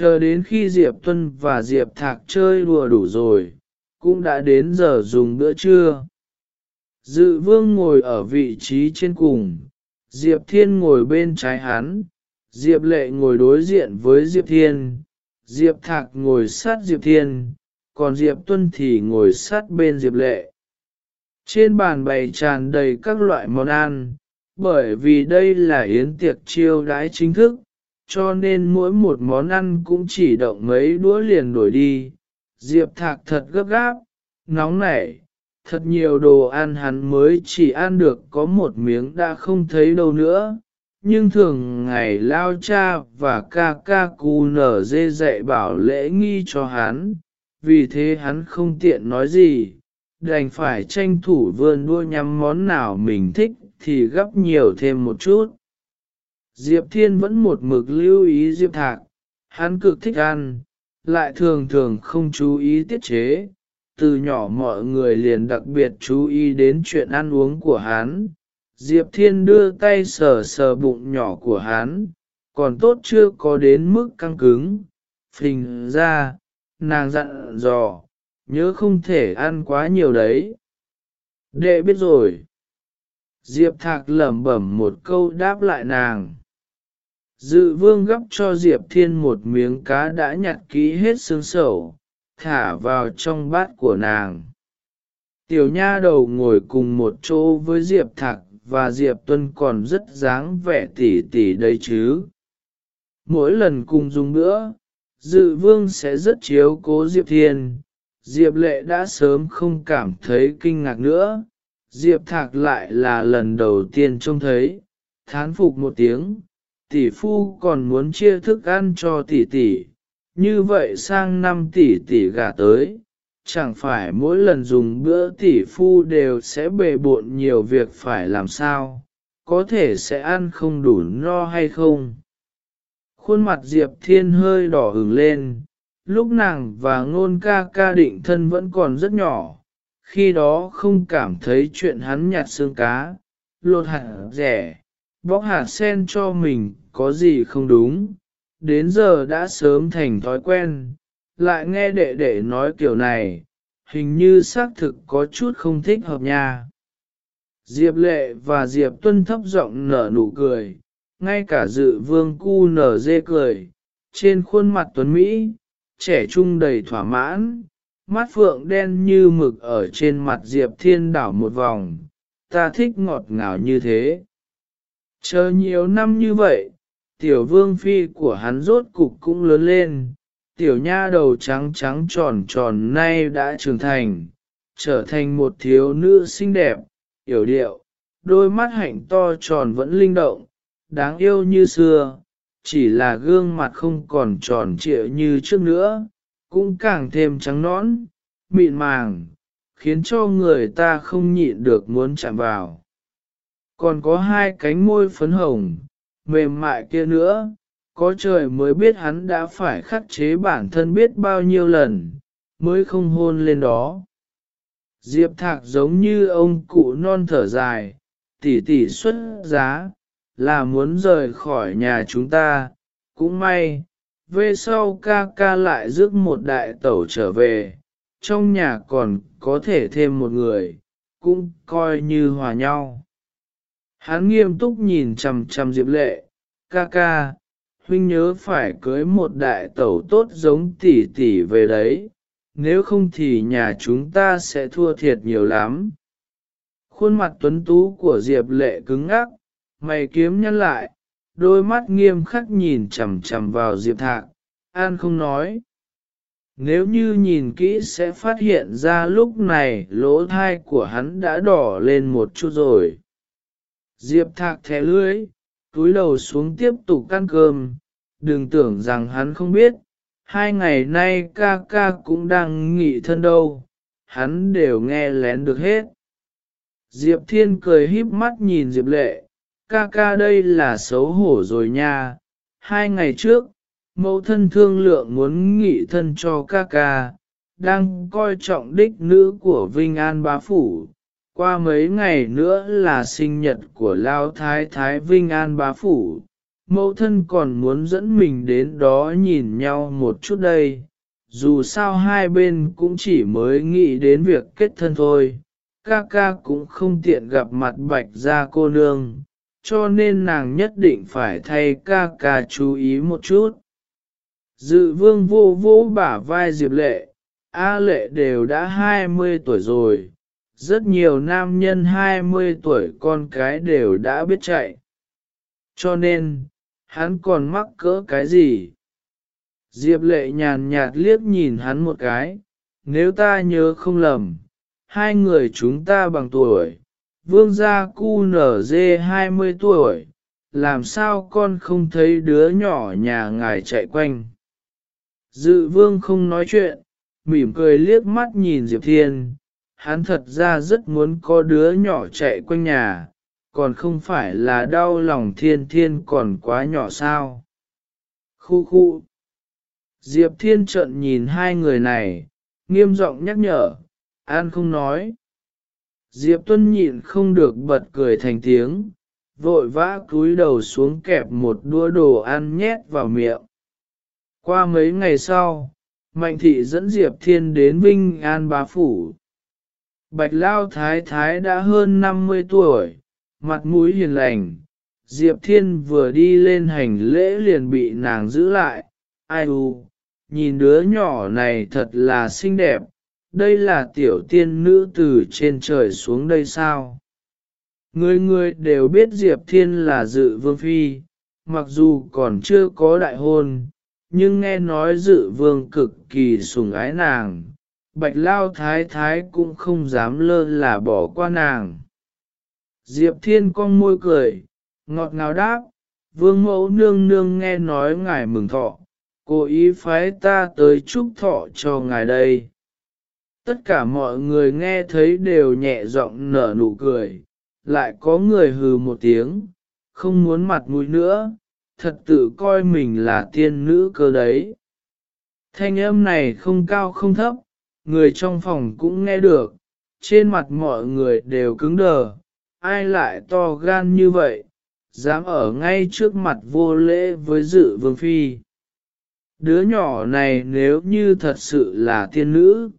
chờ đến khi Diệp Tuân và Diệp Thạc chơi đùa đủ rồi, cũng đã đến giờ dùng bữa trưa. Dự vương ngồi ở vị trí trên cùng, Diệp Thiên ngồi bên trái hắn, Diệp Lệ ngồi đối diện với Diệp Thiên, Diệp Thạc ngồi sát Diệp Thiên, còn Diệp Tuân thì ngồi sát bên Diệp Lệ. Trên bàn bày tràn đầy các loại món ăn, bởi vì đây là yến tiệc chiêu đãi chính thức, cho nên mỗi một món ăn cũng chỉ động mấy đũa liền đổi đi. Diệp Thạc thật gấp gáp, nóng nảy, thật nhiều đồ ăn hắn mới chỉ ăn được có một miếng đã không thấy đâu nữa. Nhưng thường ngày lao cha và ca ca cu nở dê dạy bảo lễ nghi cho hắn, vì thế hắn không tiện nói gì, đành phải tranh thủ vươn đua nhắm món nào mình thích thì gấp nhiều thêm một chút. Diệp Thiên vẫn một mực lưu ý Diệp Thạc, hắn cực thích ăn, lại thường thường không chú ý tiết chế, từ nhỏ mọi người liền đặc biệt chú ý đến chuyện ăn uống của hắn. Diệp Thiên đưa tay sờ sờ bụng nhỏ của hắn, còn tốt chưa có đến mức căng cứng, phình ra, nàng dặn dò, nhớ không thể ăn quá nhiều đấy. Đệ biết rồi. Diệp Thạc lẩm bẩm một câu đáp lại nàng. Dự vương gấp cho Diệp Thiên một miếng cá đã nhặt kỹ hết xương sầu, thả vào trong bát của nàng. Tiểu nha đầu ngồi cùng một chỗ với Diệp Thạc và Diệp Tuân còn rất dáng vẻ tỉ tỉ đây chứ. Mỗi lần cùng dùng bữa, dự vương sẽ rất chiếu cố Diệp Thiên. Diệp Lệ đã sớm không cảm thấy kinh ngạc nữa. Diệp Thạc lại là lần đầu tiên trông thấy, thán phục một tiếng, tỷ phu còn muốn chia thức ăn cho tỷ tỷ, như vậy sang năm tỷ tỷ gả tới, chẳng phải mỗi lần dùng bữa tỷ phu đều sẽ bề bộn nhiều việc phải làm sao, có thể sẽ ăn không đủ no hay không. Khuôn mặt Diệp Thiên hơi đỏ hừng lên, lúc nàng và ngôn ca ca định thân vẫn còn rất nhỏ, khi đó không cảm thấy chuyện hắn nhặt xương cá, lột hạt rẻ, bóc hạt sen cho mình có gì không đúng, đến giờ đã sớm thành thói quen, lại nghe đệ đệ nói kiểu này, hình như xác thực có chút không thích hợp nha. Diệp lệ và Diệp tuân thấp giọng nở nụ cười, ngay cả dự vương cu nở dê cười, trên khuôn mặt tuấn Mỹ, trẻ trung đầy thỏa mãn, mắt phượng đen như mực ở trên mặt Diệp thiên đảo một vòng, ta thích ngọt ngào như thế. Chờ nhiều năm như vậy, tiểu vương phi của hắn rốt cục cũng lớn lên, tiểu nha đầu trắng trắng tròn tròn nay đã trưởng thành, trở thành một thiếu nữ xinh đẹp, hiểu điệu, đôi mắt hạnh to tròn vẫn linh động, đáng yêu như xưa, chỉ là gương mặt không còn tròn trịa như trước nữa, cũng càng thêm trắng nõn, mịn màng, khiến cho người ta không nhịn được muốn chạm vào. Còn có hai cánh môi phấn hồng, mềm mại kia nữa, có trời mới biết hắn đã phải khắc chế bản thân biết bao nhiêu lần, mới không hôn lên đó. Diệp thạc giống như ông cụ non thở dài, tỉ tỉ xuất giá, là muốn rời khỏi nhà chúng ta, cũng may, về sau ca ca lại rước một đại tẩu trở về, trong nhà còn có thể thêm một người, cũng coi như hòa nhau. Hắn nghiêm túc nhìn chằm chằm Diệp Lệ, ca ca, huynh nhớ phải cưới một đại tẩu tốt giống tỷ tỷ về đấy, nếu không thì nhà chúng ta sẽ thua thiệt nhiều lắm. Khuôn mặt tuấn tú của Diệp Lệ cứng ngắc, mày kiếm nhăn lại, đôi mắt nghiêm khắc nhìn chằm chằm vào Diệp Thạc, An không nói. Nếu như nhìn kỹ sẽ phát hiện ra lúc này lỗ thai của hắn đã đỏ lên một chút rồi. Diệp Thạc thẻ lưới, túi đầu xuống tiếp tục ăn cơm, đừng tưởng rằng hắn không biết, hai ngày nay ca ca cũng đang nghỉ thân đâu, hắn đều nghe lén được hết. Diệp Thiên cười híp mắt nhìn Diệp Lệ, ca ca đây là xấu hổ rồi nha, hai ngày trước, mẫu thân thương lượng muốn nghỉ thân cho ca ca, đang coi trọng đích nữ của Vinh An bá phủ, qua mấy ngày nữa là sinh nhật của Lao Thái Thái Vinh An bá phủ, mẫu thân còn muốn dẫn mình đến đó nhìn nhau một chút đây. Dù sao hai bên cũng chỉ mới nghĩ đến việc kết thân thôi, ca ca cũng không tiện gặp mặt bạch gia cô nương, cho nên nàng nhất định phải thay ca ca chú ý một chút. Dự vương vô vô bả vai Diệp Lệ, A Lệ đều đã 20 tuổi rồi, rất nhiều nam nhân 20 tuổi con cái đều đã biết chạy. Cho nên, hắn còn mắc cỡ cái gì? Diệp lệ nhàn nhạt liếc nhìn hắn một cái, nếu ta nhớ không lầm, hai người chúng ta bằng tuổi, vương gia cu nở dê 20 tuổi, làm sao con không thấy đứa nhỏ nhà ngài chạy quanh. Dự vương không nói chuyện, mỉm cười liếc mắt nhìn Diệp Thiên, hắn thật ra rất muốn có đứa nhỏ chạy quanh nhà, còn không phải là đau lòng thiên thiên còn quá nhỏ sao. Khu khu. Diệp Thiên trận nhìn hai người này, nghiêm giọng nhắc nhở, An không nói. Diệp Tuân nhịn không được bật cười thành tiếng, vội vã cúi đầu xuống kẹp một đũa đồ ăn nhét vào miệng. Qua mấy ngày sau, Mạnh Thị dẫn Diệp Thiên đến Vinh An Bá Phủ. Bạch Lao Thái Thái đã hơn 50 tuổi, mặt mũi hiền lành. Diệp Thiên vừa đi lên hành lễ liền bị nàng giữ lại. Ai u, nhìn đứa nhỏ này thật là xinh đẹp, đây là tiểu tiên nữ từ trên trời xuống đây sao? Người người đều biết Diệp Thiên là dự vương phi, mặc dù còn chưa có đại hôn, nhưng nghe nói dự vương cực kỳ sủng ái nàng, bạch lao thái thái cũng không dám lơ là bỏ qua nàng. Diệp Thiên con môi cười, ngọt ngào đáp, vương mẫu nương nương nghe nói ngài mừng thọ, cố ý phái ta tới chúc thọ cho ngài đây. Tất cả mọi người nghe thấy đều nhẹ giọng nở nụ cười, lại có người hừ một tiếng, không muốn mặt mũi nữa, thật tự coi mình là tiên nữ cơ đấy. Thanh âm này không cao không thấp, người trong phòng cũng nghe được, trên mặt mọi người đều cứng đờ, ai lại to gan như vậy, dám ở ngay trước mặt vô lễ với dự vương phi. Đứa nhỏ này nếu như thật sự là tiên nữ,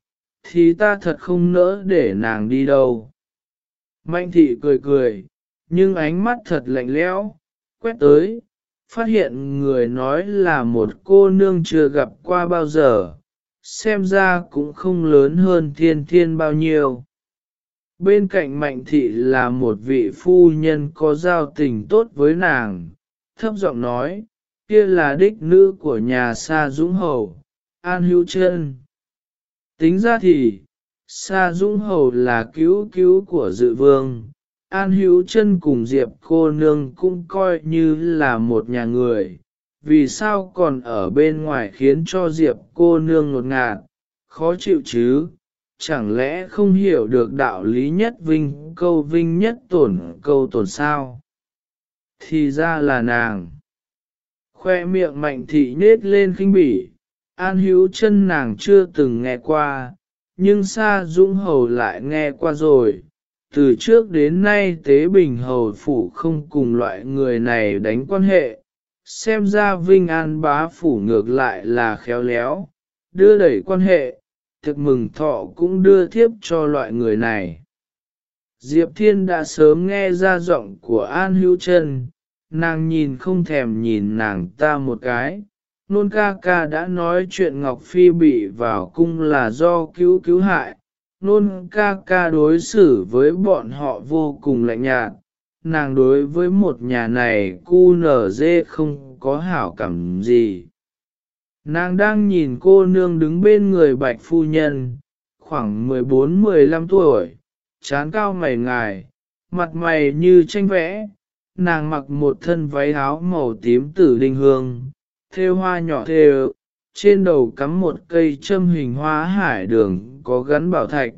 thì ta thật không nỡ để nàng đi đâu. Mạnh thị cười cười, nhưng ánh mắt thật lạnh lẽo, quét tới, phát hiện người nói là một cô nương chưa gặp qua bao giờ, xem ra cũng không lớn hơn thiên thiên bao nhiêu. Bên cạnh mạnh thị là một vị phu nhân có giao tình tốt với nàng, thấp giọng nói, kia là đích nữ của nhà Sa Dũng Hầu, An Hữu Trân. Tính ra thì, Sa Dũng Hầu là cứu cứu của dự vương, An Hữu Trân cùng Diệp cô nương cũng coi như là một nhà người, vì sao còn ở bên ngoài khiến cho Diệp cô nương ngột ngạt, khó chịu chứ, chẳng lẽ không hiểu được đạo lý nhất vinh câu vinh nhất tổn câu tổn sao? Thì ra là nàng. Khoe miệng mạnh thị nết lên khinh bỉ, an hữu chân nàng chưa từng nghe qua, nhưng Sa Dũng Hầu lại nghe qua rồi. Từ trước đến nay Tế Bình Hầu Phủ không cùng loại người này đánh quan hệ, xem ra Vinh An bá phủ ngược lại là khéo léo, đưa đẩy quan hệ, thực mừng thọ cũng đưa thiếp cho loại người này. Diệp Thiên đã sớm nghe ra giọng của An Hữu Trân, nàng nhìn không thèm nhìn nàng ta một cái. Nôn ca ca đã nói chuyện Ngọc Phi bị vào cung là do cứu cứu hại. Nôn ca ca đối xử với bọn họ vô cùng lạnh nhạt, nàng đối với một nhà này cu nở dê không có hảo cảm gì. Nàng đang nhìn cô nương đứng bên người bạch phu nhân, khoảng 14-15 tuổi, chán cao mày ngài, mặt mày như tranh vẽ, nàng mặc một thân váy áo màu tím tử linh hương, thêu hoa nhỏ thêu, trên đầu cắm một cây châm hình hoa hải đường có gắn bảo thạch,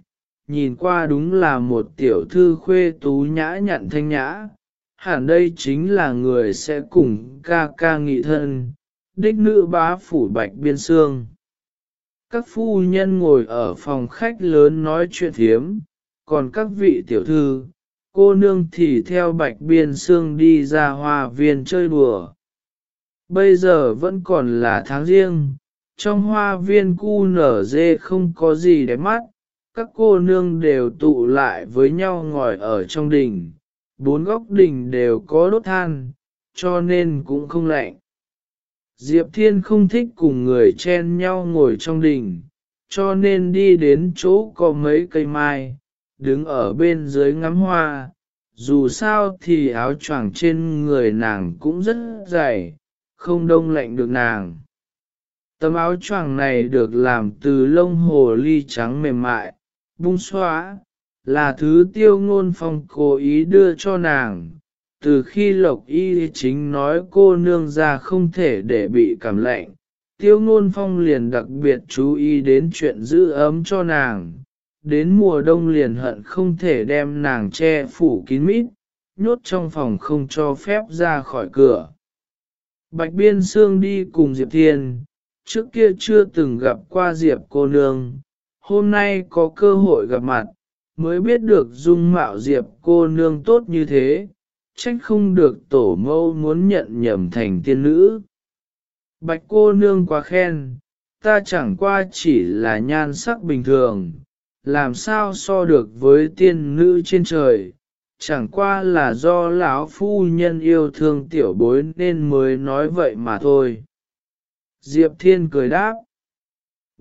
nhìn qua đúng là một tiểu thư khuê tú nhã nhặn thanh nhã, hẳn đây chính là người sẽ cùng ca ca nghị thân, đích nữ bá phủ bạch biên xương. Các phu nhân ngồi ở phòng khách lớn nói chuyện thiếm, còn các vị tiểu thư, cô nương thì theo bạch biên xương đi ra hoa viên chơi đùa. Bây giờ vẫn còn là tháng riêng, trong hoa viên cu nở dê không có gì để mắt, các cô nương đều tụ lại với nhau ngồi ở trong đình, bốn góc đình đều có đốt than, cho nên cũng không lạnh. Diệp Thiên không thích cùng người chen nhau ngồi trong đình, cho nên đi đến chỗ có mấy cây mai, đứng ở bên dưới ngắm hoa. Dù sao thì áo choàng trên người nàng cũng rất dày, không đông lạnh được nàng. Tấm áo choàng này được làm từ lông hồ ly trắng mềm mại, bung xóa, là thứ tiêu ngôn phong cố ý đưa cho nàng. Từ khi Lộc Y chính nói cô nương ra không thể để bị cảm lạnh, tiêu ngôn phong liền đặc biệt chú ý đến chuyện giữ ấm cho nàng. Đến mùa đông liền hận không thể đem nàng che phủ kín mít, nhốt trong phòng không cho phép ra khỏi cửa. Bạch Biên Sương đi cùng Diệp Thiên, trước kia chưa từng gặp qua Diệp cô nương, hôm nay có cơ hội gặp mặt, mới biết được dung mạo Diệp cô nương tốt như thế, trách không được tổ mâu muốn nhận nhầm thành tiên nữ. Bạch cô nương quá khen, ta chẳng qua chỉ là nhan sắc bình thường, làm sao so được với tiên nữ trên trời, chẳng qua là do lão phu nhân yêu thương tiểu bối nên mới nói vậy mà thôi. Diệp Thiên cười đáp.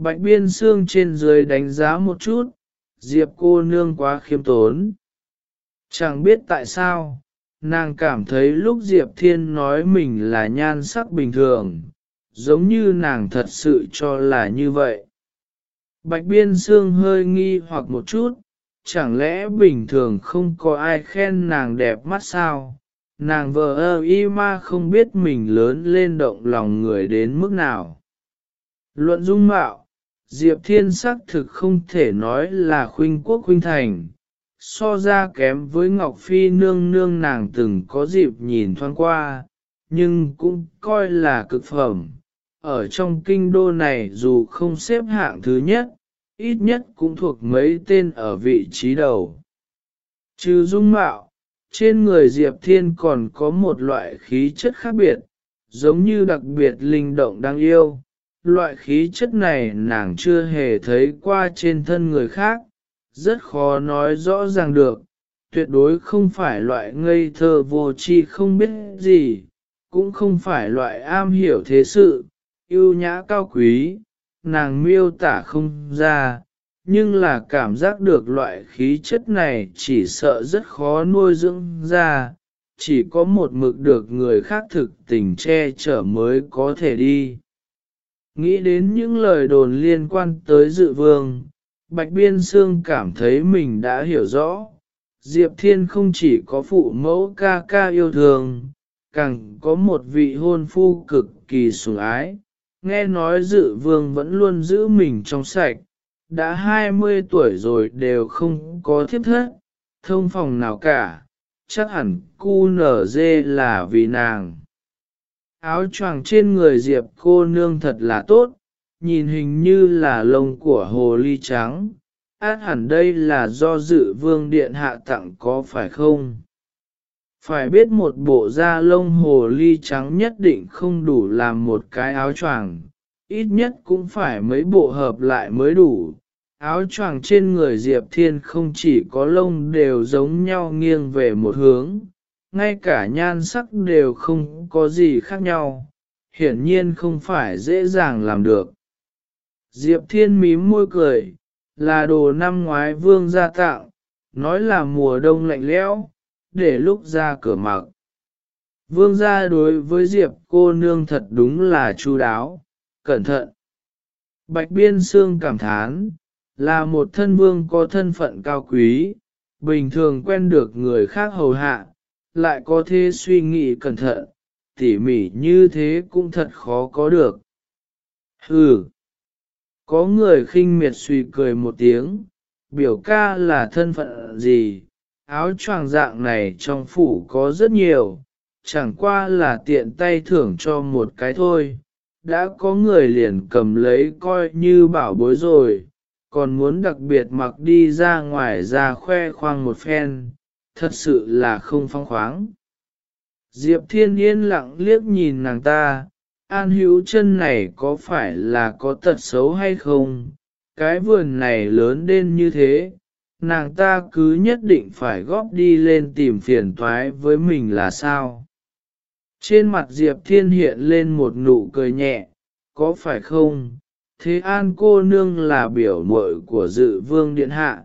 Bạch biên xương trên dưới đánh giá một chút, Diệp cô nương quá khiêm tốn. Chẳng biết tại sao, nàng cảm thấy lúc Diệp Thiên nói mình là nhan sắc bình thường, giống như nàng thật sự cho là như vậy. Bạch biên xương hơi nghi hoặc một chút, chẳng lẽ bình thường không có ai khen nàng đẹp mắt sao? Nàng vợ ơ y ma không biết mình lớn lên động lòng người đến mức nào. Luận dung mạo, Diệp Thiên sắc thực không thể nói là khuynh quốc khuynh thành, so ra kém với Ngọc Phi nương nương nàng từng có dịp nhìn thoáng qua, nhưng cũng coi là cực phẩm. Ở trong kinh đô này dù không xếp hạng thứ nhất, ít nhất cũng thuộc mấy tên ở vị trí đầu. Trừ dung mạo, trên người Diệp Thiên còn có một loại khí chất khác biệt, giống như đặc biệt linh động đáng yêu. Loại khí chất này nàng chưa hề thấy qua trên thân người khác, rất khó nói rõ ràng được, tuyệt đối không phải loại ngây thơ vô tri không biết gì, cũng không phải loại am hiểu thế sự, yêu nhã cao quý, nàng miêu tả không ra, nhưng là cảm giác được loại khí chất này chỉ sợ rất khó nuôi dưỡng ra, chỉ có một mực được người khác thực tình che chở mới có thể đi. Nghĩ đến những lời đồn liên quan tới dự vương, Bạch Biên Sương cảm thấy mình đã hiểu rõ, Diệp Thiên không chỉ có phụ mẫu ca ca yêu thương, càng có một vị hôn phu cực kỳ sủng ái, nghe nói dự vương vẫn luôn giữ mình trong sạch, đã 20 tuổi rồi đều không có thiết thất, thông phòng nào cả, chắc hẳn cu nở dê là vì nàng. Áo choàng trên người Diệp cô nương thật là tốt, nhìn hình như là lông của hồ ly trắng, át hẳn đây là do dự vương điện hạ tặng có phải không? Phải biết một bộ da lông hồ ly trắng nhất định không đủ làm một cái áo choàng, ít nhất cũng phải mấy bộ hợp lại mới đủ. Áo choàng trên người Diệp Thiên không chỉ có lông đều giống nhau nghiêng về một hướng, ngay cả nhan sắc đều không có gì khác nhau, hiển nhiên không phải dễ dàng làm được. Diệp Thiên mím môi cười, là đồ năm ngoái vương gia tặng, nói là mùa đông lạnh lẽo, để lúc ra cửa mặc. Vương gia đối với Diệp cô nương thật đúng là chu đáo, cẩn thận. Bạch Biên Sương cảm thán, là một thân vương có thân phận cao quý, bình thường quen được người khác hầu hạ, lại có thể suy nghĩ cẩn thận, tỉ mỉ như thế cũng thật khó có được. Hừ! Có người khinh miệt suy cười một tiếng, biểu ca là thân phận gì, áo choàng dạng này trong phủ có rất nhiều, chẳng qua là tiện tay thưởng cho một cái thôi, đã có người liền cầm lấy coi như bảo bối rồi, còn muốn đặc biệt mặc đi ra ngoài ra khoe khoang một phen, thật sự là không phong khoáng. Diệp Thiên yên lặng liếc nhìn nàng ta, An hữu chân này có phải là có tật xấu hay không? Cái vườn này lớn đến như thế, nàng ta cứ nhất định phải góp đi lên tìm phiền toái với mình là sao? Trên mặt Diệp Thiên hiện lên một nụ cười nhẹ, có phải không? Thế an cô nương là biểu muội của dự vương điện hạ,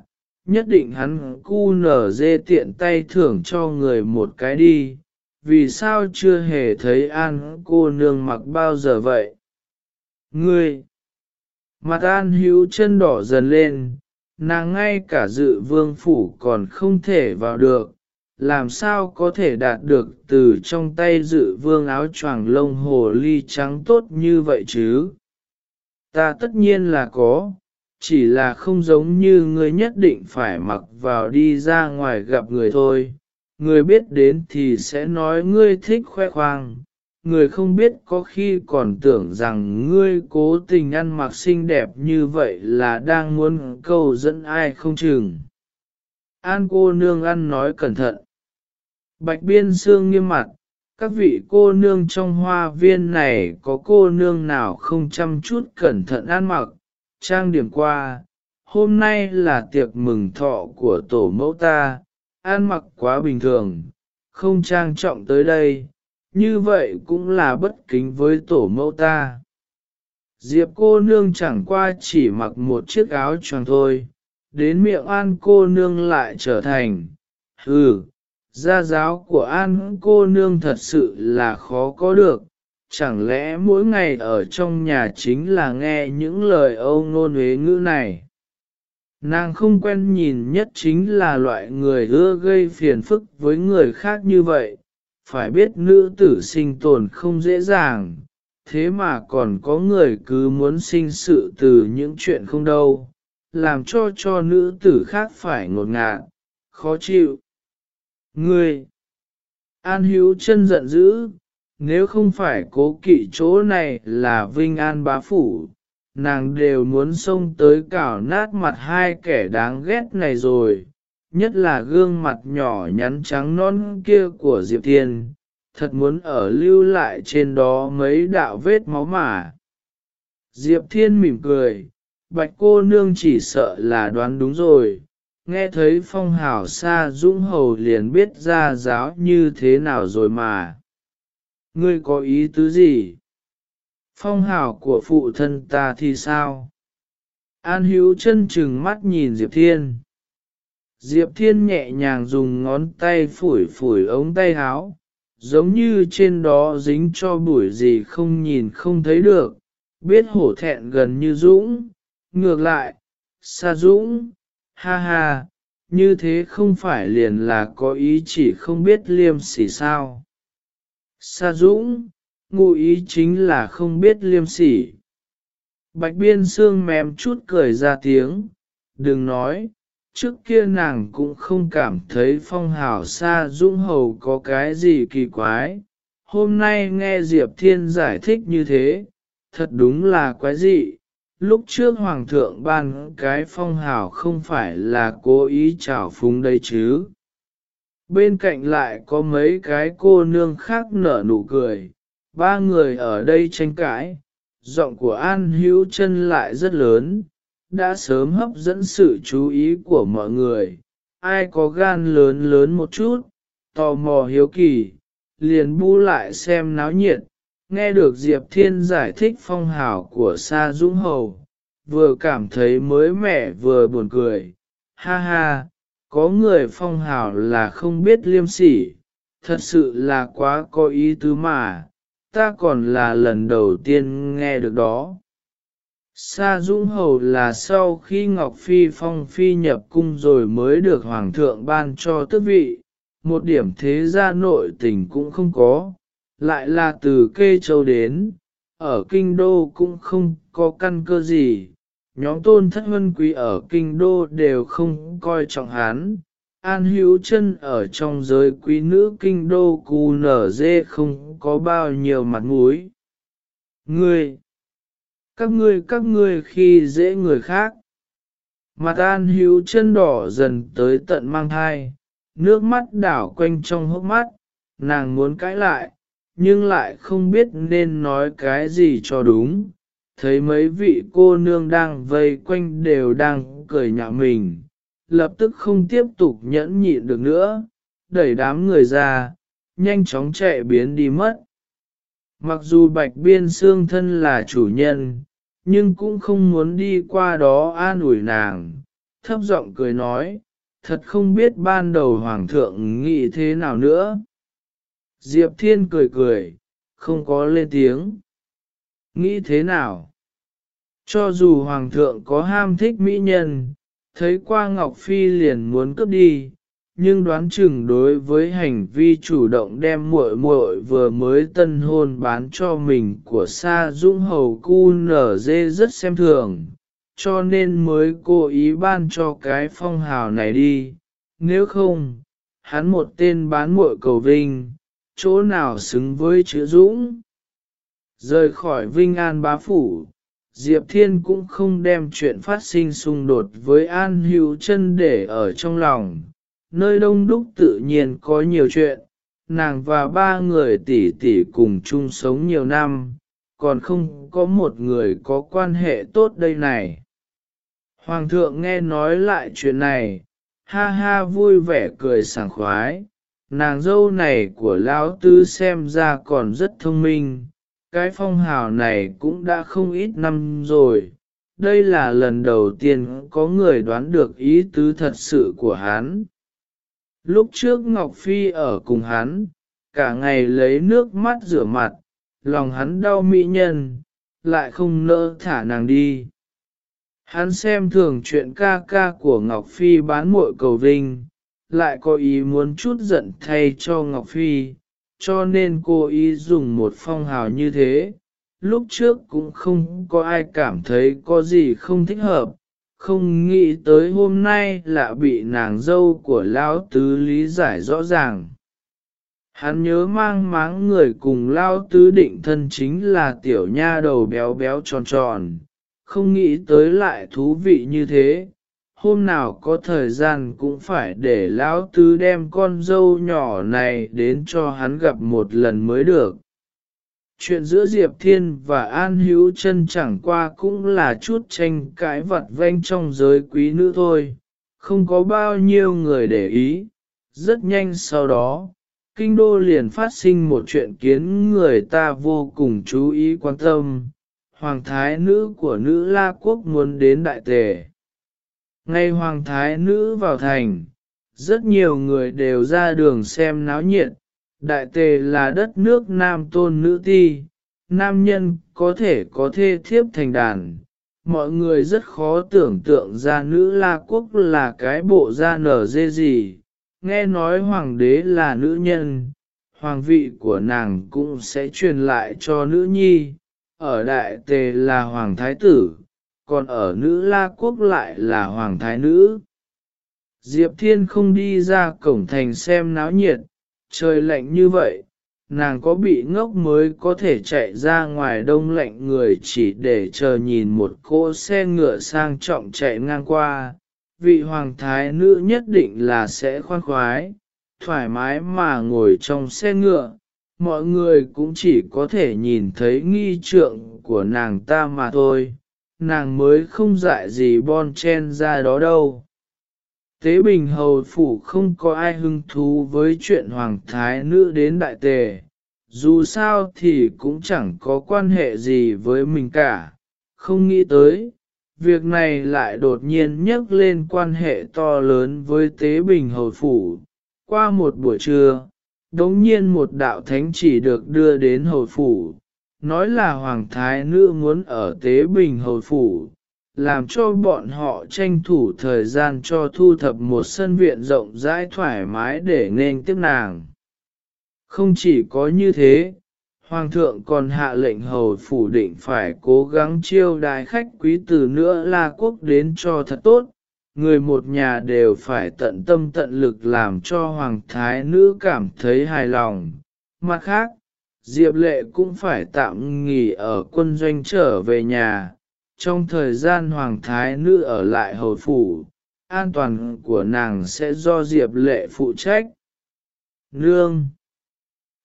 nhất định hắn cu nở dê tiện tay thưởng cho người một cái đi, vì sao chưa hề thấy an cô nương mặc bao giờ vậy? Ngươi! Mặt an hữu chân đỏ dần lên, nàng ngay cả dự vương phủ còn không thể vào được, làm sao có thể đạt được từ trong tay dự vương áo choàng lông hồ ly trắng tốt như vậy chứ? Ta tất nhiên là có, chỉ là không giống như ngươi nhất định phải mặc vào đi ra ngoài gặp người thôi. Người biết đến thì sẽ nói ngươi thích khoe khoang, người không biết có khi còn tưởng rằng ngươi cố tình ăn mặc xinh đẹp như vậy là đang muốn câu dẫn ai không chừng. An cô nương ăn nói cẩn thận. Bạch biên xương nghiêm mặt, các vị cô nương trong hoa viên này có cô nương nào không chăm chút cẩn thận ăn mặc, trang điểm qua, hôm nay là tiệc mừng thọ của tổ mẫu ta, ăn mặc quá bình thường, không trang trọng tới đây, như vậy cũng là bất kính với tổ mẫu ta. Diệp cô nương chẳng qua chỉ mặc một chiếc áo choàng thôi, đến miệng an cô nương lại trở thành, hừ, gia giáo của an cô nương thật sự là khó có được, chẳng lẽ mỗi ngày ở trong nhà chính là nghe những lời âu ngôn huế ngữ này. Nàng không quen nhìn nhất chính là loại người ưa gây phiền phức với người khác như vậy, phải biết nữ tử sinh tồn không dễ dàng, thế mà còn có người cứ muốn sinh sự từ những chuyện không đâu, làm cho cho nữ tử khác phải ngột ngạt, khó chịu. Ngươi! An hữu chân giận dữ, nếu không phải cố kỵ chỗ này là Vinh An bá phủ, nàng đều muốn xông tới cào nát mặt hai kẻ đáng ghét này rồi, nhất là gương mặt nhỏ nhắn trắng non kia của Diệp Thiên, thật muốn ở lưu lại trên đó mấy đạo vết máu mà. Diệp Thiên mỉm cười, bạch cô nương chỉ sợ là đoán đúng rồi, nghe thấy phong hào xa dũng hầu liền biết ra giáo như thế nào rồi mà. Ngươi có ý tứ gì? Phong hào của phụ thân ta thì sao? An hữu chân chừng mắt nhìn Diệp Thiên. Diệp Thiên nhẹ nhàng dùng ngón tay phủi phủi ống tay áo, giống như trên đó dính cho bụi gì không nhìn không thấy được, biết hổ thẹn gần như dũng, ngược lại, xa dũng, ha ha, như thế không phải liền là có ý chỉ không biết liêm sỉ sao. Sa dũng, ngụ ý chính là không biết liêm sỉ. Bạch biên xương mềm chút cười ra tiếng, đừng nói, trước kia nàng cũng không cảm thấy phong hào Sa dũng hầu có cái gì kỳ quái. Hôm nay nghe Diệp Thiên giải thích như thế, thật đúng là quái dị, lúc trước hoàng thượng ban cái phong hào không phải là cố ý trào phúng đây chứ. Bên cạnh lại có mấy cái cô nương khác nở nụ cười, ba người ở đây tranh cãi, giọng của An Hữu chân lại rất lớn, đã sớm hấp dẫn sự chú ý của mọi người. Ai có gan lớn lớn một chút, tò mò hiếu kỳ, liền bu lại xem náo nhiệt, nghe được Diệp Thiên giải thích phong hào của Sa Dũng Hầu, vừa cảm thấy mới mẻ vừa buồn cười, ha ha, có người phong hào là không biết liêm sỉ, thật sự là quá có ý tứ mà, ta còn là lần đầu tiên nghe được đó. Sa Dũng Hầu là sau khi Ngọc Phi phong phi nhập cung rồi mới được Hoàng thượng ban cho tước vị, một điểm thế gia nội tình cũng không có, lại là từ kê châu đến, ở kinh đô cũng không có căn cơ gì, nhóm tôn thất huân quý ở kinh đô đều không coi trọng hắn. An hữu chân ở trong giới quý nữ kinh đô cù nở dê không có bao nhiêu mặt mũi. Ngươi! Các ngươi các ngươi khi dễ người khác. Mặt an hữu chân đỏ dần tới tận mang thai, nước mắt đảo quanh trong hốc mắt, nàng muốn cãi lại, nhưng lại không biết nên nói cái gì cho đúng. Thấy mấy vị cô nương đang vây quanh đều đang cười nhạo mình, lập tức không tiếp tục nhẫn nhịn được nữa, đẩy đám người ra, nhanh chóng chạy biến đi mất. Mặc dù bạch biên xương thân là chủ nhân, nhưng cũng không muốn đi qua đó an ủi nàng, thấp giọng cười nói, thật không biết ban đầu hoàng thượng nghĩ thế nào nữa. Diệp Thiên cười cười, không có lên tiếng. Nghĩ thế nào? Cho dù hoàng thượng có ham thích mỹ nhân, thấy qua Ngọc Phi liền muốn cướp đi, nhưng đoán chừng đối với hành vi chủ động đem muội muội vừa mới tân hôn bán cho mình của Sa Dũng Hầu Cu nở dê rất xem thường, cho nên mới cố ý ban cho cái phong hào này đi, nếu không, hắn một tên bán muội cầu vinh, chỗ nào xứng với chữ Dũng. Rời khỏi Vinh An bá phủ, Diệp Thiên cũng không đem chuyện phát sinh xung đột với An Hữu chân để ở trong lòng, nơi đông đúc tự nhiên có nhiều chuyện, nàng và ba người tỷ tỷ cùng chung sống nhiều năm, còn không có một người có quan hệ tốt đây này. Hoàng thượng nghe nói lại chuyện này, ha ha vui vẻ cười sảng khoái, nàng dâu này của lão tư xem ra còn rất thông minh, cái phong hào này cũng đã không ít năm rồi. Đây là lần đầu tiên có người đoán được ý tứ thật sự của hắn. Lúc trước Ngọc Phi ở cùng hắn, cả ngày lấy nước mắt rửa mặt, lòng hắn đau mỹ nhân, lại không nỡ thả nàng đi. Hắn xem thường chuyện ca ca của Ngọc Phi bán muội cầu vinh, lại có ý muốn chút giận thay cho Ngọc Phi, cho nên cô ý dùng một phong hào như thế. Lúc trước cũng không có ai cảm thấy có gì không thích hợp, không nghĩ tới hôm nay là bị nàng dâu của lão tứ lý giải rõ ràng. Hắn nhớ mang máng người cùng Lão tứ định thân chính là tiểu nha đầu béo béo tròn tròn, không nghĩ tới lại thú vị như thế. Hôm nào có thời gian cũng phải để lão tứ đem con dâu nhỏ này đến cho hắn gặp một lần mới được. Chuyện giữa Diệp Thiên và An Hữu chân chẳng qua cũng là chút tranh cãi vặt vanh trong giới quý nữ thôi, không có bao nhiêu người để ý. Rất nhanh sau đó, kinh đô liền phát sinh một chuyện kiến người ta vô cùng chú ý quan tâm. Hoàng thái nữ của nữ La Quốc muốn đến đại tề. Ngay hoàng thái nữ vào thành, rất nhiều người đều ra đường xem náo nhiệt, đại tề là đất nước nam tôn nữ ti, nam nhân có thể có thê thiếp thành đàn. Mọi người rất khó tưởng tượng ra nữ la quốc là cái bộ da nở dê gì, nghe nói hoàng đế là nữ nhân, hoàng vị của nàng cũng sẽ truyền lại cho nữ nhi, ở đại tề là hoàng thái tử, còn ở nữ la quốc lại là hoàng thái nữ. Diệp Thiên không đi ra cổng thành xem náo nhiệt, trời lạnh như vậy, nàng có bị ngốc mới có thể chạy ra ngoài đông lạnh người chỉ để chờ nhìn một cỗ xe ngựa sang trọng chạy ngang qua. Vị hoàng thái nữ nhất định là sẽ khoan khoái, thoải mái mà ngồi trong xe ngựa, mọi người cũng chỉ có thể nhìn thấy nghi trượng của nàng ta mà thôi, nàng mới không dại gì bon chen ra đó đâu. Tế Bình Hầu Phủ không có ai hứng thú với chuyện Hoàng Thái Nữ đến Đại Tề, dù sao thì cũng chẳng có quan hệ gì với mình cả, không nghĩ tới, việc này lại đột nhiên nhắc lên quan hệ to lớn với Tế Bình Hầu Phủ. Qua một buổi trưa, đống nhiên một đạo thánh chỉ được đưa đến Hầu Phủ, nói là Hoàng Thái Nữ muốn ở Tế Bình Hầu Phủ làm cho bọn họ tranh thủ thời gian cho thu thập một sân viện rộng rãi thoải mái để nên tiếp nàng. Không chỉ có như thế, Hoàng thượng còn hạ lệnh hầu phủ định phải cố gắng chiêu đài khách quý từ nữa La Quốc đến cho thật tốt, người một nhà đều phải tận tâm tận lực làm cho Hoàng thái nữ cảm thấy hài lòng. Mặt khác, Diệp lệ cũng phải tạm nghỉ ở quân doanh trở về nhà, trong thời gian hoàng thái nữ ở lại hầu phủ, an toàn của nàng sẽ do Diệp lệ phụ trách. Nương!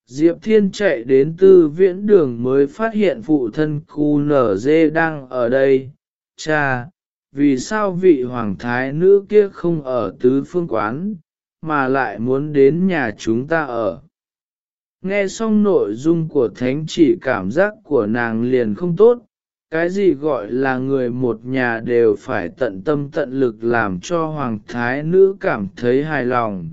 Diệp Thiên chạy đến tư viễn đường mới phát hiện phụ thân cu nở dê đang ở đây. Cha, vì sao vị hoàng thái nữ kia không ở tứ phương quán, mà lại muốn đến nhà chúng ta ở? Nghe xong nội dung của thánh chỉ cảm giác của nàng liền không tốt, cái gì gọi là người một nhà đều phải tận tâm tận lực làm cho hoàng thái nữ cảm thấy hài lòng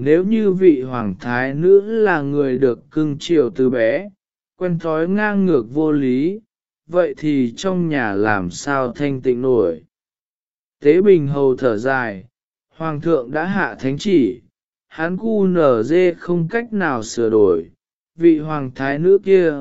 nếu như vị hoàng thái nữ là người được cưng chiều từ bé, quen thói ngang ngược vô lý, vậy thì trong nhà làm sao thanh tịnh nổi. Tế Bình Hầu thở dài, Hoàng thượng đã hạ thánh chỉ, hắn cu nở dê không cách nào sửa đổi, vị hoàng thái nữ kia,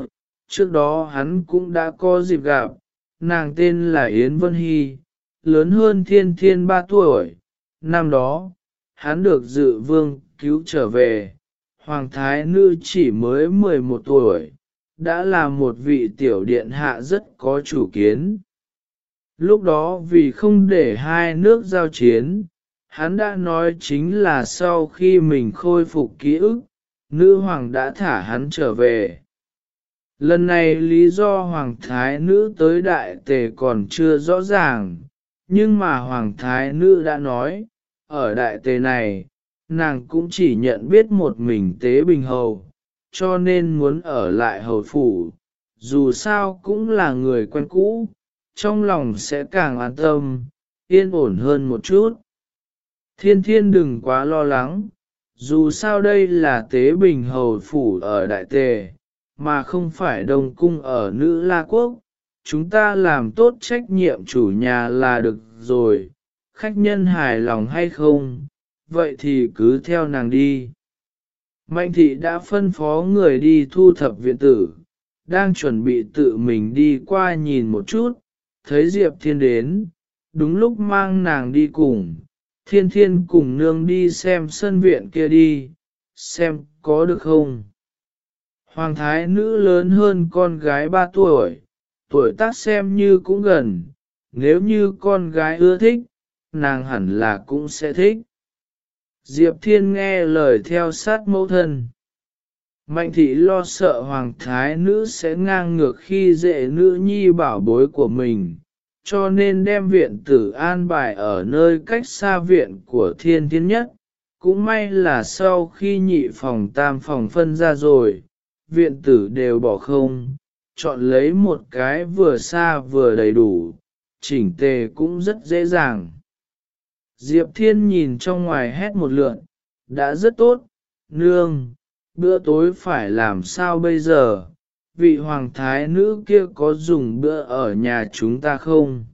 trước đó hắn cũng đã có dịp gặp, nàng tên là Yến Vân Hy, lớn hơn thiên thiên ba tuổi, năm đó, hắn được dự vương cứu trở về, hoàng thái nữ chỉ mới 11 tuổi, đã là một vị tiểu điện hạ rất có chủ kiến. Lúc đó vì không để hai nước giao chiến, hắn đã nói chính là sau khi mình khôi phục ký ức, nữ hoàng đã thả hắn trở về. Lần này lý do hoàng thái nữ tới đại tề còn chưa rõ ràng, nhưng mà hoàng thái nữ đã nói, ở đại tề này, nàng cũng chỉ nhận biết một mình tế bình hầu, cho nên muốn ở lại hầu phủ, dù sao cũng là người quen cũ, trong lòng sẽ càng an tâm, yên ổn hơn một chút. Thiên thiên đừng quá lo lắng, dù sao đây là tế bình hầu phủ ở đại tề, mà không phải đồng cung ở nữ la quốc, chúng ta làm tốt trách nhiệm chủ nhà là được rồi, khách nhân hài lòng hay không, vậy thì cứ theo nàng đi. Mạnh thị đã phân phó người đi thu thập viện tử, đang chuẩn bị tự mình đi qua nhìn một chút, thấy Diệp Thiên đến, đúng lúc mang nàng đi cùng, thiên thiên cùng nương đi xem sân viện kia đi, xem có được không. Hoàng thái nữ lớn hơn con gái ba tuổi, tuổi tác xem như cũng gần, nếu như con gái ưa thích, nàng hẳn là cũng sẽ thích. Diệp Thiên nghe lời theo sát mẫu thân. Mạnh thị lo sợ hoàng thái nữ sẽ ngang ngược khi dễ nữ nhi bảo bối của mình, cho nên đem viện tử an bài ở nơi cách xa viện của thiên thiên nhất. Cũng may là sau khi nhị phòng tam phòng phân ra rồi, viện tử đều bỏ không, chọn lấy một cái vừa xa vừa đầy đủ, chỉnh tề cũng rất dễ dàng. Diệp Thiên nhìn trong ngoài hét một lượn, đã rất tốt, nương, bữa tối phải làm sao bây giờ, vị hoàng thái nữ kia có dùng bữa ở nhà chúng ta không?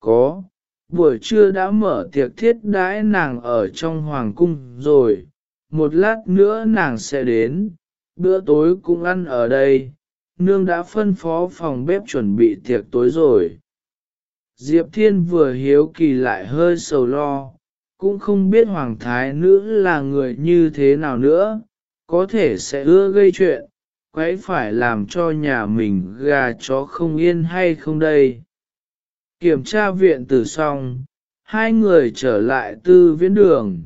Có, buổi trưa đã mở tiệc thiết đãi nàng ở trong hoàng cung rồi, một lát nữa nàng sẽ đến, bữa tối cũng ăn ở đây, nương đã phân phó phòng bếp chuẩn bị tiệc tối rồi. Diệp Thiên vừa hiếu kỳ lại hơi sầu lo, cũng không biết hoàng thái nữ là người như thế nào nữa, có thể sẽ ưa gây chuyện, quấy phải làm cho nhà mình gà chó không yên hay không đây. Kiểm tra viện từ xong, hai người trở lại tư viễn đường,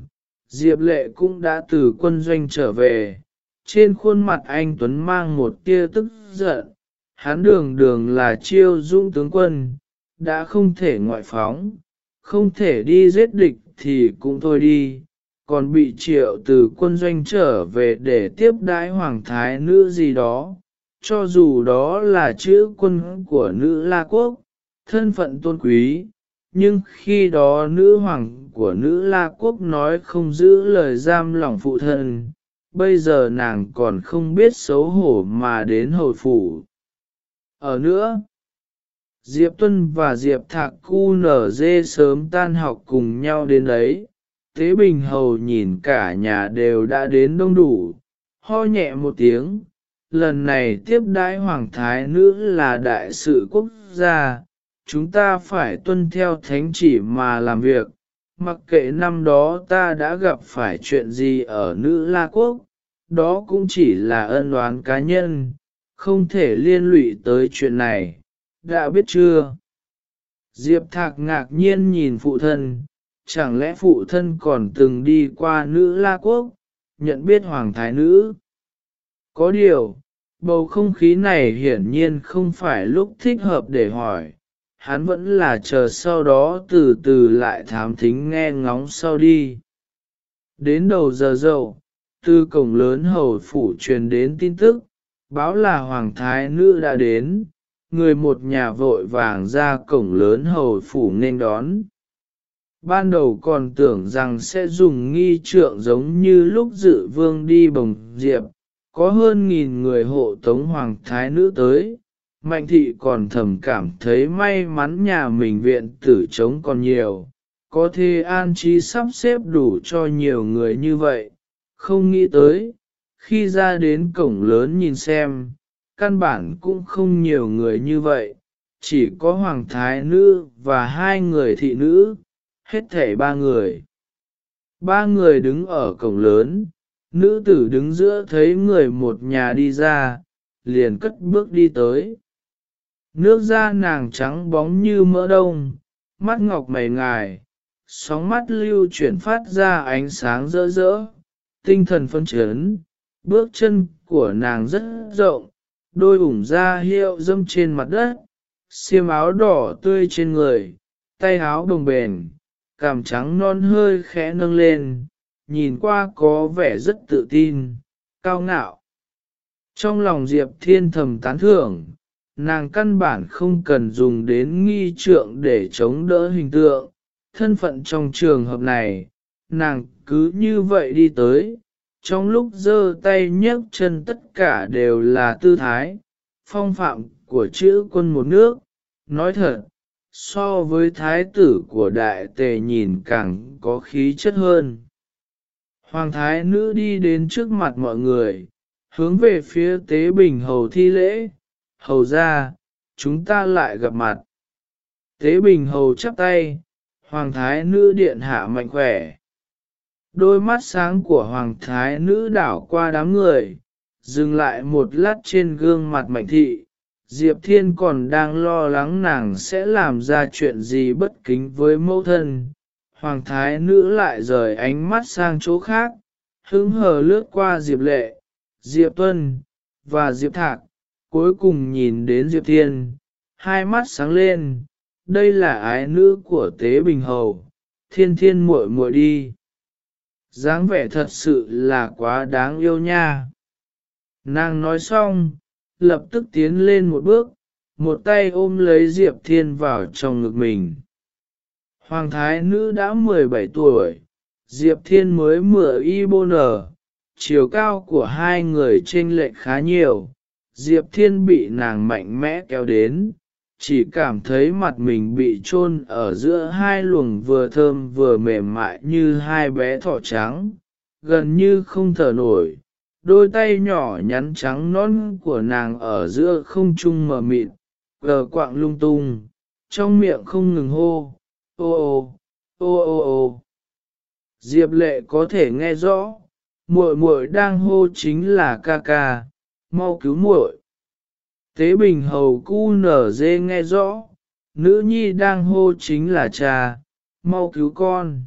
Diệp Lệ cũng đã từ quân doanh trở về, trên khuôn mặt anh Tuấn mang một tia tức giận, hắn đường đường là chiêu dũng tướng quân đã không thể ngoại phóng, không thể đi giết địch thì cũng thôi đi, còn bị triệu từ quân doanh trở về để tiếp đái hoàng thái nữ gì đó, cho dù đó là chữ quân của nữ La Quốc, thân phận tôn quý, nhưng khi đó nữ hoàng của nữ La Quốc nói không giữ lời giam lòng phụ thân, bây giờ nàng còn không biết xấu hổ mà đến hồi phủ. Ở nữa, Diệp Tuân và Diệp Thạc Cu nở dê sớm tan học cùng nhau đến đấy. Thế Bình Hầu nhìn cả nhà đều đã đến đông đủ, ho nhẹ một tiếng. Lần này tiếp đãi Hoàng Thái Nữ là đại sự quốc gia, chúng ta phải tuân theo thánh chỉ mà làm việc. Mặc kệ năm đó ta đã gặp phải chuyện gì ở nữ La Quốc, đó cũng chỉ là ân oán cá nhân, không thể liên lụy tới chuyện này đã biết chưa? Diệp Thạc ngạc nhiên nhìn phụ thân, chẳng lẽ phụ thân còn từng đi qua nữ La Quốc, nhận biết Hoàng Thái Nữ? Có điều, bầu không khí này hiển nhiên không phải lúc thích hợp để hỏi, hắn vẫn là chờ sau đó từ từ lại thám thính nghe ngóng sau đi. Đến đầu giờ dậu, từ cổng lớn hầu phủ truyền đến tin tức, báo là hoàng thái nữ đã đến, người một nhà vội vàng ra cổng lớn hầu phủ nên đón. Ban đầu còn tưởng rằng sẽ dùng nghi trượng giống như lúc dự vương đi bồng diệp, có hơn nghìn người hộ tống hoàng thái nữ tới. Mạnh thị còn thầm cảm thấy may mắn nhà mình viện tử chống còn nhiều, có thể an trí sắp xếp đủ cho nhiều người như vậy, không nghĩ tới, khi ra đến cổng lớn nhìn xem, căn bản cũng không nhiều người như vậy, chỉ có hoàng thái nữ và hai người thị nữ, hết thể ba người. Ba người đứng ở cổng lớn, nữ tử đứng giữa thấy người một nhà đi ra, liền cất bước đi tới. Nước da nàng trắng bóng như mỡ đông, mắt ngọc mày ngài, sóng mắt lưu chuyển phát ra ánh sáng rỡ rỡ, tinh thần phân chấn, bước chân của nàng rất rộng, đôi ủng da hiệu dâm trên mặt đất, xiêm áo đỏ tươi trên người, tay áo đồng bền, cằm trắng non hơi khẽ nâng lên, nhìn qua có vẻ rất tự tin, cao ngạo. Trong lòng Diệp Thiên thầm tán thưởng, nàng căn bản không cần dùng đến nghi trượng để chống đỡ hình tượng, thân phận trong trường hợp này, nàng cứ như vậy đi tới, trong lúc giơ tay nhấc chân tất cả đều là tư thái, phong phạm của chữ quân một nước, nói thật, so với thái tử của đại tề nhìn càng có khí chất hơn. Hoàng thái nữ đi đến trước mặt mọi người, hướng về phía tế bình hầu thi lễ, hầu ra, chúng ta lại gặp mặt. Tế bình hầu chắp tay, hoàng thái nữ điện hạ mạnh khỏe. Đôi mắt sáng của hoàng thái nữ đảo qua đám người, dừng lại một lát trên gương mặt mạnh thị. Diệp Thiên còn đang lo lắng nàng sẽ làm ra chuyện gì bất kính với mẫu thân. Hoàng thái nữ lại rời ánh mắt sang chỗ khác, hứng hờ lướt qua Diệp Lệ, Diệp Tuân, và Diệp Thạc, cuối cùng nhìn đến Diệp Thiên, hai mắt sáng lên, đây là ái nữ của Tế Bình Hầu, thiên thiên muội muội đi dáng vẻ thật sự là quá đáng yêu nha. Nàng nói xong, lập tức tiến lên một bước, một tay ôm lấy Diệp Thiên vào trong ngực mình. Hoàng thái nữ đã 17 tuổi, Diệp Thiên mới mửa y bô nở, chiều cao của hai người chênh lệch khá nhiều, Diệp Thiên bị nàng mạnh mẽ kéo đến, chỉ cảm thấy mặt mình bị chôn ở giữa hai luồng vừa thơm vừa mềm mại như hai bé thỏ trắng, gần như không thở nổi. Đôi tay nhỏ nhắn trắng non của nàng ở giữa không trung mờ mịt, gờ quạng lung tung, trong miệng không ngừng hô, ô ô, ô ô ô. Diệp lệ có thể nghe rõ, muội muội đang hô chính là ca ca, mau cứu muội. Tế bình hầu cu nở dê nghe rõ, nữ nhi đang hô chính là cha, mau cứu con.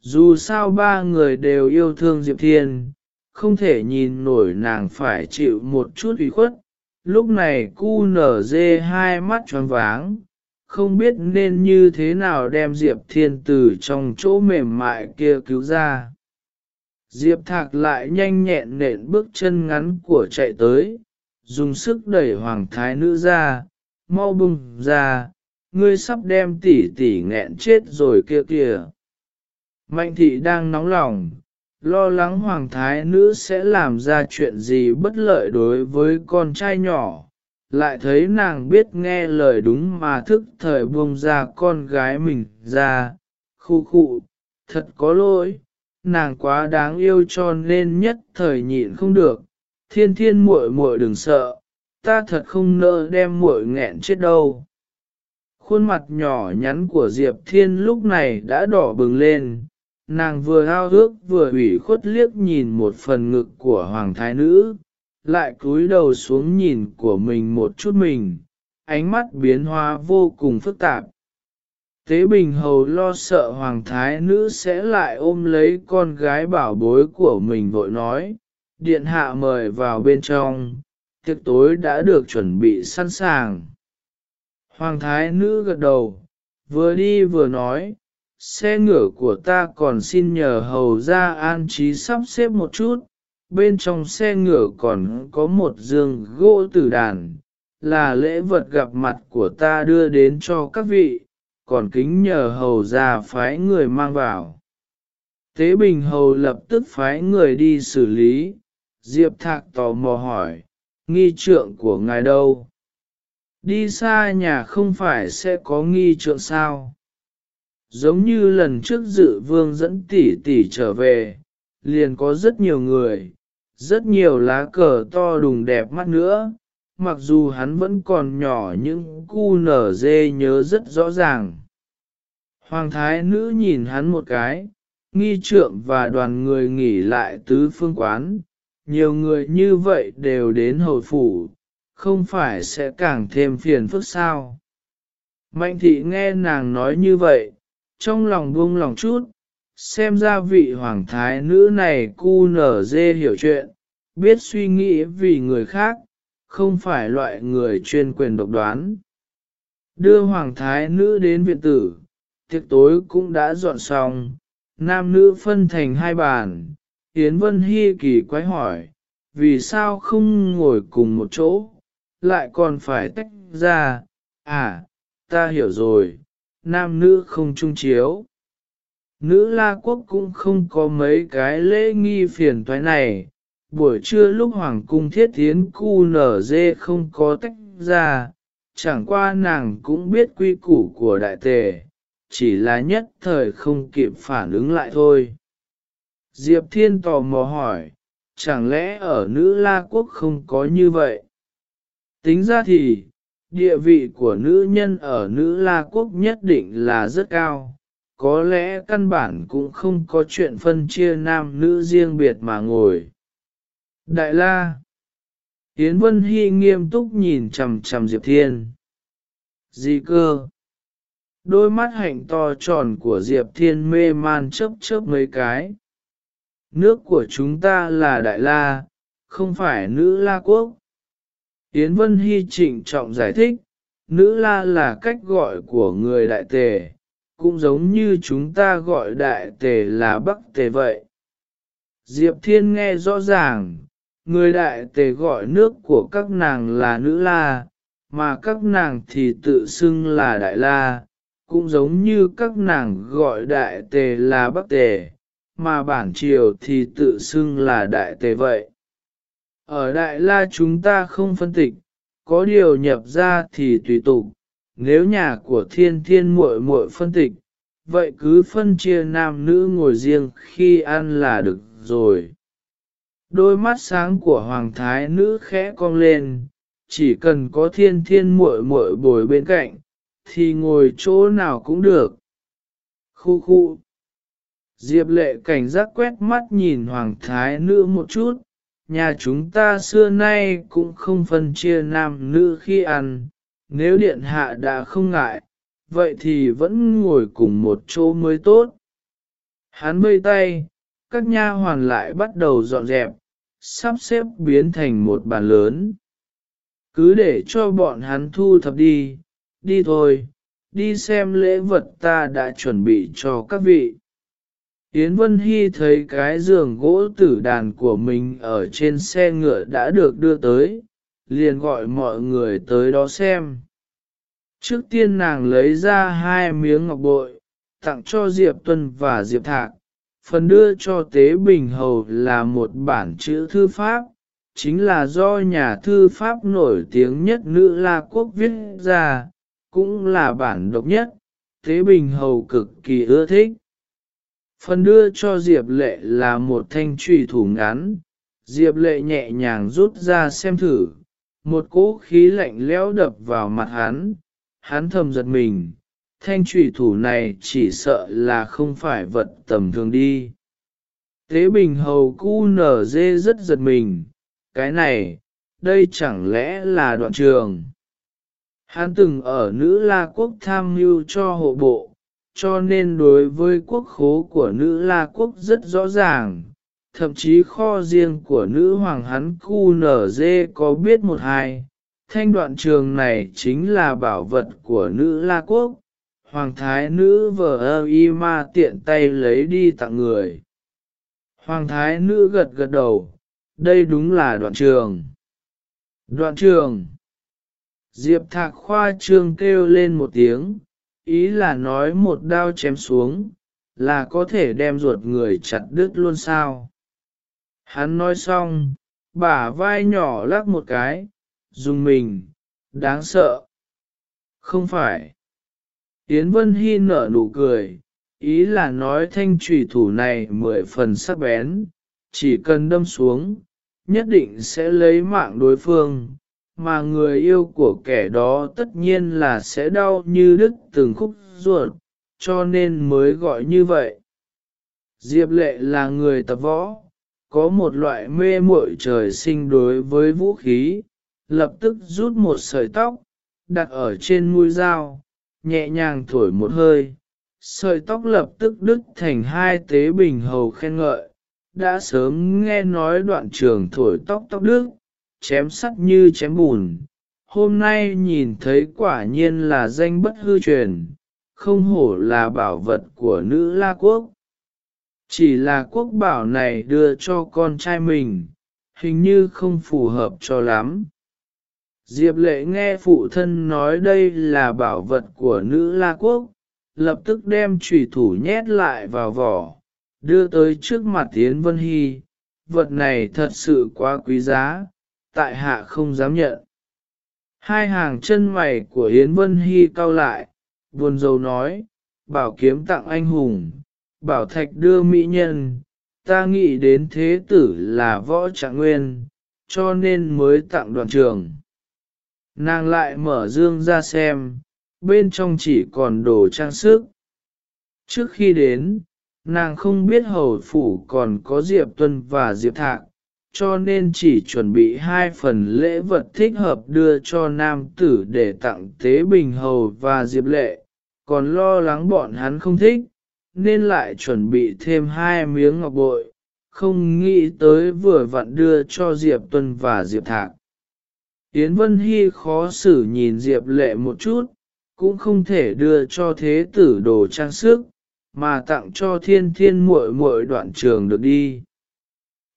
Dù sao ba người đều yêu thương Diệp Thiên, không thể nhìn nổi nàng phải chịu một chút ủy khuất. Lúc này cu nở dê hai mắt tròn váng, không biết nên như thế nào đem Diệp Thiên từ trong chỗ mềm mại kia cứu ra. Diệp Thạc lại nhanh nhẹn nện bước chân ngắn của chạy tới, dùng sức đẩy hoàng thái nữ ra, mau bung ra, ngươi sắp đem tỷ tỷ nghẹn chết rồi kia kìa. Mạnh thị đang nóng lòng, lo lắng hoàng thái nữ sẽ làm ra chuyện gì bất lợi đối với con trai nhỏ, lại thấy nàng biết nghe lời đúng mà thức thời buông ra con gái mình ra, khu khụ, thật có lỗi, nàng quá đáng yêu cho nên nhất thời nhịn không được, thiên thiên muội muội đừng sợ, ta thật không nỡ đem muội nghẹn chết đâu. Khuôn mặt nhỏ nhắn của Diệp Thiên lúc này đã đỏ bừng lên, nàng vừa ao ước vừa ủy khuất liếc nhìn một phần ngực của Hoàng Thái Nữ, lại cúi đầu xuống nhìn của mình một chút mình, ánh mắt biến hóa vô cùng phức tạp. Tế Bình Hầu lo sợ Hoàng Thái Nữ sẽ lại ôm lấy con gái bảo bối của mình vội nói, điện hạ mời vào bên trong, tiệc tối đã được chuẩn bị sẵn sàng. Hoàng thái nữ gật đầu, vừa đi vừa nói, xe ngựa của ta còn xin nhờ hầu ra an trí sắp xếp một chút, bên trong xe ngựa còn có một giường gỗ tử đàn, là lễ vật gặp mặt của ta đưa đến cho các vị, còn kính nhờ hầu ra phái người mang vào. Tế Bình Hầu lập tức phái người đi xử lý, Diệp Thạc tò mò hỏi, nghi trượng của ngài đâu? Đi xa nhà không phải sẽ có nghi trượng sao? Giống như lần trước dự vương dẫn tỷ tỷ trở về, liền có rất nhiều người, rất nhiều lá cờ to đùng đẹp mắt nữa, mặc dù hắn vẫn còn nhỏ nhưng cu nở dê nhớ rất rõ ràng. Hoàng thái nữ nhìn hắn một cái, nghi trượng và đoàn người nghỉ lại tứ phương quán, nhiều người như vậy đều đến hồi phủ, không phải sẽ càng thêm phiền phức sao. Mạnh thị nghe nàng nói như vậy, trong lòng buông lòng chút, xem ra vị hoàng thái nữ này cu nở dê hiểu chuyện, biết suy nghĩ vì người khác, không phải loại người chuyên quyền độc đoán. Đưa hoàng thái nữ đến viện tử, tiệc tối cũng đã dọn xong, nam nữ phân thành hai bàn, Yến Vân Hy kỳ quái hỏi, vì sao không ngồi cùng một chỗ, lại còn phải tách ra, à, ta hiểu rồi, nam nữ không chung chiếu. Nữ la quốc cũng không có mấy cái lễ nghi phiền toái này, buổi trưa lúc hoàng cung thiết tiến cu nở dê không có tách ra, chẳng qua nàng cũng biết quy củ của đại tề, chỉ là nhất thời không kịp phản ứng lại thôi. Diệp Thiên tò mò hỏi, chẳng lẽ ở nữ la quốc không có như vậy? Tính ra thì, địa vị của nữ nhân ở nữ la quốc nhất định là rất cao, có lẽ căn bản cũng không có chuyện phân chia nam nữ riêng biệt mà ngồi. Đại la Yến Vân Hy nghiêm túc nhìn chầm chầm Diệp Thiên. Gì cơ? Đôi mắt hạnh to tròn của Diệp Thiên mê man chớp chớp mấy cái. Nước của chúng ta là Đại La, không phải nữ La Quốc. Yến Vân Hy trịnh trọng giải thích, nữ La là cách gọi của người Đại Tề, cũng giống như chúng ta gọi Đại Tề là Bắc Tề vậy. Diệp Thiên nghe rõ ràng, người Đại Tề gọi nước của các nàng là nữ La, mà các nàng thì tự xưng là Đại La, cũng giống như các nàng gọi Đại Tề là Bắc Tề mà bản triều thì tự xưng là đại tề vậy. Ở Đại La chúng ta không phân tịch, có điều nhập ra thì tùy tục, nếu nhà của thiên thiên muội muội phân tịch, vậy cứ phân chia nam nữ ngồi riêng khi ăn là được rồi. Đôi mắt sáng của hoàng thái nữ khẽ cong lên, chỉ cần có thiên thiên muội muội bồi bên cạnh, thì ngồi chỗ nào cũng được. Khu khu. Diệp lệ cảnh giác quét mắt nhìn hoàng thái nữ một chút, nhà chúng ta xưa nay cũng không phân chia nam nữ khi ăn, nếu điện hạ đã không ngại, vậy thì vẫn ngồi cùng một chỗ mới tốt. Hắn bơi tay, các nha hoàn lại bắt đầu dọn dẹp, sắp xếp biến thành một bàn lớn. Cứ để cho bọn hắn thu thập đi, đi thôi, đi xem lễ vật ta đã chuẩn bị cho các vị. Yến Vân Hy thấy cái giường gỗ tử đàn của mình ở trên xe ngựa đã được đưa tới, liền gọi mọi người tới đó xem. Trước tiên nàng lấy ra hai miếng ngọc bội, tặng cho Diệp Tuân và Diệp Thạc, phần đưa cho Tế Bình Hầu là một bản chữ thư pháp, chính là do nhà thư pháp nổi tiếng nhất nữ La Quốc viết ra, cũng là bản độc nhất, Tế Bình Hầu cực kỳ ưa thích. Phần đưa cho Diệp Lệ là một thanh trùy thủ ngắn, Diệp Lệ nhẹ nhàng rút ra xem thử, một cỗ khí lạnh lẽo đập vào mặt hắn, hắn thầm giật mình, thanh trùy thủ này chỉ sợ là không phải vật tầm thường đi. Tế Bình Hầu cu nở dê rất giật mình, cái này, đây chẳng lẽ là đoạn trường. Hắn từng ở nữ la quốc tham mưu cho hộ bộ, cho nên đối với quốc khố của nữ la quốc rất rõ ràng, thậm chí kho riêng của nữ hoàng hắn cu nở dê có biết một hai, thanh đoạn trường này chính là bảo vật của nữ la quốc, hoàng thái nữ vợ ơ y ma tiện tay lấy đi tặng người. Hoàng thái nữ gật gật đầu, đây đúng là đoạn trường. Đoạn trường. Diệp thạc khoa trương kêu lên một tiếng, ý là nói một đao chém xuống, là có thể đem ruột người chặt đứt luôn sao. Hắn nói xong, bả vai nhỏ lắc một cái, dùng mình, đáng sợ. Không phải. Yến Vân Hy nở nụ cười, ý là nói thanh trùy thủ này mười phần sắc bén, chỉ cần đâm xuống, nhất định sẽ lấy mạng đối phương, mà người yêu của kẻ đó tất nhiên là sẽ đau như đứt từng khúc ruột, cho nên mới gọi như vậy. Diệp lệ là người tập võ, có một loại mê muội trời sinh đối với vũ khí, lập tức rút một sợi tóc, đặt ở trên mũi dao, nhẹ nhàng thổi một hơi, sợi tóc lập tức đứt thành hai tế bình hầu khen ngợi, đã sớm nghe nói đoạn trường thổi tóc tóc đức, chém sắt như chém bùn. Hôm nay nhìn thấy quả nhiên là danh bất hư truyền, không hổ là bảo vật của nữ la quốc. Chỉ là quốc bảo này đưa cho con trai mình, hình như không phù hợp cho lắm. Diệp lệ nghe phụ thân nói đây là bảo vật của nữ la quốc, lập tức đem trùy thủ nhét lại vào vỏ, đưa tới trước mặt Yến Vân Hy. Vật này thật sự quá quý giá, tại hạ không dám nhận. Hai hàng chân mày của Yến Vân Hy cau lại, buồn rầu nói, bảo kiếm tặng anh hùng, bảo thạch đưa mỹ nhân, ta nghĩ đến thế tử là võ trạng nguyên, cho nên mới tặng đoàn trường. Nàng lại mở dương ra xem, bên trong chỉ còn đồ trang sức. Trước khi đến, nàng không biết hầu phủ còn có Diệp Tuân và Diệp Thạc, cho nên chỉ chuẩn bị hai phần lễ vật thích hợp đưa cho nam tử để tặng Tế Bình Hầu và Diệp Lệ, còn lo lắng bọn hắn không thích, nên lại chuẩn bị thêm hai miếng ngọc bội, không nghĩ tới vừa vặn đưa cho Diệp Tuân và Diệp Thạc. Yến Vân Hy khó xử nhìn Diệp Lệ một chút, cũng không thể đưa cho thế tử đồ trang sức, mà tặng cho thiên thiên muội muội đoạn trường được đi.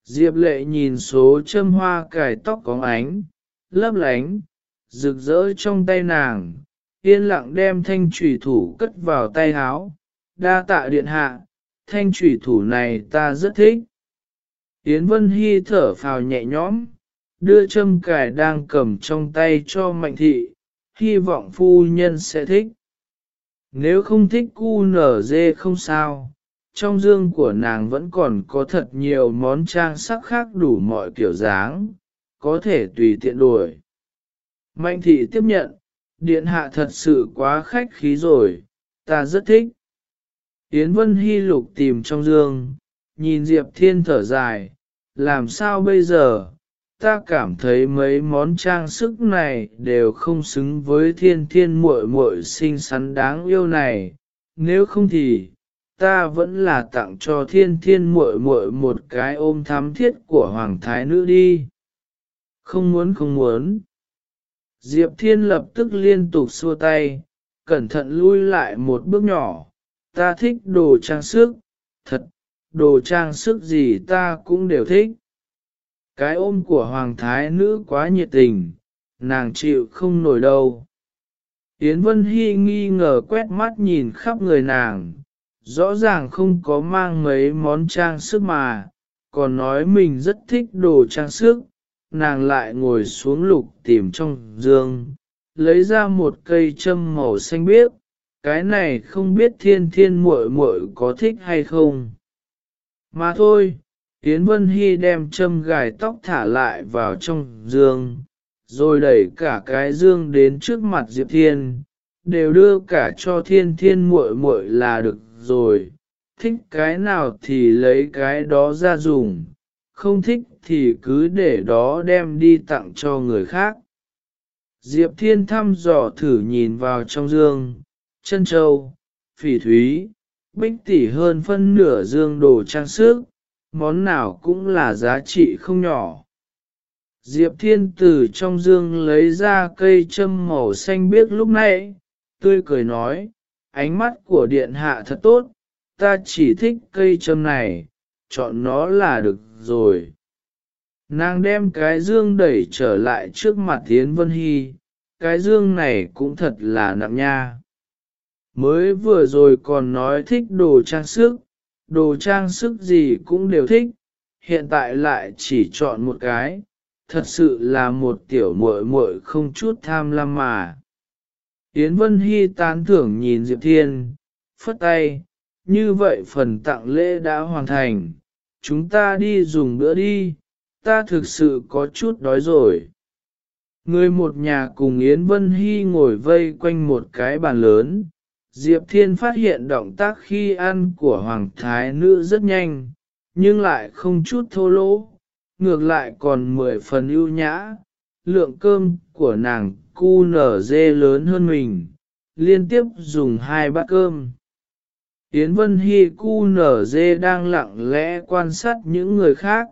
Diệp lệ nhìn số châm hoa cài tóc có ánh, lấp lánh, rực rỡ trong tay nàng, yên lặng đem thanh trùy thủ cất vào tay háo, đa tạ điện hạ, thanh trùy thủ này ta rất thích. Yến Vân Hy thở phào nhẹ nhõm, đưa châm cài đang cầm trong tay cho mạnh thị, hy vọng phu nhân sẽ thích. Nếu không thích cu nở dê không sao, trong dương của nàng vẫn còn có thật nhiều món trang sắc khác đủ mọi kiểu dáng, có thể tùy tiện đổi. Mạnh thị tiếp nhận, điện hạ thật sự quá khách khí rồi, ta rất thích. Yến Vân Hy lục tìm trong dương, nhìn Diệp Thiên thở dài, làm sao bây giờ, ta cảm thấy mấy món trang sức này đều không xứng với thiên thiên muội muội xinh xắn đáng yêu này, nếu không thì ta vẫn là tặng cho thiên thiên muội muội một cái ôm thắm thiết của hoàng thái nữ đi. Không muốn không muốn. Diệp thiên lập tức liên tục xua tay, cẩn thận lui lại một bước nhỏ, ta thích đồ trang sức, thật, đồ trang sức gì ta cũng đều thích. Cái ôm của hoàng thái nữ quá nhiệt tình, nàng chịu không nổi đâu. Yến Vân Hy nghi ngờ quét mắt nhìn khắp người nàng, rõ ràng không có mang mấy món trang sức mà, còn nói mình rất thích đồ trang sức, nàng lại ngồi xuống lục tìm trong giường, lấy ra một cây châm màu xanh biếc, cái này không biết thiên thiên muội muội có thích hay không. Mà thôi, Yến Vân Hy đem châm gài tóc thả lại vào trong giường, rồi đẩy cả cái dương đến trước mặt Diệp Thiên, đều đưa cả cho thiên thiên muội muội là được rồi, thích cái nào thì lấy cái đó ra dùng, không thích thì cứ để đó đem đi tặng cho người khác. Diệp Thiên thăm dò thử nhìn vào trong dương, chân châu, phỉ thúy, bích tỉ hơn phân nửa dương đồ trang sức, món nào cũng là giá trị không nhỏ. Diệp Thiên từ trong dương lấy ra cây châm màu xanh biếc lúc nãy, tươi cười nói, ánh mắt của điện hạ thật tốt, ta chỉ thích cây châm này, chọn nó là được rồi. Nàng đem cái dương đẩy trở lại trước mặt Yến Vân Hy, cái dương này cũng thật là nặng nha. Mới vừa rồi còn nói thích đồ trang sức, đồ trang sức gì cũng đều thích, hiện tại lại chỉ chọn một cái, thật sự là một tiểu muội muội không chút tham lam mà. Yến Vân Hy tán thưởng nhìn Diệp Thiên, phất tay, như vậy phần tặng lễ đã hoàn thành, chúng ta đi dùng bữa đi, ta thực sự có chút đói rồi. Người một nhà cùng Yến Vân Hy ngồi vây quanh một cái bàn lớn, Diệp Thiên phát hiện động tác khi ăn của Hoàng Thái Nữ rất nhanh, nhưng lại không chút thô lỗ, ngược lại còn mười phần ưu nhã, lượng cơm của nàng cu nở dê lớn hơn mình, liên tiếp dùng hai bát cơm. Yến Vân Hy cu nở dê đang lặng lẽ quan sát những người khác,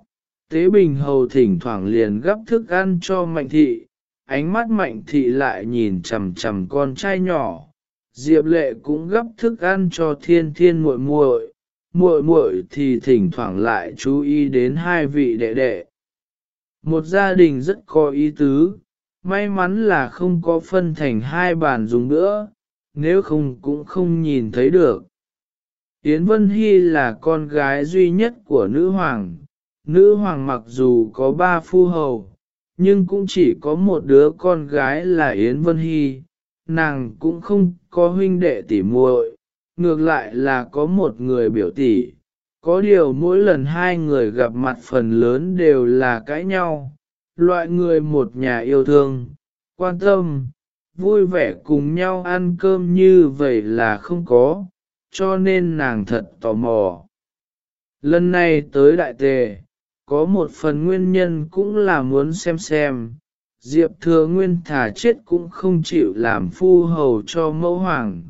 Tế Bình Hầu thỉnh thoảng liền gấp thức ăn cho Mạnh Thị, ánh mắt Mạnh Thị lại nhìn chầm chầm con trai nhỏ. Diệp Lệ cũng gấp thức ăn cho Thiên Thiên muội muội, muội muội thì thỉnh thoảng lại chú ý đến hai vị đệ đệ. Một gia đình rất có ý tứ, may mắn là không có phân thành hai bàn dùng nữa, nếu không cũng không nhìn thấy được. Yến Vân Hy là con gái duy nhất của nữ hoàng, nữ hoàng mặc dù có ba phu hầu, nhưng cũng chỉ có một đứa con gái là Yến Vân Hy, nàng cũng không có huynh đệ tỉ muội, ngược lại là có một người biểu tỷ. Có điều mỗi lần hai người gặp mặt phần lớn đều là cãi nhau, loại người một nhà yêu thương, quan tâm, vui vẻ cùng nhau ăn cơm như vậy là không có, cho nên nàng thật tò mò. Lần này tới đại tề, có một phần nguyên nhân cũng là muốn xem xem, Diệp thừa nguyên thả chết cũng không chịu làm phu hầu cho mẫu hoàng,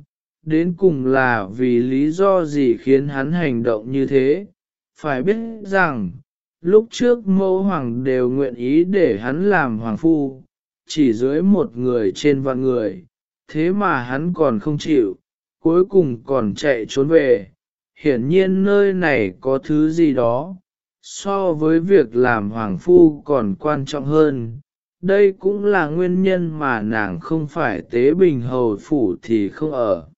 đến cùng là vì lý do gì khiến hắn hành động như thế. Phải biết rằng, lúc trước mẫu hoàng đều nguyện ý để hắn làm hoàng phu, chỉ dưới một người trên vạn người, thế mà hắn còn không chịu, cuối cùng còn chạy trốn về. Hiển nhiên nơi này có thứ gì đó, so với việc làm hoàng phu còn quan trọng hơn. Đây cũng là nguyên nhân mà nàng không phải tế bình hầu phủ thì không ở.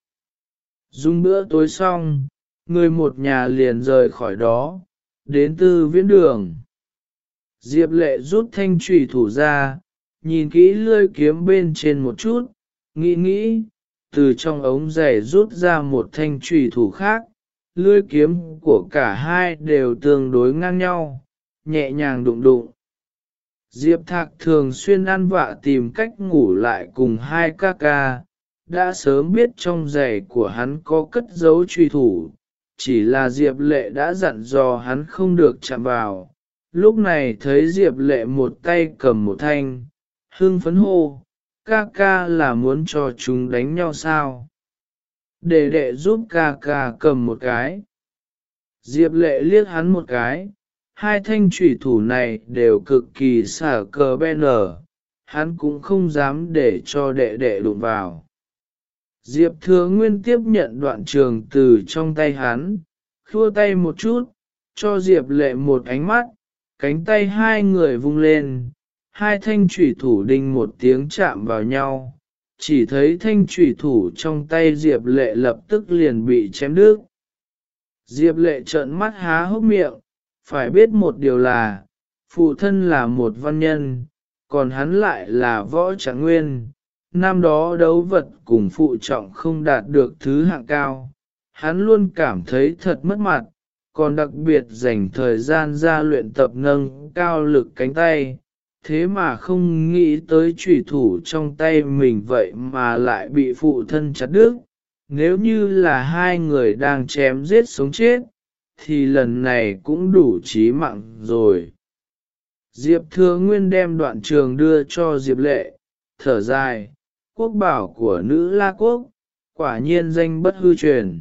Dùng bữa tối xong, người một nhà liền rời khỏi đó, đến tư viễn đường. Diệp lệ rút thanh trùy thủ ra, nhìn kỹ lươi kiếm bên trên một chút, nghĩ nghĩ, từ trong ống giày rút ra một thanh trùy thủ khác, lưỡi kiếm của cả hai đều tương đối ngang nhau, nhẹ nhàng đụng đụng. Diệp Thạc thường xuyên ăn vạ tìm cách ngủ lại cùng hai ca ca, đã sớm biết trong giày của hắn có cất dấu truy thủ, chỉ là Diệp Lệ đã dặn dò hắn không được chạm vào. Lúc này thấy Diệp Lệ một tay cầm một thanh, hưng phấn hô, ca ca là muốn cho chúng đánh nhau sao? Để đệ giúp ca ca cầm một cái. Diệp lệ liếc hắn một cái, hai thanh thủy thủ này đều cực kỳ xả cờ ben ở, hắn cũng không dám để cho đệ đệ đụng vào. Diệp thừa nguyên tiếp nhận đoạn trường từ trong tay hắn, khua tay một chút, cho Diệp lệ một ánh mắt, cánh tay hai người vung lên, hai thanh trùy thủ đinh một tiếng chạm vào nhau, chỉ thấy thanh trùy thủ trong tay Diệp lệ lập tức liền bị chém đứt. Diệp lệ trợn mắt há hốc miệng, phải biết một điều là, phụ thân là một văn nhân, còn hắn lại là võ trạng nguyên. Năm đó đấu vật cùng phụ trọng không đạt được thứ hạng cao, hắn luôn cảm thấy thật mất mặt, còn đặc biệt dành thời gian ra luyện tập nâng cao lực cánh tay, thế mà không nghĩ tới trùy thủ trong tay mình vậy mà lại bị phụ thân chặt đứt. Nếu như là hai người đang chém giết sống chết, thì lần này cũng đủ chí mạng rồi. Diệp Thừa Nguyên đem đoạn trường đưa cho Diệp Lệ, thở dài, quốc bảo của nữ La Quốc, quả nhiên danh bất hư truyền.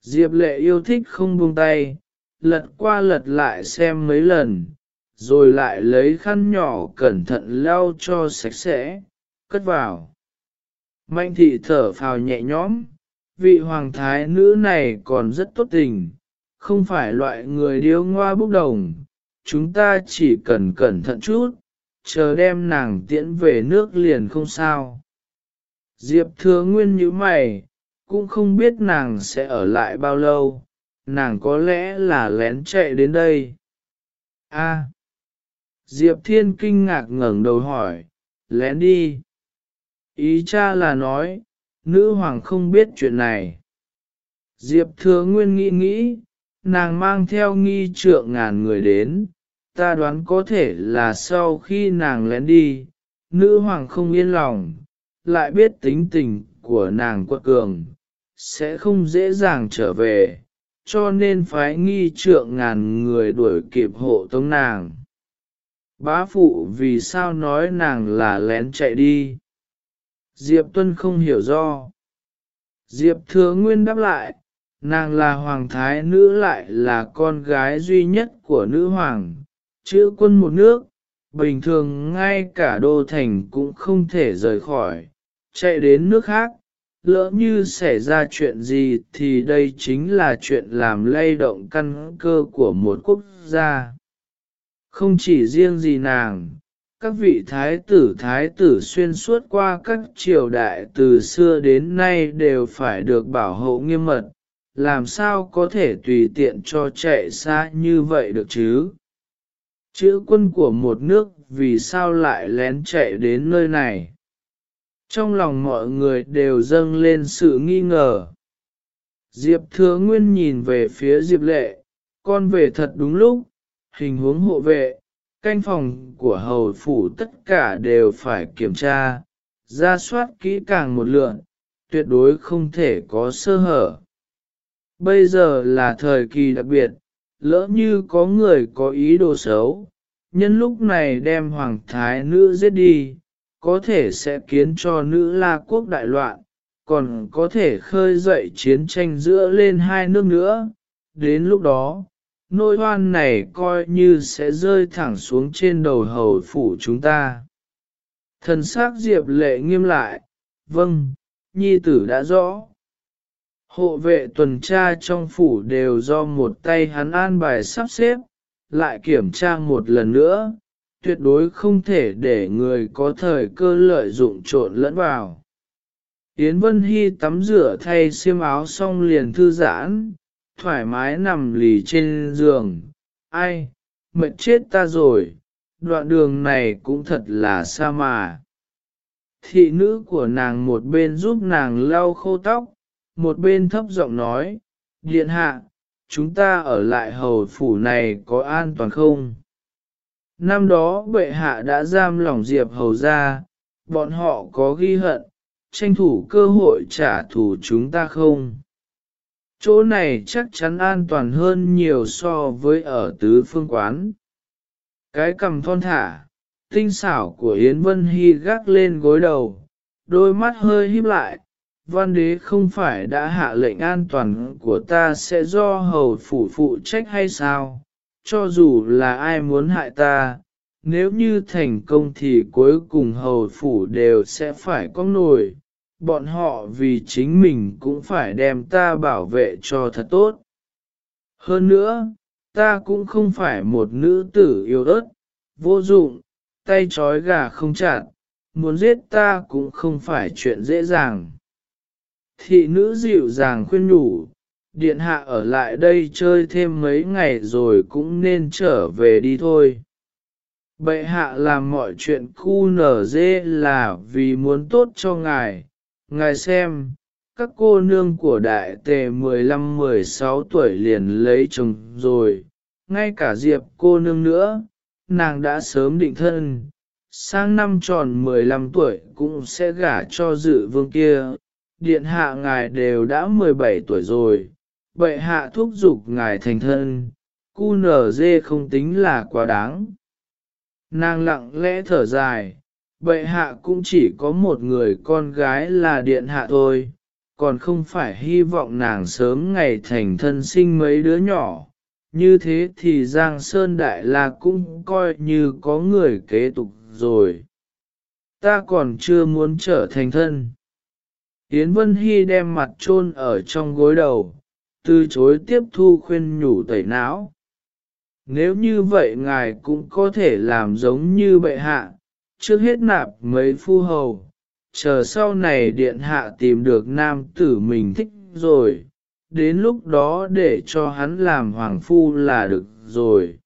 Diệp Lệ yêu thích không buông tay, lật qua lật lại xem mấy lần, rồi lại lấy khăn nhỏ cẩn thận lau cho sạch sẽ, cất vào. Mạnh thị thở phào nhẹ nhõm, vị hoàng thái nữ này còn rất tốt tình, không phải loại người điêu ngoa bốc đồng, chúng ta chỉ cần cẩn thận chút, chờ đem nàng tiễn về nước liền không sao. Diệp thừa nguyên như mày, cũng không biết nàng sẽ ở lại bao lâu, nàng có lẽ là lén chạy đến đây. A. Diệp thiên kinh ngạc ngẩng đầu hỏi, lén đi. Ý cha là nói, nữ hoàng không biết chuyện này. Diệp thừa nguyên nghĩ nghĩ, nàng mang theo nghi trượng ngàn người đến, ta đoán có thể là sau khi nàng lén đi, nữ hoàng không yên lòng, lại biết tính tình của nàng quật cường, sẽ không dễ dàng trở về, cho nên phái nghi trượng ngàn người đuổi kịp hộ tống nàng. Bá phụ vì sao nói nàng là lén chạy đi? Diệp Tuân không hiểu do. Diệp Thừa Nguyên đáp lại, nàng là hoàng thái nữ lại là con gái duy nhất của nữ hoàng, chữ quân một nước, bình thường ngay cả đô thành cũng không thể rời khỏi, chạy đến nước khác, lỡ như xảy ra chuyện gì thì đây chính là chuyện làm lay động căn cơ của một quốc gia. Không chỉ riêng gì nàng, các vị thái tử thái tử xuyên suốt qua các triều đại từ xưa đến nay đều phải được bảo hộ nghiêm mật, làm sao có thể tùy tiện cho chạy xa như vậy được chứ? Chữ quân của một nước vì sao lại lén chạy đến nơi này? Trong lòng mọi người đều dâng lên sự nghi ngờ. Diệp Thừa Nguyên nhìn về phía Diệp Lệ, con về thật đúng lúc, hình huống hộ vệ, canh phòng của hầu phủ tất cả đều phải kiểm tra, ra soát kỹ càng một lượn, tuyệt đối không thể có sơ hở. Bây giờ là thời kỳ đặc biệt, lỡ như có người có ý đồ xấu, nhân lúc này đem hoàng thái nữ giết đi, có thể sẽ khiến cho nữ la quốc đại loạn, còn có thể khơi dậy chiến tranh giữa lên hai nước nữa. Đến lúc đó, nỗi hoan này coi như sẽ rơi thẳng xuống trên đầu hầu phủ chúng ta. Thần sắc diệp lệ nghiêm lại, vâng, nhi tử đã rõ. Hộ vệ tuần tra trong phủ đều do một tay hắn an bài sắp xếp, lại kiểm tra một lần nữa, tuyệt đối không thể để người có thời cơ lợi dụng trộn lẫn vào. Yến Vân Hy tắm rửa thay xiêm áo xong liền thư giãn, thoải mái nằm lì trên giường. Ai, mệt chết ta rồi, đoạn đường này cũng thật là xa mà. Thị nữ của nàng một bên giúp nàng lau khô tóc, một bên thấp giọng nói, điện hạ, chúng ta ở lại hầu phủ này có an toàn không? Năm đó bệ hạ đã giam lỏng Diệp hầu ra, bọn họ có ghi hận, tranh thủ cơ hội trả thù chúng ta không? Chỗ này chắc chắn an toàn hơn nhiều so với ở tứ phương quán. Cái cầm thon thả, tinh xảo của Yến Vân Hy gác lên gối đầu, đôi mắt hơi híp lại, văn đế không phải đã hạ lệnh an toàn của ta sẽ do hầu phủ phụ trách hay sao, cho dù là ai muốn hại ta, nếu như thành công thì cuối cùng hầu phủ đều sẽ phải có nổi, bọn họ vì chính mình cũng phải đem ta bảo vệ cho thật tốt. Hơn nữa, ta cũng không phải một nữ tử yêu ớt, vô dụng, tay trói gà không chặt, muốn giết ta cũng không phải chuyện dễ dàng. Thị nữ dịu dàng khuyên nhủ, điện hạ ở lại đây chơi thêm mấy ngày rồi cũng nên trở về đi thôi. Bệ hạ làm mọi chuyện khu nở dê là vì muốn tốt cho ngài, ngài xem, các cô nương của đại tề 15-16 tuổi liền lấy chồng rồi, ngay cả diệp cô nương nữa, nàng đã sớm định thân, sang năm tròn 15 tuổi cũng sẽ gả cho dự vương kia, điện hạ ngài đều đã 17 tuổi rồi, bệ hạ thúc giục ngài thành thân, cu nở dê không tính là quá đáng. Nàng lặng lẽ thở dài, bệ hạ cũng chỉ có một người con gái là điện hạ thôi, còn không phải hy vọng nàng sớm ngày thành thân sinh mấy đứa nhỏ, như thế thì Giang Sơn Đại La cũng coi như có người kế tục rồi. Ta còn chưa muốn trở thành thân. Yến Vân Hy đem mặt chôn ở trong gối đầu, từ chối tiếp thu khuyên nhủ tẩy não. Nếu như vậy ngài cũng có thể làm giống như bệ hạ, trước hết nạp mấy phu hầu, chờ sau này điện hạ tìm được nam tử mình thích rồi, đến lúc đó để cho hắn làm hoàng phu là được rồi.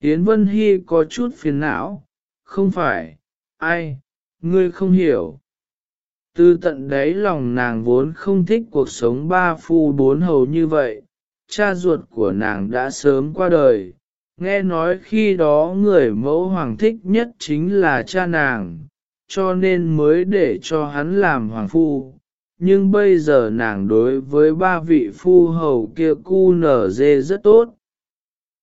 Yến Vân Hy có chút phiền não, không phải, ai, ngươi không hiểu. Từ tận đấy lòng nàng vốn không thích cuộc sống ba phu bốn hầu như vậy, cha ruột của nàng đã sớm qua đời, nghe nói khi đó người mẫu hoàng thích nhất chính là cha nàng, cho nên mới để cho hắn làm hoàng phu. Nhưng bây giờ nàng đối với ba vị phu hầu kia cu nở dê rất tốt.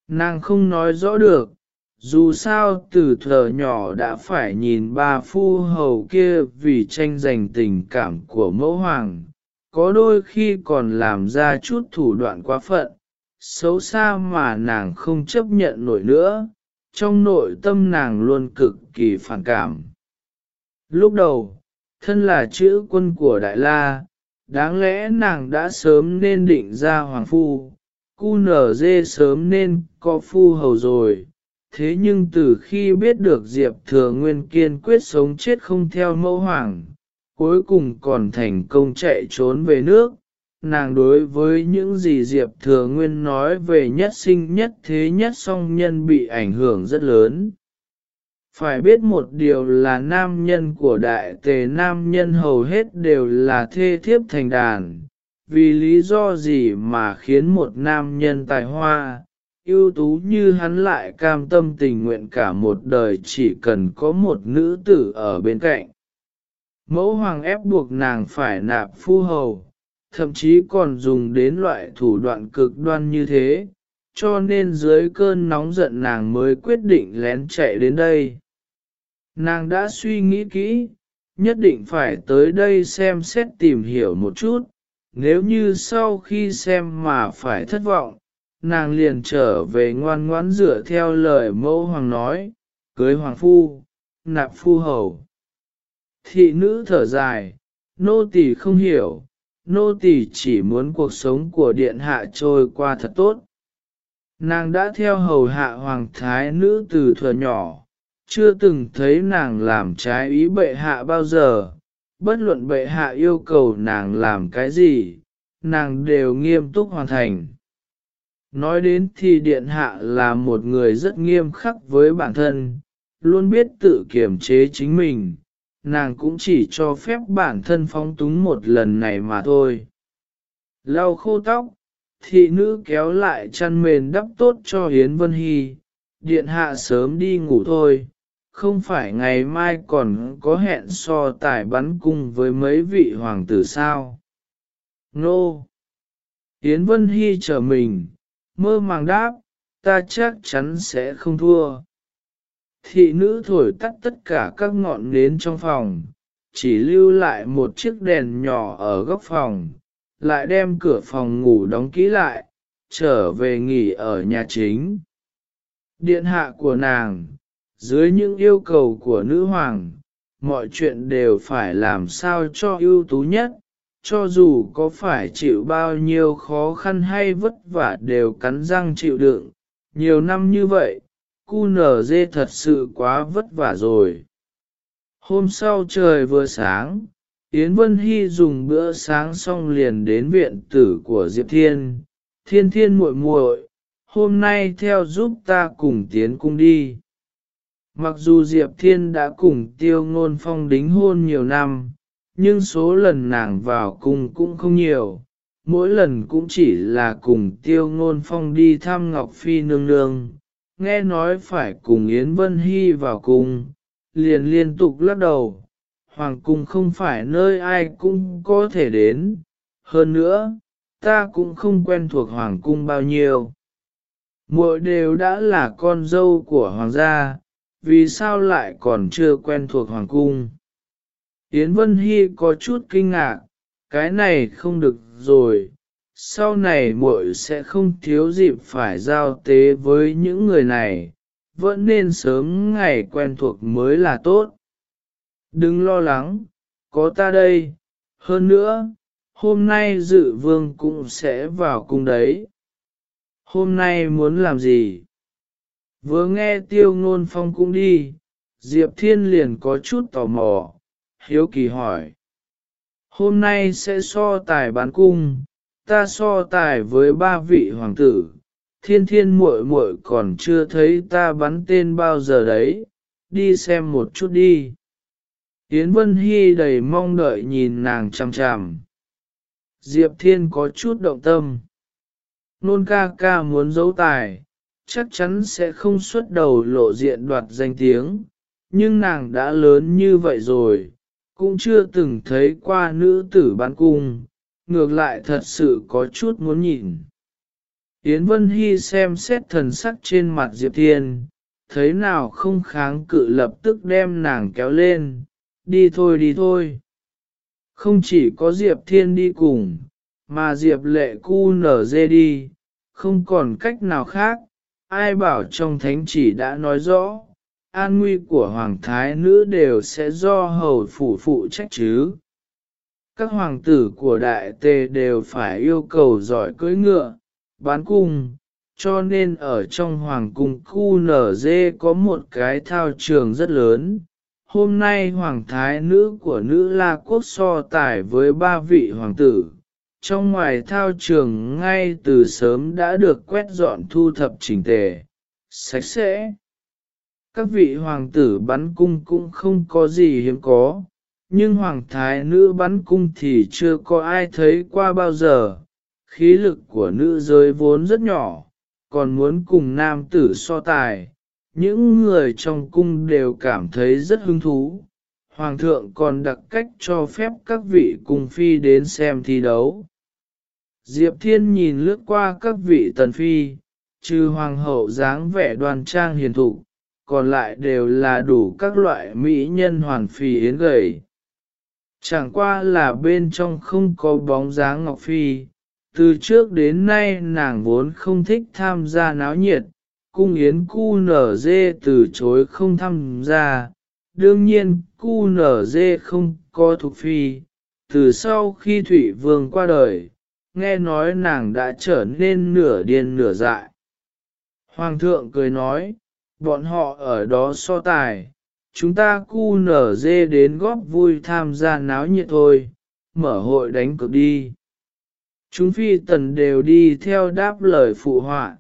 Nàng không nói rõ được, dù sao từ thờ nhỏ đã phải nhìn ba phu hầu kia vì tranh giành tình cảm của mẫu hoàng, có đôi khi còn làm ra chút thủ đoạn quá phận, xấu xa mà nàng không chấp nhận nổi nữa, trong nội tâm nàng luôn cực kỳ phản cảm. Lúc đầu, thân là chữ quân của Đại La, đáng lẽ nàng đã sớm nên định ra hoàng phu, cu nở dê sớm nên có phu hầu rồi. Thế nhưng từ khi biết được Diệp Thừa Nguyên kiên quyết sống chết không theo mẫu hoàng, cuối cùng còn thành công chạy trốn về nước, nàng đối với những gì Diệp Thừa Nguyên nói về nhất sinh nhất thế nhất song nhân bị ảnh hưởng rất lớn. Phải biết một điều là nam nhân của đại tề nam nhân hầu hết đều là thê thiếp thành đàn, vì lý do gì mà khiến một nam nhân tài hoa, ưu tú như hắn lại cam tâm tình nguyện cả một đời chỉ cần có một nữ tử ở bên cạnh. Mẫu hoàng ép buộc nàng phải nạp phu hầu, thậm chí còn dùng đến loại thủ đoạn cực đoan như thế, cho nên dưới cơn nóng giận nàng mới quyết định lén chạy đến đây. Nàng đã suy nghĩ kỹ, nhất định phải tới đây xem xét tìm hiểu một chút, nếu như sau khi xem mà phải thất vọng, nàng liền trở về ngoan ngoãn dựa theo lời mẫu hoàng nói, cưới hoàng phu, nạp phu hầu. Thị nữ thở dài, nô tỳ không hiểu, nô tỳ chỉ muốn cuộc sống của điện hạ trôi qua thật tốt. Nàng đã theo hầu hạ hoàng thái nữ từ thuở nhỏ, chưa từng thấy nàng làm trái ý bệ hạ bao giờ, bất luận bệ hạ yêu cầu nàng làm cái gì, nàng đều nghiêm túc hoàn thành. Nói đến thì điện hạ là một người rất nghiêm khắc với bản thân, luôn biết tự kiểm chế chính mình, nàng cũng chỉ cho phép bản thân phóng túng một lần này mà thôi. Lau khô tóc, thị nữ kéo lại chăn mền đắp tốt cho Hiến Vân Hy, điện hạ sớm đi ngủ thôi, không phải ngày mai còn có hẹn so tài bắn cung với mấy vị hoàng tử sao. Nô! Hiến Vân Hy chờ mình, mơ màng đáp, ta chắc chắn sẽ không thua thị nữ thổi tắt tất cả các ngọn nến trong phòng, chỉ lưu lại một chiếc đèn nhỏ ở góc phòng, lại đem cửa phòng ngủ đóng kỹ lại, trở về nghỉ ở nhà chính. Điện hạ của nàng, dưới những yêu cầu của nữ hoàng, mọi chuyện đều phải làm sao cho ưu tú nhất, cho dù có phải chịu bao nhiêu khó khăn hay vất vả đều cắn răng chịu đựng. Nhiều năm như vậy, cu nở dê thật sự quá vất vả rồi. Hôm sau trời vừa sáng, Yến Vân Hy dùng bữa sáng xong liền đến viện tử của Diệp Thiên. Thiên thiên muội muội, hôm nay theo giúp ta cùng tiến cung đi. Mặc dù Diệp Thiên đã cùng tiêu ngôn phong đính hôn nhiều năm, nhưng số lần nàng vào cung cũng không nhiều, mỗi lần cũng chỉ là cùng tiêu ngôn phong đi thăm Ngọc Phi nương nương, nghe nói phải cùng Yến Vân Hy vào cung, liền liên tục lắc đầu, hoàng cung không phải nơi ai cũng có thể đến, hơn nữa, ta cũng không quen thuộc hoàng cung bao nhiêu. Muội đều đã là con dâu của hoàng gia, vì sao lại còn chưa quen thuộc hoàng cung? Yến Vân Hy có chút kinh ngạc, cái này không được rồi, sau này muội sẽ không thiếu dịp phải giao tế với những người này, vẫn nên sớm ngày quen thuộc mới là tốt. Đừng lo lắng, có ta đây, hơn nữa, hôm nay dự vương cũng sẽ vào cung đấy. Hôm nay muốn làm gì? Vừa nghe tiêu ngôn phong cũng đi, Diệp Thiên liền có chút tò mò, hiếu kỳ hỏi. Hôm nay sẽ so tài bán cung, ta so tài với ba vị hoàng tử, thiên thiên muội muội còn chưa thấy ta bắn tên bao giờ đấy, đi xem một chút đi. Yến Vân Hy đầy mong đợi nhìn nàng chằm chằm. Diệp Thiên có chút động tâm. Nôn ca ca muốn giấu tài, chắc chắn sẽ không xuất đầu lộ diện đoạt danh tiếng, nhưng nàng đã lớn như vậy rồi, cũng chưa từng thấy qua nữ tử bán cung, ngược lại thật sự có chút muốn nhìn. Yến Vân Hy xem xét thần sắc trên mặt Diệp Thiên, thấy nào không kháng cự lập tức đem nàng kéo lên, đi thôi đi thôi. Không chỉ có Diệp Thiên đi cùng, mà Diệp lệ cu nở dê đi, không còn cách nào khác, ai bảo trong thánh chỉ đã nói rõ, an nguy của hoàng thái nữ đều sẽ do hầu phủ phụ trách chứ. Các hoàng tử của đại tề đều phải yêu cầu giỏi cưỡi ngựa, bán cung, cho nên ở trong hoàng cung khu nở dê có một cái thao trường rất lớn. Hôm nay hoàng thái nữ của nữ la quốc so tài với ba vị hoàng tử, trong ngoài thao trường ngay từ sớm đã được quét dọn thu thập chỉnh tề, sạch sẽ. Các vị hoàng tử bắn cung cũng không có gì hiếm có, nhưng hoàng thái nữ bắn cung thì chưa có ai thấy qua bao giờ. Khí lực của nữ giới vốn rất nhỏ, còn muốn cùng nam tử so tài. Những người trong cung đều cảm thấy rất hứng thú. Hoàng thượng còn đặc cách cho phép các vị cung phi đến xem thi đấu. Diệp Thiên nhìn lướt qua các vị tần phi, trừ hoàng hậu dáng vẻ đoan trang hiền thụ, còn lại đều là đủ các loại mỹ nhân hoàn phì yến gầy. Chẳng qua là bên trong không có bóng dáng Ngọc Phi, từ trước đến nay nàng vốn không thích tham gia náo nhiệt, cung yến cu nở dê từ chối không tham gia, đương nhiên cu nở dê không có thuộc phi, từ sau khi Thủy Vương qua đời, nghe nói nàng đã trở nên nửa điên nửa dại. Hoàng thượng cười nói, bọn họ ở đó so tài, chúng ta cu nở dê đến góp vui tham gia náo nhiệt thôi, mở hội đánh cực đi. Chúng phi tần đều đi theo đáp lời phụ họa.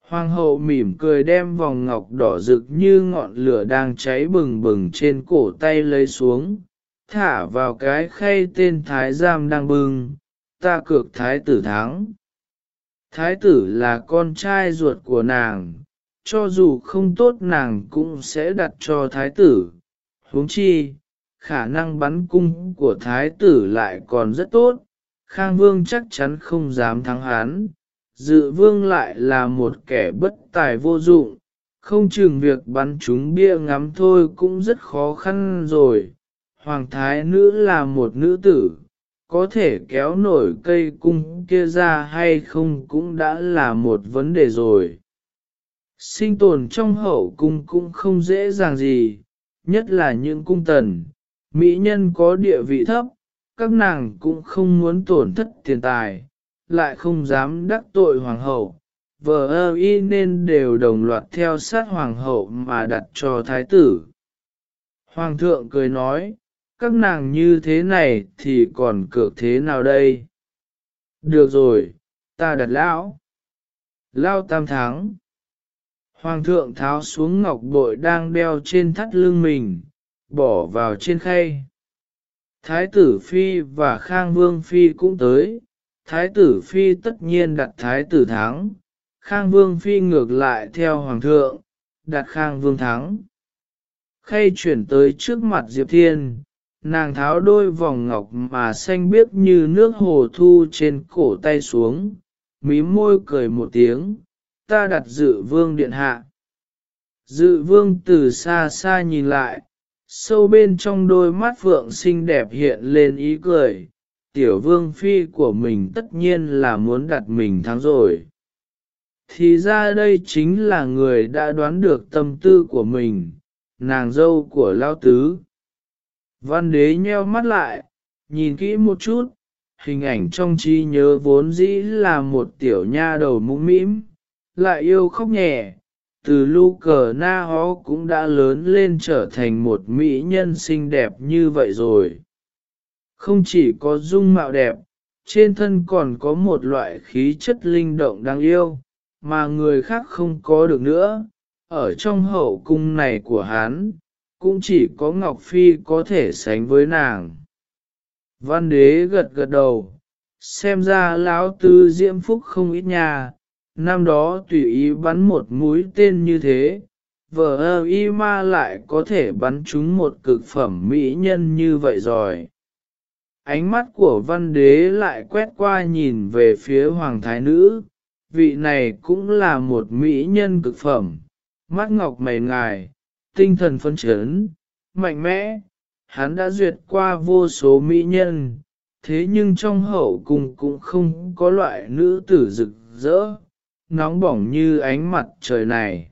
Hoàng hậu mỉm cười đem vòng ngọc đỏ rực như ngọn lửa đang cháy bừng bừng trên cổ tay lấy xuống, thả vào cái khay tên thái giam đang bừng, ta cược thái tử thắng. Thái tử là con trai ruột của nàng, cho dù không tốt nàng cũng sẽ đặt cho thái tử. huống chi, khả năng bắn cung của thái tử lại còn rất tốt, Khang Vương chắc chắn không dám thắng hắn. Dự vương lại là một kẻ bất tài vô dụng, không chừng việc bắn chúng bia ngắm thôi cũng rất khó khăn rồi. Hoàng thái nữ là một nữ tử, có thể kéo nổi cây cung kia ra hay không cũng đã là một vấn đề rồi. Sinh tồn trong hậu cung cũng không dễ dàng gì, nhất là những cung tần, mỹ nhân có địa vị thấp, các nàng cũng không muốn tổn thất tiền tài, lại không dám đắc tội hoàng hậu, vợ ơ y nên đều đồng loạt theo sát hoàng hậu mà đặt cho thái tử. Hoàng thượng cười nói, các nàng như thế này thì còn cược thế nào đây? Được rồi, ta đặt lão. Lao tam tháng. Hoàng thượng tháo xuống ngọc bội đang đeo trên thắt lưng mình, bỏ vào trên khay. Thái tử Phi và Khang Vương Phi cũng tới, Thái tử Phi tất nhiên đặt Thái tử thắng, Khang Vương Phi ngược lại theo Hoàng thượng, đặt Khang Vương thắng. Khay chuyển tới trước mặt Diệp Thiên, nàng tháo đôi vòng ngọc mà xanh biếc như nước hồ thu trên cổ tay xuống, mí môi cười một tiếng, ta đặt dự vương điện hạ. Dự vương từ xa xa nhìn lại, sâu bên trong đôi mắt vượng xinh đẹp hiện lên ý cười, tiểu vương phi của mình tất nhiên là muốn đặt mình thắng rồi. Thì ra đây chính là người đã đoán được tâm tư của mình nàng dâu của lao tứ. Văn đế nheo mắt lại nhìn kỹ một chút hình ảnh trong trí nhớ vốn dĩ là một tiểu nha đầu mũm mĩm lại yêu khóc nhẹ. Từ lu cờ na hó cũng đã lớn lên trở thành một mỹ nhân xinh đẹp như vậy rồi. Không chỉ có dung mạo đẹp, trên thân còn có một loại khí chất linh động đáng yêu, mà người khác không có được nữa. Ở trong hậu cung này của hắn, cũng chỉ có ngọc phi có thể sánh với nàng. Văn đế gật gật đầu, xem ra lão tư diễm phúc không ít nhà năm đó tùy ý bắn một mũi tên như thế vợ ơ y ma lại có thể bắn trúng một cực phẩm mỹ nhân như vậy rồi. Ánh mắt của văn đế lại quét qua nhìn về phía hoàng thái nữ. Vị này cũng là một mỹ nhân cực phẩm. Mắt ngọc mày ngài, tinh thần phân chấn, mạnh mẽ. Hắn đã duyệt qua vô số mỹ nhân. Thế nhưng trong hậu cung cũng không có loại nữ tử rực rỡ nóng bỏng như ánh mặt trời này.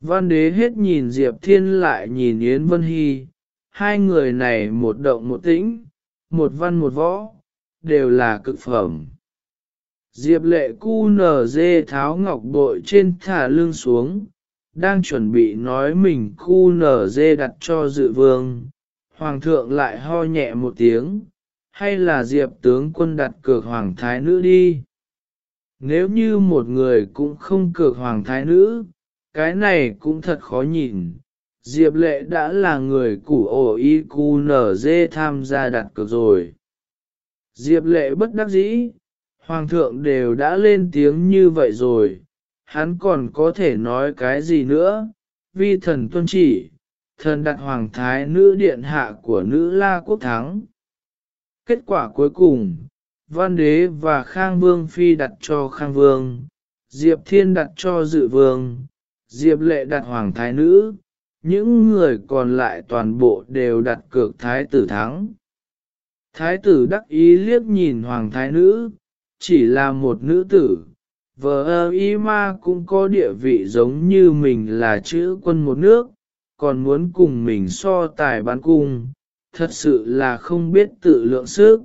Văn đế hết nhìn Diệp Thiên lại nhìn Yến Vân Hy, hai người này một động một tĩnh, một văn một võ, đều là cực phẩm. Diệp lệ cu nở dê tháo ngọc bội trên thả lưng xuống, đang chuẩn bị nói mình cu nở dê đặt cho dự vương. Hoàng thượng lại ho nhẹ một tiếng, hay là diệp tướng quân đặt cược hoàng thái nữ đi nếu như một người cũng không cược hoàng thái nữ, cái này cũng thật khó nhìn. Diệp lệ đã là người củ ổ y cu nở dê tham gia đặt cược rồi. Diệp lệ bất đắc dĩ, hoàng thượng đều đã lên tiếng như vậy rồi, hắn còn có thể nói cái gì nữa, vi thần tuân chỉ, thần đặt hoàng thái nữ điện hạ của nữ la quốc thắng. Kết quả cuối cùng, Văn đế và Khang Vương Phi đặt cho Khang Vương, Diệp Thiên đặt cho Dự Vương, Diệp Lệ đặt Hoàng Thái Nữ, những người còn lại toàn bộ đều đặt cược Thái tử thắng. Thái tử đắc ý liếc nhìn Hoàng Thái Nữ, chỉ là một nữ tử, vợ y ma cũng có địa vị giống như mình là chữ quân một nước, còn muốn cùng mình so tài bán cung, thật sự là không biết tự lượng sức.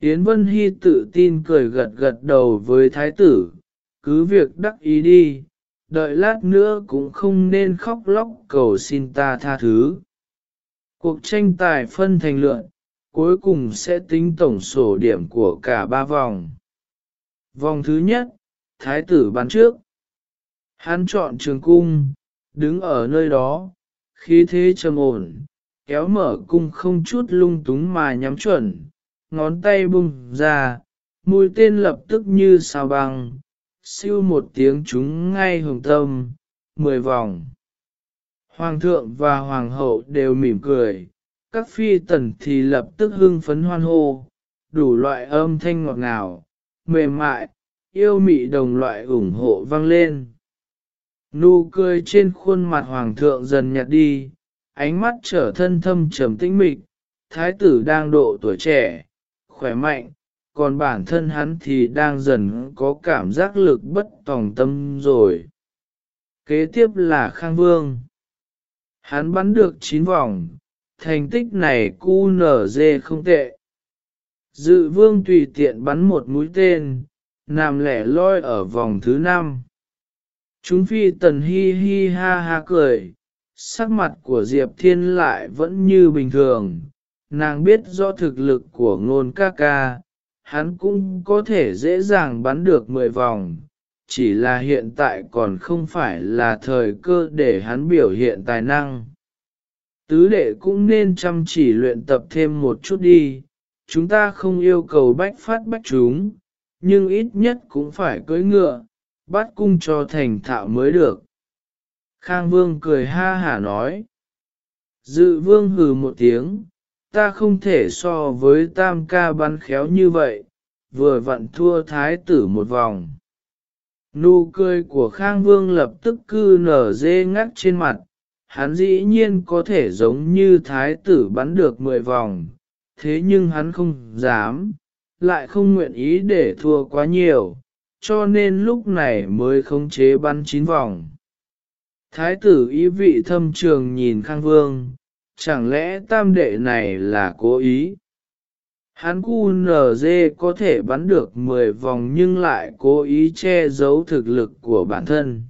Yến Vân Hy tự tin cười gật gật đầu với thái tử, cứ việc đắc ý đi, đợi lát nữa cũng không nên khóc lóc cầu xin ta tha thứ. Cuộc tranh tài phân thành lượn, cuối cùng sẽ tính tổng sổ điểm của cả ba vòng. Vòng thứ nhất, thái tử bắn trước. Hắn chọn trường cung, đứng ở nơi đó, khí thế trầm ổn, kéo mở cung không chút lung túng mà nhắm chuẩn, ngón tay bung ra, mũi tên lập tức như sao băng, siêu một tiếng trúng ngay hồng tâm, mười vòng. Hoàng thượng và hoàng hậu đều mỉm cười, các phi tần thì lập tức hưng phấn hoan hô, đủ loại âm thanh ngọt ngào, mềm mại, yêu mị đồng loại ủng hộ vang lên. Nụ cười trên khuôn mặt hoàng thượng dần nhạt đi, ánh mắt trở thân thâm trầm tĩnh mịch, thái tử đang độ tuổi trẻ, khỏe mạnh, còn bản thân hắn thì đang dần có cảm giác lực bất tòng tâm rồi. Kế tiếp là Khang Vương. Hắn bắn được 9 vòng, thành tích này cu nở dê không tệ. Dự vương tùy tiện bắn một mũi tên, nằm lẻ loi ở vòng thứ 5. Chúng phi tần hi hi ha ha cười, sắc mặt của Diệp Thiên lại vẫn như bình thường, nàng biết do thực lực của ngôn ca ca, hắn cũng có thể dễ dàng bắn được 10 vòng, chỉ là hiện tại còn không phải là thời cơ để hắn biểu hiện tài năng. Tứ đệ cũng nên chăm chỉ luyện tập thêm một chút đi, chúng ta không yêu cầu bách phát bách chúng, nhưng ít nhất cũng phải cưỡi ngựa, bắt cung cho thành thạo mới được. Khang Vương cười ha hả nói. Dự Vương hừ một tiếng, ta không thể so với tam ca bắn khéo như vậy, vừa vặn thua thái tử một vòng. Nụ cười của Khang Vương lập tức cư nở dê ngắt trên mặt, hắn dĩ nhiên có thể giống như thái tử bắn được 10 vòng, thế nhưng hắn không dám, lại không nguyện ý để thua quá nhiều, cho nên lúc này mới khống chế bắn chín vòng. Thái tử ý vị thâm trường nhìn Khang Vương, chẳng lẽ tam đệ này là cố ý? Hắn QNZ có thể bắn được 10 vòng nhưng lại cố ý che giấu thực lực của bản thân.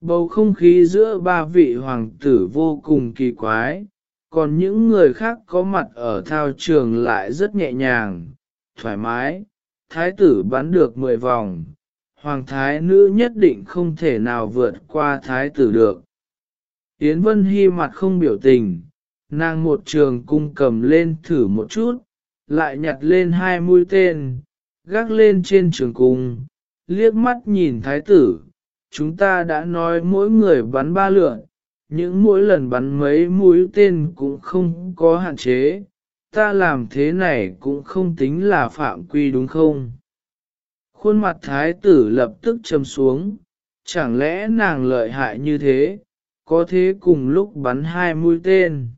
Bầu không khí giữa ba vị hoàng tử vô cùng kỳ quái, còn những người khác có mặt ở thao trường lại rất nhẹ nhàng, thoải mái. Thái tử bắn được 10 vòng, hoàng thái nữ nhất định không thể nào vượt qua thái tử được. Yến Vân Hy mặt không biểu tình, nàng một trường cung cầm lên thử một chút, lại nhặt lên hai mũi tên, gác lên trên trường cung, liếc mắt nhìn thái tử. Chúng ta đã nói mỗi người bắn ba lượn, những mỗi lần bắn mấy mũi tên cũng không có hạn chế, ta làm thế này cũng không tính là phạm quy đúng không? Khuôn mặt thái tử lập tức trầm xuống, chẳng lẽ nàng lợi hại như thế, có thế cùng lúc bắn hai mũi tên.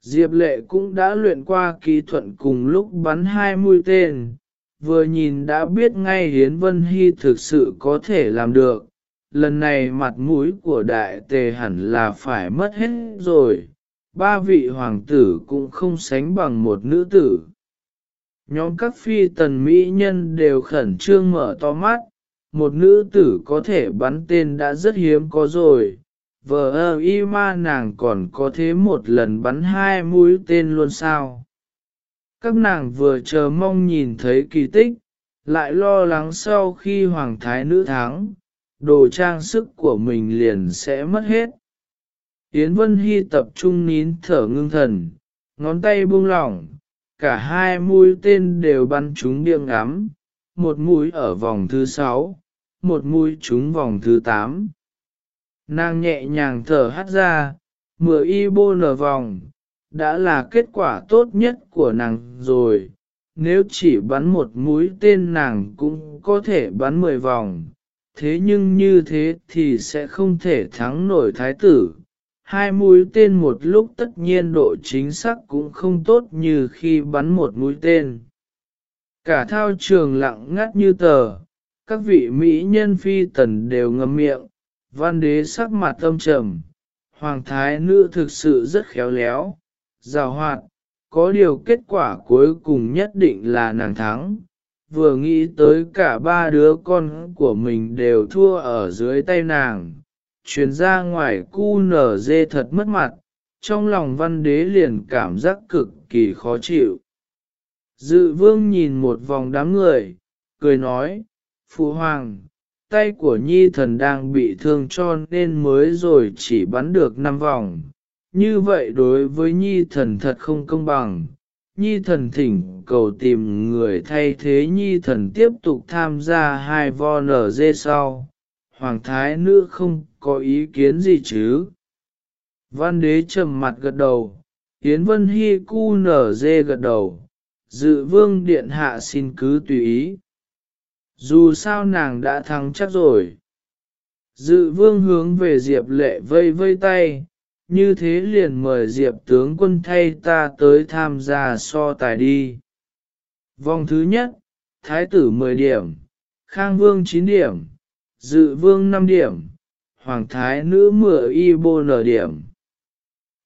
Diệp lệ cũng đã luyện qua kỹ thuật cùng lúc bắn hai mũi tên, vừa nhìn đã biết ngay Hiến Vân Hy thực sự có thể làm được. Lần này mặt mũi của đại tề hẳn là phải mất hết rồi, ba vị hoàng tử cũng không sánh bằng một nữ tử. Nhóm các phi tần mỹ nhân đều khẩn trương mở to mắt, một nữ tử có thể bắn tên đã rất hiếm có rồi, vờ ơ y ma nàng còn có thế một lần bắn hai mũi tên luôn sao. Các nàng vừa chờ mong nhìn thấy kỳ tích, lại lo lắng sau khi hoàng thái nữ thắng, đồ trang sức của mình liền sẽ mất hết. Yến Vân Hy tập trung nín thở ngưng thần, ngón tay buông lỏng, cả hai mũi tên đều bắn trúng điểm ngắm, một mũi ở vòng thứ sáu, một mũi trúng vòng thứ tám. Nàng nhẹ nhàng thở hắt ra, mười y bô nở vòng, đã là kết quả tốt nhất của nàng rồi. Nếu chỉ bắn một mũi tên nàng cũng có thể bắn mười vòng, thế nhưng như thế thì sẽ không thể thắng nổi thái tử hai mũi tên một lúc tất nhiên độ chính xác cũng không tốt như khi bắn một mũi tên. Cả thao trường lặng ngắt như tờ, các vị mỹ nhân phi tần đều ngậm miệng, văn đế sắc mặt tâm trầm, hoàng thái nữ thực sự rất khéo léo, rào hoạt, có điều kết quả cuối cùng nhất định là nàng thắng. Vừa nghĩ tới cả ba đứa con của mình đều thua ở dưới tay nàng, truyền ra ngoài cu nở dê thật mất mặt, trong lòng văn đế liền cảm giác cực kỳ khó chịu. Dự vương nhìn một vòng đám người, cười nói, Phụ Hoàng, tay của nhi thần đang bị thương cho nên mới rồi chỉ bắn được 5 vòng. Như vậy đối với nhi thần thật không công bằng. Nhi thần thỉnh cầu tìm người thay thế nhi thần tiếp tục tham gia hai vo nở dê sau. Hoàng thái nữ không có ý kiến gì chứ? Văn đế trầm mặt gật đầu, Yến Vân Hy cu nở dê gật đầu, dự vương điện hạ xin cứ tùy ý. Dù sao nàng đã thắng chắc rồi. Dự vương hướng về Diệp lệ vây vây tay, như thế liền mời Diệp tướng quân thay ta tới tham gia so tài đi. Vòng thứ nhất, Thái tử 10 điểm, Khang Vương 9 điểm, Dự Vương 5 điểm, Hoàng Thái nữ mửa y bô nở điểm.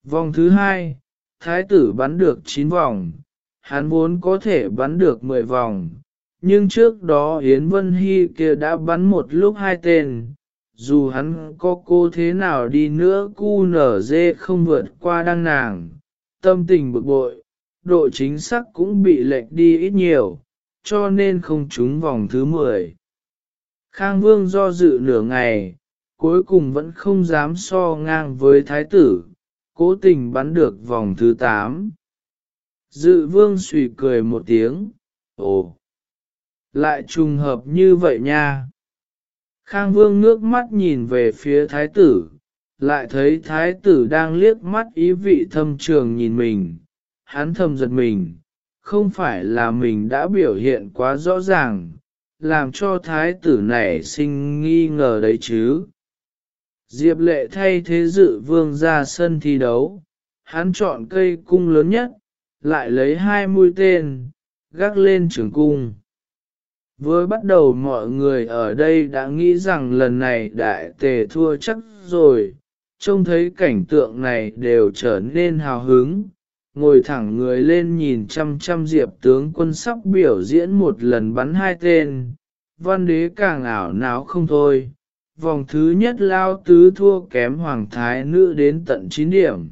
Vòng thứ hai, Thái tử bắn được 9 vòng, hắn vốn có thể bắn được 10 vòng, nhưng trước đó Yến Vân Hy kia đã bắn một lúc hai tên, dù hắn có cô thế nào đi nữa cu nở dê không vượt qua đăng nàng, tâm tình bực bội, độ chính xác cũng bị lệch đi ít nhiều, cho nên không trúng vòng thứ 10. Khang Vương do dự nửa ngày, cuối cùng vẫn không dám so ngang với thái tử, cố tình bắn được vòng thứ 8. Dự vương suy cười một tiếng, ồ, lại trùng hợp như vậy nha. Khang vương ngước mắt nhìn về phía thái tử, lại thấy thái tử đang liếc mắt ý vị thâm trường nhìn mình, hắn thầm giật mình, không phải là mình đã biểu hiện quá rõ ràng, làm cho thái tử này sinh nghi ngờ đấy chứ. Diệp lệ thay thế dự vương ra sân thi đấu, hắn chọn cây cung lớn nhất, lại lấy hai mũi tên, gác lên trường cung. Với bắt đầu mọi người ở đây đã nghĩ rằng lần này đại tề thua chắc rồi, trông thấy cảnh tượng này đều trở nên hào hứng, ngồi thẳng người lên nhìn chăm chăm diệp tướng quân sắp biểu diễn một lần bắn hai tên, văn đế càng ảo não không thôi. Vòng thứ nhất lao tứ thua kém hoàng thái nữ đến tận 9 điểm,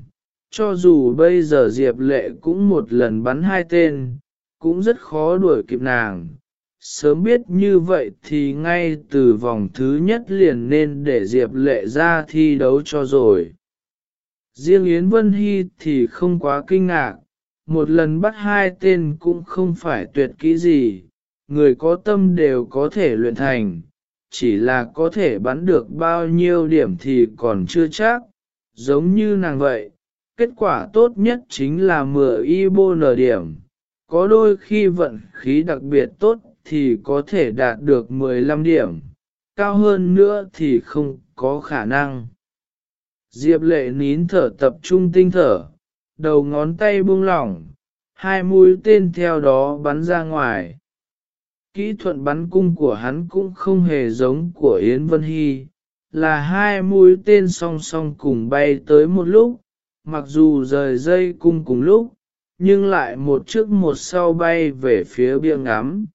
cho dù bây giờ diệp lệ cũng một lần bắn hai tên, cũng rất khó đuổi kịp nàng. Sớm biết như vậy thì ngay từ vòng thứ nhất liền nên để Diệp Lệ ra thi đấu cho rồi. Riêng Yến Vân Hy thì không quá kinh ngạc, một lần bắt hai tên cũng không phải tuyệt kỹ gì, người có tâm đều có thể luyện thành, chỉ là có thể bắn được bao nhiêu điểm thì còn chưa chắc, giống như nàng vậy. Kết quả tốt nhất chính là mưa y bô nở điểm, có đôi khi vận khí đặc biệt tốt thì có thể đạt được 15 điểm, cao hơn nữa thì không có khả năng. Diệp lệ nín thở tập trung tinh thở, đầu ngón tay buông lỏng, hai mũi tên theo đó bắn ra ngoài. Kỹ thuật bắn cung của hắn cũng không hề giống của Yến Vân Hy, là hai mũi tên song song cùng bay tới một lúc, mặc dù rời dây cung cùng lúc, nhưng lại một trước một sau bay về phía bia ngắm.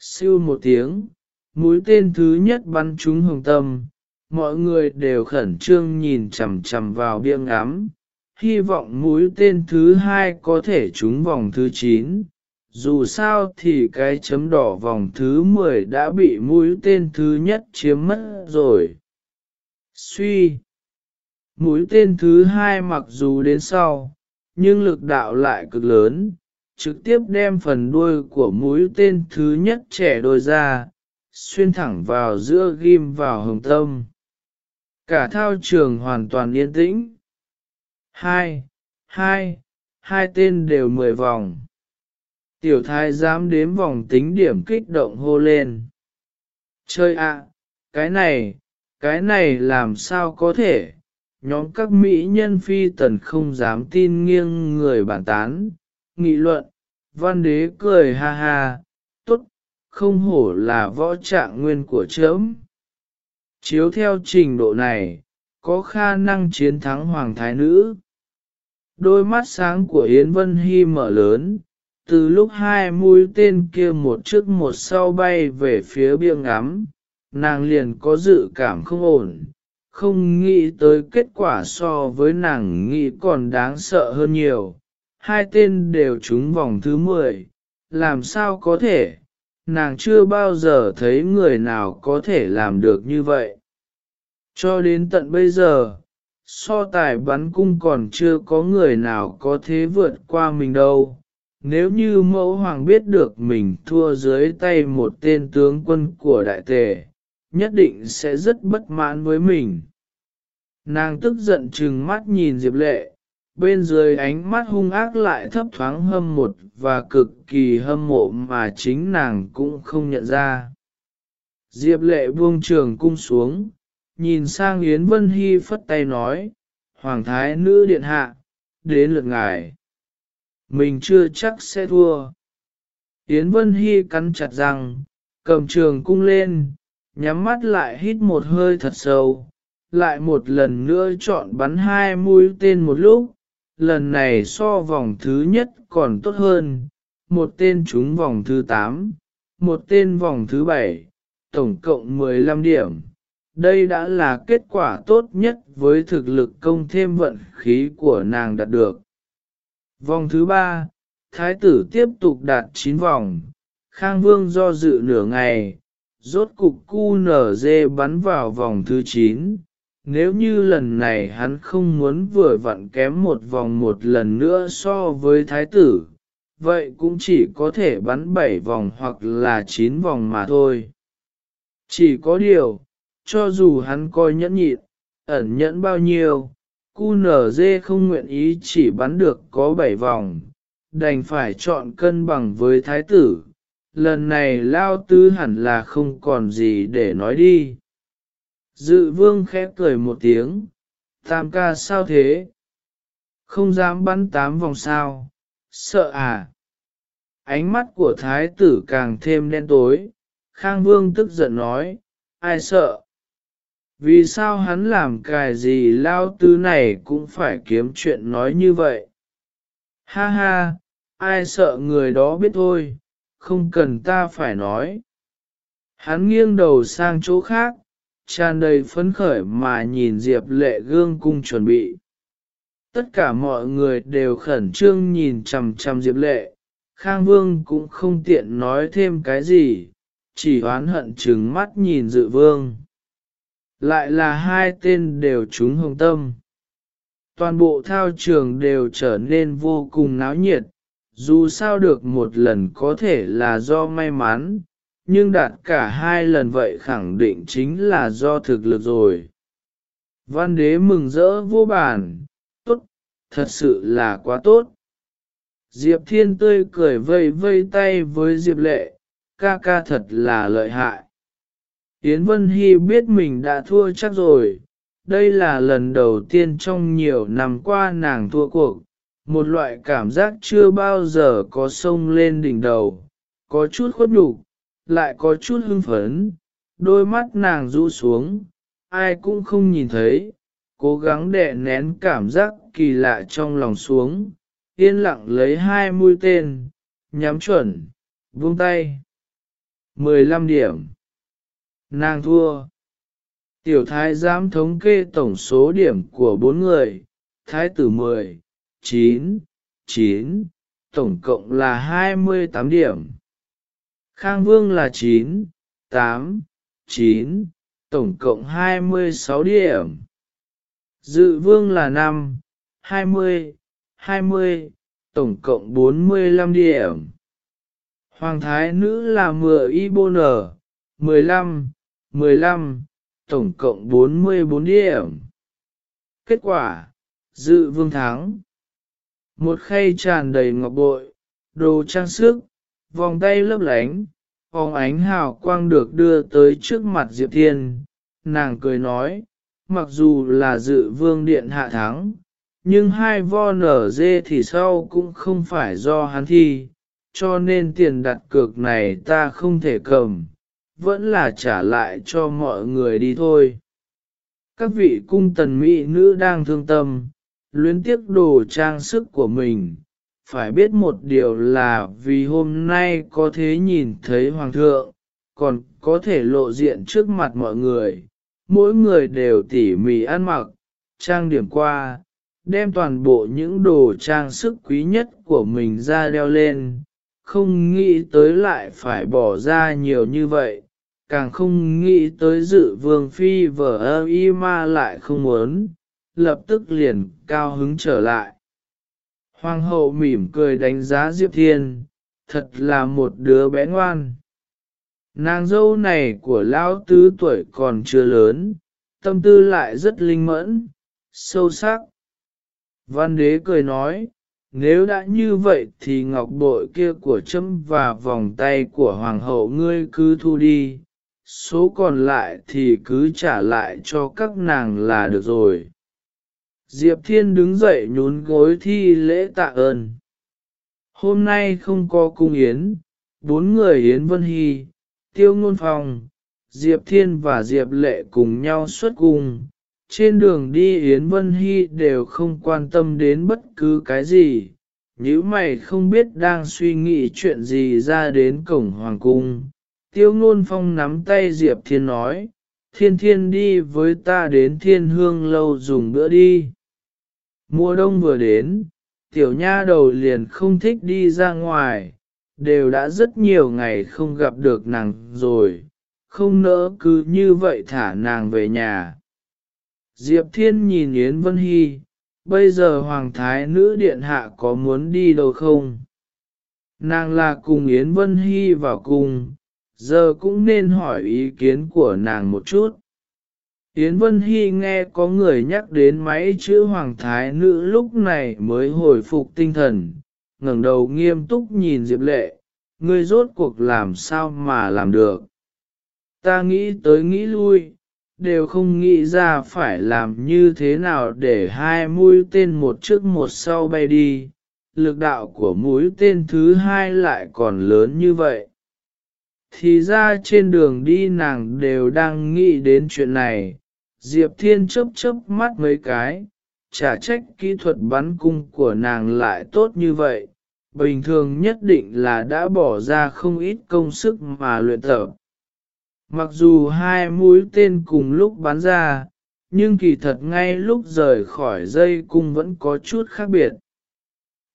Siêu một tiếng, mũi tên thứ nhất bắn trúng hồng tâm, mọi người đều khẩn trương nhìn chằm chằm vào bia ngắm, hy vọng mũi tên thứ hai có thể trúng vòng thứ 9. Dù sao thì cái chấm đỏ vòng thứ 10 đã bị mũi tên thứ nhất chiếm mất rồi. Suy Mũi tên thứ hai mặc dù đến sau, nhưng lực đạo lại cực lớn, trực tiếp đem phần đuôi của mũi tên thứ nhất trẻ đôi ra, xuyên thẳng vào giữa ghim vào hồng tâm. Cả thao trường hoàn toàn yên tĩnh. Hai, hai, hai tên đều mười vòng. Tiểu thái dám đếm vòng tính điểm kích động hô lên. Chơi ạ, cái này, cái này làm sao có thể, nhóm các mỹ nhân phi tần không dám tin nghiêng người bản tán, nghị luận, văn đế cười ha ha, tốt, không hổ là võ trạng nguyên của chớm. Chiếu theo trình độ này, có khả năng chiến thắng hoàng thái nữ. Đôi mắt sáng của Yến Vân Hy mở lớn, từ lúc hai mũi tên kia một trước một sau bay về phía bia ngắm, nàng liền có dự cảm không ổn, không nghĩ tới kết quả so với nàng nghĩ còn đáng sợ hơn nhiều. Hai tên đều trúng vòng thứ 10, làm sao có thể, nàng chưa bao giờ thấy người nào có thể làm được như vậy. Cho đến tận bây giờ, so tài bắn cung còn chưa có người nào có thế vượt qua mình đâu. Nếu như mẫu hoàng biết được mình thua dưới tay một tên tướng quân của đại tề, nhất định sẽ rất bất mãn với mình. Nàng tức giận trừng mắt nhìn Diệp Lệ, bên dưới ánh mắt hung ác lại thấp thoáng hâm một và cực kỳ hâm mộ mà chính nàng cũng không nhận ra. Diệp Lệ buông trường cung xuống, nhìn sang Yến Vân Hy phất tay nói, Hoàng thái nữ điện hạ, đến lượt ngài. Mình chưa chắc sẽ thua. Yến Vân Hy cắn chặt răng, cầm trường cung lên, nhắm mắt lại hít một hơi thật sâu, lại một lần nữa chọn bắn hai mũi tên một lúc, lần này so vòng thứ nhất còn tốt hơn, một tên trúng vòng thứ 8, một tên vòng thứ 7, tổng cộng 15 điểm. Đây đã là kết quả tốt nhất với thực lực công thêm vận khí của nàng đạt được. Vòng thứ 3, Thái tử tiếp tục đạt 9 vòng, Khang Vương do dự nửa ngày, rốt cục cu nở dê bắn vào vòng thứ 9. Nếu như lần này hắn không muốn vừa vặn kém một vòng một lần nữa so với thái tử, vậy cũng chỉ có thể bắn 7 vòng hoặc là 9 vòng mà thôi. Chỉ có điều, cho dù hắn coi nhẫn nhịn, ẩn nhẫn bao nhiêu, cu nở dê không nguyện ý chỉ bắn được có 7 vòng, đành phải chọn cân bằng với thái tử, lần này lao tứ hẳn là không còn gì để nói đi. Dự vương khẽ cười một tiếng, tam ca sao thế? Không dám bắn tám vòng sao, Sợ à? Ánh mắt của thái tử càng thêm đen tối, Khang Vương tức giận nói, ai sợ? Vì sao hắn làm cài gì lao tứ này cũng phải kiếm chuyện nói như vậy? Ha ha, ai sợ người đó biết thôi, không cần ta phải nói. Hắn nghiêng đầu sang chỗ khác, tràn đầy phấn khởi mà nhìn Diệp lệ gương cung chuẩn bị. Tất cả mọi người đều khẩn trương nhìn chằm chằm Diệp lệ, Khang Vương cũng không tiện nói thêm cái gì, chỉ oán hận trừng mắt nhìn dự vương. Lại là hai tên đều trúng hồng tâm. Toàn bộ thao trường đều trở nên vô cùng náo nhiệt, dù sao được một lần có thể là do may mắn, nhưng đạt cả hai lần vậy khẳng định chính là do thực lực rồi. Văn đế mừng rỡ vô bản, tốt, thật sự là quá tốt. Diệp Thiên tươi cười vây vây tay với Diệp Lệ, ca ca thật là lợi hại. Yến Vân Hy biết mình đã thua chắc rồi, đây là lần đầu tiên trong nhiều năm qua nàng thua cuộc, một loại cảm giác chưa bao giờ có sông lên đỉnh đầu, có chút khuất nhục, lại có chút hưng phấn, đôi mắt nàng rũ xuống, ai cũng không nhìn thấy, cố gắng đè nén cảm giác kỳ lạ trong lòng xuống, yên lặng lấy hai mũi tên, nhắm chuẩn, buông tay. 15 điểm. Nàng thua. Tiểu thái giám thống kê tổng số điểm của bốn người, thái tử 10, 9, 9, tổng cộng là 28 điểm. Khang Vương là 9, 8, 9, tổng cộng 26 điểm. Dự Vương là 5, 20, 20, tổng cộng 45 điểm. Hoàng thái nữ là 10 y bô nở, 15, 15, tổng cộng 44 điểm. Kết quả, dự vương thắng. Một khay tràn đầy ngọc bội, đồ trang sức, vòng tay lấp lánh, vòng ánh hào quang được đưa tới trước mặt Diệp Thiên. Nàng cười nói, mặc dù là dự vương điện hạ thắng, nhưng hai vo nở dê thì sau cũng không phải do hắn thi, cho nên tiền đặt cược này ta không thể cầm, vẫn là trả lại cho mọi người đi thôi. Các vị cung tần mỹ nữ đang thương tâm, luyến tiếc đồ trang sức của mình, phải biết một điều là vì hôm nay có thế nhìn thấy hoàng thượng, còn có thể lộ diện trước mặt mọi người, mỗi người đều tỉ mỉ ăn mặc, trang điểm qua, đem toàn bộ những đồ trang sức quý nhất của mình ra đeo lên, không nghĩ tới lại phải bỏ ra nhiều như vậy, càng không nghĩ tới dự vương phi vợ ơ y ma lại không muốn, lập tức liền cao hứng trở lại. Hoàng hậu mỉm cười đánh giá Diệp Thiên, thật là một đứa bé ngoan. Nàng dâu này của lão tứ tuổi còn chưa lớn, tâm tư lại rất linh mẫn, sâu sắc. Văn đế cười nói, nếu đã như vậy thì ngọc bội kia của châm và vòng tay của hoàng hậu ngươi cứ thu đi, số còn lại thì cứ trả lại cho các nàng là được rồi. Diệp Thiên đứng dậy nhún gối thi lễ tạ ơn. Hôm nay không có cung yến, bốn người yến vân hy, tiêu ngôn phòng, Diệp Thiên và Diệp Lệ cùng nhau xuất cung. Trên đường đi Yến Vân Hy đều không quan tâm đến bất cứ cái gì, nếu mày không biết đang suy nghĩ chuyện gì ra đến cổng hoàng cung. Tiêu ngôn phong nắm tay Diệp Thiên nói, thiên thiên đi với ta đến thiên hương lâu dùng bữa đi. Mùa đông vừa đến, tiểu nha đầu liền không thích đi ra ngoài, đều đã rất nhiều ngày không gặp được nàng rồi, không nỡ cứ như vậy thả nàng về nhà. Diệp Thiên nhìn Yến Vân Hy, bây giờ Hoàng Thái nữ điện hạ có muốn đi đâu không? Nàng là cùng Yến Vân Hy vào cùng, giờ cũng nên hỏi ý kiến của nàng một chút. Yến Vân Hy nghe có người nhắc đến máy chữ Hoàng Thái Nữ lúc này mới hồi phục tinh thần, ngẩng đầu nghiêm túc nhìn Diệp Lệ, ngươi rốt cuộc làm sao mà làm được. Ta nghĩ tới nghĩ lui, đều không nghĩ ra phải làm như thế nào để hai mũi tên một trước một sau bay đi, lực đạo của mũi tên thứ hai lại còn lớn như vậy. Thì ra trên đường đi nàng đều đang nghĩ đến chuyện này, Diệp Thiên chớp chớp mắt mấy cái, chả trách kỹ thuật bắn cung của nàng lại tốt như vậy, bình thường nhất định là đã bỏ ra không ít công sức mà luyện tập. Mặc dù hai mũi tên cùng lúc bắn ra, nhưng kỳ thật ngay lúc rời khỏi dây cung vẫn có chút khác biệt.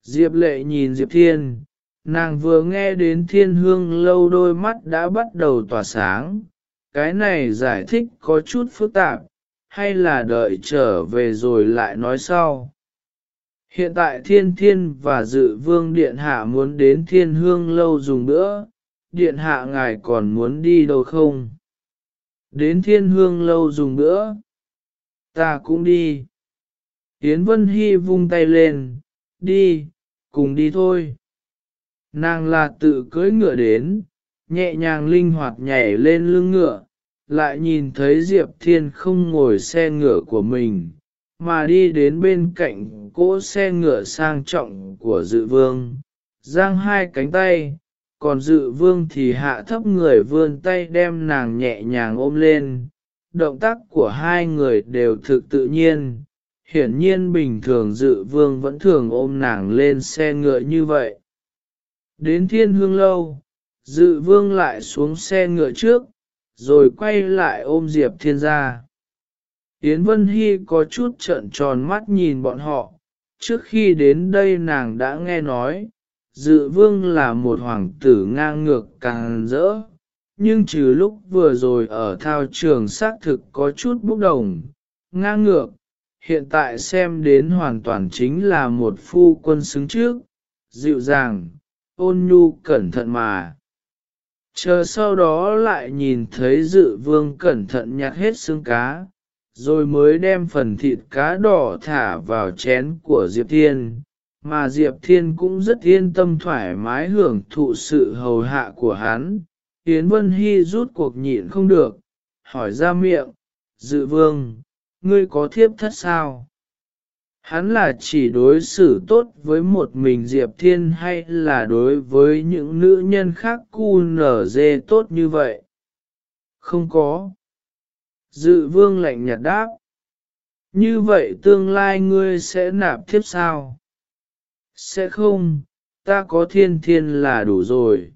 Diệp lệ nhìn Diệp Thiên, nàng vừa nghe đến thiên hương lâu đôi mắt đã bắt đầu tỏa sáng, cái này giải thích có chút phức tạp, hay là đợi trở về rồi lại nói sau. Hiện tại thiên thiên và dự vương điện hạ muốn đến thiên hương lâu dùng nữa. điện hạ ngài còn muốn đi đâu không? Đến thiên hương lâu dùng nữa. Ta cũng đi. Yến Vân Hy vung tay lên, đi, cùng đi thôi. Nàng là tự cưỡi ngựa đến, nhẹ nhàng linh hoạt nhảy lên lưng ngựa, lại nhìn thấy Diệp Thiên không ngồi xe ngựa của mình, mà đi đến bên cạnh cỗ xe ngựa sang trọng của dự vương, giang hai cánh tay, còn dự vương thì hạ thấp người vươn tay đem nàng nhẹ nhàng ôm lên. Động tác của hai người đều thực tự nhiên, hiển nhiên bình thường dự vương vẫn thường ôm nàng lên xe ngựa như vậy. Đến thiên hương lâu, dự vương lại xuống xe ngựa trước, rồi quay lại ôm Diệp Thiên ra. Yến Vân Hy có chút trợn tròn mắt nhìn bọn họ, trước khi đến đây nàng đã nghe nói, dự vương là một hoàng tử ngang ngược càng rỡ, nhưng trừ lúc vừa rồi ở thao trường xác thực có chút bốc đồng, ngang ngược, hiện tại xem đến hoàn toàn chính là một phu quân xứng trước, dịu dàng, ôn nhu cẩn thận mà. Chờ sau đó lại nhìn thấy dự vương cẩn thận nhặt hết xương cá, rồi mới đem phần thịt cá đỏ thả vào chén của Diệp Thiên, mà Diệp Thiên cũng rất yên tâm thoải mái hưởng thụ sự hầu hạ của hắn. Yến Vân Hy rút cuộc nhịn không được, hỏi ra miệng, dự vương, ngươi có thiếp thất sao? Hắn là chỉ đối xử tốt với một mình Diệp Thiên hay là đối với những nữ nhân khác cu nở dê tốt như vậy? Không có. Dự vương lạnh nhạt đáp. Như vậy tương lai ngươi sẽ nạp thiếp sao? Sẽ không, ta có thiên thiên là đủ rồi.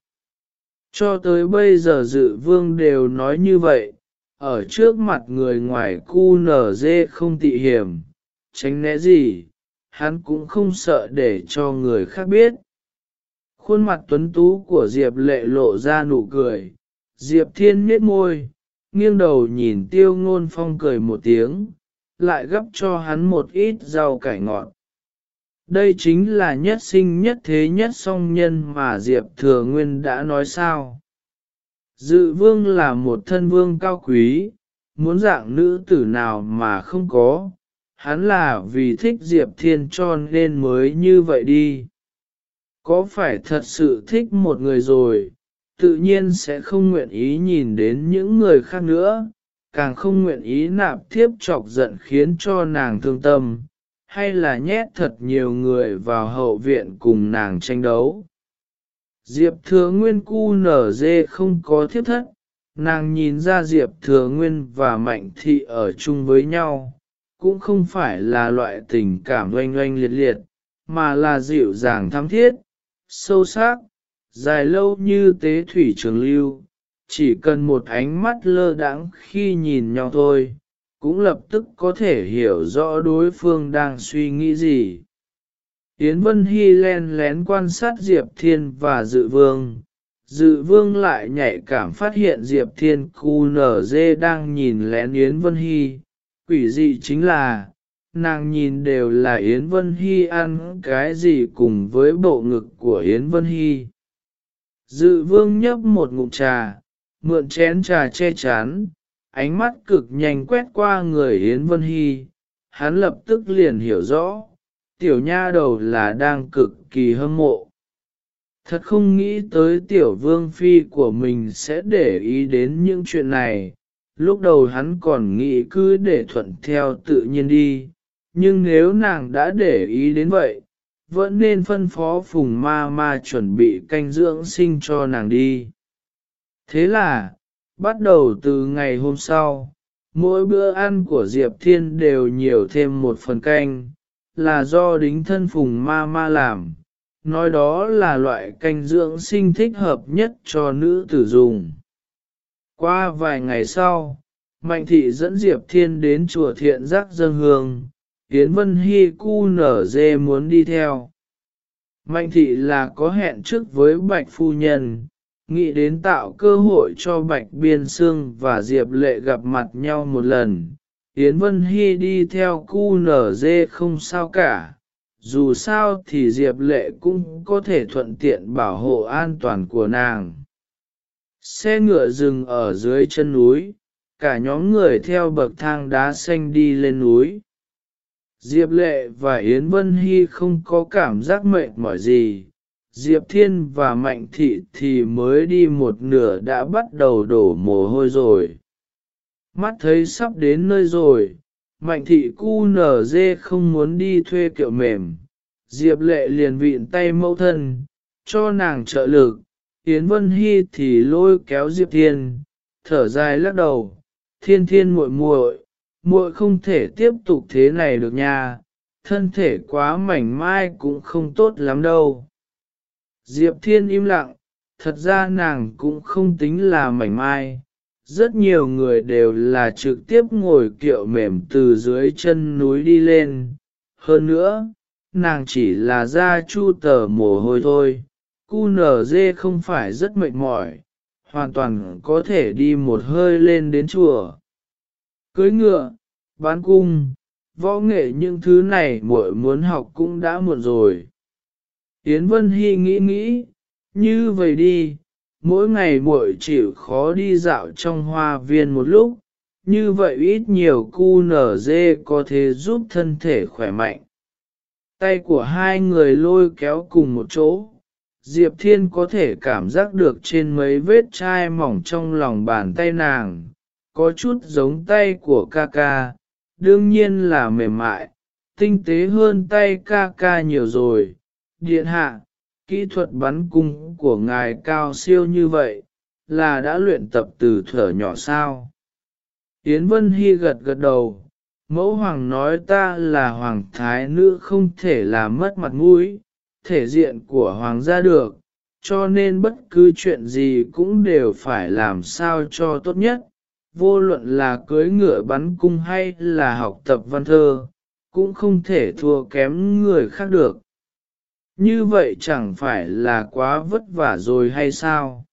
Cho tới bây giờ dự vương đều nói như vậy, ở trước mặt người ngoài cu nở dê không tị hiểm, tránh né gì, hắn cũng không sợ để cho người khác biết. Khuôn mặt tuấn tú của Diệp lệ lộ ra nụ cười, Diệp thiên miết môi, nghiêng đầu nhìn tiêu ngôn phong cười một tiếng, lại gấp cho hắn một ít rau cải ngọt. Đây chính là nhất sinh nhất thế nhất song nhân mà Diệp Thừa Nguyên đã nói sao. Dự vương là một thân vương cao quý, muốn dạng nữ tử nào mà không có, hắn là vì thích Diệp Thiên cho nên mới như vậy đi. Có phải thật sự thích một người rồi, tự nhiên sẽ không nguyện ý nhìn đến những người khác nữa, càng không nguyện ý nạp thiếp chọc giận khiến cho nàng thương tâm, hay là nhét thật nhiều người vào hậu viện cùng nàng tranh đấu. Diệp thừa nguyên cu nở dê không có thiếp thất, nàng nhìn ra Diệp thừa nguyên và mạnh thị ở chung với nhau, cũng không phải là loại tình cảm oanh oanh liệt liệt, mà là dịu dàng thắm thiết, sâu sắc, dài lâu như tế thủy trường lưu, chỉ cần một ánh mắt lơ đãng khi nhìn nhau thôi, cũng lập tức có thể hiểu rõ đối phương đang suy nghĩ gì. Yến Vân Hy len lén quan sát Diệp Thiên và Dự Vương. Dự Vương lại nhạy cảm phát hiện Diệp Thiên cu nở dê đang nhìn lén Yến Vân Hy. Quỷ dị chính là, nàng nhìn đều là Yến Vân Hy ăn cái gì cùng với bộ ngực của Yến Vân Hy. Dự Vương nhấp một ngụm trà, mượn chén trà che chắn, ánh mắt cực nhanh quét qua người Yến Vân Hy, hắn lập tức liền hiểu rõ, tiểu nha đầu là đang cực kỳ hâm mộ. Thật không nghĩ tới tiểu vương phi của mình sẽ để ý đến những chuyện này, lúc đầu hắn còn nghĩ cứ để thuận theo tự nhiên đi, nhưng nếu nàng đã để ý đến vậy, vẫn nên phân phó phùng ma ma chuẩn bị canh dưỡng sinh cho nàng đi. Thế là, bắt đầu từ ngày hôm sau, mỗi bữa ăn của Diệp Thiên đều nhiều thêm một phần canh, là do đính thân phùng ma ma làm, nói đó là loại canh dưỡng sinh thích hợp nhất cho nữ tử dùng. Qua vài ngày sau, Mạnh Thị dẫn Diệp Thiên đến chùa Thiện Giác dân hương, Yến Vân Hy cu nở dê muốn đi theo. Mạnh Thị là có hẹn trước với Bạch Phu Nhân, nghĩ đến tạo cơ hội cho Bạch Biên Sương và Diệp Lệ gặp mặt nhau một lần. Yến Vân Hy đi theo cu nở dê không sao cả, dù sao thì Diệp Lệ cũng có thể thuận tiện bảo hộ an toàn của nàng. Xe ngựa dừng ở dưới chân núi, cả nhóm người theo bậc thang đá xanh đi lên núi. Diệp Lệ và Yến Vân Hy không có cảm giác mệt mỏi gì, Diệp Thiên và Mạnh Thị thì mới đi một nửa đã bắt đầu đổ mồ hôi rồi. Mắt thấy sắp đến nơi rồi, Mạnh Thị cu nở dê không muốn đi thuê kiệu mềm. Diệp Lệ liền vịn tay mẫu thân, cho nàng trợ lực. Yến Vân Hy thì lôi kéo Diệp Thiên, thở dài lắc đầu. Thiên thiên muội muội, muội không thể tiếp tục thế này được nha, thân thể quá mảnh mai cũng không tốt lắm đâu. Diệp Thiên im lặng, thật ra nàng cũng không tính là mảnh mai, rất nhiều người đều là trực tiếp ngồi kiệu mềm từ dưới chân núi đi lên. Hơn nữa, nàng chỉ là ra chu tờ mồ hôi thôi, QNZ nở dê không phải rất mệt mỏi, hoàn toàn có thể đi một hơi lên đến chùa. Cưới ngựa, bán cung, võ nghệ những thứ này muội muốn học cũng đã muộn rồi. Yến Vân Hy nghĩ nghĩ, như vậy đi, mỗi ngày muội chịu khó đi dạo trong hoa viên một lúc, như vậy ít nhiều cu nở dê có thể giúp thân thể khỏe mạnh. Tay của hai người lôi kéo cùng một chỗ, Diệp Thiên có thể cảm giác được trên mấy vết chai mỏng trong lòng bàn tay nàng, có chút giống tay của ca ca, đương nhiên là mềm mại, tinh tế hơn tay ca ca nhiều rồi. Điện hạ, kỹ thuật bắn cung của ngài cao siêu như vậy, là đã luyện tập từ thở nhỏ sao. Yến Vân Hy gật gật đầu, mẫu hoàng nói ta là hoàng thái nữ không thể làm mất mặt mũi, thể diện của hoàng gia được, cho nên bất cứ chuyện gì cũng đều phải làm sao cho tốt nhất, vô luận là cưới ngựa bắn cung hay là học tập văn thơ, cũng không thể thua kém người khác được. Như vậy chẳng phải là quá vất vả rồi hay sao?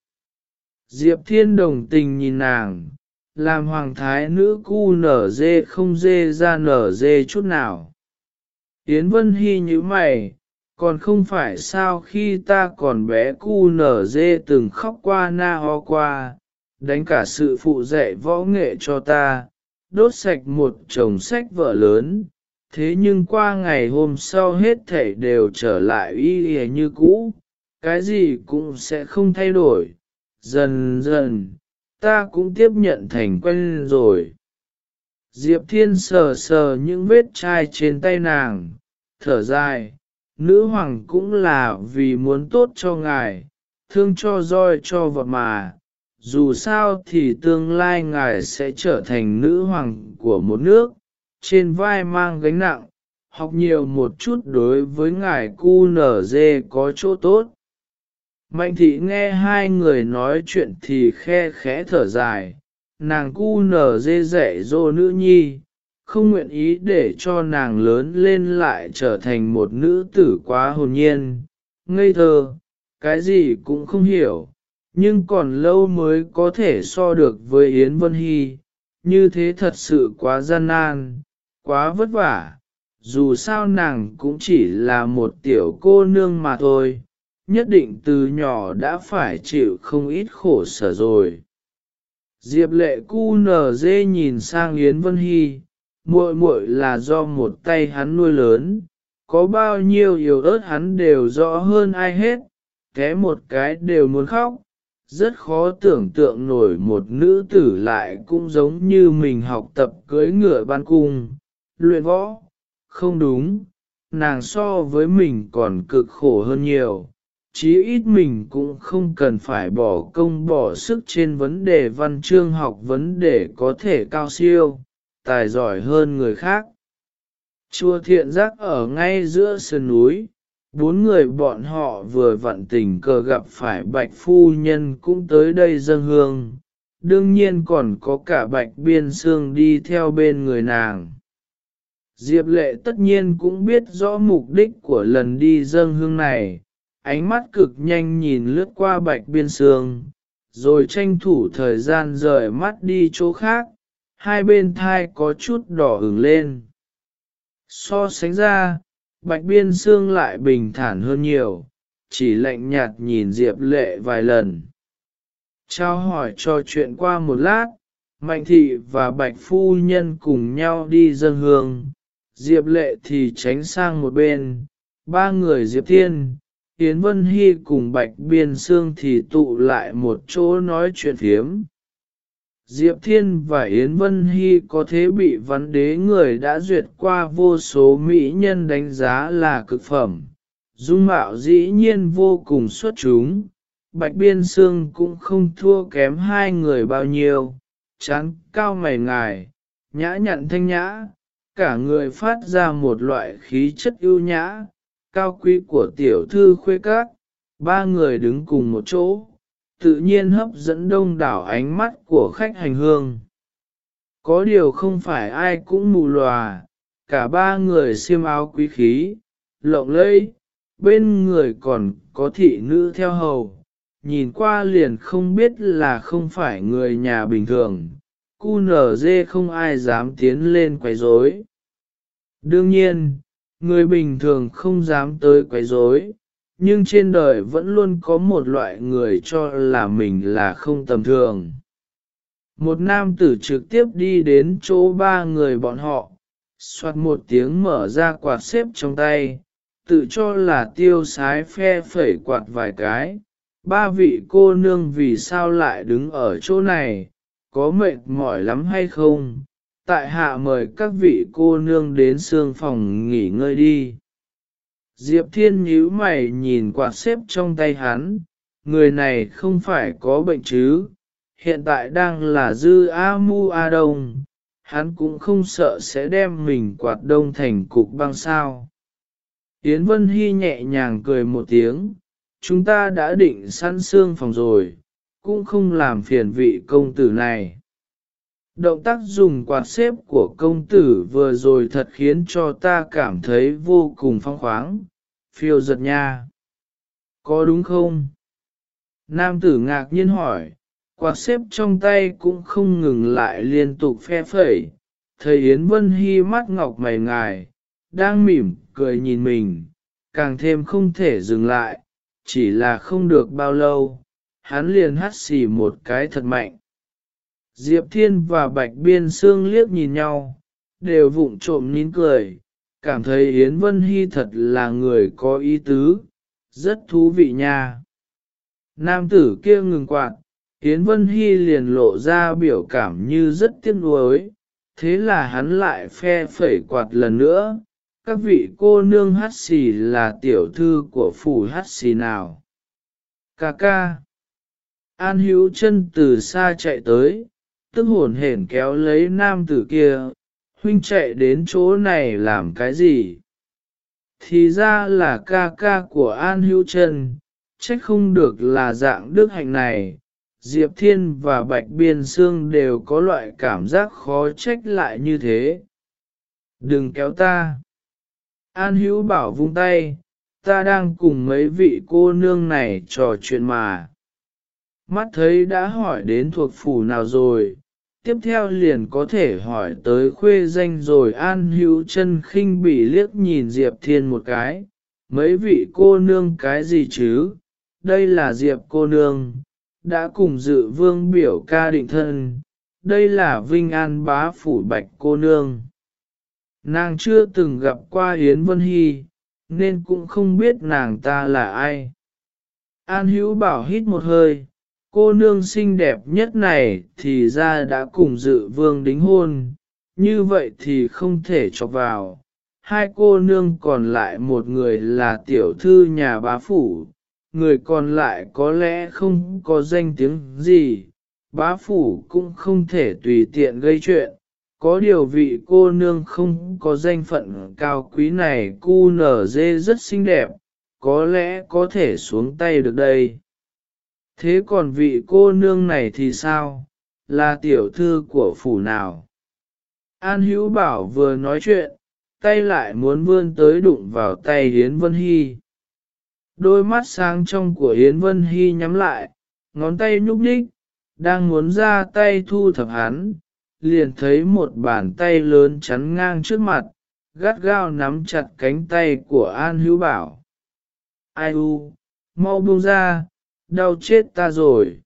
Diệp Thiên đồng tình nhìn nàng, làm hoàng thái nữ cu nở dê không dê ra nở dê chút nào. Yến Vân Hy như mày, còn không phải sao khi ta còn bé cu nở dê từng khóc qua na ho qua, đánh cả sự phụ dạy võ nghệ cho ta, đốt sạch một chồng sách vở lớn, thế nhưng qua ngày hôm sau hết thảy đều trở lại y y như cũ, cái gì cũng sẽ không thay đổi, dần dần, ta cũng tiếp nhận thành quen rồi. Diệp Thiên sờ sờ những vết chai trên tay nàng, thở dài, nữ hoàng cũng là vì muốn tốt cho ngài, thương cho roi cho vật mà, dù sao thì tương lai ngài sẽ trở thành nữ hoàng của một nước, trên vai mang gánh nặng, học nhiều một chút đối với ngài cu nở dê có chỗ tốt. Mạnh thị nghe hai người nói chuyện thì khe khẽ thở dài, nàng cu nở dê dạy dô nữ nhi, không nguyện ý để cho nàng lớn lên lại trở thành một nữ tử quá hồn nhiên, ngây thơ, cái gì cũng không hiểu, nhưng còn lâu mới có thể so được với Yến Vân Hy, như thế thật sự quá gian nan, quá vất vả, dù sao nàng cũng chỉ là một tiểu cô nương mà thôi, nhất định từ nhỏ đã phải chịu không ít khổ sở rồi. Diệp lệ cu nở dê nhìn sang Yến Vân Hy, muội muội là do một tay hắn nuôi lớn, có bao nhiêu yếu ớt hắn đều rõ hơn ai hết, té một cái đều muốn khóc, rất khó tưởng tượng nổi một nữ tử lại cũng giống như mình học tập cưới ngựa ban cung, luyện võ, không đúng, nàng so với mình còn cực khổ hơn nhiều, chí ít mình cũng không cần phải bỏ công bỏ sức trên vấn đề văn chương học vấn đề có thể cao siêu, tài giỏi hơn người khác. Chùa thiện giác ở ngay giữa sườn núi, bốn người bọn họ vừa vặn tình cờ gặp phải bạch phu nhân cũng tới đây dâng hương, đương nhiên còn có cả bạch biên xương đi theo bên người nàng. Diệp lệ tất nhiên cũng biết rõ mục đích của lần đi dâng hương này, ánh mắt cực nhanh nhìn lướt qua bạch biên xương, rồi tranh thủ thời gian rời mắt đi chỗ khác, hai bên thai có chút đỏ ửng lên. So sánh ra, bạch biên xương lại bình thản hơn nhiều, chỉ lạnh nhạt nhìn Diệp lệ vài lần. Trao hỏi trò chuyện qua một lát, Mạnh thị và Bạch Phu Nhân cùng nhau đi dân hương, Diệp lệ thì tránh sang một bên, ba người Diệp Thiên, Yến Vân Hy cùng Bạch Biên Sương thì tụ lại một chỗ nói chuyện phiếm. Diệp Thiên và Yến Vân Hy có thế bị văn đế người đã duyệt qua vô số mỹ nhân đánh giá là cực phẩm, dung mạo dĩ nhiên vô cùng xuất chúng, Bạch Biên Sương cũng không thua kém hai người bao nhiêu, chán cao mày ngài, nhã nhặn thanh nhã, cả người phát ra một loại khí chất ưu nhã, cao quý của tiểu thư khuê các, ba người đứng cùng một chỗ, tự nhiên hấp dẫn đông đảo ánh mắt của khách hành hương. Có điều không phải ai cũng mù lòa, cả ba người xiêm áo quý khí, lộng lẫy, bên người còn có thị nữ theo hầu, nhìn qua liền không biết là không phải người nhà bình thường, cu nở dê không ai dám tiến lên quấy rối. Đương nhiên, người bình thường không dám tới quấy rối, nhưng trên đời vẫn luôn có một loại người cho là mình là không tầm thường. Một nam tử trực tiếp đi đến chỗ ba người bọn họ, xoát một tiếng mở ra quạt xếp trong tay, tự cho là tiêu sái phe phẩy quạt vài cái. Ba vị cô nương vì sao lại đứng ở chỗ này, có mệt mỏi lắm hay không? Tại hạ mời các vị cô nương đến sương phòng nghỉ ngơi đi. Diệp Thiên nhíu mày nhìn quạt xếp trong tay hắn, người này không phải có bệnh chứ, hiện tại đang là dư A Mu A Đông, hắn cũng không sợ sẽ đem mình quạt đông thành cục băng sao. Yến Vân Hy nhẹ nhàng cười một tiếng, chúng ta đã định săn xương phòng rồi, cũng không làm phiền vị công tử này. Động tác dùng quạt xếp của công tử vừa rồi thật khiến cho ta cảm thấy vô cùng phong khoáng, phiêu giật nha. Có đúng không? Nam tử ngạc nhiên hỏi, quạt xếp trong tay cũng không ngừng lại liên tục phe phẩy. Thầy Yến Vân Hy mắt ngọc mày ngài, đang mỉm cười nhìn mình, càng thêm không thể dừng lại, chỉ là không được bao lâu, hắn liền hắt xì một cái thật mạnh. Diệp Thiên và Bạch Biên Sương liếc nhìn nhau, đều vụng trộm nín cười, cảm thấy Yến Vân Hy thật là người có ý tứ, rất thú vị nha. Nam tử kia ngừng quạt, Yến Vân Hy liền lộ ra biểu cảm như rất tiếc nuối, thế là hắn lại phe phẩy quạt lần nữa. Các vị cô nương hát xì là tiểu thư của phủ hát xì nào? Cà ca. An hữu chân từ xa chạy tới, tức hồn hển kéo lấy nam tử kia, huynh chạy đến chỗ này làm cái gì? Thì ra là ca ca của An Hữu Trân, trách không được là dạng đức hạnh này. Diệp Thiên và Bạch Biên Sương đều có loại cảm giác khó trách lại như thế. Đừng kéo ta. An Hữu bảo vung tay, ta đang cùng mấy vị cô nương này trò chuyện mà. Mắt thấy đã hỏi đến thuộc phủ nào rồi, tiếp theo liền có thể hỏi tới khuê danh rồi an hữu chân khinh bỉ liếc nhìn Diệp Thiên một cái, mấy vị cô nương cái gì chứ, đây là Diệp cô nương, đã cùng dự vương biểu ca định thân, đây là Vinh An bá phủ bạch cô nương. Nàng chưa từng gặp qua Yến Vân Hy, nên cũng không biết nàng ta là ai. An hữu bảo hít một hơi, cô nương xinh đẹp nhất này thì ra đã cùng dự vương đính hôn, như vậy thì không thể chọc vào. hai cô nương còn lại một người là tiểu thư nhà bá phủ, người còn lại có lẽ không có danh tiếng gì, bá phủ cũng không thể tùy tiện gây chuyện. Có điều vị cô nương không có danh phận cao quý này cu nở dê rất xinh đẹp, có lẽ có thể xuống tay được đây. Thế còn vị cô nương này thì sao? Là tiểu thư của phủ nào? An Hữu Bảo vừa nói chuyện, tay lại muốn vươn tới đụng vào tay Yến Vân Hy. Đôi mắt sáng trong của Yến Vân Hy nhắm lại, ngón tay nhúc nhích, đang muốn ra tay thu thập hắn, liền thấy một bàn tay lớn chắn ngang trước mặt, gắt gao nắm chặt cánh tay của An Hữu Bảo. Ai u, mau buông ra, đau chết ta rồi.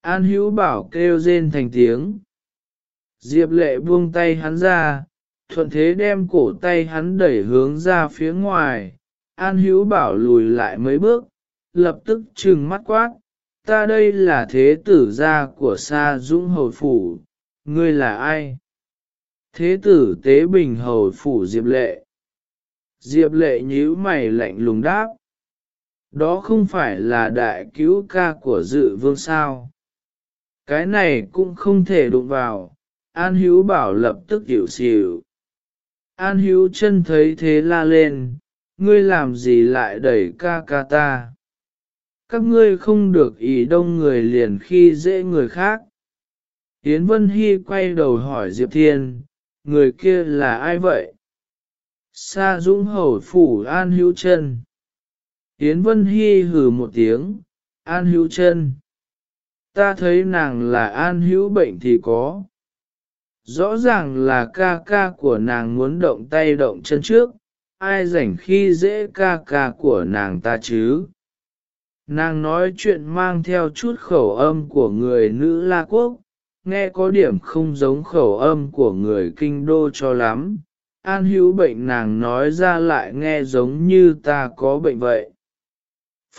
An Hữu Bảo kêu rên thành tiếng. Diệp lệ buông tay hắn ra, thuận thế đem cổ tay hắn đẩy hướng ra phía ngoài. An Hữu Bảo lùi lại mấy bước, lập tức trừng mắt quát, ta đây là thế tử gia của Sa Dũng Hầu Phủ, ngươi là ai? Thế tử tế bình hầu phủ Diệp Lệ. Diệp Lệ nhíu mày lạnh lùng đáp. Đó không phải là đại cứu ca của dự vương sao. Cái này cũng không thể đụng vào, An Hữu bảo lập tức hiểu xỉu. An Hữu chân thấy thế la lên, ngươi làm gì lại đẩy ca ca ta? Các ngươi không được ý đông người liền khi dễ người khác. Yến Vân Hy quay đầu hỏi Diệp Thiên, người kia là ai vậy? Sa Dũng Hầu Phủ An Hữu Trân. Yến Vân Hy hừ một tiếng, An Hữu chân, Ta thấy nàng là An Hữu bệnh thì có. Rõ ràng là ca ca của nàng muốn động tay động chân trước, ai rảnh khi dễ ca ca của nàng ta chứ? Nàng nói chuyện mang theo chút khẩu âm của người nữ La Quốc, nghe có điểm không giống khẩu âm của người kinh đô cho lắm. An hữu bệnh nàng nói ra lại nghe giống như ta có bệnh vậy.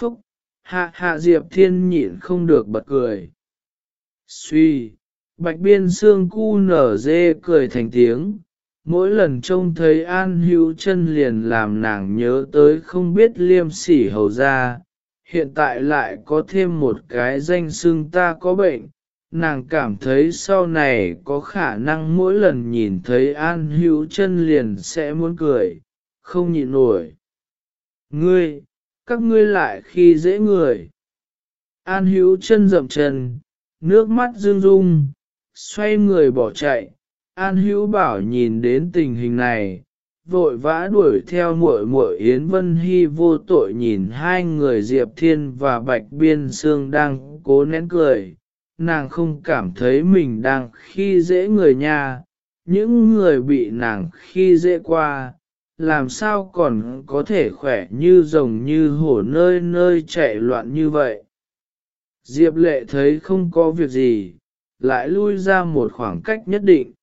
Phúc, hạ hạ Diệp Thiên nhịn không được bật cười. Suy, bạch biên xương cu nở dê cười thành tiếng, mỗi lần trông thấy An hữu chân liền làm nàng nhớ tới không biết liêm sỉ hầu ra, hiện tại lại có thêm một cái danh xưng ta có bệnh, nàng cảm thấy sau này có khả năng mỗi lần nhìn thấy An hữu chân liền sẽ muốn cười, không nhịn nổi. Ngươi, các ngươi lại khi dễ người. An hữu chân rậm chân, nước mắt rưng rung, xoay người bỏ chạy. An hữu bảo nhìn đến tình hình này, vội vã đuổi theo muội muội Yến Vân Hy vô tội nhìn hai người Diệp Thiên và Bạch Biên Sương đang cố nén cười, nàng không cảm thấy mình đang khi dễ người nha, những người bị nàng khi dễ qua, làm sao còn có thể khỏe như rồng như hổ nơi nơi chạy loạn như vậy. Diệp lệ thấy không có việc gì, lại lui ra một khoảng cách nhất định.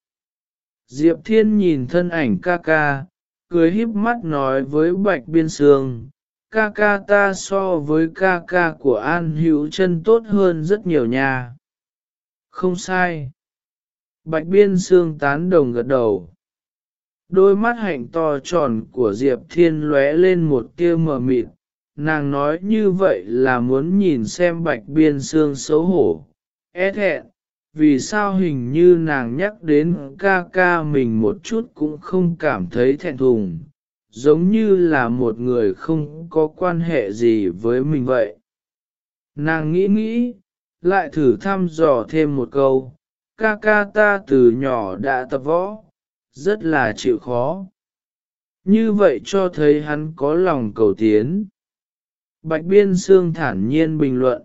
Diệp Thiên nhìn thân ảnh ca ca, cười híp mắt nói với Bạch Biên Sương, ca ca ta so với ca ca của An Hữu chân tốt hơn rất nhiều nha. Không sai. Bạch Biên Sương tán đồng gật đầu. Đôi mắt hạnh to tròn của Diệp Thiên lóe lên một tia mờ mịt, nàng nói như vậy là muốn nhìn xem Bạch Biên Sương xấu hổ, e ép hẹn, vì sao hình như nàng nhắc đến ca ca mình một chút cũng không cảm thấy thẹn thùng, giống như là một người không có quan hệ gì với mình vậy. Nàng nghĩ nghĩ, lại thử thăm dò thêm một câu, ca ca ta từ nhỏ đã tập võ, rất là chịu khó. Như vậy cho thấy hắn có lòng cầu tiến. Bạch Biên Sương thản nhiên bình luận.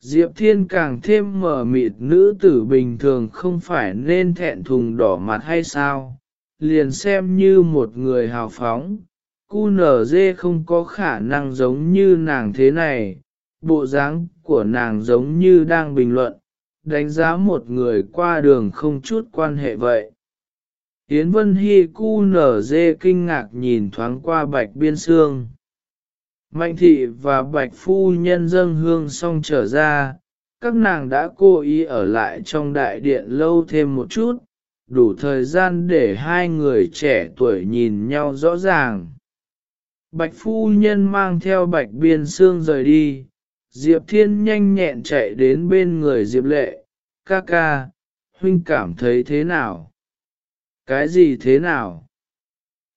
Diệp Thiên càng thêm mở mịt nữ tử bình thường không phải nên thẹn thùng đỏ mặt hay sao, liền xem như một người hào phóng, cu nở dê không có khả năng giống như nàng thế này, bộ dáng của nàng giống như đang bình luận, đánh giá một người qua đường không chút quan hệ vậy. Yến Vân Hy cu nở dê kinh ngạc nhìn thoáng qua bạch biên xương. Mạnh thị và bạch phu nhân dâng hương xong trở ra, các nàng đã cố ý ở lại trong đại điện lâu thêm một chút, đủ thời gian để hai người trẻ tuổi nhìn nhau rõ ràng. Bạch phu nhân mang theo bạch biên xương rời đi, Diệp Thiên nhanh nhẹn chạy đến bên người Diệp Lệ, ca ca, huynh cảm thấy thế nào? Cái gì thế nào?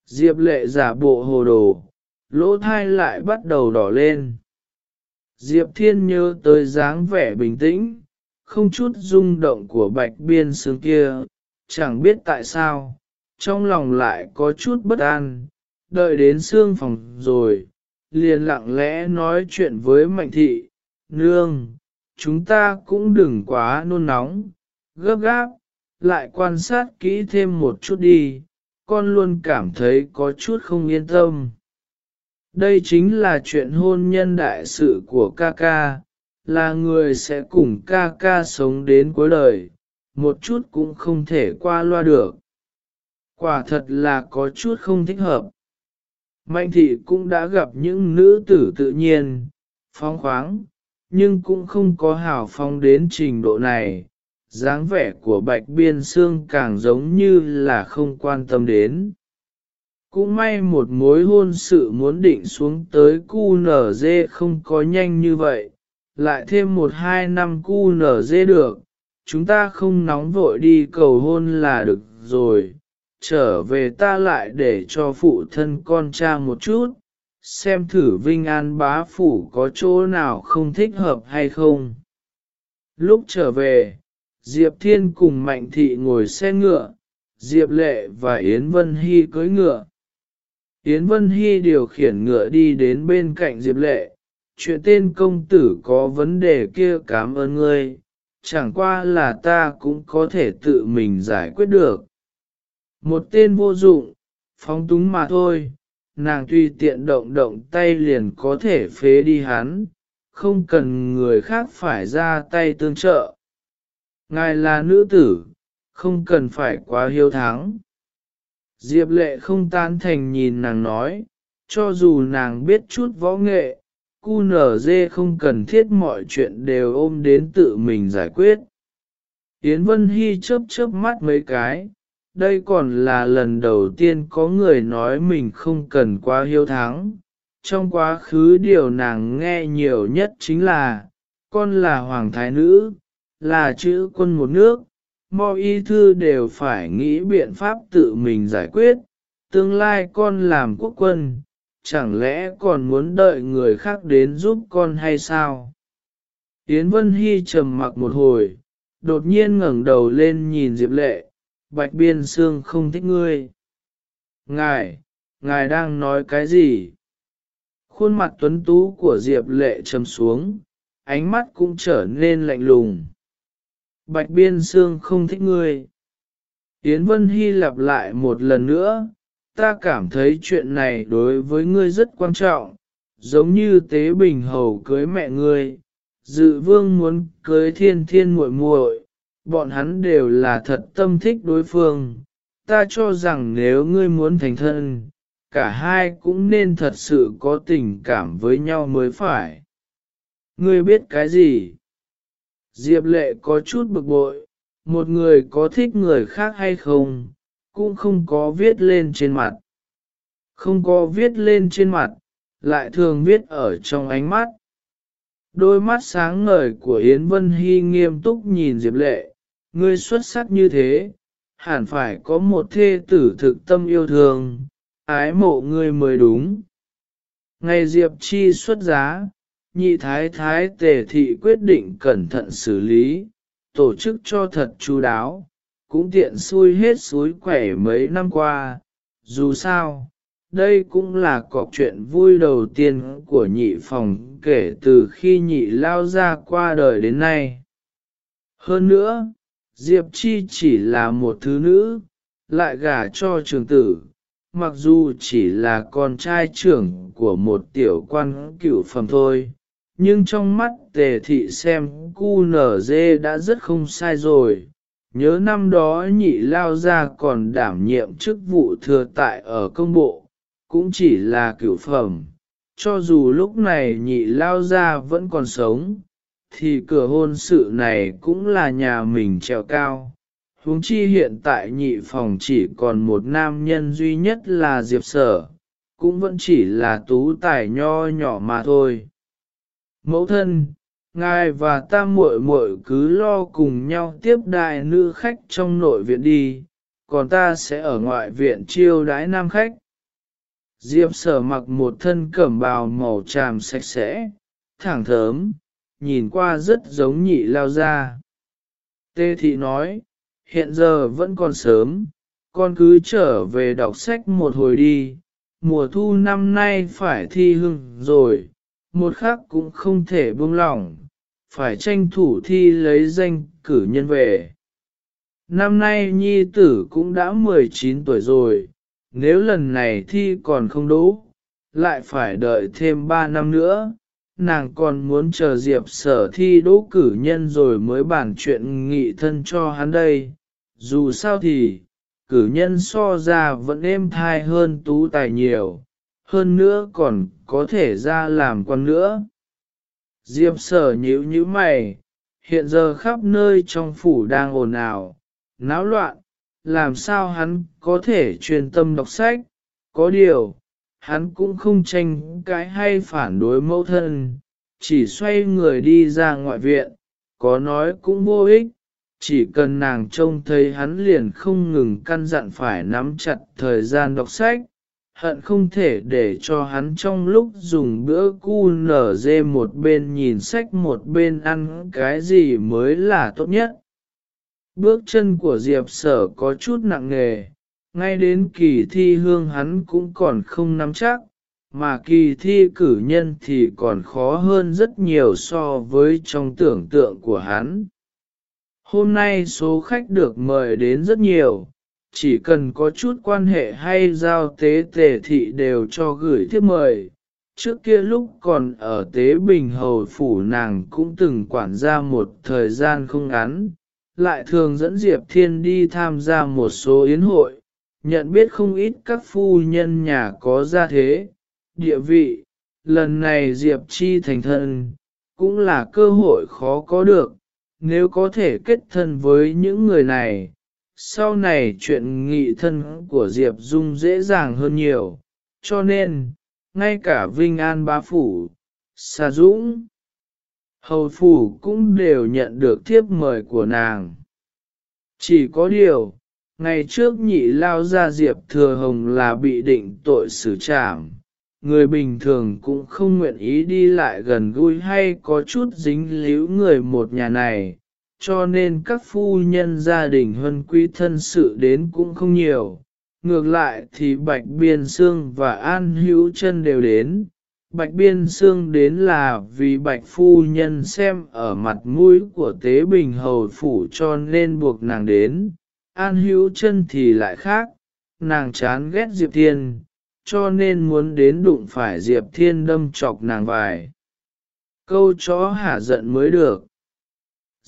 Diệp Lệ giả bộ hồ đồ, lỗ thai lại bắt đầu đỏ lên. Diệp Thiên nhớ tới dáng vẻ bình tĩnh, không chút rung động của bạch biên xương kia, chẳng biết tại sao, trong lòng lại có chút bất an, đợi đến xương phòng rồi, liền lặng lẽ nói chuyện với mạnh thị, nương, chúng ta cũng đừng quá nôn nóng, gấp gáp, lại quan sát kỹ thêm một chút đi, con luôn cảm thấy có chút không yên tâm. Đây chính là chuyện hôn nhân đại sự của ca ca, là người sẽ cùng ca ca sống đến cuối đời, một chút cũng không thể qua loa được. Quả thật là có chút không thích hợp. Mạnh thị cũng đã gặp những nữ tử tự nhiên, phóng khoáng, nhưng cũng không có hảo phong đến trình độ này dáng vẻ của bạch biên xương càng giống như là không quan tâm đến. Cũng may một mối hôn sự muốn định xuống tới cu nở dê không có nhanh như vậy, lại thêm một hai năm cu nở dê được, chúng ta không nóng vội đi cầu hôn là được rồi, trở về ta lại để cho phụ thân con cha một chút, xem thử Vinh An bá phủ có chỗ nào không thích hợp hay không. Lúc trở về, Diệp Thiên cùng Mạnh Thị ngồi xe ngựa, Diệp Lệ và Yến Vân Hy cưỡi ngựa. Yến Vân Hy điều khiển ngựa đi đến bên cạnh Diệp Lệ, chuyện tên công tử có vấn đề kia cảm ơn ngươi, chẳng qua là ta cũng có thể tự mình giải quyết được. Một tên vô dụng, phóng túng mà thôi, nàng tuy tiện động động tay liền có thể phế đi hắn, không cần người khác phải ra tay tương trợ. Ngài là nữ tử, không cần phải quá hiếu thắng. Diệp lệ không tan thành nhìn nàng nói, cho dù nàng biết chút võ nghệ, cu nở dê không cần thiết mọi chuyện đều ôm đến tự mình giải quyết. Yến Vân Hy chớp chớp mắt mấy cái, đây còn là lần đầu tiên có người nói mình không cần quá hiếu thắng. Trong quá khứ điều nàng nghe nhiều nhất chính là, con là hoàng thái nữ, là chữ quân một nước, mọi y thư đều phải nghĩ biện pháp tự mình giải quyết, tương lai con làm quốc quân, chẳng lẽ còn muốn đợi người khác đến giúp con hay sao? Yến Vân Hy trầm mặc một hồi, đột nhiên ngẩng đầu lên nhìn Diệp Lệ, Bạch Biên Sương không thích ngươi. Ngài, ngài đang nói cái gì? Khuôn mặt tuấn tú của Diệp Lệ trầm xuống, ánh mắt cũng trở nên lạnh lùng. Bạch Biên Sương không thích ngươi. Yến Vân Hy lặp lại một lần nữa, ta cảm thấy chuyện này đối với ngươi rất quan trọng, giống như tế bình hầu cưới mẹ ngươi, dự vương muốn cưới thiên thiên muội muội, bọn hắn đều là thật tâm thích đối phương, ta cho rằng nếu ngươi muốn thành thân, cả hai cũng nên thật sự có tình cảm với nhau mới phải. Ngươi biết cái gì? Diệp lệ có chút bực bội, một người có thích người khác hay không, cũng không có viết lên trên mặt. Không có viết lên trên mặt, lại thường viết ở trong ánh mắt. Đôi mắt sáng ngời của Yến Vân Hy nghiêm túc nhìn Diệp Lệ, ngươi xuất sắc như thế, hẳn phải có một thê tử thực tâm yêu thương, ái mộ ngươi mới đúng. Ngày Diệp Chi xuất giá, nhị thái thái tề thị quyết định cẩn thận xử lý, tổ chức cho thật chú đáo, cũng tiện xui hết suối quẻ mấy năm qua, dù sao, đây cũng là cọc chuyện vui đầu tiên của nhị phòng kể từ khi nhị lao ra qua đời đến nay. Hơn nữa, Diệp Chi chỉ là một thứ nữ, lại gả cho trường tử, mặc dù chỉ là con trai trưởng của một tiểu quan cửu phẩm thôi, nhưng trong mắt tề thị xem cu nở dê đã rất không sai rồi. Nhớ năm đó nhị lao ra còn đảm nhiệm chức vụ thừa tại ở công bộ, cũng chỉ là cửu phẩm, cho dù lúc này nhị lao ra vẫn còn sống, thì cửa hôn sự này cũng là nhà mình trèo cao. huống chi hiện tại nhị phòng chỉ còn một nam nhân duy nhất là Diệp Sở, cũng vẫn chỉ là tú tài nho nhỏ mà thôi. Mẫu thân, ngài và ta muội muội cứ lo cùng nhau tiếp đại nữ khách trong nội viện đi, còn ta sẽ ở ngoại viện chiêu đái nam khách. Diệp sở mặc một thân cẩm bào màu tràm sạch sẽ, thẳng thớm, nhìn qua rất giống nhị lao ra. Tê thị nói, hiện giờ vẫn còn sớm, con cứ trở về đọc sách một hồi đi, mùa thu năm nay phải thi hưng rồi, một khắc cũng không thể buông lỏng, phải tranh thủ thi lấy danh cử nhân về. Năm nay nhi tử cũng đã 19 tuổi rồi, nếu lần này thi còn không đủ, lại phải đợi thêm 3 năm nữa, nàng còn muốn chờ Diệp sở thi đỗ cử nhân rồi mới bàn chuyện nghị thân cho hắn đây. Dù sao thì, cử nhân so ra vẫn êm thai hơn tú tài nhiều, hơn nữa còn có thể ra làm quan nữa. Diệp sở nhíu nhíu mày, hiện giờ khắp nơi trong phủ đang ồn ào, náo loạn, làm sao hắn có thể truyền tâm đọc sách, có điều, hắn cũng không tranh cãi hay phản đối mẫu thân, chỉ xoay người đi ra ngoại viện, có nói cũng vô ích, chỉ cần nàng trông thấy hắn liền không ngừng căn dặn phải nắm chặt thời gian đọc sách, hận không thể để cho hắn trong lúc dùng bữa cu nở dê một bên nhìn sách một bên ăn cái gì mới là tốt nhất. Bước chân của Diệp sở có chút nặng nề, ngay đến kỳ thi hương hắn cũng còn không nắm chắc, mà kỳ thi cử nhân thì còn khó hơn rất nhiều so với trong tưởng tượng của hắn. Hôm nay số khách được mời đến rất nhiều, chỉ cần có chút quan hệ hay giao tế tề thị đều cho gửi thiếp mời. Trước kia lúc còn ở Tế Bình Hầu Phủ nàng cũng từng quản gia một thời gian không ngắn, lại thường dẫn Diệp Thiên đi tham gia một số yến hội, nhận biết không ít các phu nhân nhà có gia thế, địa vị, lần này Diệp Chi thành thân, cũng là cơ hội khó có được, nếu có thể kết thân với những người này, sau này chuyện nghị thân của Diệp Dung dễ dàng hơn nhiều, cho nên, ngay cả Vinh An Bá Phủ, Sa Dũng, Hầu Phủ cũng đều nhận được thiếp mời của nàng. Chỉ có điều, ngày trước nhị lao ra Diệp Thừa Hồng là bị định tội xử trảm, người bình thường cũng không nguyện ý đi lại gần gũi hay có chút dính líu người một nhà này, cho nên các phu nhân gia đình huân quý thân sự đến cũng không nhiều. Ngược lại thì Bạch Biên Sương và An Hữu chân đều đến. Bạch Biên Sương đến là vì Bạch Phu Nhân xem ở mặt mũi của Tế Bình Hầu Phủ cho nên buộc nàng đến. An Hữu chân thì lại khác, nàng chán ghét Diệp Thiên, cho nên muốn đến đụng phải Diệp Thiên đâm chọc nàng vài. Câu chó hả giận mới được.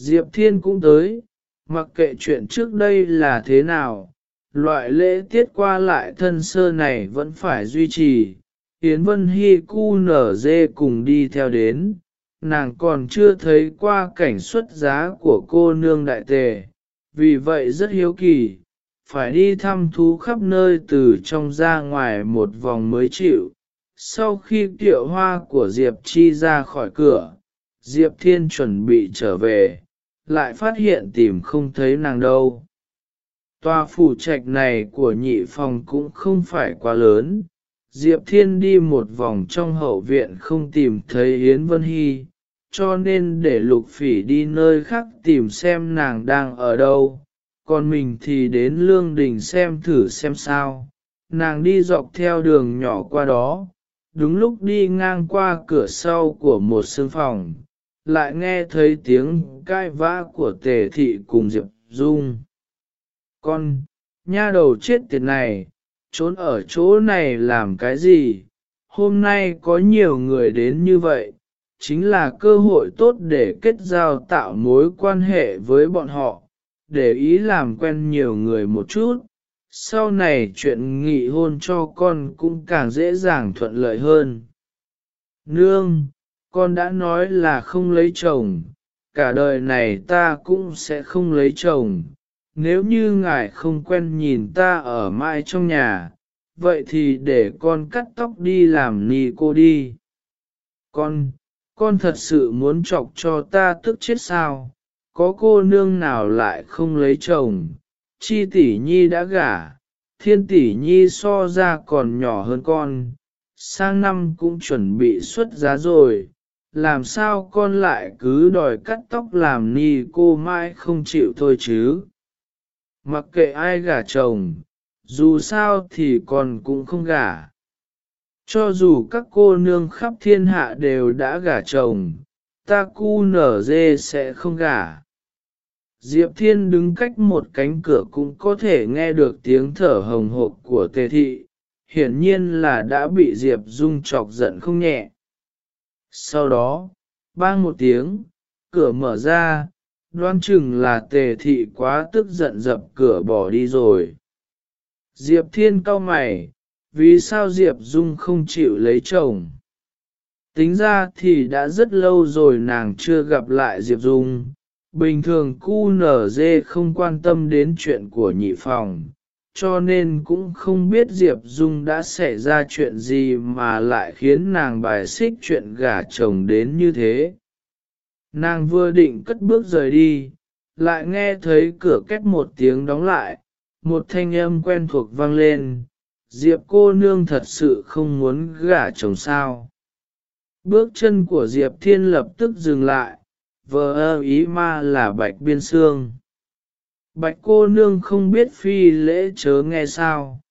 Diệp Thiên cũng tới, mặc kệ chuyện trước đây là thế nào, loại lễ tiết qua lại thân sơ này vẫn phải duy trì. Yến Vân Hy cu nở dê cùng đi theo đến, nàng còn chưa thấy qua cảnh xuất giá của cô nương đại tề, vì vậy rất hiếu kỳ, phải đi thăm thú khắp nơi từ trong ra ngoài một vòng mới chịu. Sau khi tiệu hoa của Diệp Chi ra khỏi cửa, Diệp Thiên chuẩn bị trở về, lại phát hiện tìm không thấy nàng đâu. Tòa phủ trạch này của nhị phòng cũng không phải quá lớn, Diệp Thiên đi một vòng trong hậu viện không tìm thấy Yến Vân Hy, cho nên để lục phỉ đi nơi khác tìm xem nàng đang ở đâu, còn mình thì đến lương đình xem thử xem sao. Nàng đi dọc theo đường nhỏ qua đó, đúng lúc đi ngang qua cửa sau của một sương phòng, lại nghe thấy tiếng cai vã của tề thị cùng Diệp Dung. Con, nha đầu chết tiệt này, trốn ở chỗ này làm cái gì? Hôm nay có nhiều người đến như vậy, chính là cơ hội tốt để kết giao tạo mối quan hệ với bọn họ, để ý làm quen nhiều người một chút. Sau này chuyện nghị hôn cho con cũng càng dễ dàng thuận lợi hơn. Nương, con đã nói là không lấy chồng, cả đời này ta cũng sẽ không lấy chồng, nếu như ngài không quen nhìn ta ở mãi trong nhà, vậy thì để con cắt tóc đi làm ni cô đi. Con, con thật sự muốn chọc cho ta tức chết sao, có cô nương nào lại không lấy chồng, chi tỷ nhi đã gả, thiên tỷ nhi so ra còn nhỏ hơn con, sang năm cũng chuẩn bị xuất giá rồi, làm sao con lại cứ đòi cắt tóc làm ni cô mãi không chịu thôi chứ. Mặc kệ ai gả chồng, dù sao thì còn cũng không gả. Cho dù các cô nương khắp thiên hạ đều đã gả chồng, ta cu nở dê sẽ không gả. Diệp Thiên đứng cách một cánh cửa cũng có thể nghe được tiếng thở hồng hộc của tề thị, hiển nhiên là đã bị Diệp Dung chọc giận không nhẹ. Sau đó, bang một tiếng, cửa mở ra, đoan chừng là tề thị quá tức giận dập cửa bỏ đi rồi. Diệp Thiên cau mày, vì sao Diệp Dung không chịu lấy chồng? Tính ra thì đã rất lâu rồi nàng chưa gặp lại Diệp Dung. Bình thường cu nở dê không quan tâm đến chuyện của nhị phòng, cho nên cũng không biết Diệp Dung đã xảy ra chuyện gì mà lại khiến nàng bài xích chuyện gả chồng đến như thế. Nàng vừa định cất bước rời đi, lại nghe thấy cửa két một tiếng đóng lại, một thanh âm quen thuộc vang lên, Diệp cô nương thật sự không muốn gả chồng sao. Bước chân của Diệp Thiên lập tức dừng lại, vờ ơ ý ma là Bạch Biên Sương. Bạch cô nương không biết phi lễ chớ nghe sao.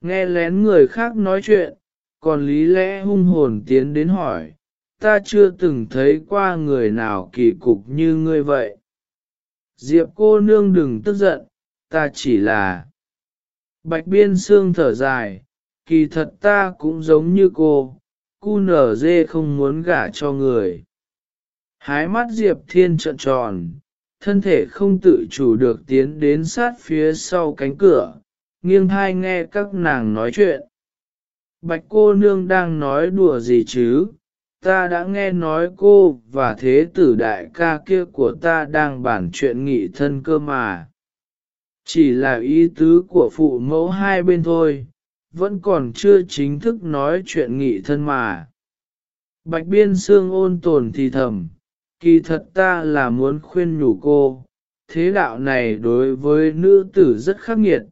Nghe lén người khác nói chuyện, còn lý lẽ hung hồn tiến đến hỏi, ta chưa từng thấy qua người nào kỳ cục như ngươi vậy. Diệp cô nương đừng tức giận, ta chỉ là... Bạch biên xương thở dài, kỳ thật ta cũng giống như cô, cu nở dê không muốn gả cho người. Hái mắt Diệp Thiên trợn tròn, thân thể không tự chủ được tiến đến sát phía sau cánh cửa, nghiêng thai nghe các nàng nói chuyện. Bạch cô nương đang nói đùa gì chứ? Ta đã nghe nói cô và thế tử đại ca kia của ta đang bàn chuyện nghị thân cơ mà. Chỉ là ý tứ của phụ mẫu hai bên thôi, vẫn còn chưa chính thức nói chuyện nghị thân mà. Bạch biên xương ôn tồn thì thầm, kỳ thật ta là muốn khuyên nhủ cô, thế đạo này đối với nữ tử rất khắc nghiệt,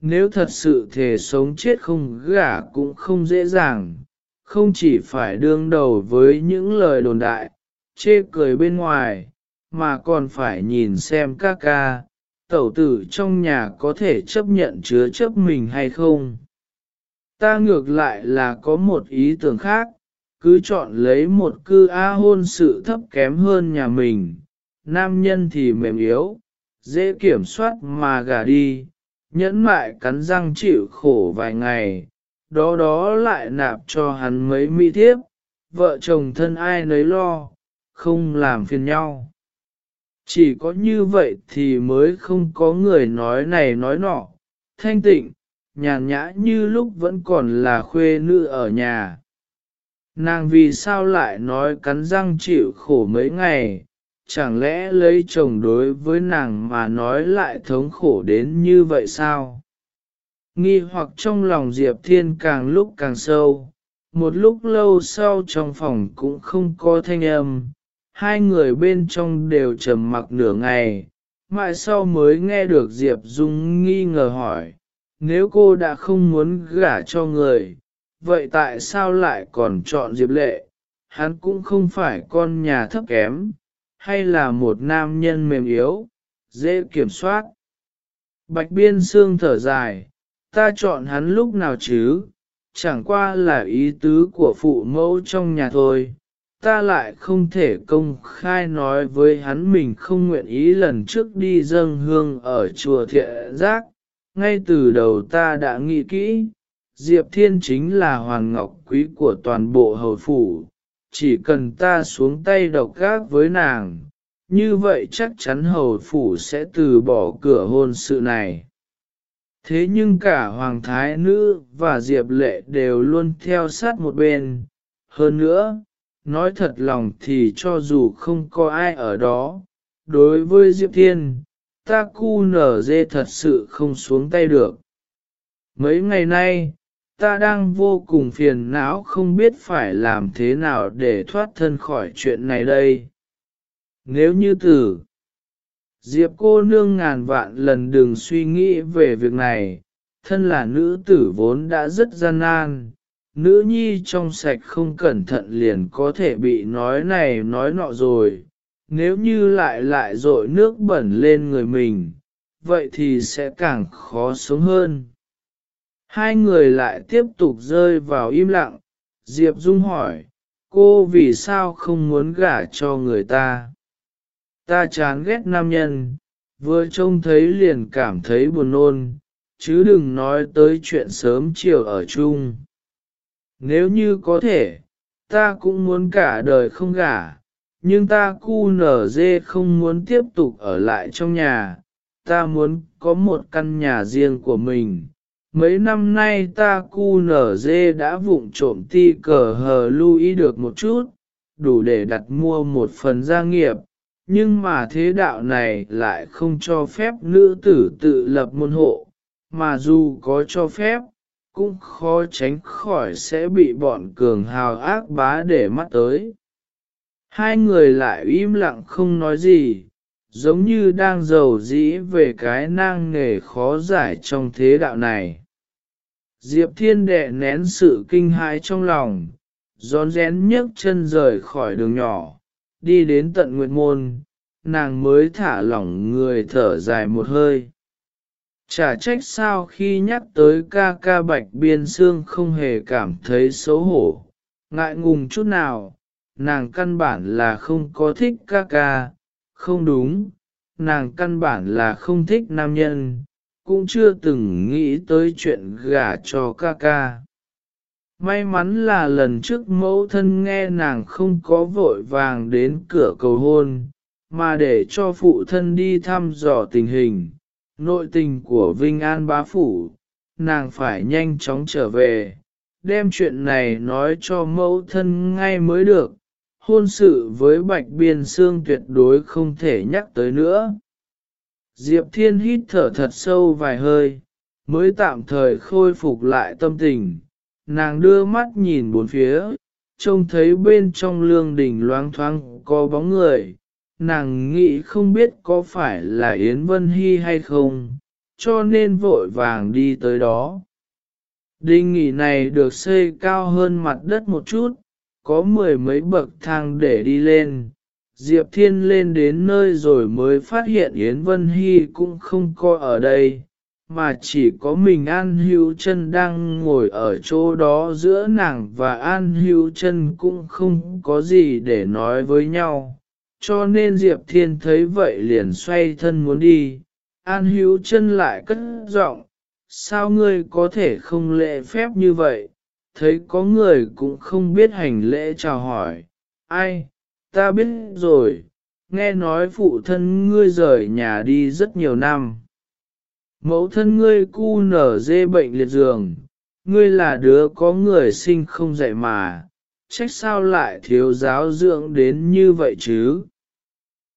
nếu thật sự thể sống chết không gả cũng không dễ dàng, không chỉ phải đương đầu với những lời đồn đại, chê cười bên ngoài, mà còn phải nhìn xem ca ca, tẩu tử trong nhà có thể chấp nhận chứa chấp mình hay không. Ta ngược lại là có một ý tưởng khác, cứ chọn lấy một cư A hôn sự thấp kém hơn nhà mình, nam nhân thì mềm yếu, dễ kiểm soát mà gả đi, nhẫn mại cắn răng chịu khổ vài ngày, đó đó lại nạp cho hắn mấy mỹ thiếp, vợ chồng thân ai nấy lo, không làm phiền nhau. Chỉ có như vậy thì mới không có người nói này nói nọ, thanh tịnh, nhàn nhã như lúc vẫn còn là khuê nữ ở nhà. Nàng vì sao lại nói cắn răng chịu khổ mấy ngày, chẳng lẽ lấy chồng đối với nàng mà nói lại thống khổ đến như vậy sao? Nghi hoặc trong lòng Diệp Thiên càng lúc càng sâu, một lúc lâu sau trong phòng cũng không có thanh âm, hai người bên trong đều trầm mặc nửa ngày, mãi sau mới nghe được Diệp Dung nghi ngờ hỏi, nếu cô đã không muốn gả cho người, vậy tại sao lại còn chọn Diệp Lệ? Hắn cũng không phải con nhà thấp kém, hay là một nam nhân mềm yếu, dễ kiểm soát. Bạch biên sương thở dài, ta chọn hắn lúc nào chứ, chẳng qua là ý tứ của phụ mẫu trong nhà thôi, ta lại không thể công khai nói với hắn mình không nguyện ý lần trước đi dâng hương ở chùa thiện giác. Ngay từ đầu ta đã nghĩ kỹ, Diệp Thiên chính là hoàng ngọc quý của toàn bộ hầu phủ, chỉ cần ta xuống tay độc gác với nàng, như vậy chắc chắn hầu phủ sẽ từ bỏ cửa hôn sự này. Thế nhưng cả hoàng thái nữ và Diệp lệ đều luôn theo sát một bên. Hơn nữa, nói thật lòng thì cho dù không có ai ở đó, đối với Diệp Thiên, ta cu nở dê thật sự không xuống tay được. Mấy ngày nay, ta đang vô cùng phiền não không biết phải làm thế nào để thoát thân khỏi chuyện này đây. Nếu như tử, Diệp cô nương ngàn vạn lần đừng suy nghĩ về việc này, thân là nữ tử vốn đã rất gian nan, nữ nhi trong sạch không cẩn thận liền có thể bị nói này nói nọ rồi, nếu như lại lại dội nước bẩn lên người mình, vậy thì sẽ càng khó sống hơn. Hai người lại tiếp tục rơi vào im lặng, Diệp Dung hỏi, cô vì sao không muốn gả cho người ta? Ta chán ghét nam nhân, vừa trông thấy liền cảm thấy buồn nôn, chứ đừng nói tới chuyện sớm chiều ở chung. Nếu như có thể, ta cũng muốn cả đời không gả, nhưng ta cu nở dê không muốn tiếp tục ở lại trong nhà, ta muốn có một căn nhà riêng của mình. Mấy năm nay ta cu nở dê đã vụng trộm ti cờ hờ lưu ý được một chút, đủ để đặt mua một phần gia nghiệp, nhưng mà thế đạo này lại không cho phép nữ tử tự lập môn hộ, mà dù có cho phép, cũng khó tránh khỏi sẽ bị bọn cường hào ác bá để mắt tới. Hai người lại im lặng không nói gì, giống như đang giàu dĩ về cái nang nghề khó giải trong thế đạo này. Diệp Thiên đệ nén sự kinh hãi trong lòng, rón rén nhấc chân rời khỏi đường nhỏ, đi đến tận nguyệt môn, nàng mới thả lỏng người thở dài một hơi. Chả trách sao khi nhắc tới ca ca bạch biên xương không hề cảm thấy xấu hổ, ngại ngùng chút nào, nàng căn bản là không có thích ca ca, không đúng, nàng căn bản là không thích nam nhân, cũng chưa từng nghĩ tới chuyện gả cho ca ca. May mắn là lần trước mẫu thân nghe nàng không có vội vàng đến cửa cầu hôn, mà để cho phụ thân đi thăm dò tình hình, nội tình của Vinh An bá phủ, nàng phải nhanh chóng trở về, đem chuyện này nói cho mẫu thân ngay mới được, hôn sự với Bạch Biên Sương tuyệt đối không thể nhắc tới nữa. Diệp Thiên hít thở thật sâu vài hơi, mới tạm thời khôi phục lại tâm tình, nàng đưa mắt nhìn bốn phía, trông thấy bên trong lương đỉnh loáng thoáng có bóng người, nàng nghĩ không biết có phải là Yến Vân Hy hay không, cho nên vội vàng đi tới đó. Đinh nghỉ này được xây cao hơn mặt đất một chút, có mười mấy bậc thang để đi lên. Diệp Thiên lên đến nơi rồi mới phát hiện Yến Vân Hy cũng không có ở đây, mà chỉ có mình An Hữu Trân đang ngồi ở chỗ đó giữa nàng và An Hữu Trân cũng không có gì để nói với nhau. Cho nên Diệp Thiên thấy vậy liền xoay thân muốn đi, An Hữu chân lại cất giọng, sao ngươi có thể không lễ phép như vậy, thấy có người cũng không biết hành lễ chào hỏi, ai, ta biết rồi, nghe nói phụ thân ngươi rời nhà đi rất nhiều năm. Mẫu thân ngươi cu nở dê bệnh liệt giường, ngươi là đứa có người sinh không dạy mà, trách sao lại thiếu giáo dưỡng đến như vậy chứ?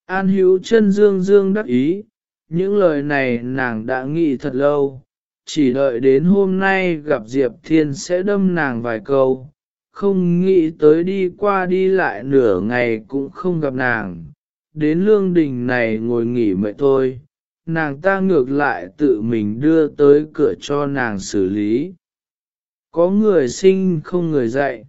An hữu chân dương dương đắc ý, những lời này nàng đã nghĩ thật lâu, chỉ đợi đến hôm nay gặp Diệp Thiên sẽ đâm nàng vài câu, không nghĩ tới đi qua đi lại nửa ngày cũng không gặp nàng, đến lương đình này ngồi nghỉ mệt thôi, nàng ta ngược lại tự mình đưa tới cửa cho nàng xử lý. Có người sinh không người dạy.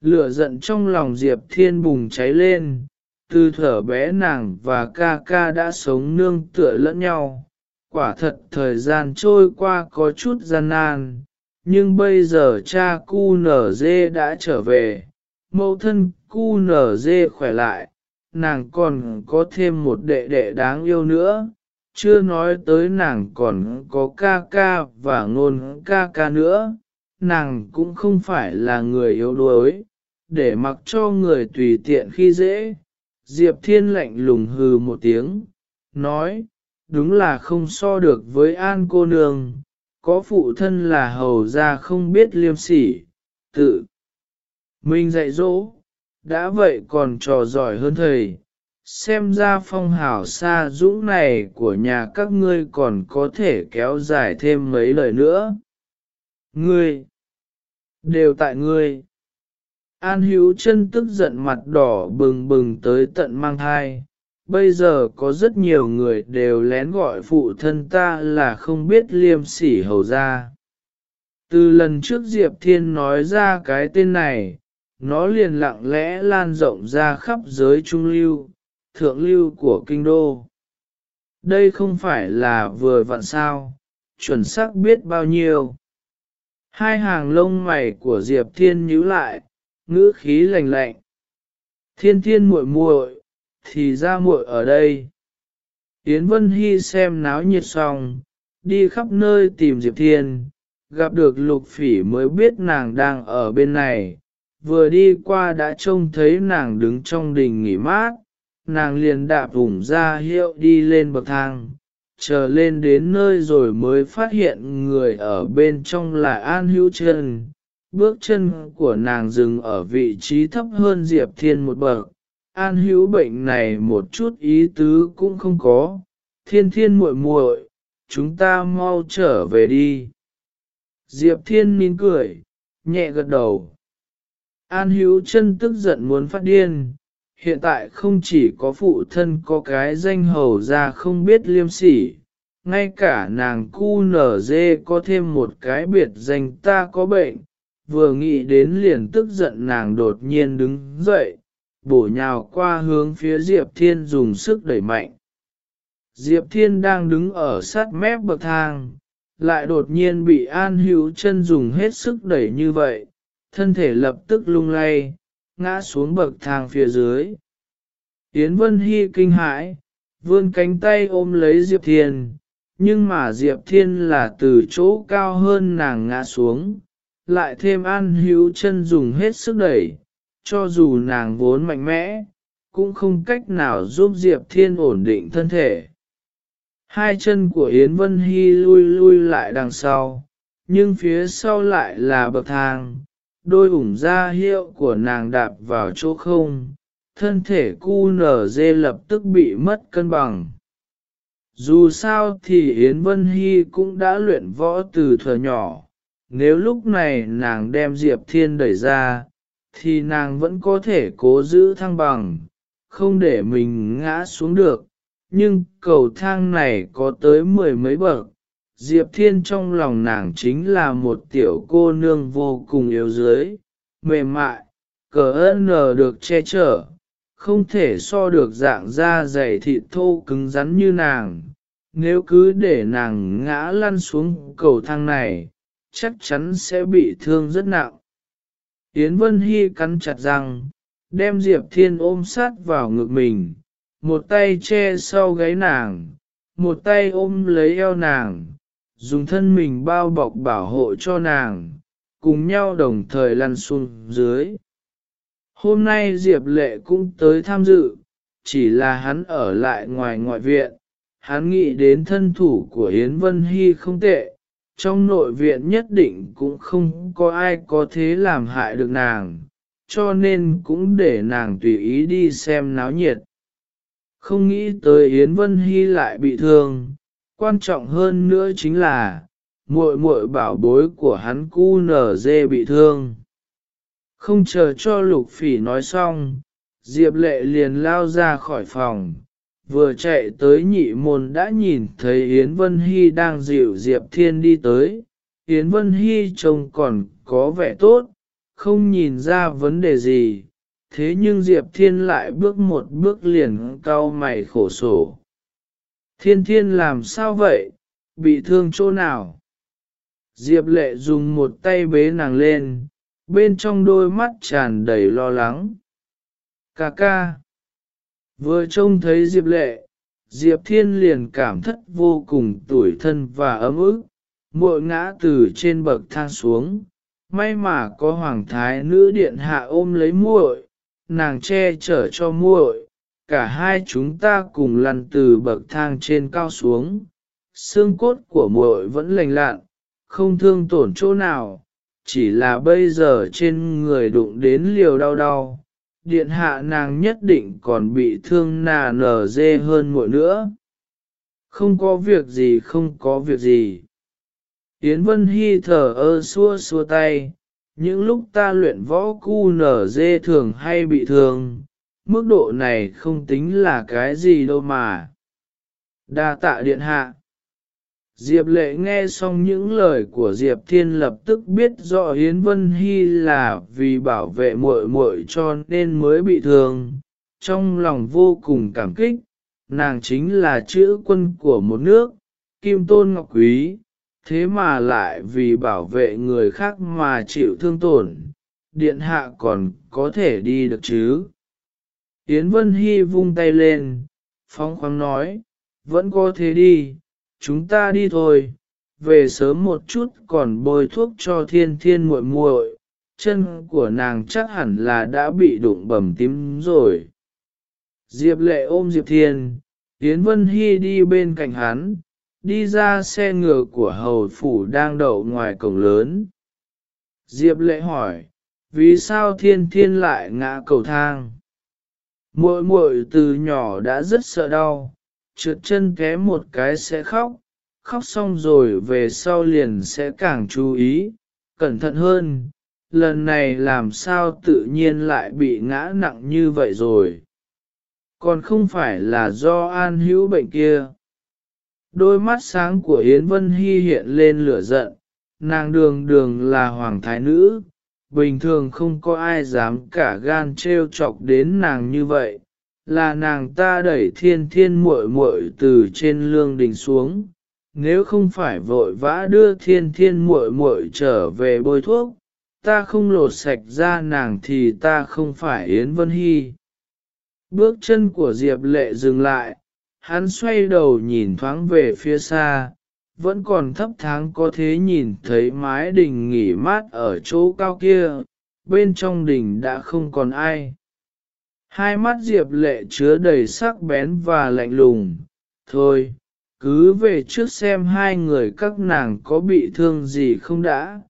Lửa giận trong lòng Diệp Thiên bùng cháy lên, từ thở bé nàng và ca ca đã sống nương tựa lẫn nhau. Quả thật thời gian trôi qua có chút gian nan, nhưng bây giờ cha cu nở dê đã trở về, mẫu thân cu nở dê khỏe lại, nàng còn có thêm một đệ đệ đáng yêu nữa, chưa nói tới nàng còn có ca ca và ngôn ca ca nữa, nàng cũng không phải là người yếu đuối, để mặc cho người tùy tiện khi dễ Diệp Thiên lạnh lùng hừ một tiếng, nói, đúng là không so được với An cô nương, có phụ thân là hầu ra không biết liêm sỉ, tự. Mình dạy dỗ, đã vậy còn trò giỏi hơn thầy, xem ra phong hào xa dũng này của nhà các ngươi còn có thể kéo dài thêm mấy lời nữa. Ngươi! Đều tại ngươi! An hữu chân tức giận mặt đỏ bừng bừng tới tận mang thai. Bây giờ có rất nhiều người đều lén gọi phụ thân ta là không biết liêm sỉ hầu ra. Từ lần trước Diệp Thiên nói ra cái tên này, nó liền lặng lẽ lan rộng ra khắp giới trung lưu, thượng lưu của kinh đô. Đây không phải là vừa vặn sao, chuẩn xác biết bao nhiêu. Hai hàng lông mày của Diệp Thiên nhíu lại, ngữ khí lạnh lạnh. Thiên thiên muội muội, thì ra muội ở đây. Yến Vân Hy xem náo nhiệt xong, đi khắp nơi tìm Diệp Thiên, gặp được lục phỉ mới biết nàng đang ở bên này, vừa đi qua đã trông thấy nàng đứng trong đình nghỉ mát, nàng liền đạp vùng ra hiệu đi lên bậc thang, chờ lên đến nơi rồi mới phát hiện người ở bên trong là An Hữu Trân. Bước chân của nàng dừng ở vị trí thấp hơn Diệp Thiên một bậc, An Hữu bệnh này một chút ý tứ cũng không có, thiên thiên muội muội, chúng ta mau trở về đi. Diệp Thiên nín cười, nhẹ gật đầu. An Hữu chân tức giận muốn phát điên, hiện tại không chỉ có phụ thân có cái danh hầu ra không biết liêm sỉ, ngay cả nàng cu nở dê có thêm một cái biệt danh ta có bệnh, vừa nghĩ đến liền tức giận nàng đột nhiên đứng dậy, bổ nhào qua hướng phía Diệp Thiên dùng sức đẩy mạnh. Diệp Thiên đang đứng ở sát mép bậc thang, lại đột nhiên bị An Hữu chân dùng hết sức đẩy như vậy, thân thể lập tức lung lay, ngã xuống bậc thang phía dưới. Yến Vân Hy kinh hãi, vươn cánh tay ôm lấy Diệp Thiên, nhưng mà Diệp Thiên là từ chỗ cao hơn nàng ngã xuống, lại thêm An Hữu chân dùng hết sức đẩy, cho dù nàng vốn mạnh mẽ, cũng không cách nào giúp Diệp Thiên ổn định thân thể. Hai chân của Yến Vân Hy lui lui lại đằng sau, nhưng phía sau lại là bậc thang, đôi ủng da hiệu của nàng đạp vào chỗ không, thân thể cu nở dê lập tức bị mất cân bằng. Dù sao thì Yến Vân Hy cũng đã luyện võ từ thuở nhỏ, nếu lúc này nàng đem Diệp Thiên đẩy ra, thì nàng vẫn có thể cố giữ thăng bằng, không để mình ngã xuống được. Nhưng cầu thang này có tới mười mấy bậc, Diệp Thiên trong lòng nàng chính là một tiểu cô nương vô cùng yếu dưới, mềm mại, cờ ơn được che chở, không thể so được dạng da dày thịt thô cứng rắn như nàng. Nếu cứ để nàng ngã lăn xuống cầu thang này, chắc chắn sẽ bị thương rất nặng. Yến Vân Hy cắn chặt răng, đem Diệp Thiên ôm sát vào ngực mình, một tay che sau gáy nàng, một tay ôm lấy eo nàng, dùng thân mình bao bọc bảo hộ cho nàng, cùng nhau đồng thời lăn xuống dưới. Hôm nay Diệp Lệ cũng tới tham dự, chỉ là hắn ở lại ngoài ngoại viện, hắn nghĩ đến thân thủ của Yến Vân Hy không tệ, trong nội viện nhất định cũng không có ai có thế làm hại được nàng, cho nên cũng để nàng tùy ý đi xem náo nhiệt. Không nghĩ tới Yến Vân Hy lại bị thương, quan trọng hơn nữa chính là, muội muội bảo bối của hắn cu nở dê bị thương. Không chờ cho lục phỉ nói xong, Diệp lệ liền lao ra khỏi phòng, vừa chạy tới nhị môn đã nhìn thấy Yến Vân Hy đang dịu Diệp Thiên đi tới. Yến Vân Hy trông còn có vẻ tốt, không nhìn ra vấn đề gì, thế nhưng Diệp Thiên lại bước một bước liền cau mày khổ sổ. Thiên Thiên làm sao vậy, bị thương chỗ nào? Diệp Lệ dùng một tay bế nàng lên, bên trong đôi mắt tràn đầy lo lắng. Cà ca. Vừa trông thấy Diệp Lệ, Diệp Thiên liền cảm thất vô cùng tủi thân và ấm ức, muội ngã từ trên bậc thang xuống. May mà có hoàng thái nữ điện hạ ôm lấy muội, nàng che chở cho muội, cả hai chúng ta cùng lăn từ bậc thang trên cao xuống. Xương cốt của muội vẫn lành lặn, không thương tổn chỗ nào, chỉ là bây giờ trên người đụng đến liều đau đau, điện hạ nàng nhất định còn bị thương nà nở dê hơn muội nữa. Không có việc gì không có việc gì. Yến Vân Hy thở ơ xua xua tay, những lúc ta luyện võ cu nở dê thường hay bị thương, mức độ này không tính là cái gì đâu mà. Đa tạ điện hạ. Diệp lệ nghe xong những lời của Diệp Thiên lập tức biết rõ Yến Vân Hy là vì bảo vệ muội muội cho nên mới bị thương, trong lòng vô cùng cảm kích, nàng chính là chữ quân của một nước, Kim Tôn Ngọc Quý, thế mà lại vì bảo vệ người khác mà chịu thương tổn, điện hạ còn có thể đi được chứ. Yến Vân Hy vung tay lên, phóng khoáng nói, vẫn có thể đi, chúng ta đi thôi, về sớm một chút còn bôi thuốc cho thiên thiên muội muội, chân của nàng chắc hẳn là đã bị đụng bầm tím rồi. Diệp lệ ôm Diệp Thiên, Yến Vân Hy đi bên cạnh hắn, đi ra xe ngựa của hầu phủ đang đậu ngoài cổng lớn. Diệp lệ hỏi, vì sao thiên thiên lại ngã cầu thang? Muội muội từ nhỏ đã rất sợ đau, trượt chân té một cái sẽ khóc, khóc xong rồi về sau liền sẽ càng chú ý, cẩn thận hơn. Lần này làm sao tự nhiên lại bị ngã nặng như vậy rồi? Còn không phải là do an hữu bệnh kia. Đôi mắt sáng của Yến Vân Hy hiện lên lửa giận, nàng đường đường là hoàng thái nữ, bình thường không có ai dám cả gan trêu chọc đến nàng như vậy, là nàng ta đẩy thiên thiên muội muội từ trên lương đình xuống, nếu không phải vội vã đưa thiên thiên muội muội trở về bôi thuốc, ta không lột sạch ra nàng thì ta không phải Yến Vân Hy. Bước chân của Diệp Lệ dừng lại, hắn xoay đầu nhìn thoáng về phía xa, vẫn còn thấp tháng có thế nhìn thấy mái đình nghỉ mát ở chỗ cao kia, bên trong đình đã không còn ai. Hai mắt Diệp lệ chứa đầy sắc bén và lạnh lùng, thôi, cứ về trước xem hai người các nàng có bị thương gì không đã,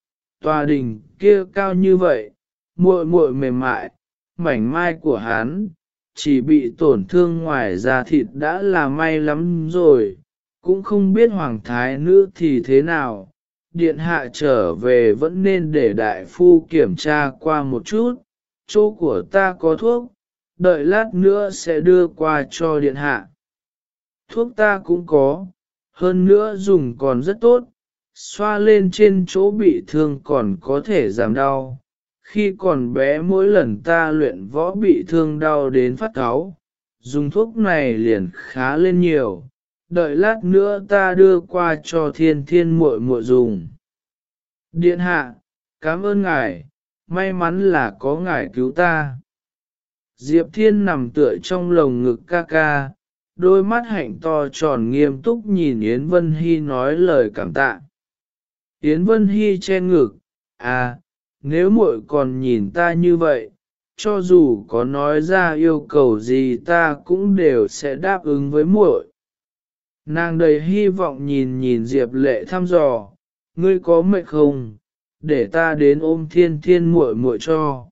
tòa đình kia cao như vậy, muội muội mềm mại, mảnh mai của hắn, chỉ bị tổn thương ngoài da thịt đã là may lắm rồi, cũng không biết hoàng thái nữ thì thế nào. Điện hạ trở về vẫn nên để đại phu kiểm tra qua một chút, chỗ của ta có thuốc, đợi lát nữa sẽ đưa qua cho điện hạ. Thuốc ta cũng có, hơn nữa dùng còn rất tốt, xoa lên trên chỗ bị thương còn có thể giảm đau. Khi còn bé mỗi lần ta luyện võ bị thương đau đến phát cáu, dùng thuốc này liền khá lên nhiều, đợi lát nữa ta đưa qua cho thiên thiên muội muội dùng. Điện hạ, cảm ơn ngài, may mắn là có ngài cứu ta. Diệp Thiên nằm tựa trong lồng ngực ca ca, đôi mắt hạnh to tròn nghiêm túc nhìn Yến Vân Hy nói lời cảm tạ. Yến Vân Hy che ngực, à, nếu muội còn nhìn ta như vậy, cho dù có nói ra yêu cầu gì ta cũng đều sẽ đáp ứng với muội. Nàng đầy hy vọng nhìn nhìn Diệp lệ thăm dò, ngươi có mệt không, để ta đến ôm thiên thiên muội muội cho.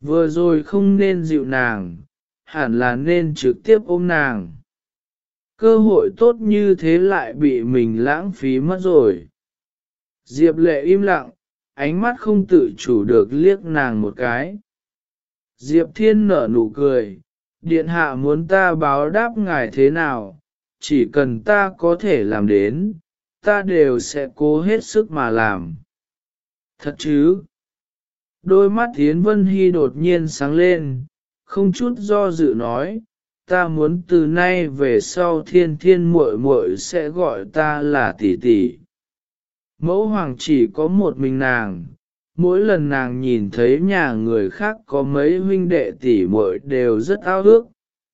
Vừa rồi không nên dịu nàng, hẳn là nên trực tiếp ôm nàng. Cơ hội tốt như thế lại bị mình lãng phí mất rồi. Diệp lệ im lặng, ánh mắt không tự chủ được liếc nàng một cái. Diệp thiên nở nụ cười, điện hạ muốn ta báo đáp ngài thế nào, chỉ cần ta có thể làm đến, ta đều sẽ cố hết sức mà làm. Thật chứ? Đôi mắt Yến Vân Hy đột nhiên sáng lên, không chút do dự nói, ta muốn từ nay về sau thiên thiên muội muội sẽ gọi ta là tỷ tỷ. Mẫu hoàng chỉ có một mình nàng, mỗi lần nàng nhìn thấy nhà người khác có mấy huynh đệ tỷ muội đều rất ao ước,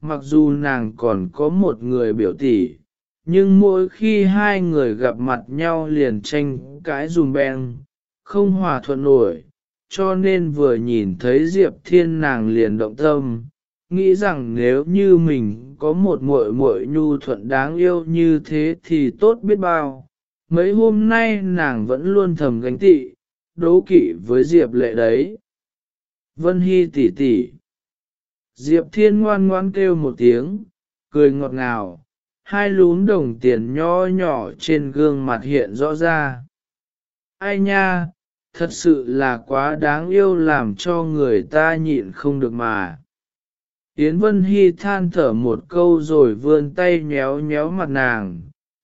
mặc dù nàng còn có một người biểu tỷ, nhưng mỗi khi hai người gặp mặt nhau liền tranh cãi dùm beng, không hòa thuận nổi, cho nên vừa nhìn thấy Diệp Thiên nàng liền động tâm, nghĩ rằng nếu như mình có một muội muội nhu thuận đáng yêu như thế thì tốt biết bao. Mấy hôm nay nàng vẫn luôn thầm gánh tị, đố kỵ với Diệp lệ đấy. Vân Hy tỷ tỷ, Diệp Thiên ngoan ngoan kêu một tiếng, cười ngọt ngào, hai lún đồng tiền nho nhỏ trên gương mặt hiện rõ ra. Ai nha, thật sự là quá đáng yêu làm cho người ta nhịn không được mà. Yến Vân Hy than thở một câu rồi vươn tay nhéo nhéo mặt nàng.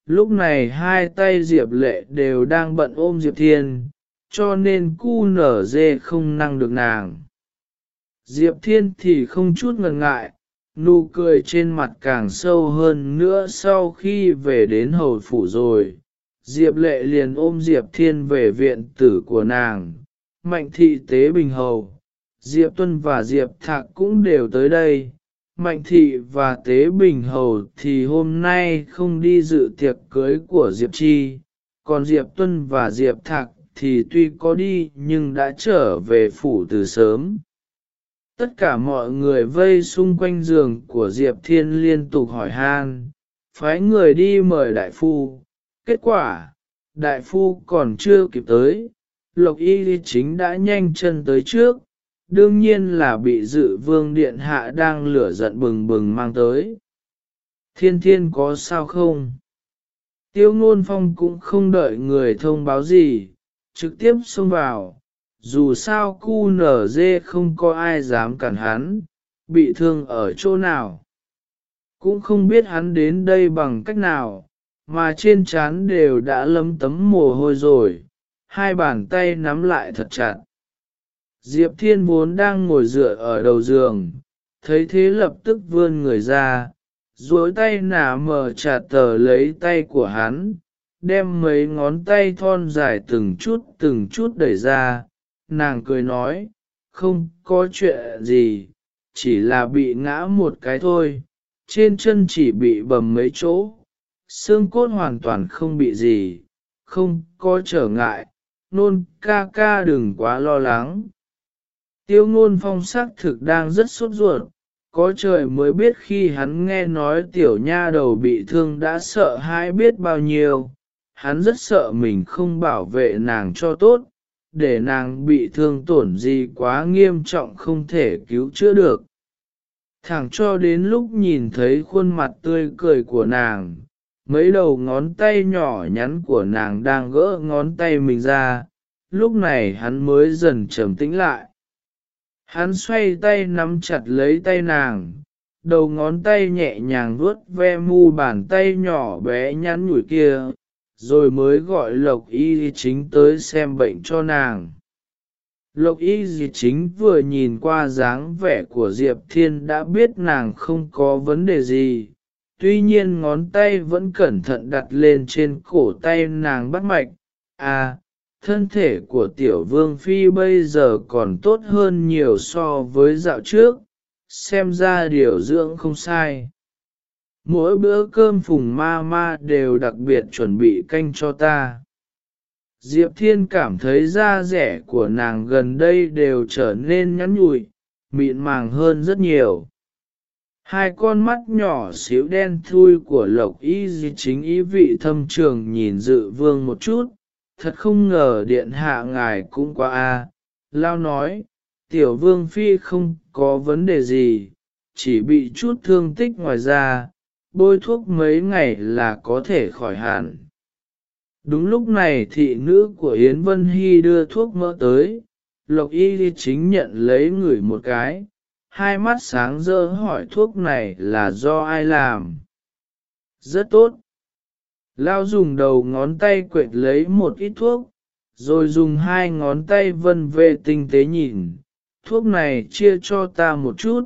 Lúc này hai tay Diệp Lệ đều đang bận ôm Diệp Thiên, cho nên cu nở dê không năng được nàng. Diệp Thiên thì không chút ngần ngại, nụ cười trên mặt càng sâu hơn nữa sau khi về đến hầu phủ rồi. Diệp Lệ liền ôm Diệp Thiên về viện tử của nàng, mạnh thị tế bình hầu. Diệp Tuân và Diệp Thạc cũng đều tới đây. Mạnh thị và Tế Bình Hầu thì hôm nay không đi dự tiệc cưới của Diệp Chi, còn Diệp Tuân và Diệp Thạc thì tuy có đi nhưng đã trở về phủ từ sớm. Tất cả mọi người vây xung quanh giường của Diệp Thiên liên tục hỏi han, phái người đi mời đại phu. Kết quả, đại phu còn chưa kịp tới, Lộc Y chính đã nhanh chân tới trước, đương nhiên là bị dự vương điện hạ đang lửa giận bừng bừng mang tới. Thiên thiên có sao không? Tiêu ngôn phong cũng không đợi người thông báo gì, trực tiếp xông vào, dù sao cu nở dê không có ai dám cản hắn, bị thương ở chỗ nào. Cũng không biết hắn đến đây bằng cách nào, mà trên trán đều đã lấm tấm mồ hôi rồi, hai bàn tay nắm lại thật chặt. Diệp Thiên vốn đang ngồi dựa ở đầu giường, thấy thế lập tức vươn người ra, duỗi tay nả mở chặt tờ lấy tay của hắn, đem mấy ngón tay thon dài từng chút từng chút đẩy ra, nàng cười nói, không có chuyện gì, chỉ là bị ngã một cái thôi, trên chân chỉ bị bầm mấy chỗ, xương cốt hoàn toàn không bị gì, không có trở ngại, nôn ca ca đừng quá lo lắng. Tiêu ngôn phong sắc thực đang rất sốt ruột, có trời mới biết khi hắn nghe nói tiểu nha đầu bị thương đã sợ hãi biết bao nhiêu, hắn rất sợ mình không bảo vệ nàng cho tốt, để nàng bị thương tổn gì quá nghiêm trọng không thể cứu chữa được. Thẳng cho đến lúc nhìn thấy khuôn mặt tươi cười của nàng, mấy đầu ngón tay nhỏ nhắn của nàng đang gỡ ngón tay mình ra, lúc này hắn mới dần trầm tĩnh lại. Hắn xoay tay nắm chặt lấy tay nàng, đầu ngón tay nhẹ nhàng vuốt ve mu bàn tay nhỏ bé nhắn nhủi kia, rồi mới gọi Lộc Y chính tới xem bệnh cho nàng. Lộc Y gì chính vừa nhìn qua dáng vẻ của Diệp Thiên đã biết nàng không có vấn đề gì, tuy nhiên ngón tay vẫn cẩn thận đặt lên trên cổ tay nàng bắt mạch. À, thân thể của tiểu vương phi bây giờ còn tốt hơn nhiều so với dạo trước, xem ra điều dưỡng không sai. Mỗi bữa cơm phùng ma ma đều đặc biệt chuẩn bị canh cho ta. Diệp Thiên cảm thấy da rẻ của nàng gần đây đều trở nên nhắn nhụi, mịn màng hơn rất nhiều. Hai con mắt nhỏ xíu đen thui của lộc y di chính ý vị thâm trường nhìn dự vương một chút, thật không ngờ điện hạ ngài cũng qua a. Lao nói, tiểu vương phi không có vấn đề gì, chỉ bị chút thương tích ngoài ra, bôi thuốc mấy ngày là có thể khỏi hẳn. Đúng lúc này thị nữ của Yến Vân Hy đưa thuốc mỡ tới, Lộc Y di chính nhận lấy người một cái, hai mắt sáng rỡ hỏi thuốc này là do ai làm. Rất tốt. Lao dùng đầu ngón tay quệt lấy một ít thuốc, rồi dùng hai ngón tay vân về tinh tế nhìn. Thuốc này chia cho ta một chút,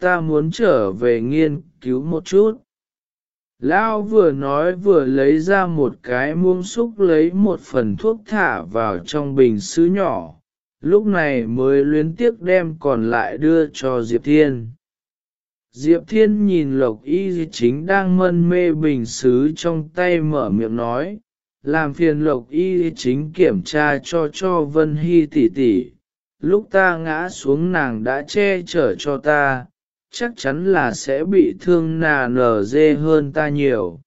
ta muốn trở về nghiên cứu một chút. Lao vừa nói vừa lấy ra một cái muông xúc lấy một phần thuốc thả vào trong bình sứ nhỏ, lúc này mới luyến tiếc đem còn lại đưa cho Diệp Thiên. Diệp Thiên nhìn Lộc Y chính đang mân mê bình xứ trong tay mở miệng nói, làm phiền Lộc Y chính kiểm tra cho cho Vân Hy tỷ tỷ. Lúc ta ngã xuống nàng đã che chở cho ta, chắc chắn là sẽ bị thương nà nở dê hơn ta nhiều.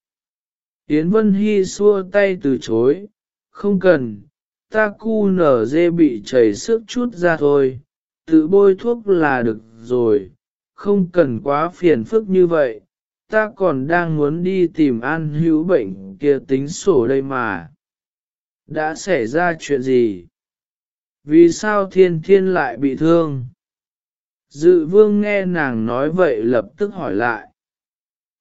Yến Vân Hy xua tay từ chối, không cần, ta cu nở dê bị chảy sức chút ra thôi, tự bôi thuốc là được rồi, không cần quá phiền phức như vậy, ta còn đang muốn đi tìm an hữu bệnh kia tính sổ đây mà. Đã xảy ra chuyện gì? Vì sao thiên thiên lại bị thương? Dự vương nghe nàng nói vậy lập tức hỏi lại.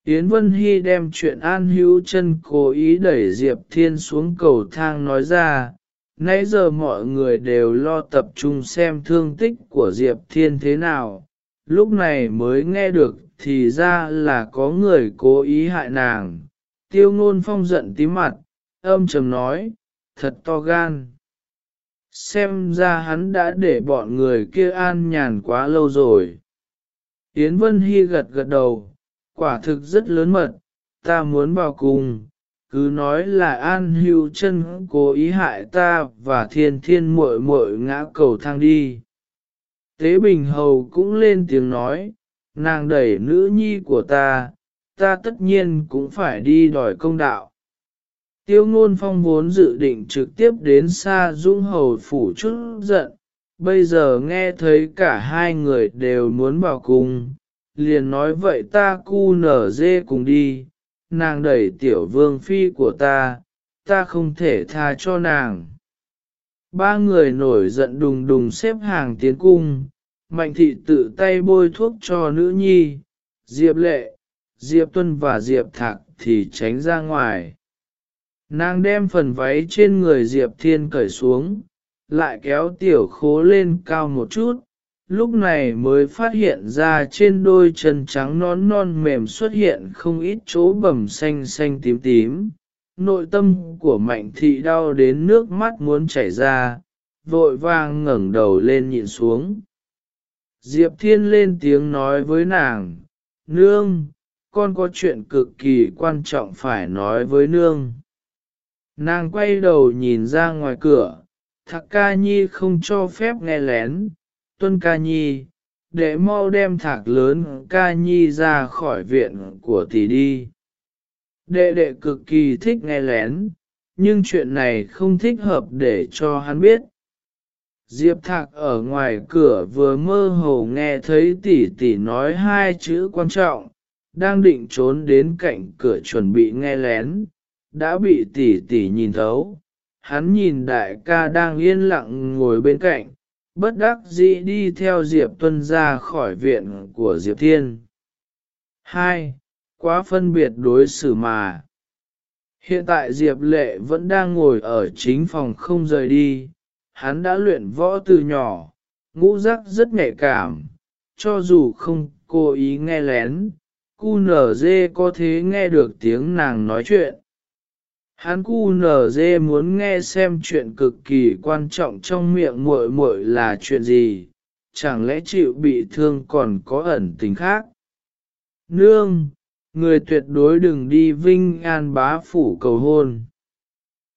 Yến Vân Hy đem chuyện An Hữu chân cố ý đẩy Diệp Thiên xuống cầu thang nói ra, nãy giờ mọi người đều lo tập trung xem thương tích của Diệp Thiên thế nào, lúc này mới nghe được thì ra là có người cố ý hại nàng. Tiêu ngôn phong giận tí mặt, âm trầm nói, thật to gan. Xem ra hắn đã để bọn người kia an nhàn quá lâu rồi. Yến Vân Hy gật gật đầu, quả thực rất lớn mật, ta muốn vào cùng, cứ nói là an hưu chân cố ý hại ta và thiên thiên muội muội ngã cầu thang đi. Tế Bình Hầu cũng lên tiếng nói, nàng đẩy nữ nhi của ta, ta tất nhiên cũng phải đi đòi công đạo. Tiêu ngôn phong vốn dự định trực tiếp đến xa dung hầu phủ chút giận, bây giờ nghe thấy cả hai người đều muốn vào cùng, liền nói vậy ta cu nở dê cùng đi, nàng đẩy tiểu vương phi của ta, ta không thể tha cho nàng. Ba người nổi giận đùng đùng xếp hàng tiến cung, mạnh thị tự tay bôi thuốc cho nữ nhi, Diệp lệ, Diệp tuân và Diệp thạc thì tránh ra ngoài. Nàng đem phần váy trên người Diệp thiên cởi xuống, lại kéo tiểu khố lên cao một chút, lúc này mới phát hiện ra trên đôi chân trắng non non mềm xuất hiện không ít chỗ bầm xanh xanh tím tím. Nội tâm của mạnh thị đau đến nước mắt muốn chảy ra, vội vàng ngẩng đầu lên nhìn xuống. Diệp Thiên lên tiếng nói với nàng, Nương, con có chuyện cực kỳ quan trọng phải nói với Nương. Nàng quay đầu nhìn ra ngoài cửa, Thạc ca nhi không cho phép nghe lén, tuân ca nhi, để mau đem thạc lớn ca nhi ra khỏi viện của tỷ đi. Đệ đệ cực kỳ thích nghe lén, nhưng chuyện này không thích hợp để cho hắn biết. Diệp Thạc ở ngoài cửa vừa mơ hồ nghe thấy tỷ tỷ nói hai chữ quan trọng, đang định trốn đến cạnh cửa chuẩn bị nghe lén, đã bị tỷ tỷ nhìn thấu. Hắn nhìn đại ca đang yên lặng ngồi bên cạnh, bất đắc dĩ đi theo Diệp Tuân ra khỏi viện của Diệp Thiên. 2. Quá phân biệt đối xử mà. Hiện tại Diệp Lệ vẫn đang ngồi ở chính phòng không rời đi, hắn đã luyện võ từ nhỏ, ngũ giác rất nhạy cảm, cho dù không cố ý nghe lén, cu nở dê có thể nghe được tiếng nàng nói chuyện. Hán cu nở dê muốn nghe xem chuyện cực kỳ quan trọng trong miệng muội muội là chuyện gì, chẳng lẽ chịu bị thương còn có ẩn tình khác. Nương, người tuyệt đối đừng đi vinh an bá phủ cầu hôn.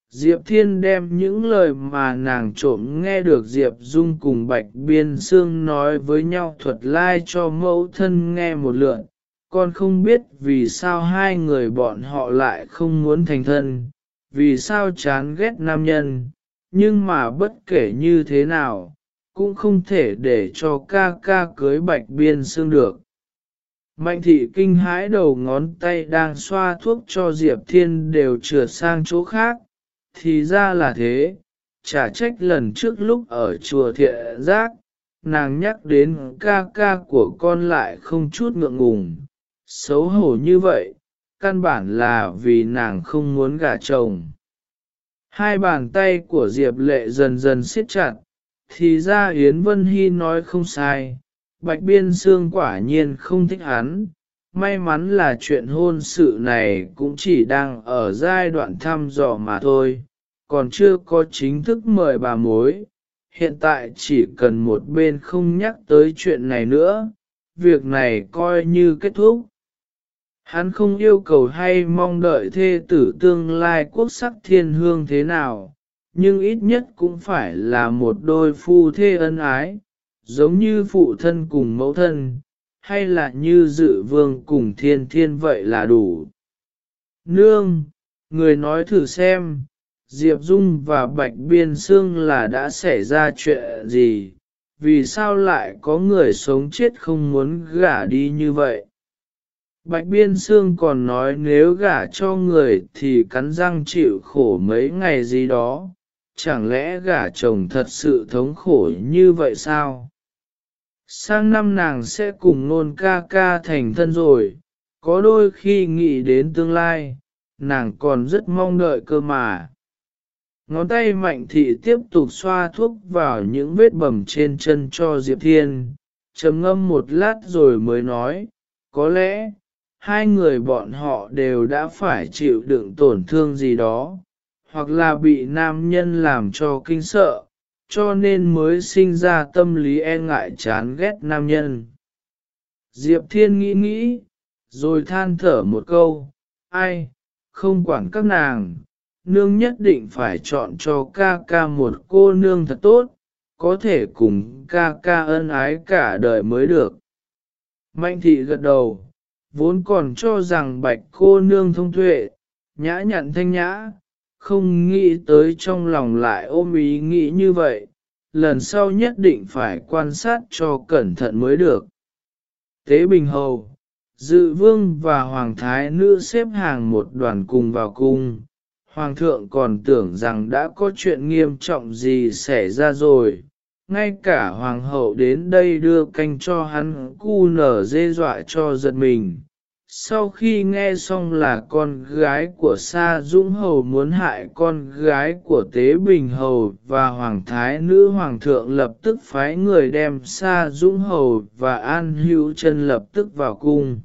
Diệp Thiên đem những lời mà nàng trộm nghe được Diệp Dung cùng Bạch Biên Sương nói với nhau thuật lai cho mẫu thân nghe một lượn, con không biết vì sao hai người bọn họ lại không muốn thành thân, vì sao chán ghét nam nhân, nhưng mà bất kể như thế nào, cũng không thể để cho ca ca cưới Bạch Biên xương được. Mạnh thị kinh hãi đầu ngón tay đang xoa thuốc cho Diệp Thiên đều trượt sang chỗ khác, thì ra là thế, chả trách lần trước lúc ở chùa thiện giác, nàng nhắc đến ca ca của con lại không chút ngượng ngùng, xấu hổ như vậy, căn bản là vì nàng không muốn gả chồng. Hai bàn tay của Diệp lệ dần dần siết chặt, thì ra Yến Vân Hy nói không sai, Bạch Biên Sương quả nhiên không thích hắn, may mắn là chuyện hôn sự này cũng chỉ đang ở giai đoạn thăm dò mà thôi, còn chưa có chính thức mời bà mối. Hiện tại chỉ cần một bên không nhắc tới chuyện này nữa, việc này coi như kết thúc. Hắn không yêu cầu hay mong đợi thê tử tương lai quốc sắc thiên hương thế nào, nhưng ít nhất cũng phải là một đôi phu thê ân ái, giống như phụ thân cùng mẫu thân, hay là như dự vương cùng thiên thiên vậy là đủ. Nương, người nói thử xem, Diệp Dung và Bạch Biên Sương là đã xảy ra chuyện gì, vì sao lại có người sống chết không muốn gả đi như vậy. Bạch Biên Sương còn nói nếu gả cho người thì cắn răng chịu khổ mấy ngày gì đó, chẳng lẽ gả chồng thật sự thống khổ như vậy sao? Sang năm nàng sẽ cùng nôn ca ca thành thân rồi, có đôi khi nghĩ đến tương lai, nàng còn rất mong đợi cơ mà. Ngón tay mạnh thị tiếp tục xoa thuốc vào những vết bầm trên chân cho Diệp Thiên, trầm ngâm một lát rồi mới nói, có lẽ, hai người bọn họ đều đã phải chịu đựng tổn thương gì đó, hoặc là bị nam nhân làm cho kinh sợ, cho nên mới sinh ra tâm lý e ngại chán ghét nam nhân. Diệp Thiên nghĩ nghĩ, rồi than thở một câu, ai, không quản các nàng, nương nhất định phải chọn cho ca ca một cô nương thật tốt, có thể cùng ca ca ân ái cả đời mới được. Mạnh thị gật đầu, vốn còn cho rằng bạch cô nương thông tuệ, nhã nhặn thanh nhã, không nghĩ tới trong lòng lại ôm ý nghĩ như vậy, lần sau nhất định phải quan sát cho cẩn thận mới được. Tế Bình Hầu, Dự Vương và Hoàng Thái Nữ xếp hàng một đoàn cùng vào cung, Hoàng thượng còn tưởng rằng đã có chuyện nghiêm trọng gì xảy ra rồi, ngay cả Hoàng hậu đến đây đưa canh cho hắn cu nở dê dọa cho giật mình sau khi nghe xong là con gái của Sa Dũng Hầu muốn hại con gái của Tế Bình Hầu và Hoàng Thái Nữ Hoàng thượng lập tức phái người đem Sa Dũng Hầu và An Hữu chân lập tức vào cung.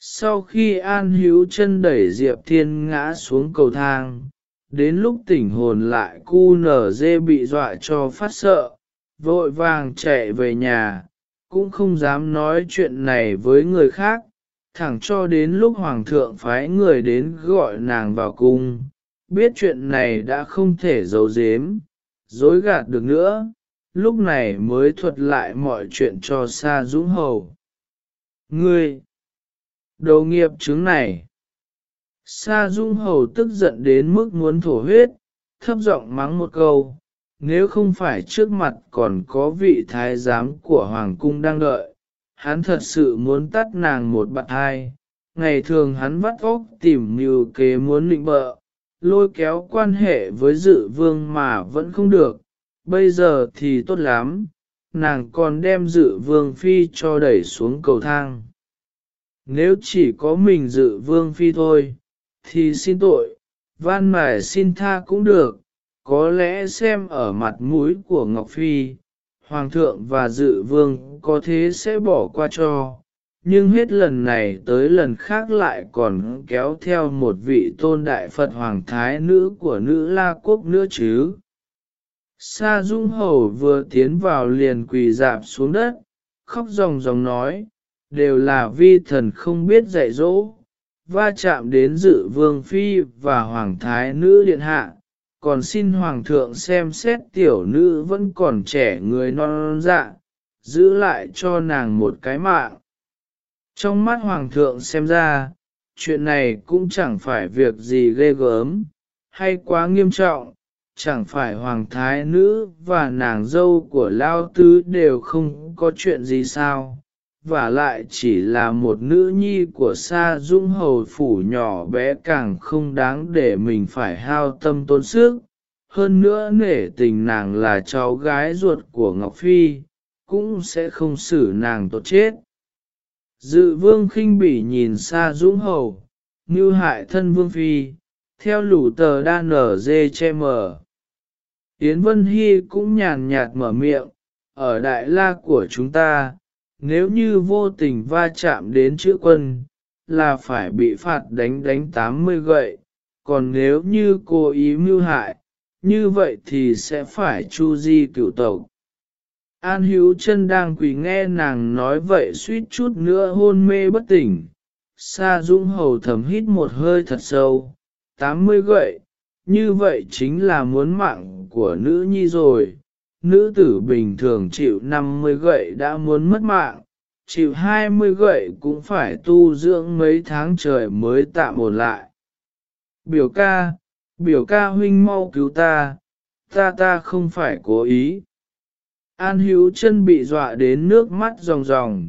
Sau khi An Hữu chân đẩy Diệp Thiên ngã xuống cầu thang, đến lúc tỉnh hồn lại cu nở dê bị dọa cho phát sợ, vội vàng chạy về nhà, cũng không dám nói chuyện này với người khác thẳng cho đến lúc hoàng thượng phái người đến gọi nàng vào cung, biết chuyện này đã không thể giấu giếm, dối gạt được nữa, lúc này mới thuật lại mọi chuyện cho Sa Dũng Hầu. Ngươi! Đầu nghiệp chứng này! Sa Dung Hầu tức giận đến mức muốn thổ huyết, thấp giọng mắng một câu, nếu không phải trước mặt còn có vị thái giám của Hoàng cung đang đợi, hắn thật sự muốn tắt nàng một bạn hai. Ngày thường hắn vắt óc tìm mưu kế muốn định bợ, lôi kéo quan hệ với dự vương mà vẫn không được, bây giờ thì tốt lắm, nàng còn đem dự vương phi cho đẩy xuống cầu thang. Nếu chỉ có mình dự vương phi thôi, thì xin tội, van mải xin tha cũng được, có lẽ xem ở mặt mũi của Ngọc Phi, Hoàng thượng và dự vương có thế sẽ bỏ qua cho, nhưng hết lần này tới lần khác lại còn kéo theo một vị tôn đại Phật Hoàng Thái nữ của nữ La Quốc nữa chứ. Sa Dung Hầu vừa tiến vào liền quỳ dạp xuống đất, khóc ròng ròng nói, đều là vi thần không biết dạy dỗ, va chạm đến dự vương phi và Hoàng Thái nữ điện hạ, còn xin hoàng thượng xem xét tiểu nữ vẫn còn trẻ người non dạ, giữ lại cho nàng một cái mạng. Trong mắt hoàng thượng xem ra, chuyện này cũng chẳng phải việc gì ghê gớm, hay quá nghiêm trọng, chẳng phải hoàng thái nữ và nàng dâu của Lao Tứ đều không có chuyện gì sao, và lại chỉ là một nữ nhi của Sa Dung Hầu Phủ nhỏ bé càng không đáng để mình phải hao tâm tốn sức. Hơn nữa nể tình nàng là cháu gái ruột của Ngọc Phi, cũng sẽ không xử nàng tốt chết. Dự vương khinh bỉ nhìn Sa Dung Hầu, như hại thân vương phi, theo lũ tờ đa nở dê che mở. Yến Vân Hy cũng nhàn nhạt mở miệng, ở đại la của chúng ta, nếu như vô tình va chạm đến chữ quân, là phải bị phạt đánh đánh 80 gậy, còn nếu như cô ý mưu hại, như vậy thì sẽ phải chu di cửu tộc. An hữu chân đang quỳ nghe nàng nói vậy suýt chút nữa hôn mê bất tỉnh. Sa Dung Hầu thầm hít một hơi thật sâu, 80 gậy, như vậy chính là muốn mạng của nữ nhi rồi nữ tử bình thường chịu 50 gậy đã muốn mất mạng, chịu 20 gậy cũng phải tu dưỡng mấy tháng trời mới tạm ổn lại. Biểu ca, biểu ca huynh mau cứu ta, ta ta không phải cố ý. An hữu chân bị dọa đến nước mắt ròng ròng,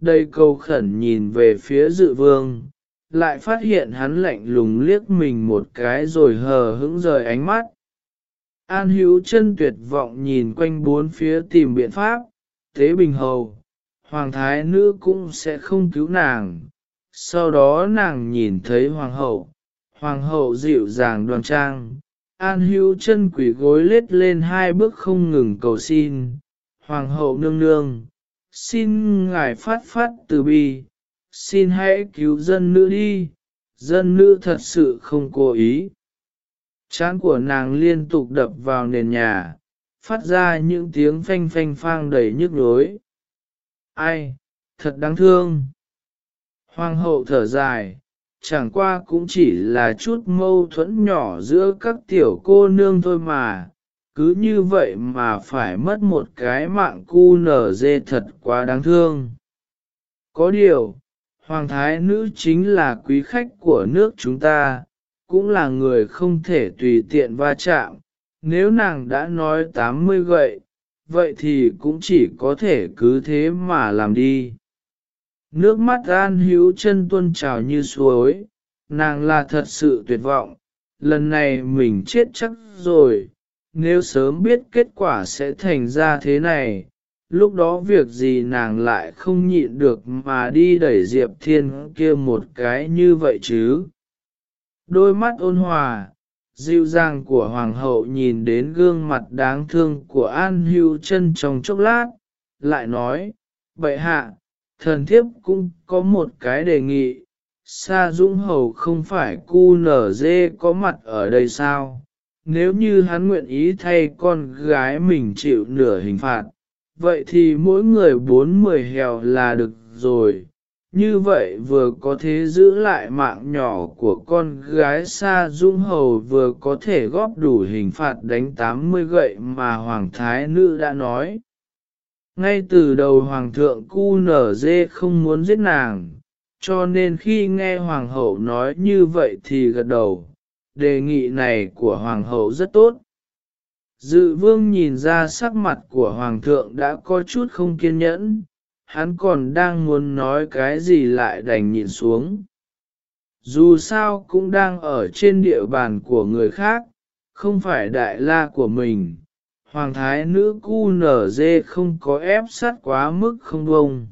đầy cầu khẩn nhìn về phía dự vương, lại phát hiện hắn lạnh lùng liếc mình một cái rồi hờ hững rời ánh mắt. An hữu chân tuyệt vọng nhìn quanh bốn phía tìm biện pháp, tế bình hầu, hoàng thái nữ cũng sẽ không cứu nàng. Sau đó nàng nhìn thấy hoàng hậu, hoàng hậu dịu dàng đoan trang, an hữu chân quỷ gối lết lên hai bước không ngừng cầu xin, hoàng hậu nương nương, xin ngài phát phát từ bi, xin hãy cứu dân nữ đi, dân nữ thật sự không cố ý. Chán của nàng liên tục đập vào nền nhà, phát ra những tiếng phanh phanh phang đầy nhức nhối. Ai, thật đáng thương. Hoàng hậu thở dài, chẳng qua cũng chỉ là chút mâu thuẫn nhỏ giữa các tiểu cô nương thôi mà, cứ như vậy mà phải mất một cái mạng cu nở dê thật quá đáng thương. Có điều, Hoàng thái nữ chính là quý khách của nước chúng ta, cũng là người không thể tùy tiện va chạm. Nếu nàng đã nói 80 gậy, vậy thì cũng chỉ có thể cứ thế mà làm đi. Nước mắt an hữu chân tuôn trào như suối, nàng là thật sự tuyệt vọng, lần này mình chết chắc rồi, nếu sớm biết kết quả sẽ thành ra thế này, lúc đó việc gì nàng lại không nhịn được mà đi đẩy Diệp Thiên kia một cái như vậy chứ. Đôi mắt ôn hòa, dịu dàng của Hoàng hậu nhìn đến gương mặt đáng thương của An Hưu chân trong chốc lát, lại nói, vậy hạ, thần thiếp cũng có một cái đề nghị, Sa Dũng Hầu không phải cu nở dê có mặt ở đây sao? Nếu như hắn nguyện ý thay con gái mình chịu nửa hình phạt, vậy thì mỗi người bốn mười hèo là được rồi. Như vậy vừa có thể giữ lại mạng nhỏ của con gái Sa Dung Hầu vừa có thể góp đủ hình phạt đánh 80 gậy mà Hoàng Thái Nữ đã nói. Ngay từ đầu Hoàng thượng cu nở dê không muốn giết nàng, cho nên khi nghe Hoàng hậu nói như vậy thì gật đầu, đề nghị này của Hoàng hậu rất tốt. Dự vương nhìn ra sắc mặt của Hoàng thượng đã có chút không kiên nhẫn, hắn còn đang muốn nói cái gì lại đành nhìn xuống. Dù sao cũng đang ở trên địa bàn của người khác, không phải đại la của mình. Hoàng thái nữ cu nở dê không có ép sát quá mức không bông.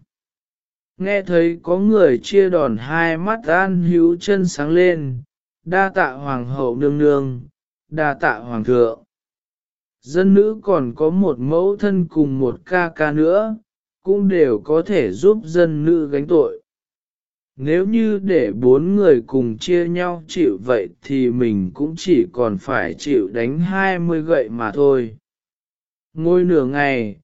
Nghe thấy có người chia đòn hai mắt an hữu chân sáng lên, đa tạ hoàng hậu nương nương, đa tạ hoàng thượng. Dân nữ còn có một mẫu thân cùng một ca ca nữa, cũng đều có thể giúp dân nữ gánh tội. Nếu như để bốn người cùng chia nhau chịu vậy thì mình cũng chỉ còn phải chịu đánh hai mươi gậy mà thôi. Ngôi nửa ngày,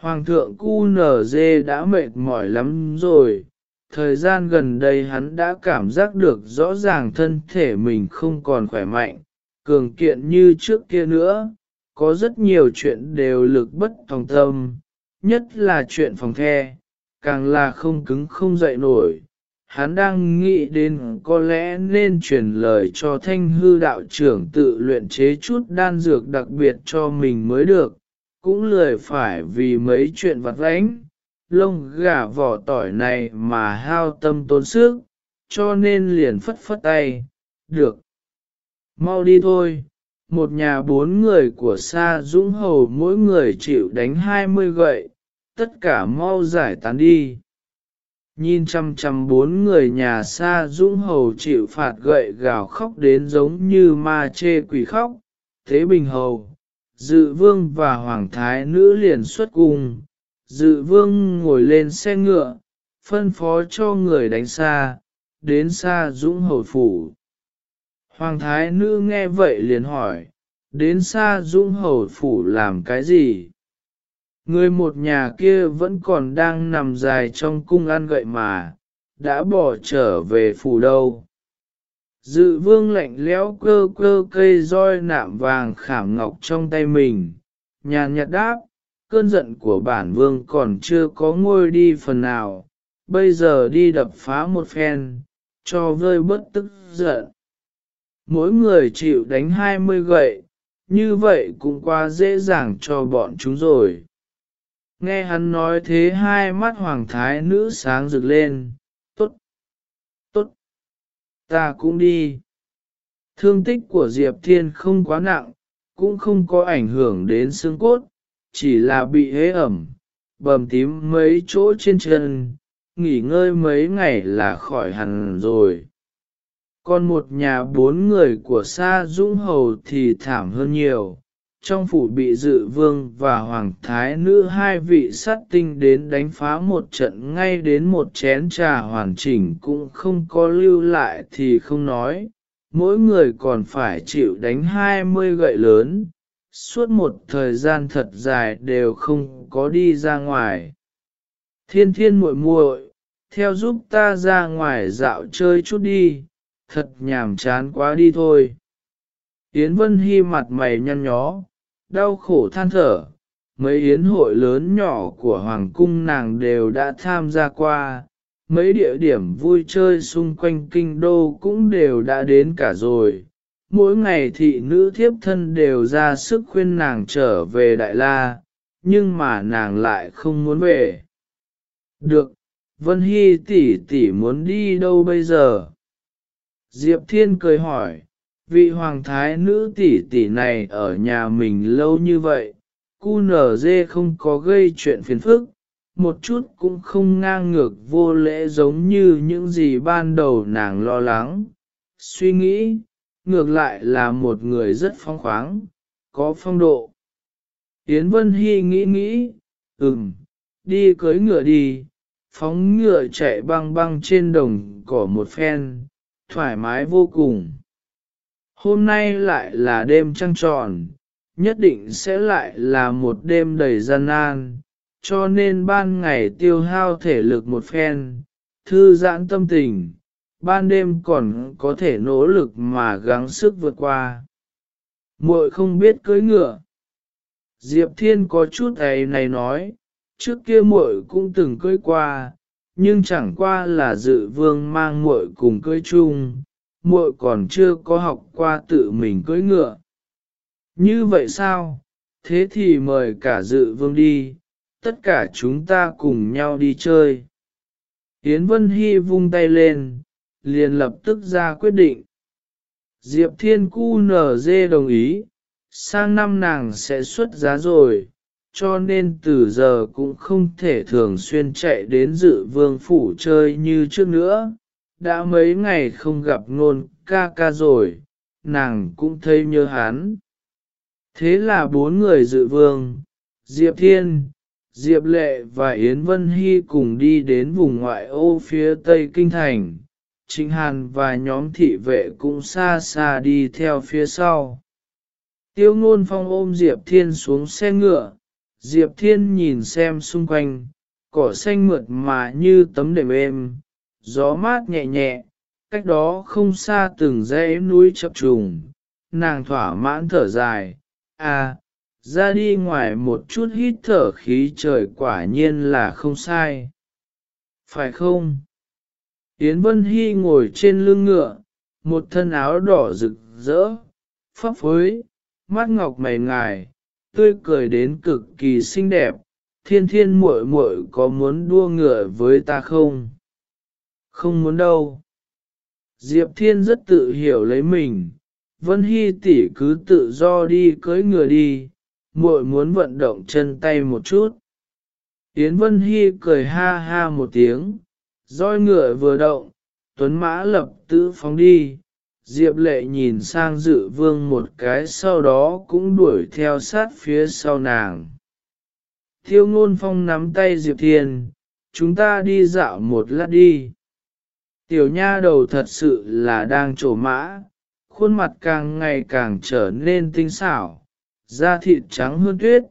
Hoàng thượng cu nở dê đã mệt mỏi lắm rồi. Thời gian gần đây hắn đã cảm giác được rõ ràng thân thể mình không còn khỏe mạnh, cường kiện như trước kia nữa, có rất nhiều chuyện đều lực bất tòng tâm, nhất là chuyện phòng the, càng là không cứng không dậy nổi. Hắn đang nghĩ đến có lẽ nên truyền lời cho thanh hư đạo trưởng tự luyện chế chút đan dược đặc biệt cho mình mới được, cũng lười phải vì mấy chuyện vặt vãnh, lông gà vỏ tỏi này mà hao tâm tốn sức, cho nên liền phất phất tay, được. Mau đi thôi, một nhà bốn người của Sa Dũng Hầu mỗi người chịu đánh hai mươi gậy, tất cả mau giải tán đi. Nhìn chăm chăm bốn người nhà Sa Dũng Hầu chịu phạt gậy gào khóc đến giống như ma chê quỷ khóc, Thế Bình Hầu, Dự Vương và Hoàng Thái Nữ liền xuất cung, Dự Vương ngồi lên xe ngựa, phân phó cho người đánh xa, đến Sa Dũng Hầu Phủ. Hoàng thái nữ nghe vậy liền hỏi, đến xa dũng hầu phủ làm cái gì? Người một nhà kia vẫn còn đang nằm dài trong cung ăn gậy mà, đã bỏ trở về phủ đâu. Dự vương lạnh lẽo cơ cơ cây roi nạm vàng khảm ngọc trong tay mình, nhàn nhạt đáp, cơn giận của bản vương còn chưa có ngôi đi phần nào, bây giờ đi đập phá một phen, cho vơi bớt tức giận mỗi người chịu đánh 20 gậy, như vậy cũng quá dễ dàng cho bọn chúng rồi. Nghe hắn nói thế hai mắt hoàng thái nữ sáng rực lên, tốt, tốt, ta cũng đi. Thương tích của Diệp Thiên không quá nặng, cũng không có ảnh hưởng đến xương cốt, chỉ là bị hế ẩm, bầm tím mấy chỗ trên chân, nghỉ ngơi mấy ngày là khỏi hẳn rồi. Còn một nhà bốn người của Sa Dũng Hầu thì thảm hơn nhiều. Trong phủ bị dự vương và hoàng thái nữ hai vị sát tinh đến đánh phá một trận ngay đến một chén trà hoàn chỉnh cũng không có lưu lại thì không nói, mỗi người còn phải chịu đánh hai mươi gậy lớn, suốt một thời gian thật dài đều không có đi ra ngoài. Thiên thiên muội muội, theo giúp ta ra ngoài dạo chơi chút đi, thật nhàm chán quá đi thôi. Yến Vân Hy mặt mày nhăn nhó, đau khổ than thở, mấy yến hội lớn nhỏ của Hoàng cung nàng đều đã tham gia qua, mấy địa điểm vui chơi xung quanh kinh đô cũng đều đã đến cả rồi. Mỗi ngày thị nữ thiếp thân đều ra sức khuyên nàng trở về Đại La, nhưng mà nàng lại không muốn về. Được, Vân Hy tỷ tỷ muốn đi đâu bây giờ? Diệp Thiên cười hỏi, vị hoàng thái nữ tỷ tỷ này ở nhà mình lâu như vậy, cu nở dê không có gây chuyện phiền phức, một chút cũng không ngang ngược vô lễ giống như những gì ban đầu nàng lo lắng. Suy nghĩ, ngược lại là một người rất phong khoáng, có phong độ. Yến Vân Hy nghĩ nghĩ, ừm, đi cưới ngựa đi, phóng ngựa chạy băng băng trên đồng cỏ một phen, thoải mái vô cùng. Hôm nay lại là đêm trăng tròn, nhất định sẽ lại là một đêm đầy gian nan, cho nên ban ngày tiêu hao thể lực một phen, thư giãn tâm tình, ban đêm còn có thể nỗ lực mà gắng sức vượt qua. Muội không biết cưỡi ngựa. Diệp Thiên có chút ấy này nói, trước kia muội cũng từng cưỡi qua, nhưng chẳng qua là dự vương mang muội cùng cưỡi chung, muội còn chưa có học qua tự mình cưỡi ngựa. Như vậy sao? Thế thì mời cả dự vương đi, tất cả chúng ta cùng nhau đi chơi. Yến Vân Hy vung tay lên, liền lập tức ra quyết định. Diệp Thiên Cu nở dê đồng ý, sang năm nàng sẽ xuất giá rồi, cho nên từ giờ cũng không thể thường xuyên chạy đến dự vương phủ chơi như trước nữa. Đã mấy ngày không gặp ngôn ca ca rồi, nàng cũng thấy nhớ hắn. Thế là bốn người dự vương, Diệp Thiên, Diệp Lệ và Yến Vân Hy cùng đi đến vùng ngoại ô phía tây kinh thành. Trịnh Hàn và nhóm thị vệ cũng xa xa đi theo phía sau. Tiêu ngôn phong ôm Diệp Thiên xuống xe ngựa, Diệp Thiên nhìn xem xung quanh, cỏ xanh mượt mà như tấm đệm êm, gió mát nhẹ nhẹ, cách đó không xa từng dãy núi chập trùng, nàng thỏa mãn thở dài, à, ra đi ngoài một chút hít thở khí trời quả nhiên là không sai. Phải không? Yến Vân Hy ngồi trên lưng ngựa, một thân áo đỏ rực rỡ, phấp phới, mắt ngọc mày ngài, tươi cười đến cực kỳ xinh đẹp, thiên thiên muội muội có muốn đua ngựa với ta không? Không muốn đâu. Diệp Thiên rất tự hiểu lấy mình, Vân Hy tỷ cứ tự do đi cưỡi ngựa đi, muội muốn vận động chân tay một chút. Yến Vân Hy cười ha ha một tiếng, roi ngựa vừa động, tuấn mã lập tự phóng đi, Diệp lệ nhìn sang dự vương một cái sau đó cũng đuổi theo sát phía sau nàng. Thiêu ngôn phong nắm tay Diệp Thiên, chúng ta đi dạo một lát đi. Tiểu nha đầu thật sự là đang trổ mã, khuôn mặt càng ngày càng trở nên tinh xảo, da thịt trắng hơn tuyết,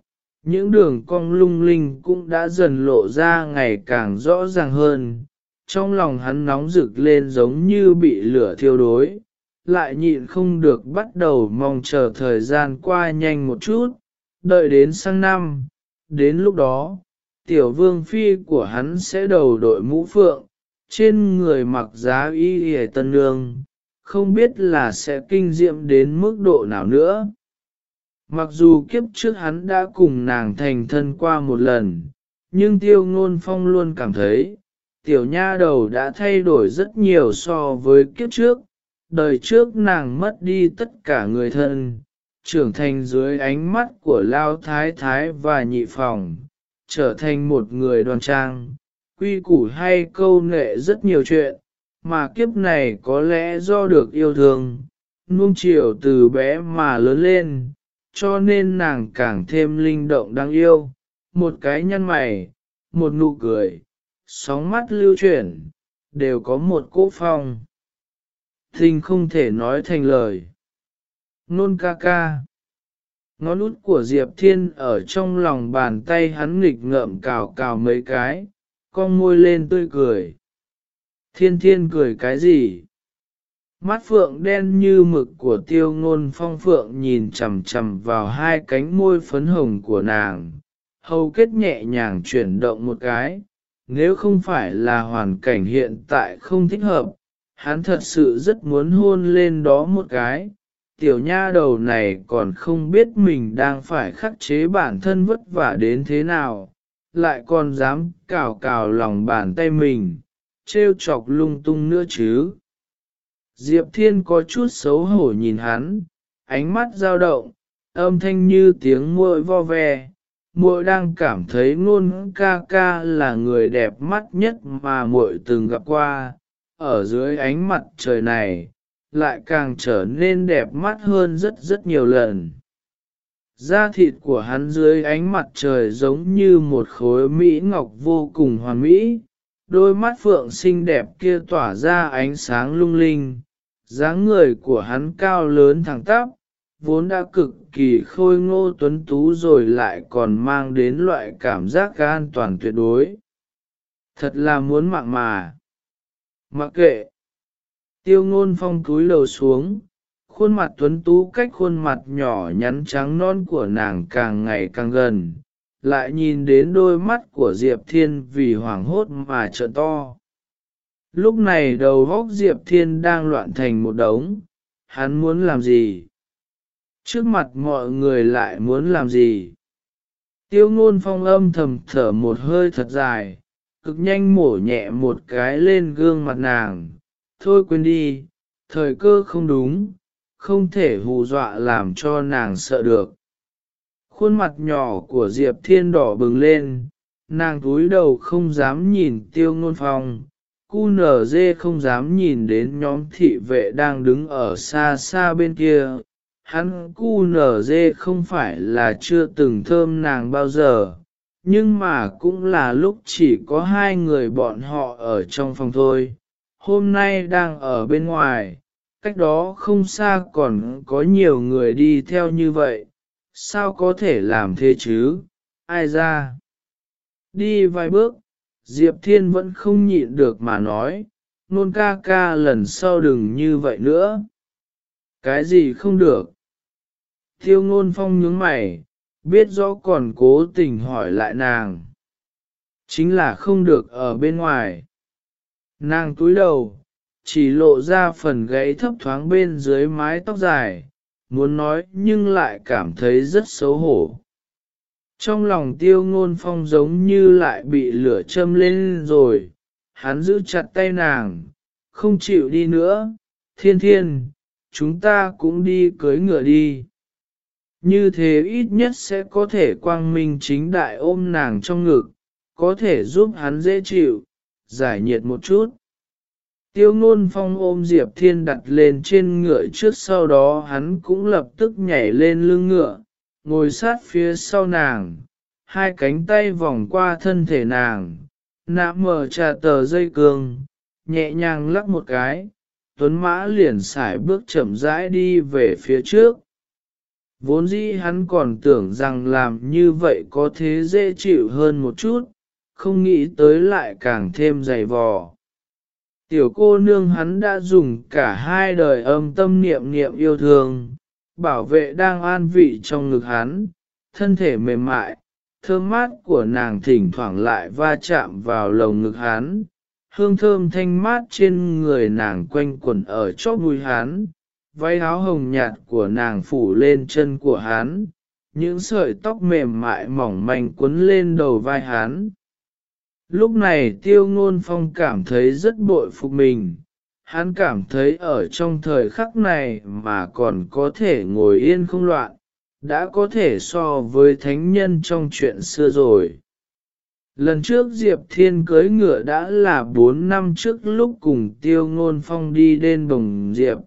những đường cong lung linh cũng đã dần lộ ra ngày càng rõ ràng hơn. Trong lòng hắn nóng rực lên giống như bị lửa thiêu đối, lại nhịn không được bắt đầu mong chờ thời gian qua nhanh một chút, đợi đến sang năm, đến lúc đó, tiểu vương phi của hắn sẽ đầu đội mũ phượng, trên người mặc giá y hề tân lương, không biết là sẽ kinh diệm đến mức độ nào nữa. Mặc dù kiếp trước hắn đã cùng nàng thành thân qua một lần, nhưng tiêu ngôn phong luôn cảm thấy, tiểu nha đầu đã thay đổi rất nhiều so với kiếp trước, đời trước nàng mất đi tất cả người thân, trưởng thành dưới ánh mắt của Lao Thái Thái và nhị phòng, trở thành một người đoàn trang, quy củ hay câu nệ rất nhiều chuyện, mà kiếp này có lẽ do được yêu thương, nuông chiều từ bé mà lớn lên, cho nên nàng càng thêm linh động đáng yêu, một cái nhăn mày, một nụ cười, sóng mắt lưu chuyển, đều có một cỗ phong. Thinh không thể nói thành lời. Nôn ca ca. Ngón út của Diệp Thiên ở trong lòng bàn tay hắn nghịch ngợm cào cào mấy cái, con môi lên tươi cười. Thiên thiên cười cái gì? Mắt phượng đen như mực của tiêu ngôn phong phượng nhìn chầm chầm vào hai cánh môi phấn hồng của nàng, hầu kết nhẹ nhàng chuyển động một cái. Nếu không phải là hoàn cảnh hiện tại không thích hợp, hắn thật sự rất muốn hôn lên đó một cái. Tiểu nha đầu này còn không biết mình đang phải khắc chế bản thân vất vả đến thế nào, lại còn dám cào cào lòng bàn tay mình, trêu chọc lung tung nữa chứ. Diệp Thiên có chút xấu hổ nhìn hắn, ánh mắt dao động, âm thanh như tiếng muội vo ve. Muội đang cảm thấy ngôn ca ca là người đẹp mắt nhất mà muội từng gặp qua, ở dưới ánh mặt trời này, lại càng trở nên đẹp mắt hơn rất rất nhiều lần. Da thịt của hắn dưới ánh mặt trời giống như một khối mỹ ngọc vô cùng hoàn mỹ, đôi mắt phượng xinh đẹp kia tỏa ra ánh sáng lung linh, dáng người của hắn cao lớn thẳng tắp, vốn đã cực kỳ khôi ngô tuấn tú rồi lại còn mang đến loại cảm giác an toàn tuyệt đối. Thật là muốn mạng mà. Mặc kệ. Tiêu ngôn phong cúi đầu xuống, khuôn mặt tuấn tú cách khuôn mặt nhỏ nhắn trắng non của nàng càng ngày càng gần, lại nhìn đến đôi mắt của Diệp Thiên vì hoảng hốt mà trợn to. Lúc này đầu góc Diệp Thiên đang loạn thành một đống, hắn muốn làm gì? Trước mặt mọi người lại muốn làm gì? Tiêu ngôn phong âm thầm thở một hơi thật dài, cực nhanh mổ nhẹ một cái lên gương mặt nàng. Thôi quên đi, thời cơ không đúng, không thể hù dọa làm cho nàng sợ được. Khuôn mặt nhỏ của Diệp Thiên đỏ bừng lên, nàng túi đầu không dám nhìn tiêu ngôn phong, cu nở dê không dám nhìn đến nhóm thị vệ đang đứng ở xa xa bên kia. Hắn cu nở dê không phải là chưa từng thơm nàng bao giờ, nhưng mà cũng là lúc chỉ có hai người bọn họ ở trong phòng thôi. Hôm nay đang ở bên ngoài, cách đó không xa còn có nhiều người đi theo như vậy, sao có thể làm thế chứ, ai ra? Đi vài bước, Diệp Thiên vẫn không nhịn được mà nói, nôn ca ca lần sau đừng như vậy nữa. Cái gì không được? Tiêu ngôn phong nhướng mày, biết rõ còn cố tình hỏi lại nàng. Chính là không được ở bên ngoài. Nàng túi đầu, chỉ lộ ra phần gãy thấp thoáng bên dưới mái tóc dài, muốn nói nhưng lại cảm thấy rất xấu hổ. Trong lòng tiêu ngôn phong giống như lại bị lửa châm lên rồi, hắn giữ chặt tay nàng, không chịu đi nữa, thiên thiên, chúng ta cũng đi cưới ngựa đi. Như thế ít nhất sẽ có thể quang minh chính đại ôm nàng trong ngực, có thể giúp hắn dễ chịu, giải nhiệt một chút. Tiêu ngôn phong ôm Diệp Thiên đặt lên trên ngựa trước sau đó hắn cũng lập tức nhảy lên lưng ngựa, ngồi sát phía sau nàng, hai cánh tay vòng qua thân thể nàng, nạ mở trà tờ dây cương, nhẹ nhàng lắc một cái, tuấn mã liền sải bước chậm rãi đi về phía trước. Vốn dĩ hắn còn tưởng rằng làm như vậy có thế dễ chịu hơn một chút, không nghĩ tới lại càng thêm dày vò. Tiểu cô nương hắn đã dùng cả hai đời âm tâm niệm niệm yêu thương, bảo vệ đang an vị trong ngực hắn, thân thể mềm mại, thơm mát của nàng thỉnh thoảng lại va chạm vào lồng ngực hắn, hương thơm thanh mát trên người nàng quanh quẩn ở chóp mũi hắn, váy áo hồng nhạt của nàng phủ lên chân của hắn, những sợi tóc mềm mại mỏng manh quấn lên đầu vai hắn, Lúc này tiêu ngôn phong cảm thấy rất bội phục mình, hắn cảm thấy ở trong thời khắc này mà còn có thể ngồi yên không loạn, đã có thể so với thánh nhân trong chuyện xưa rồi. Lần trước Diệp Thiên cưới ngựa đã là 4 năm trước lúc cùng tiêu ngôn phong đi đến bồng Diệp,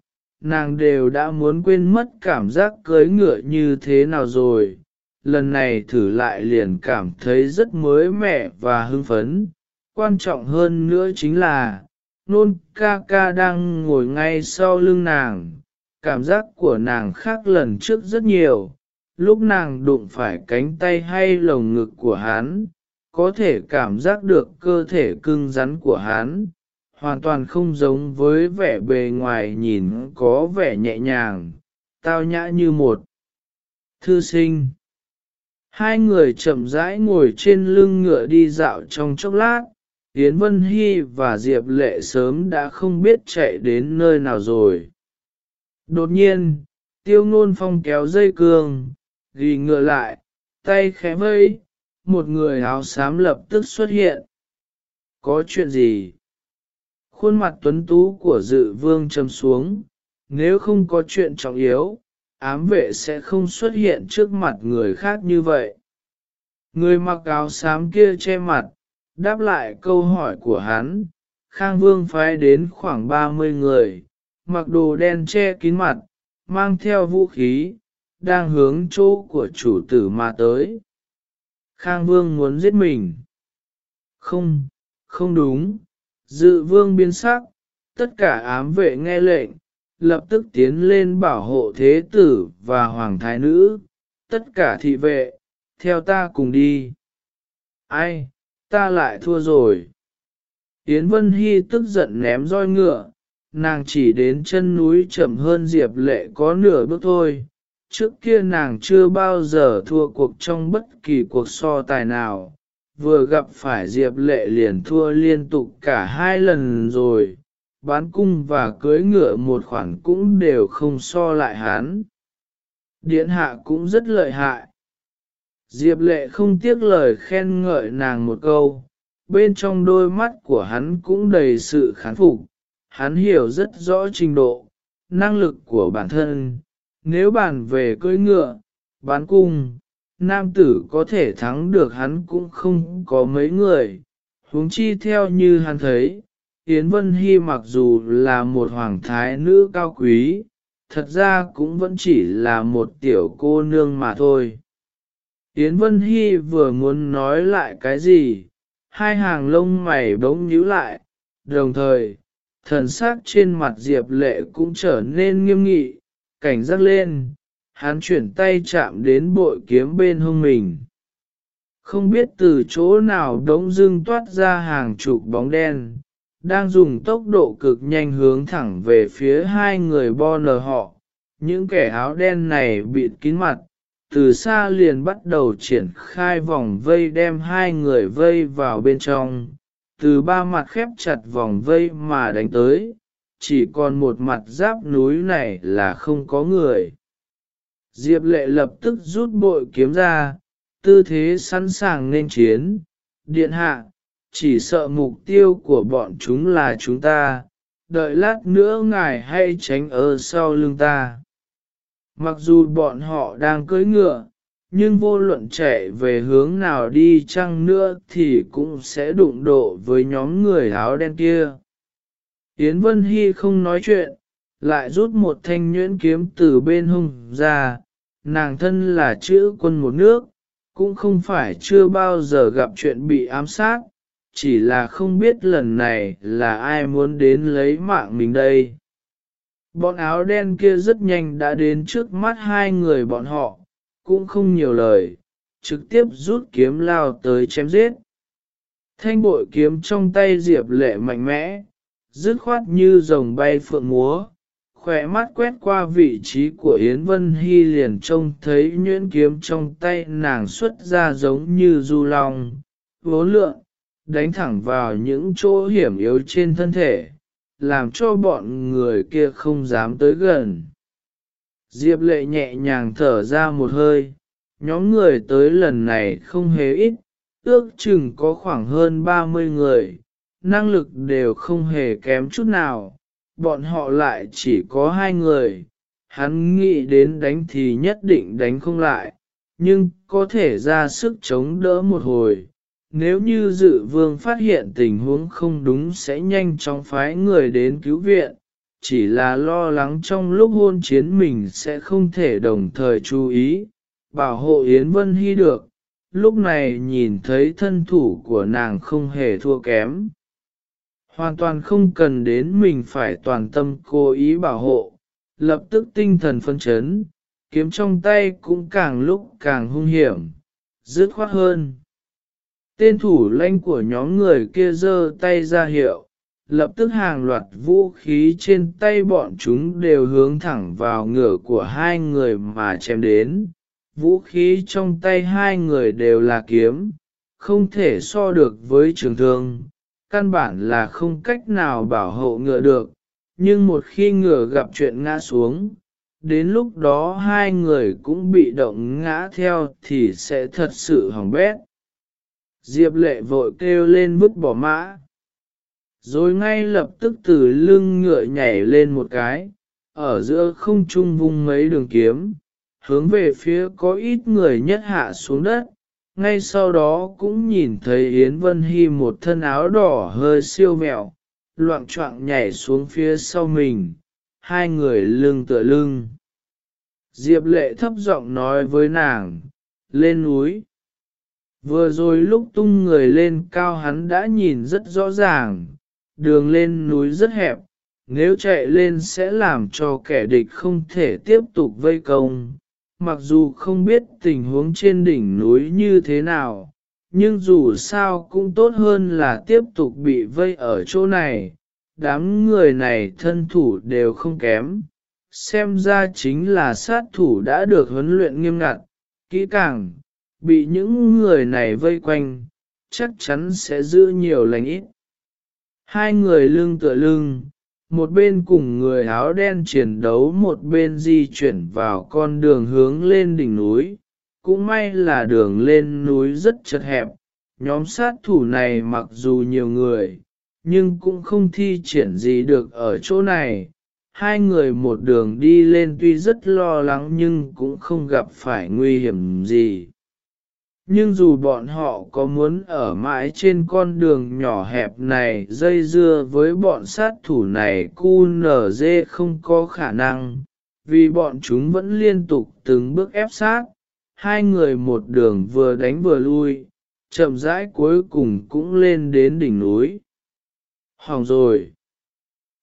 nàng đều đã muốn quên mất cảm giác cưới ngựa như thế nào rồi. Lần này thử lại liền cảm thấy rất mới mẻ và hưng phấn. Quan trọng hơn nữa chính là, nôn ca ca đang ngồi ngay sau lưng nàng. Cảm giác của nàng khác lần trước rất nhiều. Lúc nàng đụng phải cánh tay hay lồng ngực của hắn, có thể cảm giác được cơ thể cưng rắn của hắn, hoàn toàn không giống với vẻ bề ngoài nhìn có vẻ nhẹ nhàng, tao nhã như một thư sinh. Hai người chậm rãi ngồi trên lưng ngựa đi dạo trong chốc lát, Yến Vân Hy và Diệp Lệ sớm đã không biết chạy đến nơi nào rồi. Đột nhiên, tiêu ngôn phong kéo dây cương, ghi ngựa lại, tay khẽ vây, một người áo xám lập tức xuất hiện. Có chuyện gì? Khuôn mặt tuấn tú của dự vương trầm xuống, nếu không có chuyện trọng yếu, ám vệ sẽ không xuất hiện trước mặt người khác như vậy. Người mặc áo xám kia che mặt, đáp lại câu hỏi của hắn, Khang Vương phái đến khoảng 30 người, mặc đồ đen che kín mặt, mang theo vũ khí, đang hướng chỗ của chủ tử mà tới. Khang Vương muốn giết mình. Không, không đúng. Dự vương biến sắc, tất cả ám vệ nghe lệnh, lập tức tiến lên bảo hộ thế tử và hoàng thái nữ, tất cả thị vệ, theo ta cùng đi. Ai, ta lại thua rồi. Yến Vân Hy tức giận ném roi ngựa, nàng chỉ đến chân núi chậm hơn Diệp Lệ có nửa bước thôi, trước kia nàng chưa bao giờ thua cuộc trong bất kỳ cuộc so tài nào, vừa gặp phải Diệp Lệ liền thua liên tục cả hai lần rồi, bán cung và cưới ngựa một khoản cũng đều không so lại hắn. Điện hạ cũng rất lợi hại. Diệp Lệ không tiếc lời khen ngợi nàng một câu, bên trong đôi mắt của hắn cũng đầy sự khán phục, hắn hiểu rất rõ trình độ, năng lực của bản thân nếu bàn về cưỡi ngựa, bán cung, nam tử có thể thắng được hắn cũng không có mấy người, huống chi theo như hắn thấy, Yến Vân Hy mặc dù là một hoàng thái nữ cao quý, thật ra cũng vẫn chỉ là một tiểu cô nương mà thôi. Yến Vân Hy vừa muốn nói lại cái gì, hai hàng lông mày bỗng nhíu lại, đồng thời, thần sắc trên mặt Diệp Lệ cũng trở nên nghiêm nghị, cảnh giác lên, hắn chuyển tay chạm đến bội kiếm bên hông mình. Không biết từ chỗ nào đống dưng toát ra hàng chục bóng đen, đang dùng tốc độ cực nhanh hướng thẳng về phía hai người bo nờ họ. Những kẻ áo đen này bịt kín mặt, từ xa liền bắt đầu triển khai vòng vây đem hai người vây vào bên trong, từ ba mặt khép chặt vòng vây mà đánh tới, chỉ còn một mặt giáp núi này là không có người. Diệp lệ lập tức rút bội kiếm ra, tư thế sẵn sàng nên chiến, điện hạ, chỉ sợ mục tiêu của bọn chúng là chúng ta, đợi lát nữa ngài hay tránh ở sau lưng ta. Mặc dù bọn họ đang cưỡi ngựa, nhưng vô luận chạy về hướng nào đi chăng nữa thì cũng sẽ đụng độ với nhóm người áo đen kia. Yến Vân Hy không nói chuyện, lại rút một thanh nhuyễn kiếm từ bên hông ra, nàng thân là chữ quân một nước, cũng không phải chưa bao giờ gặp chuyện bị ám sát, chỉ là không biết lần này là ai muốn đến lấy mạng mình đây. Bọn áo đen kia rất nhanh đã đến trước mắt hai người bọn họ, cũng không nhiều lời, trực tiếp rút kiếm lao tới chém giết. Thanh bội kiếm trong tay Diệp lệ mạnh mẽ, dứt khoát như rồng bay phượng múa, khỏe mắt quét qua vị trí của Yến Vân Hy liền trông thấy nhuyễn kiếm trong tay nàng xuất ra giống như du long, vố lượng, đánh thẳng vào những chỗ hiểm yếu trên thân thể, làm cho bọn người kia không dám tới gần. Diệp lệ nhẹ nhàng thở ra một hơi, nhóm người tới lần này không hề ít, ước chừng có khoảng hơn 30 người, năng lực đều không hề kém chút nào, bọn họ lại chỉ có hai người, hắn nghĩ đến đánh thì nhất định đánh không lại, nhưng có thể ra sức chống đỡ một hồi. Nếu như dự vương phát hiện tình huống không đúng sẽ nhanh chóng phái người đến cứu viện, chỉ là lo lắng trong lúc hôn chiến mình sẽ không thể đồng thời chú ý, bảo hộ Yến Vân Hy được. Lúc này nhìn thấy thân thủ của nàng không hề thua kém. Hoàn toàn không cần đến mình phải toàn tâm cố ý bảo hộ, lập tức tinh thần phân chấn, kiếm trong tay cũng càng lúc càng hung hiểm, dứt khoát hơn. Tên thủ lãnh của nhóm người kia giơ tay ra hiệu, lập tức hàng loạt vũ khí trên tay bọn chúng đều hướng thẳng vào ngựa của hai người mà chém đến. Vũ khí trong tay hai người đều là kiếm, không thể so được với trường thương, căn bản là không cách nào bảo hộ ngựa được, nhưng một khi ngựa gặp chuyện ngã xuống, đến lúc đó hai người cũng bị động ngã theo thì sẽ thật sự hỏng bét. Diệp lệ vội kêu lên vứt bỏ mã. Rồi ngay lập tức từ lưng ngựa nhảy lên một cái, ở giữa không trung vung mấy đường kiếm, hướng về phía có ít người nhất hạ xuống đất. Ngay sau đó cũng nhìn thấy Yến Vân Hy một thân áo đỏ hơi siêu mẹo, loạn trọng nhảy xuống phía sau mình, hai người lưng tựa lưng. Diệp lệ thấp giọng nói với nàng, lên núi. Vừa rồi lúc tung người lên cao hắn đã nhìn rất rõ ràng, đường lên núi rất hẹp, nếu chạy lên sẽ làm cho kẻ địch không thể tiếp tục vây công. Mặc dù không biết tình huống trên đỉnh núi như thế nào, nhưng dù sao cũng tốt hơn là tiếp tục bị vây ở chỗ này, đám người này thân thủ đều không kém, xem ra chính là sát thủ đã được huấn luyện nghiêm ngặt, kỹ càng, bị những người này vây quanh, chắc chắn sẽ giữ nhiều lành ít. Hai người lưng tựa lưng, một bên cùng người áo đen chiến đấu một bên di chuyển vào con đường hướng lên đỉnh núi. Cũng may là đường lên núi rất chật hẹp, nhóm sát thủ này mặc dù nhiều người, nhưng cũng không thi triển gì được ở chỗ này. Hai người một đường đi lên tuy rất lo lắng nhưng cũng không gặp phải nguy hiểm gì. Nhưng dù bọn họ có muốn ở mãi trên con đường nhỏ hẹp này dây dưa với bọn sát thủ này QNZ không có khả năng, vì bọn chúng vẫn liên tục từng bước ép sát, hai người một đường vừa đánh vừa lui, chậm rãi cuối cùng cũng lên đến đỉnh núi. Hỏng rồi!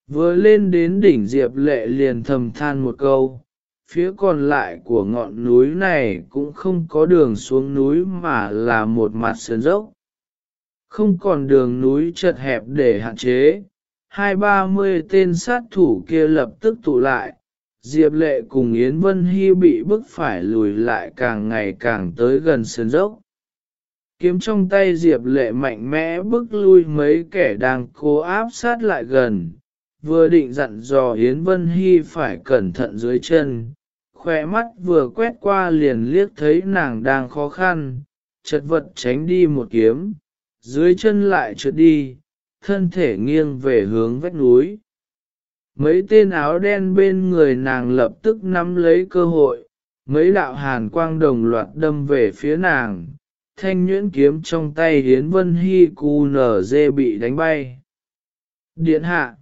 Vừa lên đến đỉnh Diệp Lệ liền thầm than một câu, phía còn lại của ngọn núi này cũng không có đường xuống núi mà là một mặt sườn dốc. Không còn đường núi chật hẹp để hạn chế, hai ba mươi tên sát thủ kia lập tức tụ lại, Diệp Lệ cùng Yến Vân Hy bị bức phải lùi lại càng ngày càng tới gần sườn dốc. Kiếm trong tay Diệp Lệ mạnh mẽ bức lui mấy kẻ đang cố áp sát lại gần, vừa định dặn dò Yến Vân Hy phải cẩn thận dưới chân, khỏe mắt vừa quét qua liền liếc thấy nàng đang khó khăn, chật vật tránh đi một kiếm, dưới chân lại trượt đi, thân thể nghiêng về hướng vách núi. Mấy tên áo đen bên người nàng lập tức nắm lấy cơ hội, mấy đạo hàn quang đồng loạt đâm về phía nàng, thanh nhuyễn kiếm trong tay Yến Vân Hy cu nở dê bị đánh bay. Điện hạ!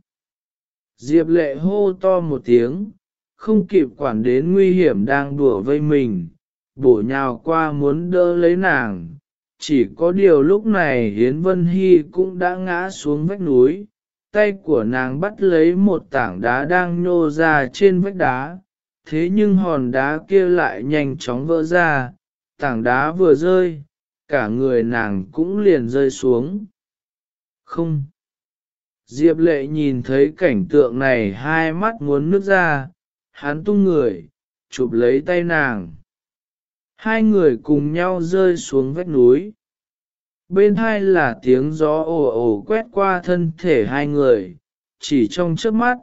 Diệp lệ hô to một tiếng, không kịp quản đến nguy hiểm đang đùa vây mình, bổ nhào qua muốn đỡ lấy nàng. Chỉ có điều lúc này Hiến Vân Hy cũng đã ngã xuống vách núi, tay của nàng bắt lấy một tảng đá đang nhô ra trên vách đá, thế nhưng hòn đá kia lại nhanh chóng vỡ ra, tảng đá vừa rơi, cả người nàng cũng liền rơi xuống. Không! Diệp lệ nhìn thấy cảnh tượng này hai mắt muốn nước ra, hắn tung người, chụp lấy tay nàng. Hai người cùng nhau rơi xuống vách núi. Bên hai là tiếng gió ồ ồ quét qua thân thể hai người, chỉ trong trước mắt,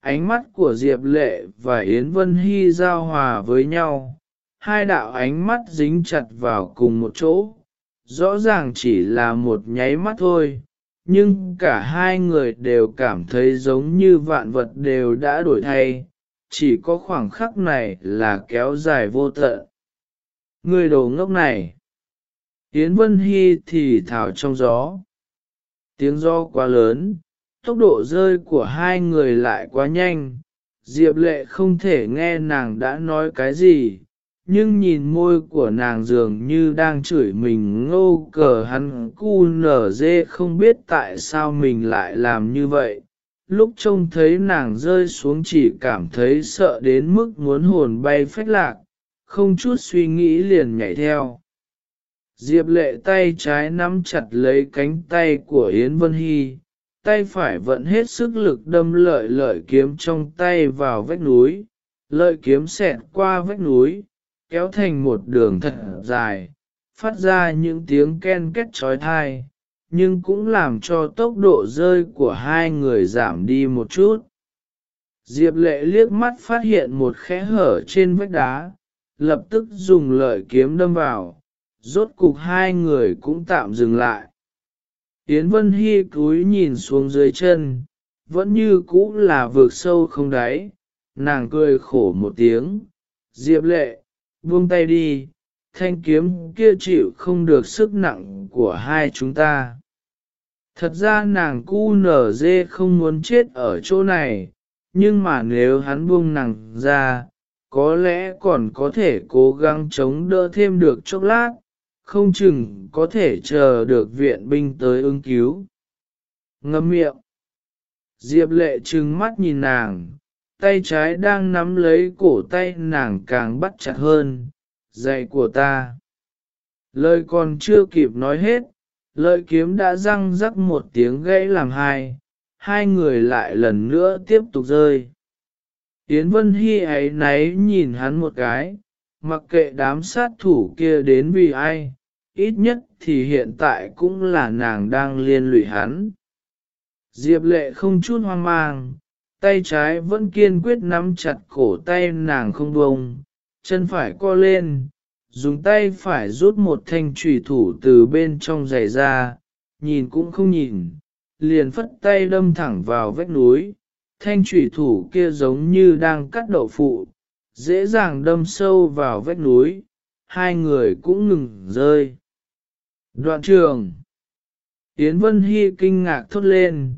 ánh mắt của Diệp Lệ và Yến Vân Hy giao hòa với nhau, hai đạo ánh mắt dính chặt vào cùng một chỗ, rõ ràng chỉ là một nháy mắt thôi, nhưng cả hai người đều cảm thấy giống như vạn vật đều đã đổi thay, chỉ có khoảng khắc này là kéo dài vô tận. Người đồ ngốc này. Yến Vân Hy thì thảo trong gió. Tiếng gió quá lớn, tốc độ rơi của hai người lại quá nhanh. Diệp lệ không thể nghe nàng đã nói cái gì, nhưng nhìn môi của nàng dường như đang chửi mình ngô cờ hắn cu nở dê không biết tại sao mình lại làm như vậy. Lúc trông thấy nàng rơi xuống chỉ cảm thấy sợ đến mức muốn hồn bay phách lạc, không chút suy nghĩ liền nhảy theo. Diệp lệ tay trái nắm chặt lấy cánh tay của Yến Vân Hy, tay phải vận hết sức lực đâm lợi lợi kiếm trong tay vào vách núi, lợi kiếm xẹt qua vách núi, kéo thành một đường thật dài, phát ra những tiếng ken két trói thai, nhưng cũng làm cho tốc độ rơi của hai người giảm đi một chút. Diệp lệ liếc mắt phát hiện một khẽ hở trên vách đá, lập tức dùng lợi kiếm đâm vào, rốt cục hai người cũng tạm dừng lại. Yến Vân Hy cúi nhìn xuống dưới chân, vẫn như cũ là vượt sâu không đáy, nàng cười khổ một tiếng, Diệp lệ, buông tay đi, thanh kiếm kia chịu không được sức nặng của hai chúng ta. Thật ra nàng cu nở dê không muốn chết ở chỗ này, nhưng mà nếu hắn buông nàng ra, có lẽ còn có thể cố gắng chống đỡ thêm được chốc lát, không chừng có thể chờ được viện binh tới ứng cứu. Ngâm miệng. Diệp lệ trừng mắt nhìn nàng, tay trái đang nắm lấy cổ tay nàng càng bắt chặt hơn, dạy của ta. Lời còn chưa kịp nói hết, lợi kiếm đã răng rắc một tiếng gãy làm hai, hai người lại lần nữa tiếp tục rơi. Yến Vân Hy ấy náy nhìn hắn một cái, mặc kệ đám sát thủ kia đến vì ai, ít nhất thì hiện tại cũng là nàng đang liên lụy hắn. Diệp lệ không chút hoang mang, tay trái vẫn kiên quyết nắm chặt cổ tay nàng không buông, chân phải co lên, dùng tay phải rút một thanh trùy thủ từ bên trong giày ra, nhìn cũng không nhìn, liền phất tay đâm thẳng vào vách núi, thanh trùy thủ kia giống như đang cắt đậu phụ, dễ dàng đâm sâu vào vách núi, hai người cũng ngừng rơi. Đoạn trường Yến Vân Hy kinh ngạc thốt lên,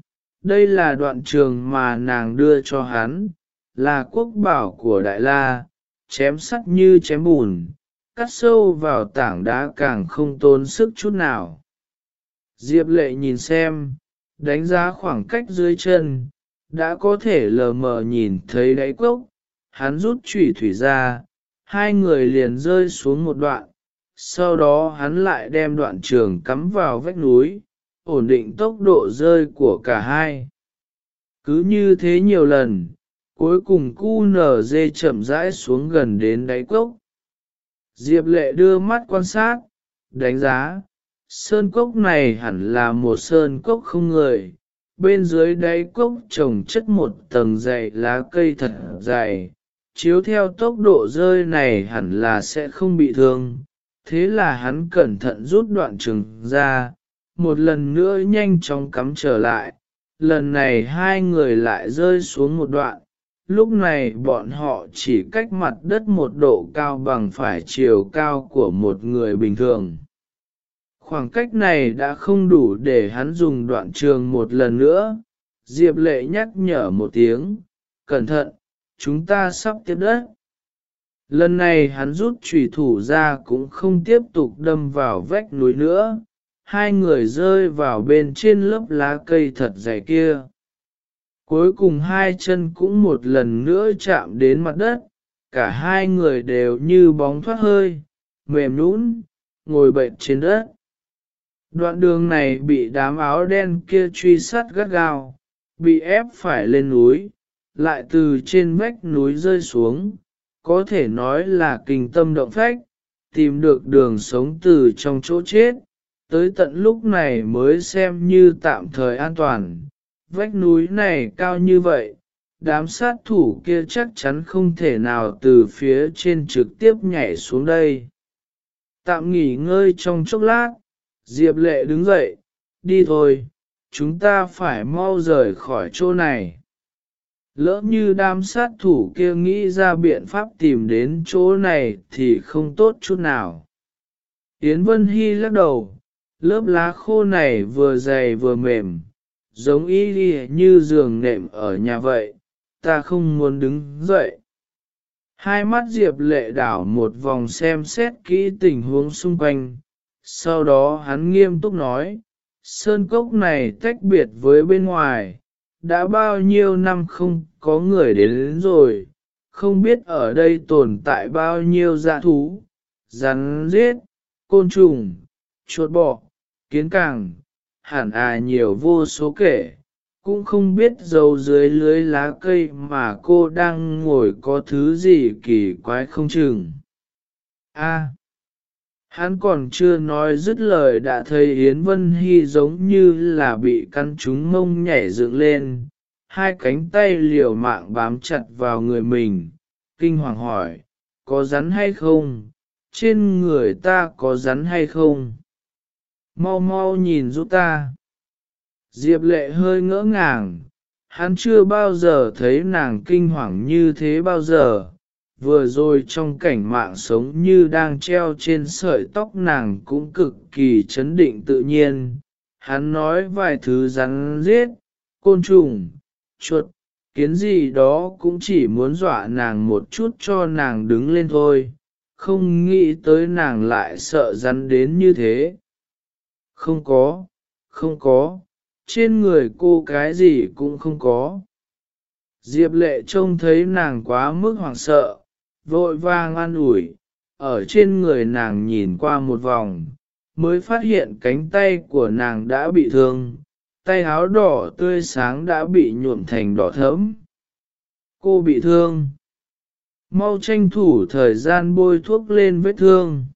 đây là đoạn trường mà nàng đưa cho hắn, là quốc bảo của Đại La, chém sắt như chém bùn, cắt sâu vào tảng đá càng không tốn sức chút nào. Diệp lệ nhìn xem, đánh giá khoảng cách dưới chân, đã có thể lờ mờ nhìn thấy đáy cốc, hắn rút chủy thủy ra, hai người liền rơi xuống một đoạn, sau đó hắn lại đem đoạn trường cắm vào vách núi, ổn định tốc độ rơi của cả hai. Cứ như thế nhiều lần, cuối cùng cu nở dê chậm rãi xuống gần đến đáy cốc. Diệp lệ đưa mắt quan sát, đánh giá, sơn cốc này hẳn là một sơn cốc không người, bên dưới đáy cốc trồng chất một tầng dày lá cây thật dày, chiếu theo tốc độ rơi này hẳn là sẽ không bị thương, thế là hắn cẩn thận rút đoạn trường ra, một lần nữa nhanh chóng cắm trở lại, lần này hai người lại rơi xuống một đoạn, lúc này bọn họ chỉ cách mặt đất một độ cao bằng phải chiều cao của một người bình thường. Khoảng cách này đã không đủ để hắn dùng đoạn trường một lần nữa, Diệp lệ nhắc nhở một tiếng, cẩn thận, chúng ta sắp tiếp đất. Lần này hắn rút trùy thủ ra cũng không tiếp tục đâm vào vách núi nữa, hai người rơi vào bên trên lớp lá cây thật dày kia. Cuối cùng hai chân cũng một lần nữa chạm đến mặt đất, cả hai người đều như bóng thoát hơi, mềm nũng, ngồi bệnh trên đất. Đoạn đường này bị đám áo đen kia truy sát gắt gao, bị ép phải lên núi, lại từ trên vách núi rơi xuống, có thể nói là kinh tâm động phách, tìm được đường sống từ trong chỗ chết, tới tận lúc này mới xem như tạm thời an toàn. Vách núi này cao như vậy, đám sát thủ kia chắc chắn không thể nào từ phía trên trực tiếp nhảy xuống đây. Tạm nghỉ ngơi trong chốc lát, Diệp lệ đứng dậy, đi thôi, chúng ta phải mau rời khỏi chỗ này. Lỡ như đám sát thủ kia nghĩ ra biện pháp tìm đến chỗ này thì không tốt chút nào. Yến Vân Hy lắc đầu, lớp lá khô này vừa dày vừa mềm, giống y đi như giường nệm ở nhà vậy, ta không muốn đứng dậy. Hai mắt Diệp lệ đảo một vòng xem xét kỹ tình huống xung quanh, sau đó hắn nghiêm túc nói, sơn cốc này tách biệt với bên ngoài, đã bao nhiêu năm không có người đến rồi, không biết ở đây tồn tại bao nhiêu dạ thú, rắn giết, côn trùng, chuột bọ, kiến càng, hẳn à nhiều vô số kể, cũng không biết dầu dưới lưới lá cây mà cô đang ngồi có thứ gì kỳ quái không chừng. A. hắn còn chưa nói dứt lời đã thấy Yến Vân Hy giống như là bị căn trúng mông nhảy dựng lên, hai cánh tay liều mạng bám chặt vào người mình, kinh hoàng hỏi, có rắn hay không? Trên người ta có rắn hay không? Mau mau nhìn giúp ta. Diệp lệ hơi ngỡ ngàng, hắn chưa bao giờ thấy nàng kinh hoàng như thế bao giờ. Vừa rồi trong cảnh mạng sống như đang treo trên sợi tóc nàng cũng cực kỳ chấn định tự nhiên. Hắn nói vài thứ rắn giết, côn trùng, chuột, kiến gì đó cũng chỉ muốn dọa nàng một chút cho nàng đứng lên thôi, không nghĩ tới nàng lại sợ rắn đến như thế. Không có, không có, trên người cô cái gì cũng không có. Diệp lệ trông thấy nàng quá mức hoảng sợ, vội vàng an ủi, ở trên người nàng nhìn qua một vòng, mới phát hiện cánh tay của nàng đã bị thương, tay áo đỏ tươi sáng đã bị nhuộm thành đỏ thẫm. Cô bị thương. Mau tranh thủ thời gian bôi thuốc lên vết thương.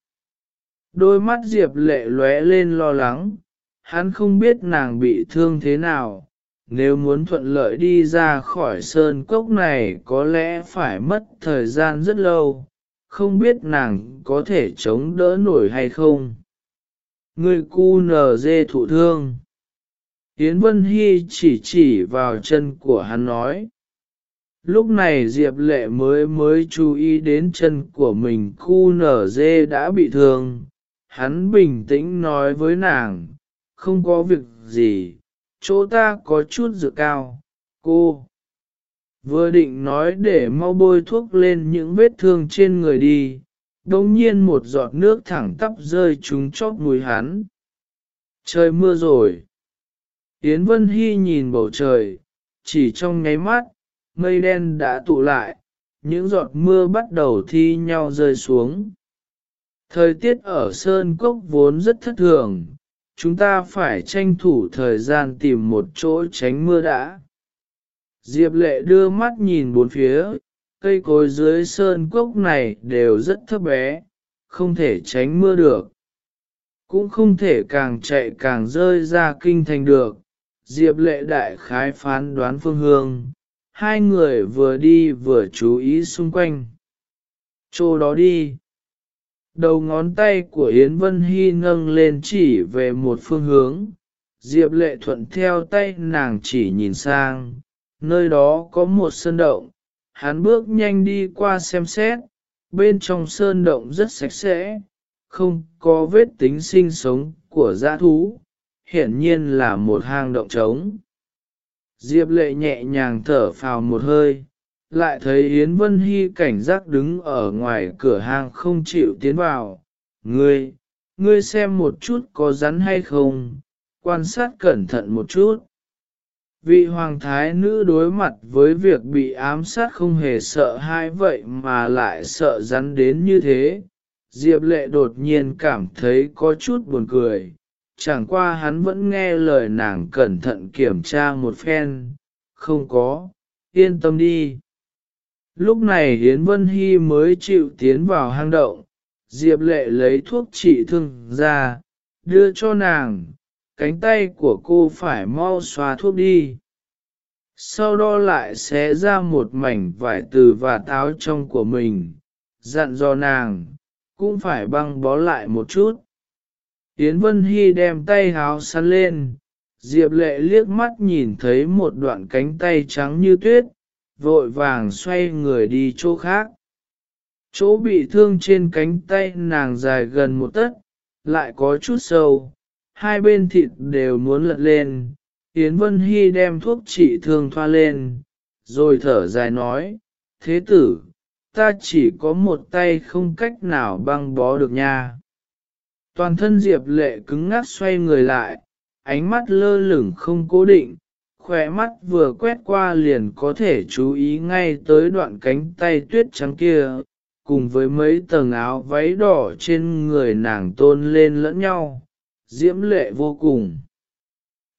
Đôi mắt Diệp lệ lóe lên lo lắng, hắn không biết nàng bị thương thế nào. Nếu muốn thuận lợi đi ra khỏi sơn cốc này có lẽ phải mất thời gian rất lâu, không biết nàng có thể chống đỡ nổi hay không. Người cu nở dê thụ thương. Yến Vân Hy chỉ chỉ vào chân của hắn nói. Lúc này Diệp Lệ mới mới chú ý đến chân của mình cu nở dê đã bị thương. Hắn bình tĩnh nói với nàng, không có việc gì, chỗ ta có chút dựa cao, cô. Vừa định nói để mau bôi thuốc lên những vết thương trên người đi, đồng nhiên một giọt nước thẳng tắp rơi trúng chóp mũi hắn. Trời mưa rồi. Yến Vân Hy nhìn bầu trời, chỉ trong nháy mắt, mây đen đã tụ lại, những giọt mưa bắt đầu thi nhau rơi xuống. Thời tiết ở Sơn Cốc vốn rất thất thường, chúng ta phải tranh thủ thời gian tìm một chỗ tránh mưa đã. Diệp lệ đưa mắt nhìn bốn phía, cây cối dưới sơn cốc này đều rất thấp bé, không thể tránh mưa được. Cũng không thể càng chạy càng rơi ra kinh thành được, Diệp lệ đại khái phán đoán phương hương, hai người vừa đi vừa chú ý xung quanh. Chỗ đó đi. Đầu ngón tay của Yến Vân Hy nâng lên chỉ về một phương hướng, Diệp lệ thuận theo tay nàng chỉ nhìn sang, nơi đó có một sơn động, hắn bước nhanh đi qua xem xét, bên trong sơn động rất sạch sẽ, không có vết tính sinh sống của dã thú, hiển nhiên là một hang động trống. Diệp lệ nhẹ nhàng thở phào một hơi, lại thấy Yến Vân Hy cảnh giác đứng ở ngoài cửa hàng không chịu tiến vào. Ngươi, ngươi xem một chút có rắn hay không, quan sát cẩn thận một chút. Vị hoàng thái nữ đối mặt với việc bị ám sát không hề sợ hai vậy mà lại sợ rắn đến như thế. Diệp lệ đột nhiên cảm thấy có chút buồn cười, chẳng qua hắn vẫn nghe lời nàng cẩn thận kiểm tra một phen, không có, yên tâm đi. Lúc này Hiến Vân Hy mới chịu tiến vào hang động, Diệp lệ lấy thuốc trị thương ra, đưa cho nàng, cánh tay của cô phải mau xóa thuốc đi. Sau đó lại xé ra một mảnh vải từ và táo trong của mình, dặn dò nàng, cũng phải băng bó lại một chút. Yến Vân Hy đem tay háo săn lên, Diệp lệ liếc mắt nhìn thấy một đoạn cánh tay trắng như tuyết, vội vàng xoay người đi chỗ khác. Chỗ bị thương trên cánh tay nàng dài gần một tấc, lại có chút sâu, hai bên thịt đều muốn lật lên. Yến Vân Hy đem thuốc trị thương thoa lên, rồi thở dài nói, thế tử, ta chỉ có một tay không cách nào băng bó được nha. Toàn thân Diệp lệ cứng ngắc xoay người lại, ánh mắt lơ lửng không cố định, khỏe mắt vừa quét qua liền có thể chú ý ngay tới đoạn cánh tay tuyết trắng kia, cùng với mấy tầng áo váy đỏ trên người nàng tôn lên lẫn nhau, diễm lệ vô cùng.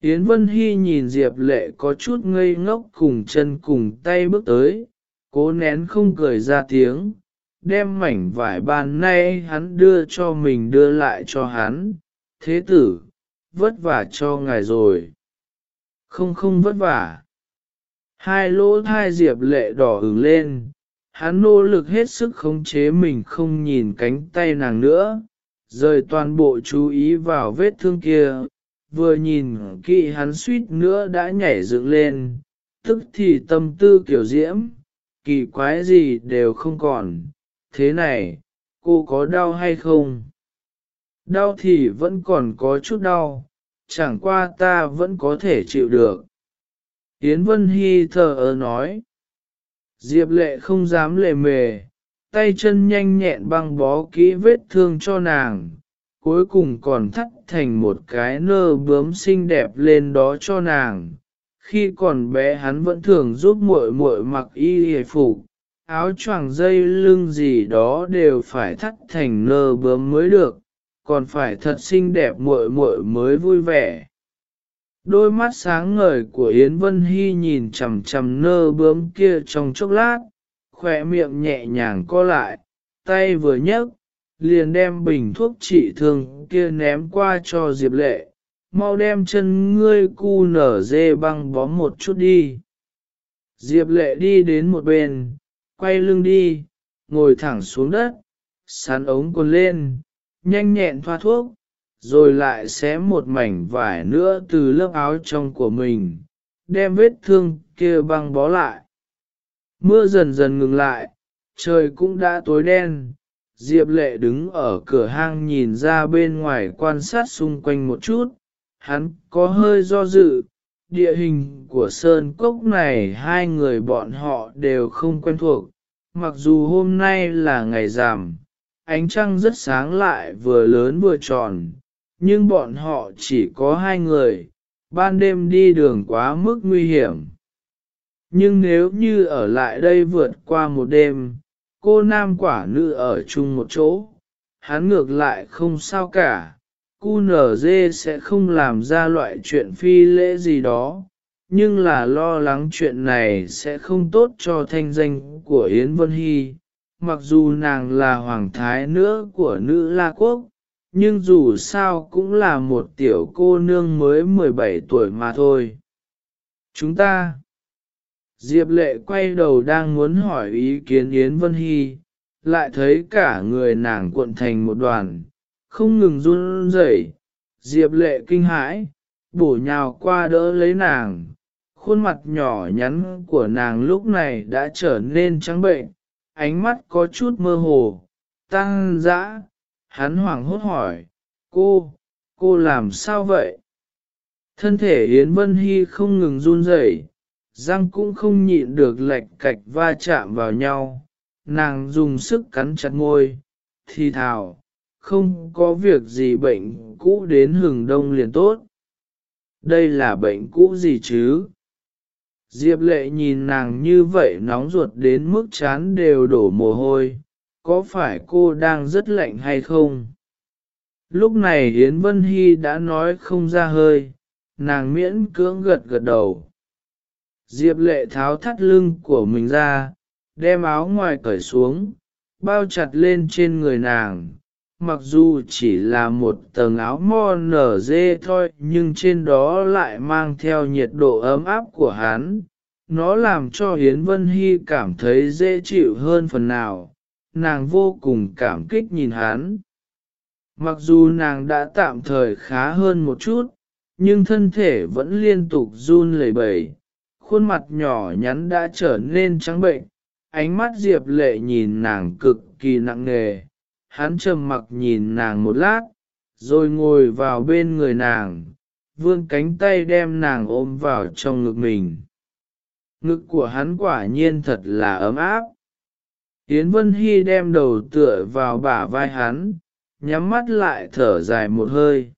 Yến Vân Hy nhìn Diệp lệ có chút ngây ngốc cùng chân cùng tay bước tới, cố nén không cười ra tiếng, đem mảnh vải bàn nay hắn đưa cho mình đưa lại cho hắn, thế tử, vất vả cho ngài rồi. Không không vất vả. Hai lỗ thai Diệp lệ đỏ ửng lên, hắn nỗ lực hết sức khống chế mình không nhìn cánh tay nàng nữa, rời toàn bộ chú ý vào vết thương kia, vừa nhìn kỹ hắn suýt nữa đã nhảy dựng lên, tức thì tâm tư kiểu diễm, kỳ quái gì đều không còn, thế này, cô có đau hay không? Đau thì vẫn còn có chút đau, chẳng qua ta vẫn có thể chịu được. Yến Vân Hy thờ ơ nói. Diệp lệ không dám lề mề, tay chân nhanh nhẹn băng bó kỹ vết thương cho nàng, cuối cùng còn thắt thành một cái nơ bướm xinh đẹp lên đó cho nàng. Khi còn bé hắn vẫn thường giúp muội muội mặc y hề phục, áo choàng dây lưng gì đó đều phải thắt thành nơ bướm mới được, còn phải thật xinh đẹp muội muội mới vui vẻ. Đôi mắt sáng ngời của Yến Vân Hy nhìn chằm chằm nơ bướm kia trong chốc lát, khỏe miệng nhẹ nhàng co lại, tay vừa nhấc, liền đem bình thuốc trị thương kia ném qua cho Diệp Lệ, mau đem chân ngươi cu nở dê băng bó một chút đi. Diệp Lệ đi đến một bên, quay lưng đi, ngồi thẳng xuống đất, sán ống quần lên, nhanh nhẹn thoa thuốc, rồi lại xé một mảnh vải nữa từ lớp áo trong của mình, đem vết thương kia băng bó lại. Mưa dần dần ngừng lại, trời cũng đã tối đen, Diệp Lệ đứng ở cửa hang nhìn ra bên ngoài quan sát xung quanh một chút, hắn có hơi do dự, địa hình của sơn cốc này hai người bọn họ đều không quen thuộc, mặc dù hôm nay là ngày giảm ánh trăng rất sáng lại vừa lớn vừa tròn, nhưng bọn họ chỉ có hai người, ban đêm đi đường quá mức nguy hiểm. Nhưng nếu như ở lại đây vượt qua một đêm, cô nam quả nữ ở chung một chỗ, hắn ngược lại không sao cả, cu nở dê sẽ không làm ra loại chuyện phi lễ gì đó, nhưng là lo lắng chuyện này sẽ không tốt cho thanh danh của Yến Vân Hy, mặc dù nàng là hoàng thái nữa của nữ La Quốc, nhưng dù sao cũng là một tiểu cô nương mới 17 tuổi mà thôi. Chúng ta Diệp lệ quay đầu đang muốn hỏi ý kiến Yến Vân Hy, lại thấy cả người nàng cuộn thành một đoàn, không ngừng run rẩy. Diệp lệ kinh hãi, bổ nhào qua đỡ lấy nàng, khuôn mặt nhỏ nhắn của nàng lúc này đã trở nên trắng bệnh, ánh mắt có chút mơ hồ, tăng dã. Hắn hoảng hốt hỏi, cô, cô làm sao vậy? Thân thể Yến Vân Hy không ngừng run rẩy, răng cũng không nhịn được lệch cạch va chạm vào nhau. Nàng dùng sức cắn chặt môi, thì thào, không có việc gì bệnh cũ đến hừng đông liền tốt. Đây là bệnh cũ gì chứ? Diệp lệ nhìn nàng như vậy nóng ruột đến mức chán đều đổ mồ hôi, có phải cô đang rất lạnh hay không? Lúc này Yến Vân Hy đã nói không ra hơi, nàng miễn cưỡng gật gật đầu. Diệp lệ tháo thắt lưng của mình ra, đem áo ngoài cởi xuống, bao chặt lên trên người nàng. Mặc dù chỉ là một tầng áo mo nở dê thôi nhưng trên đó lại mang theo nhiệt độ ấm áp của hắn. Nó làm cho Hiến Vân Hy cảm thấy dễ chịu hơn phần nào, nàng vô cùng cảm kích nhìn hắn. mặc dù nàng đã tạm thời khá hơn một chút, nhưng thân thể vẫn liên tục run lẩy bẩy, khuôn mặt nhỏ nhắn đã trở nên trắng bệnh, ánh mắt Diệp lệ nhìn nàng cực kỳ nặng nề, hắn trầm mặc nhìn nàng một lát, rồi ngồi vào bên người nàng, vươn cánh tay đem nàng ôm vào trong ngực mình. Ngực của hắn quả nhiên thật là ấm áp. Yến Vân Hy đem đầu tựa vào bả vai hắn, nhắm mắt lại thở dài một hơi.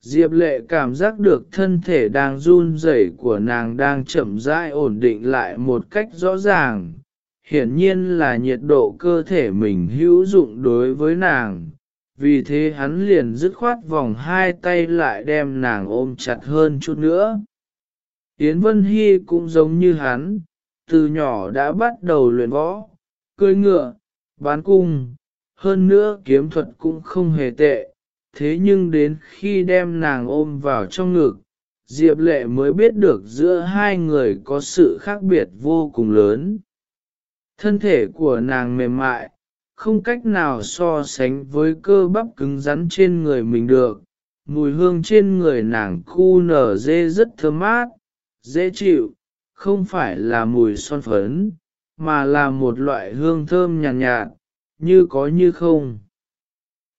Diệp lệ cảm giác được thân thể đang run rẩy của nàng đang chậm rãi ổn định lại một cách rõ ràng. Hiển nhiên là nhiệt độ cơ thể mình hữu dụng đối với nàng, vì thế hắn liền dứt khoát vòng hai tay lại đem nàng ôm chặt hơn chút nữa. Yến Vân Hy cũng giống như hắn, từ nhỏ đã bắt đầu luyện võ, cưỡi ngựa, bán cung, hơn nữa kiếm thuật cũng không hề tệ, thế nhưng đến khi đem nàng ôm vào trong ngực, Diệp Lệ mới biết được giữa hai người có sự khác biệt vô cùng lớn. Thân thể của nàng mềm mại, không cách nào so sánh với cơ bắp cứng rắn trên người mình được. Mùi hương trên người nàng khu nở dê rất thơm mát, dễ chịu, không phải là mùi son phấn, mà là một loại hương thơm nhàn nhạt, nhạt, như có như không.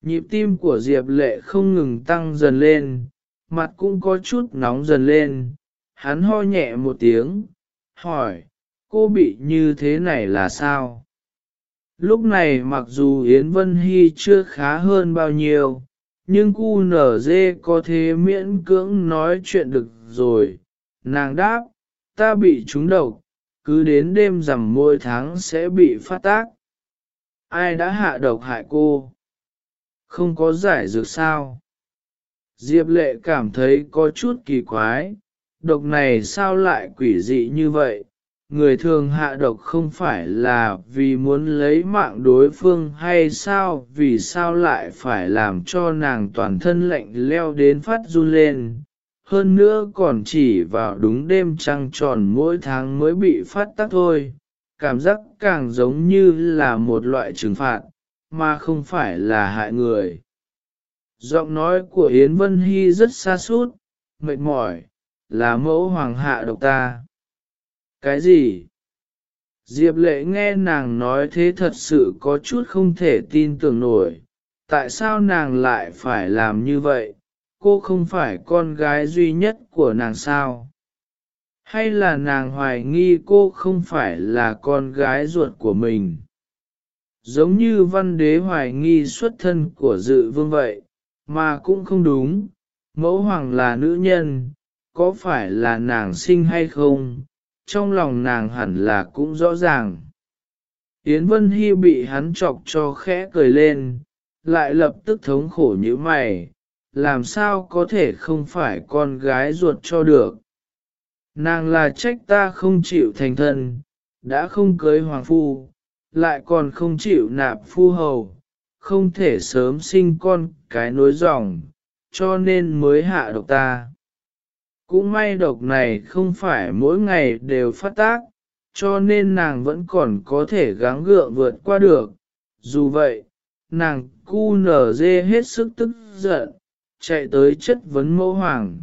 Nhịp tim của Diệp Lệ không ngừng tăng dần lên, mặt cũng có chút nóng dần lên, hắn ho nhẹ một tiếng, hỏi, cô bị như thế này là sao? Lúc này mặc dù Yến Vân Hy chưa khá hơn bao nhiêu, nhưng cu nở dê có thế miễn cưỡng nói chuyện được rồi. Nàng đáp, ta bị trúng độc, cứ đến đêm rằm mỗi tháng sẽ bị phát tác. Ai đã hạ độc hại cô? Không có giải dược sao? Diệp lệ cảm thấy có chút kỳ quái, độc này sao lại quỷ dị như vậy? Người thường hạ độc không phải là vì muốn lấy mạng đối phương hay sao vì sao lại phải làm cho nàng toàn thân lạnh leo đến phát run lên. Hơn nữa còn chỉ vào đúng đêm trăng tròn mỗi tháng mới bị phát tác thôi. Cảm giác càng giống như là một loại trừng phạt mà không phải là hại người. Giọng nói của yến vân hy rất xa suốt, mệt mỏi là mẫu hoàng hạ độc ta cái gì? Diệp lệ nghe nàng nói thế thật sự có chút không thể tin tưởng nổi. Tại sao nàng lại phải làm như vậy? Cô không phải con gái duy nhất của nàng sao? Hay là nàng hoài nghi cô không phải là con gái ruột của mình? Giống như văn đế hoài nghi xuất thân của dự vương vậy, mà cũng không đúng. Mẫu hoàng là nữ nhân, có phải là nàng sinh hay không? Trong lòng nàng hẳn là cũng rõ ràng. Yến Vân Hy bị hắn chọc cho khẽ cười lên, lại lập tức thống khổ như mày, làm sao có thể không phải con gái ruột cho được. Nàng là trách ta không chịu thành thân, đã không cưới hoàng phu, lại còn không chịu nạp phu hầu, không thể sớm sinh con cái nối dòng, cho nên mới hạ độc ta. Cũng may độc này không phải mỗi ngày đều phát tác, cho nên nàng vẫn còn có thể gắng gượng vượt qua được. Dù vậy, nàng cu nở dê hết sức tức giận, chạy tới chất vấn mẫu hoàng.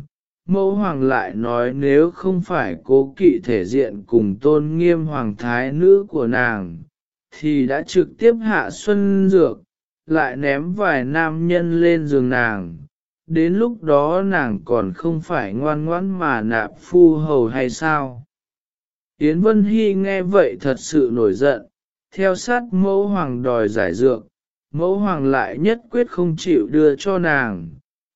Mẫu hoàng lại nói nếu không phải cố kỵ thể diện cùng tôn nghiêm hoàng thái nữ của nàng, thì đã trực tiếp hạ xuân dược, lại ném vài nam nhân lên giường nàng, đến lúc đó nàng còn không phải ngoan ngoãn mà nạp phu hầu hay sao? Yến Vân Hy nghe vậy thật sự nổi giận, theo sát mẫu hoàng đòi giải dược, mẫu hoàng lại nhất quyết không chịu đưa cho nàng,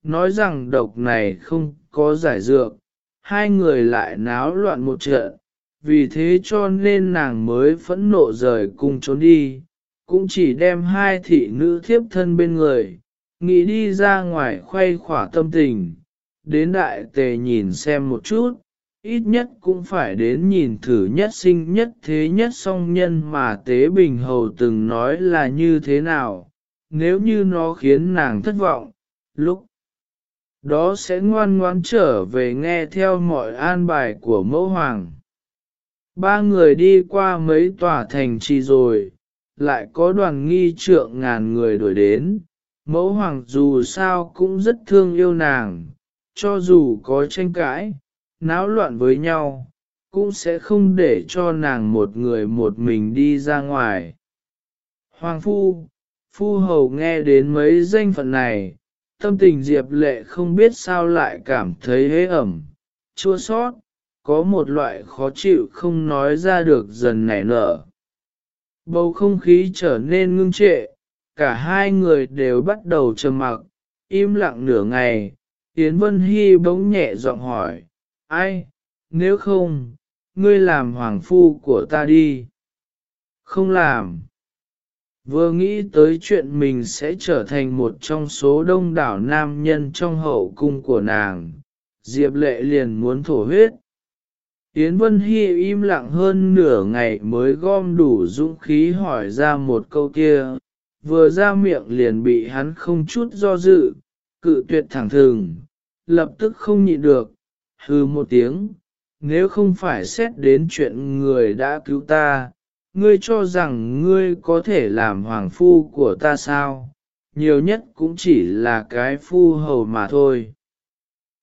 nói rằng độc này không có giải dược, hai người lại náo loạn một trận, vì thế cho nên nàng mới phẫn nộ rời cùng trốn đi, cũng chỉ đem hai thị nữ thiếp thân bên người, nghĩ đi ra ngoài khoay khỏa tâm tình, đến đại tề nhìn xem một chút, ít nhất cũng phải đến nhìn thử nhất sinh nhất thế nhất song nhân mà Tế Bình Hầu từng nói là như thế nào, nếu như nó khiến nàng thất vọng, lúc đó sẽ ngoan ngoãn trở về nghe theo mọi an bài của mẫu hoàng. Ba người đi qua mấy tòa thành trì rồi, lại có đoàn nghi trượng ngàn người đuổi đến, mẫu hoàng dù sao cũng rất thương yêu nàng, cho dù có tranh cãi, náo loạn với nhau, cũng sẽ không để cho nàng một người một mình đi ra ngoài. Hoàng phu, phu hầu nghe đến mấy danh phận này, tâm tình diệp lệ không biết sao lại cảm thấy hế ẩm, chua sót, có một loại khó chịu không nói ra được dần nảy nở. Bầu không khí trở nên ngưng trệ, cả hai người đều bắt đầu trầm mặc, im lặng nửa ngày, Yến Vân Hy bỗng nhẹ giọng hỏi, ai, nếu không, ngươi làm hoàng phu của ta đi. Không làm. Vừa nghĩ tới chuyện mình sẽ trở thành một trong số đông đảo nam nhân trong hậu cung của nàng, Diệp Lệ liền muốn thổ huyết. Yến Vân Hy im lặng hơn nửa ngày mới gom đủ dũng khí hỏi ra một câu kia, vừa ra miệng liền bị hắn không chút do dự, cự tuyệt thẳng thường, lập tức không nhịn được, hư một tiếng, nếu không phải xét đến chuyện người đã cứu ta, ngươi cho rằng ngươi có thể làm hoàng phu của ta sao, nhiều nhất cũng chỉ là cái phu hầu mà thôi.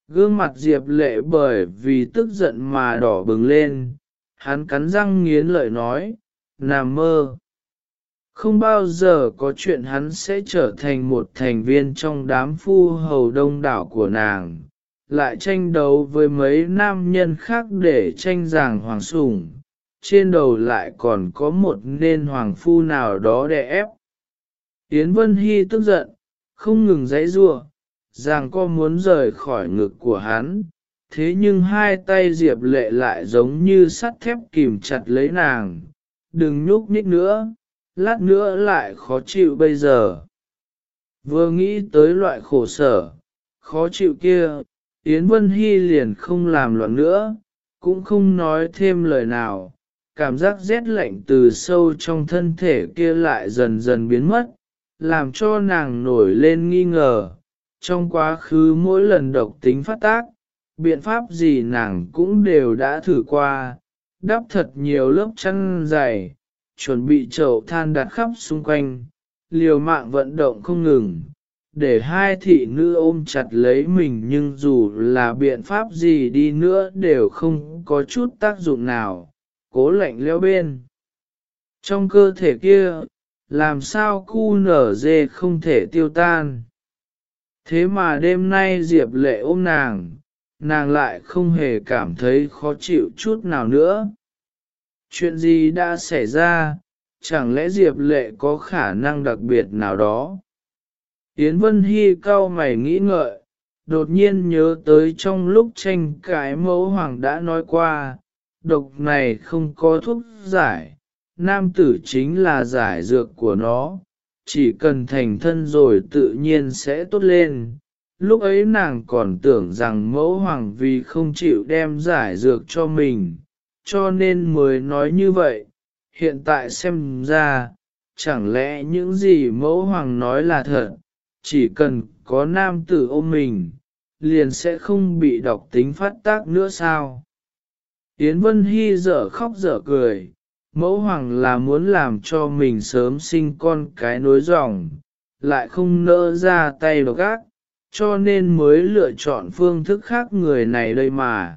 Gương mặt Diệp lệ bởi vì tức giận mà đỏ bừng lên, hắn cắn răng nghiến lợi nói, nằm mơ. Không bao giờ có chuyện hắn sẽ trở thành một thành viên trong đám phu hầu đông đảo của nàng, lại tranh đấu với mấy nam nhân khác để tranh giảng hoàng sủng, trên đầu lại còn có một nên hoàng phu nào đó đè ép. Yến Vân Hy tức giận, không ngừng giãy giụa, rằng cô muốn rời khỏi ngực của hắn, thế nhưng hai tay Diệp Lệ lại giống như sắt thép kìm chặt lấy nàng, đừng nhúc nhích nữa, lát nữa lại khó chịu bây giờ. Vừa nghĩ tới loại khổ sở, khó chịu kia, Yến Vân Hy liền không làm loạn nữa, cũng không nói thêm lời nào, cảm giác rét lạnh từ sâu trong thân thể kia lại dần dần biến mất, làm cho nàng nổi lên nghi ngờ. Trong quá khứ mỗi lần độc tính phát tác, biện pháp gì nàng cũng đều đã thử qua, đắp thật nhiều lớp chăn dày, chuẩn bị chậu than đặt khắp xung quanh, liều mạng vận động không ngừng, để hai thị nữ ôm chặt lấy mình nhưng dù là biện pháp gì đi nữa đều không có chút tác dụng nào, cố lạnh leo bên. Trong cơ thể kia, làm sao cu nở dê không thể tiêu tan. Thế mà đêm nay Diệp lệ ôm nàng, nàng lại không hề cảm thấy khó chịu chút nào nữa. Chuyện gì đã xảy ra, chẳng lẽ Diệp lệ có khả năng đặc biệt nào đó? Yến Vân Hy cau mày nghĩ ngợi, đột nhiên nhớ tới trong lúc tranh cãi mẫu hoàng đã nói qua, độc này không có thuốc giải, nam tử chính là giải dược của nó, chỉ cần thành thân rồi tự nhiên sẽ tốt lên. Lúc ấy nàng còn tưởng rằng mẫu hoàng vì không chịu đem giải dược cho mình, cho nên mới nói như vậy. Hiện tại xem ra, chẳng lẽ những gì mẫu hoàng nói là thật, chỉ cần có nam tử ôm mình, liền sẽ không bị độc tính phát tác nữa sao? Yến Vân Hy dở khóc dở cười, mẫu hoàng là muốn làm cho mình sớm sinh con cái nối dòng, lại không nỡ ra tay độc ác, cho nên mới lựa chọn phương thức khác người này đây mà.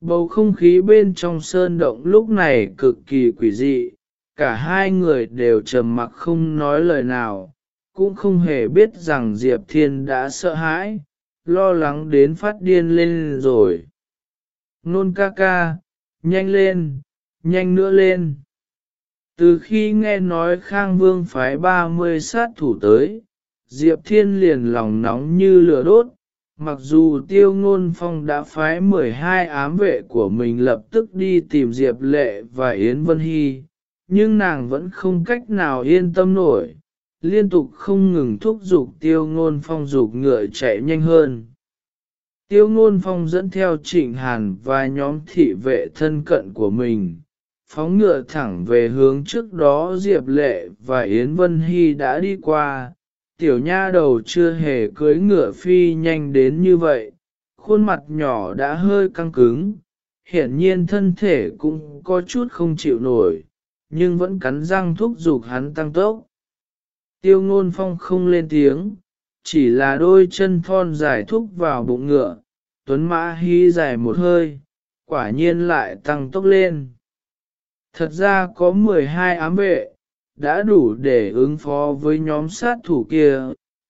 Bầu không khí bên trong sơn động lúc này cực kỳ quỷ dị, cả hai người đều trầm mặc không nói lời nào, cũng không hề biết rằng Diệp Thiên đã sợ hãi, lo lắng đến phát điên lên rồi. Nôn ca ca, nhanh lên, nhanh nữa lên. Từ khi nghe nói Khang Vương phái 30 sát thủ tới, Diệp Thiên liền lòng nóng như lửa đốt, mặc dù tiêu ngôn phong đã phái 12 ám vệ của mình lập tức đi tìm Diệp Lệ và Yến Vân Hy, nhưng nàng vẫn không cách nào yên tâm nổi, liên tục không ngừng thúc giục tiêu ngôn phong dục ngựa chạy nhanh hơn. Tiêu ngôn phong dẫn theo trịnh hàn và nhóm thị vệ thân cận của mình, phóng ngựa thẳng về hướng trước đó Diệp Lệ và Yến Vân Hy đã đi qua. Tiểu nha đầu chưa hề cưới ngựa phi nhanh đến như vậy, khuôn mặt nhỏ đã hơi căng cứng, hiển nhiên thân thể cũng có chút không chịu nổi, nhưng vẫn cắn răng thúc giục hắn tăng tốc. Tiêu ngôn phong không lên tiếng, chỉ là đôi chân thon dài thúc vào bụng ngựa, tuấn mã hí dài một hơi, quả nhiên lại tăng tốc lên. Thật ra có 12 ám vệ, đã đủ để ứng phó với nhóm sát thủ kia,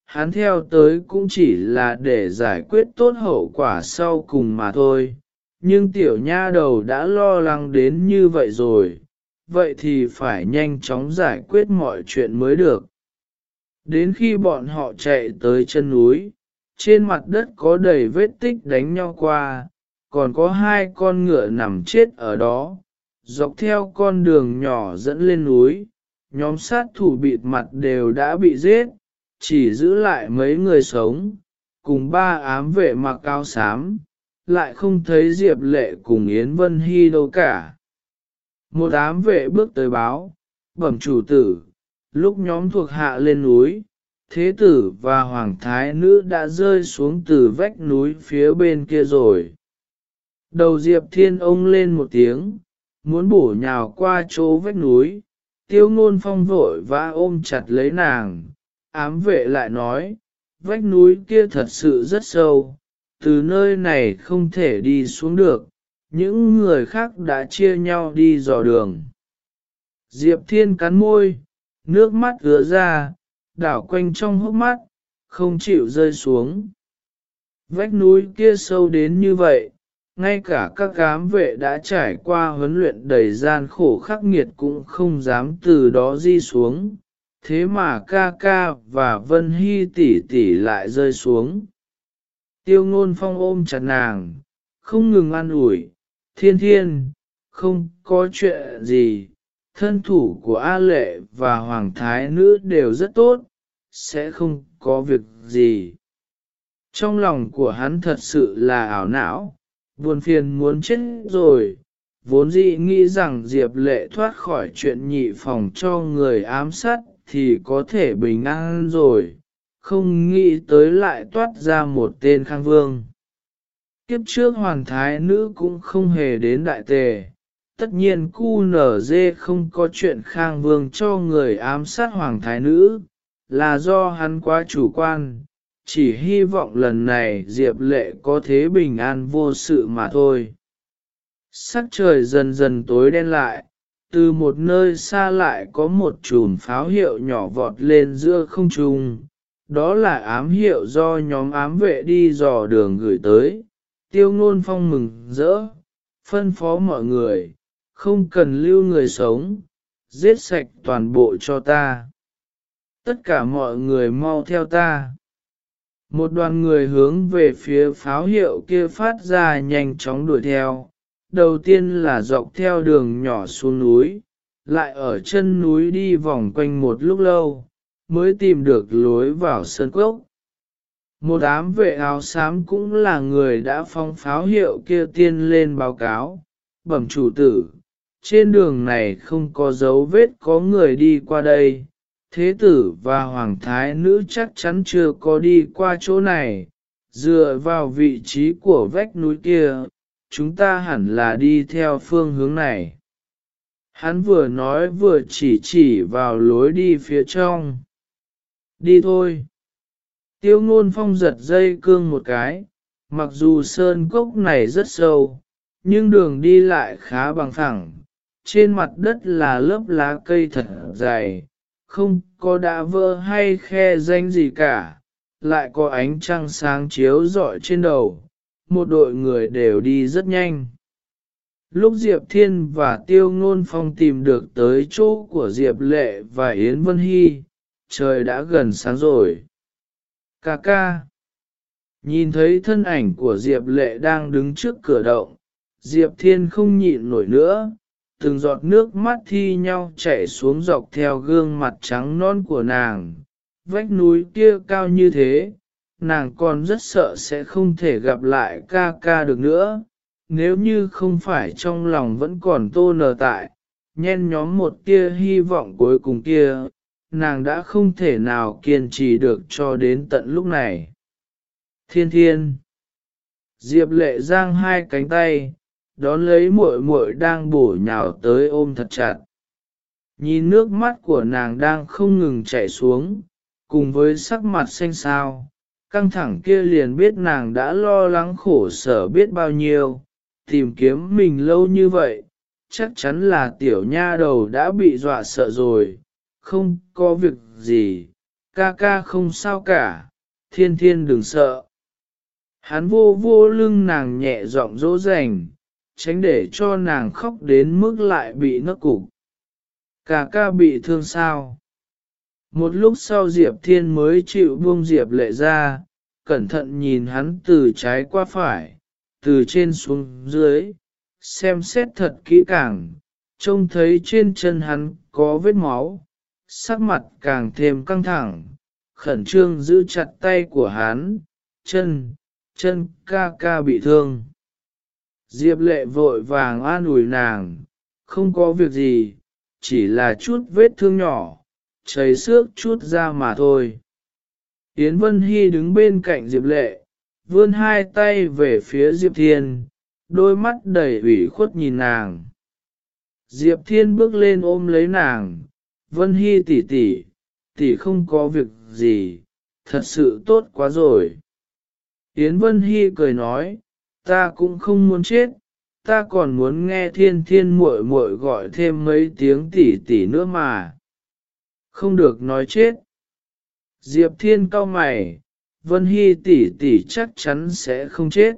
hắn theo tới cũng chỉ là để giải quyết tốt hậu quả sau cùng mà thôi. Nhưng tiểu nha đầu đã lo lắng đến như vậy rồi, vậy thì phải nhanh chóng giải quyết mọi chuyện mới được. Đến khi bọn họ chạy tới chân núi, trên mặt đất có đầy vết tích đánh nhau qua, còn có hai con ngựa nằm chết ở đó. Dọc theo con đường nhỏ dẫn lên núi, nhóm sát thủ bịt mặt đều đã bị giết, chỉ giữ lại mấy người sống, cùng ba ám vệ mặc áo xám, lại không thấy Diệp Lệ cùng Yến Vân Hy đâu cả. Một ám vệ bước tới báo, bẩm chủ tử, lúc nhóm thuộc hạ lên núi, thế tử và hoàng thái nữ đã rơi xuống từ vách núi phía bên kia rồi. Đầu Diệp Thiên ông lên một tiếng, muốn bổ nhào qua chỗ vách núi, tiêu ngôn phong vội và ôm chặt lấy nàng, ám vệ lại nói, vách núi kia thật sự rất sâu, từ nơi này không thể đi xuống được, những người khác đã chia nhau đi dò đường. Diệp Thiên cắn môi, nước mắt ứa ra, đảo quanh trong hốc mắt, không chịu rơi xuống. Vách núi kia sâu đến như vậy, ngay cả các cám vệ đã trải qua huấn luyện đầy gian khổ khắc nghiệt cũng không dám từ đó di xuống, thế mà ca ca và Vân Hy tỷ tỷ lại rơi xuống. Tiêu ngôn phong ôm chặt nàng, không ngừng ăn ủi, thiên thiên, không có chuyện gì, thân thủ của A Lệ và Hoàng Thái Nữ đều rất tốt, sẽ không có việc gì. Trong lòng của hắn thật sự là ảo não, buồn phiền muốn chết rồi, vốn dĩ nghĩ rằng Diệp Lệ thoát khỏi chuyện nhị phòng cho người ám sát thì có thể bình an rồi, không nghĩ tới lại toát ra một tên khang vương. Kiếp trước hoàng thái nữ cũng không hề đến đại tề, tất nhiên cu nở dê không có chuyện khang vương cho người ám sát hoàng thái nữ, là do hắn quá chủ quan, chỉ hy vọng lần này Diệp Lệ có thế bình an vô sự mà thôi. Sắc trời dần dần tối đen lại, từ một nơi xa lại có một chùm pháo hiệu nhỏ vọt lên giữa không trung, đó là ám hiệu do nhóm ám vệ đi dò đường gửi tới. Tiêu ngôn phong mừng rỡ, phân phó mọi người, không cần lưu người sống, giết sạch toàn bộ cho ta. Tất cả mọi người mau theo ta. Một đoàn người hướng về phía pháo hiệu kia phát ra nhanh chóng đuổi theo. Đầu tiên là dọc theo đường nhỏ xuống núi, lại ở chân núi đi vòng quanh một lúc lâu, mới tìm được lối vào sơn cốc. Một ám vệ áo xám cũng là người đã phong pháo hiệu kia tiên lên báo cáo, bẩm chủ tử, trên đường này không có dấu vết có người đi qua đây, thế tử và hoàng thái nữ chắc chắn chưa có đi qua chỗ này, dựa vào vị trí của vách núi kia, chúng ta hẳn là đi theo phương hướng này. Hắn vừa nói vừa chỉ chỉ vào lối đi phía trong. Đi thôi. Tiêu ngôn phong giật dây cương một cái, mặc dù sơn cốc này rất sâu, nhưng đường đi lại khá bằng thẳng, trên mặt đất là lớp lá cây thật dày, không có đã vỡ hay khe danh gì cả, lại có ánh trăng sáng chiếu rọi trên đầu, một đội người đều đi rất nhanh. Lúc Diệp Thiên và Tiêu Ngôn Phong tìm được tới chỗ của Diệp Lệ và Yến Vân Hy, trời đã gần sáng rồi. Cà ca. Nhìn thấy thân ảnh của Diệp Lệ đang đứng trước cửa động, Diệp Thiên không nhịn nổi nữa, từng giọt nước mắt thi nhau chảy xuống dọc theo gương mặt trắng non của nàng. Vách núi kia cao như thế, nàng còn rất sợ sẽ không thể gặp lại ca ca được nữa, nếu như không phải trong lòng vẫn còn tô nở tại, nhen nhóm một tia hy vọng cuối cùng kia, nàng đã không thể nào kiên trì được cho đến tận lúc này. Thiên thiên Diệp lệ giang hai cánh tay, đón lấy muội muội đang bổ nhào tới ôm thật chặt. nhìn nước mắt của nàng đang không ngừng chảy xuống, cùng với sắc mặt xanh xao, căng thẳng kia liền biết nàng đã lo lắng khổ sở biết bao nhiêu, tìm kiếm mình lâu như vậy, chắc chắn là tiểu nha đầu đã bị dọa sợ rồi, không có việc gì, ca ca không sao cả, thiên thiên đừng sợ. Hắn vô vô lưng nàng nhẹ giọng dỗ dành, tránh để cho nàng khóc đến mức lại bị nấc cục. Cả ca bị thương sao? Một lúc sau Diệp Thiên mới chịu buông Diệp lệ ra, cẩn thận nhìn hắn từ trái qua phải, từ trên xuống dưới, xem xét thật kỹ càng, trông thấy trên chân hắn có vết máu, sắc mặt càng thêm căng thẳng, khẩn trương giữ chặt tay của hắn, chân, chân ca ca bị thương. Diệp lệ vội vàng an ủi nàng, không có việc gì, chỉ là chút vết thương nhỏ, chảy xước chút ra mà thôi. Yến Vân Hy đứng bên cạnh Diệp lệ, vươn hai tay về phía Diệp Thiên, đôi mắt đầy ủy khuất nhìn nàng. Diệp Thiên bước lên ôm lấy nàng, Vân Hy tỷ tỷ, tỷ không có việc gì, thật sự tốt quá rồi. Yến Vân Hy cười nói, ta cũng không muốn chết, ta còn muốn nghe thiên thiên muội muội gọi thêm mấy tiếng tỷ tỷ nữa mà. Không được nói chết. Diệp Thiên cau mày, Vân Hy tỷ tỷ chắc chắn sẽ không chết.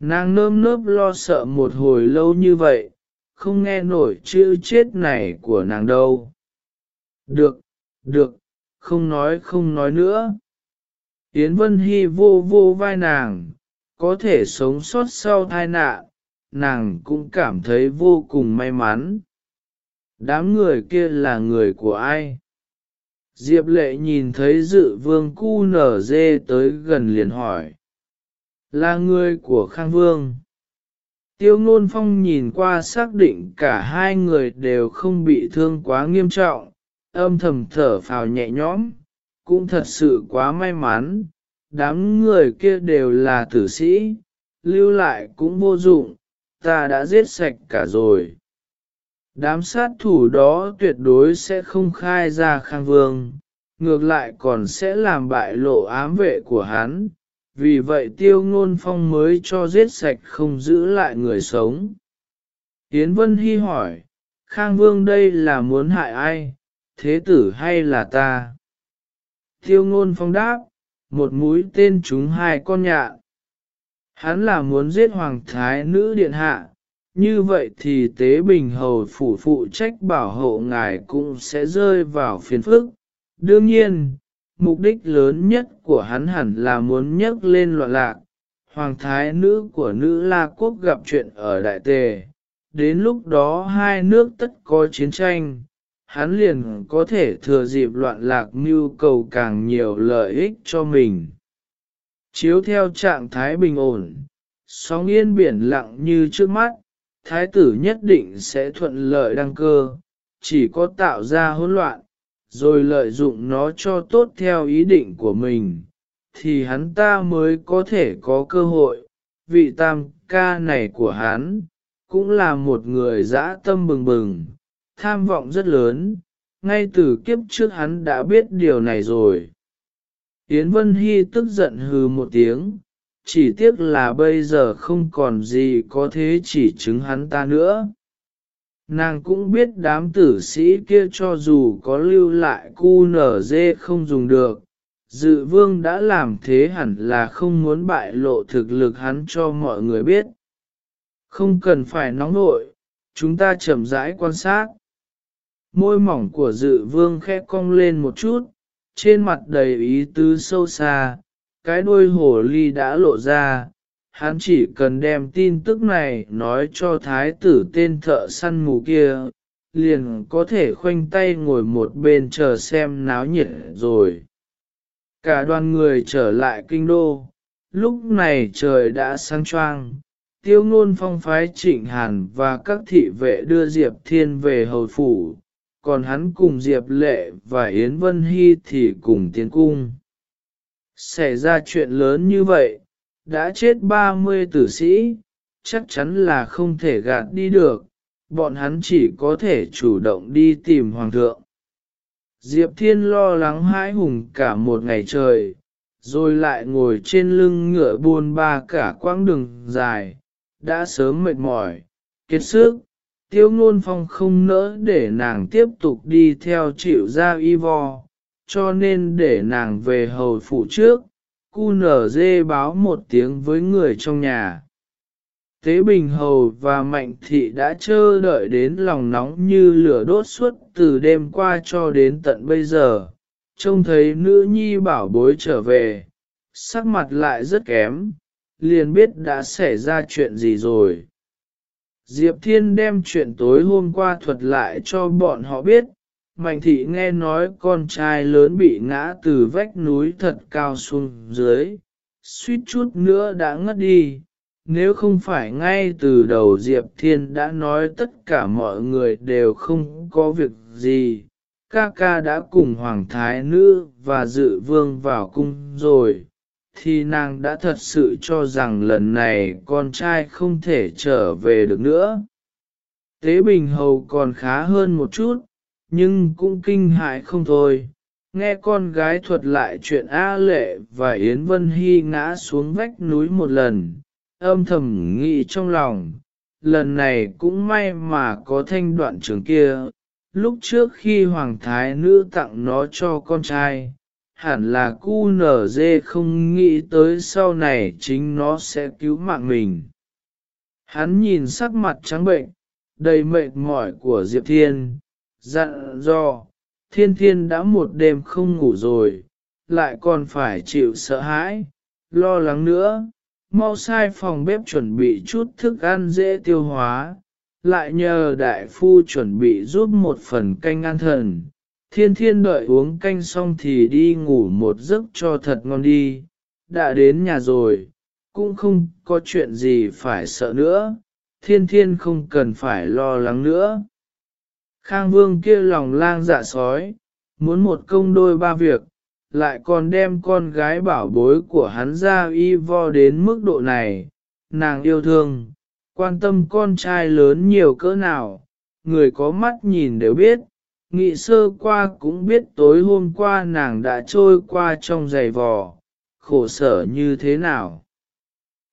Nàng nơm nớp lo sợ một hồi lâu như vậy, không nghe nổi chữ chết này của nàng đâu. Được, được, không nói không nói nữa. Yến Vân Hy vô vô vai nàng, có thể sống sót sau tai nạn, nàng cũng cảm thấy vô cùng may mắn. Đám người kia là người của ai? Diệp lệ nhìn thấy dự vương cu nở dê tới gần liền hỏi. Là người của Khang Vương. Tiêu ngôn phong nhìn qua xác định cả hai người đều không bị thương quá nghiêm trọng, âm thầm thở phào nhẹ nhõm, cũng thật sự quá may mắn, đám người kia đều là tử sĩ, lưu lại cũng vô dụng, ta đã giết sạch cả rồi. Đám sát thủ đó tuyệt đối sẽ không khai ra khang vương, ngược lại còn sẽ làm bại lộ ám vệ của hắn, vì vậy tiêu ngôn phong mới cho giết sạch không giữ lại người sống. Yến Vân Hy hỏi, Khang Vương đây là muốn hại ai, thế tử hay là ta? Tiêu ngôn phong đáp, một mũi tên trúng hai con nhạn. Hắn là muốn giết hoàng thái nữ điện hạ, như vậy thì tế bình hầu phủ phụ trách bảo hộ ngài cũng sẽ rơi vào phiền phức. Đương nhiên, mục đích lớn nhất của hắn hẳn là muốn nhấc lên loạn lạc. Hoàng thái nữ của nữ La Quốc gặp chuyện ở Đại Tề, đến lúc đó hai nước tất có chiến tranh, hắn liền có thể thừa dịp loạn lạc mưu cầu càng nhiều lợi ích cho mình. Chiếu theo trạng thái bình ổn, sóng yên biển lặng như trước mắt, thái tử nhất định sẽ thuận lợi đăng cơ, chỉ có tạo ra hỗn loạn, rồi lợi dụng nó cho tốt theo ý định của mình, thì hắn ta mới có thể có cơ hội. Vị tam ca này của hắn, cũng là một người dã tâm bừng bừng, tham vọng rất lớn, ngay từ kiếp trước hắn đã biết điều này rồi. Yến Vân Hy tức giận hừ một tiếng, chỉ tiếc là bây giờ không còn gì có thế chỉ chứng hắn ta nữa. Nàng cũng biết đám tử sĩ kia cho dù có lưu lại cu nở dê không dùng được, dự vương đã làm thế hẳn là không muốn bại lộ thực lực hắn cho mọi người biết. Không cần phải nóng nội, chúng ta chậm rãi quan sát. Môi mỏng của dự vương khẽ cong lên một chút, trên mặt đầy ý tứ sâu xa, cái đuôi hổ ly đã lộ ra, hắn chỉ cần đem tin tức này nói cho thái tử tên thợ săn mù kia, liền có thể khoanh tay ngồi một bên chờ xem náo nhiệt rồi. Cả đoàn người trở lại kinh đô, lúc này trời đã sáng choang, tiêu ngôn phong phái trịnh hàn và các thị vệ đưa Diệp Thiên về hầu phủ, còn hắn cùng Diệp Lệ và Yến Vân Hy thì cùng tiến cung. Xảy ra chuyện lớn như vậy, đã chết 30 tử sĩ, chắc chắn là không thể gạt đi được, bọn hắn chỉ có thể chủ động đi tìm hoàng thượng. Diệp Thiên lo lắng hãi hùng cả một ngày trời, rồi lại ngồi trên lưng ngựa buôn ba cả quãng đường dài, đã sớm mệt mỏi, kiệt sức, tiêu ngôn phong không nỡ để nàng tiếp tục đi theo chịu ra y vò, cho nên để nàng về hầu phủ trước, cu nở dê báo một tiếng với người trong nhà. Tế Bình Hầu và Mạnh Thị đã chờ đợi đến lòng nóng như lửa đốt suốt từ đêm qua cho đến tận bây giờ, trông thấy nữ nhi bảo bối trở về, sắc mặt lại rất kém, liền biết đã xảy ra chuyện gì rồi. Diệp Thiên đem chuyện tối hôm qua thuật lại cho bọn họ biết, Mạnh thị nghe nói con trai lớn bị ngã từ vách núi thật cao xuống dưới, suýt chút nữa đã ngất đi. Nếu không phải ngay từ đầu Diệp Thiên đã nói tất cả mọi người đều không có việc gì, ca ca đã cùng Hoàng Thái Nữ và Dự Vương vào cung rồi, thì nàng đã thật sự cho rằng lần này con trai không thể trở về được nữa. Tế Bình Hầu còn khá hơn một chút, nhưng cũng kinh hại không thôi. Nghe con gái thuật lại chuyện A Lệ và Yến Vân Hy ngã xuống vách núi một lần, âm thầm nghĩ trong lòng, lần này cũng may mà có thanh đoạn trường kia, lúc trước khi Hoàng Thái Nữ tặng nó cho con trai, hẳn là cu nở dê không nghĩ tới sau này chính nó sẽ cứu mạng mình. Hắn nhìn sắc mặt trắng bệnh, đầy mệt mỏi của Diệp Thiên, dặn do, thiên thiên đã một đêm không ngủ rồi, lại còn phải chịu sợ hãi, lo lắng nữa, mau sai phòng bếp chuẩn bị chút thức ăn dễ tiêu hóa, lại nhờ đại phu chuẩn bị giúp một phần canh ăn thần. Thiên thiên đợi uống canh xong thì đi ngủ một giấc cho thật ngon đi, đã đến nhà rồi, cũng không có chuyện gì phải sợ nữa, thiên thiên không cần phải lo lắng nữa. Khang vương kia lòng lang dạ sói, muốn một công đôi ba việc, lại còn đem con gái bảo bối của hắn ra y vo đến mức độ này, nàng yêu thương, quan tâm con trai lớn nhiều cỡ nào, người có mắt nhìn đều biết, nghị sơ qua cũng biết tối hôm qua nàng đã trôi qua trong giày vò, khổ sở như thế nào.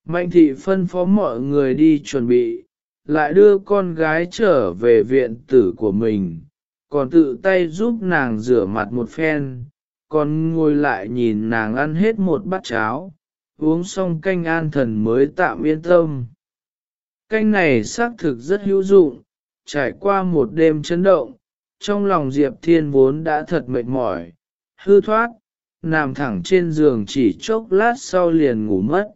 Mạnh thị phân phó mọi người đi chuẩn bị, lại đưa con gái trở về viện tử của mình, còn tự tay giúp nàng rửa mặt một phen, còn ngồi lại nhìn nàng ăn hết một bát cháo, uống xong canh an thần mới tạm yên tâm. Canh này xác thực rất hữu dụng, trải qua một đêm chấn động, trong lòng Diệp Thiên vốn đã thật mệt mỏi, hư thoát, nằm thẳng trên giường chỉ chốc lát sau liền ngủ mất.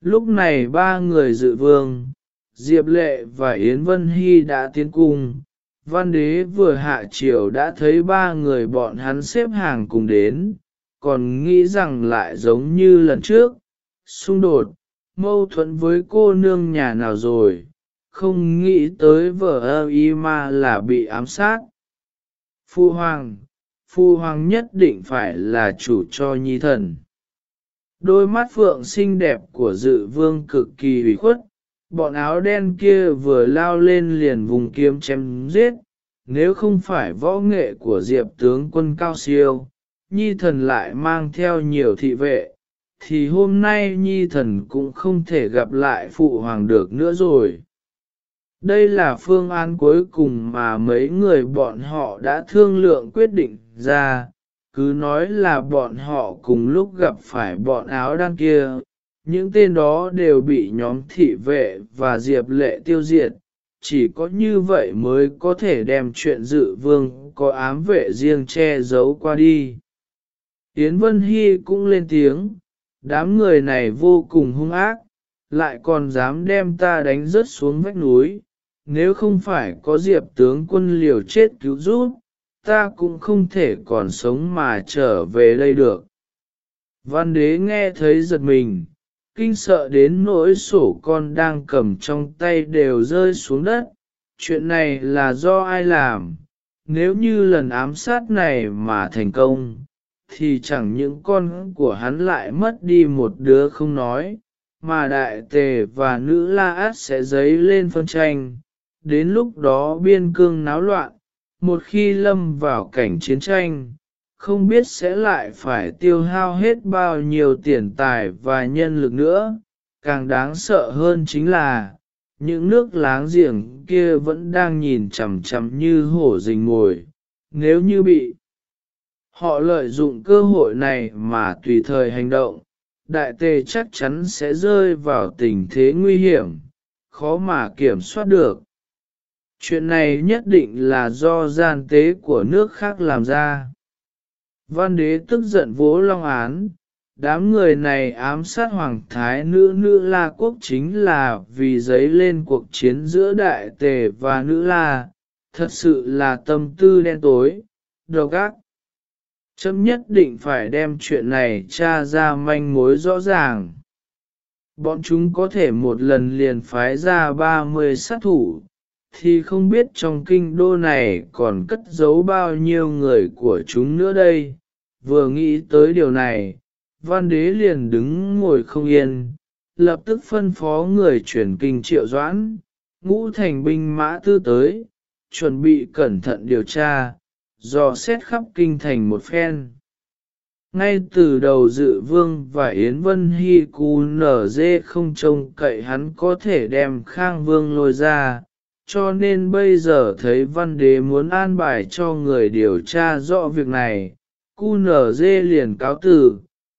Lúc này ba người dự vương, Diệp Lệ và Yến Vân Hy đã tiến cung. Văn đế vừa hạ triều đã thấy ba người bọn hắn xếp hàng cùng đến, còn nghĩ rằng lại giống như lần trước, xung đột, mâu thuẫn với cô nương nhà nào rồi, không nghĩ tới vợ ơ y ma là bị ám sát. Phu hoàng, phu hoàng nhất định phải là chủ cho nhi thần. Đôi mắt phượng xinh đẹp của dự vương cực kỳ ủy khuất, bọn áo đen kia vừa lao lên liền vùng kiếm chém giết, nếu không phải võ nghệ của diệp tướng quân cao siêu, nhi thần lại mang theo nhiều thị vệ, thì hôm nay nhi thần cũng không thể gặp lại phụ hoàng được nữa rồi. Đây là phương án cuối cùng mà mấy người bọn họ đã thương lượng quyết định ra, cứ nói là bọn họ cùng lúc gặp phải bọn áo đan kia, những tên đó đều bị nhóm thị vệ và diệp lệ tiêu diệt, chỉ có như vậy mới có thể đem chuyện dự vương có ám vệ riêng che giấu qua đi. Yến Vân Hy cũng lên tiếng, đám người này vô cùng hung ác, lại còn dám đem ta đánh rớt xuống vách núi, nếu không phải có diệp tướng quân liều chết cứu giúp, ta cũng không thể còn sống mà trở về đây được. Văn đế nghe thấy giật mình, kinh sợ đến nỗi sổ con đang cầm trong tay đều rơi xuống đất. Chuyện này là do ai làm? Nếu như lần ám sát này mà thành công, thì chẳng những con của hắn lại mất đi một đứa không nói, mà đại tề và nữ la át sẽ dấy lên phân tranh, đến lúc đó biên cương náo loạn, một khi lâm vào cảnh chiến tranh, không biết sẽ lại phải tiêu hao hết bao nhiêu tiền tài và nhân lực nữa, càng đáng sợ hơn chính là, những nước láng giềng kia vẫn đang nhìn chằm chằm như hổ rình ngồi, nếu như bị họ lợi dụng cơ hội này mà tùy thời hành động, đại tề chắc chắn sẽ rơi vào tình thế nguy hiểm, khó mà kiểm soát được. Chuyện này nhất định là do gian tế của nước khác làm ra. Văn đế tức giận vỗ long án, đám người này ám sát hoàng thái nữ nữ la quốc chính là vì giấy lên cuộc chiến giữa đại tề và nữ la, thật sự là tâm tư đen tối, độc ác. Chấm nhất định phải đem chuyện này tra ra manh mối rõ ràng. Bọn chúng có thể một lần liền phái ra 30 sát thủ, thì không biết trong kinh đô này còn cất giấu bao nhiêu người của chúng nữa đây. Vừa nghĩ tới điều này, văn đế liền đứng ngồi không yên, lập tức phân phó người chuyển kinh triệu doãn, ngũ thành binh mã tư tới, chuẩn bị cẩn thận điều tra, dò xét khắp kinh thành một phen. Ngay từ đầu dự vương và Yến Vân Hy cú nở dê không trông cậy hắn có thể đem khang vương lôi ra, cho nên bây giờ thấy văn đế muốn an bài cho người điều tra rõ việc này, cu nở dê liền cáo từ,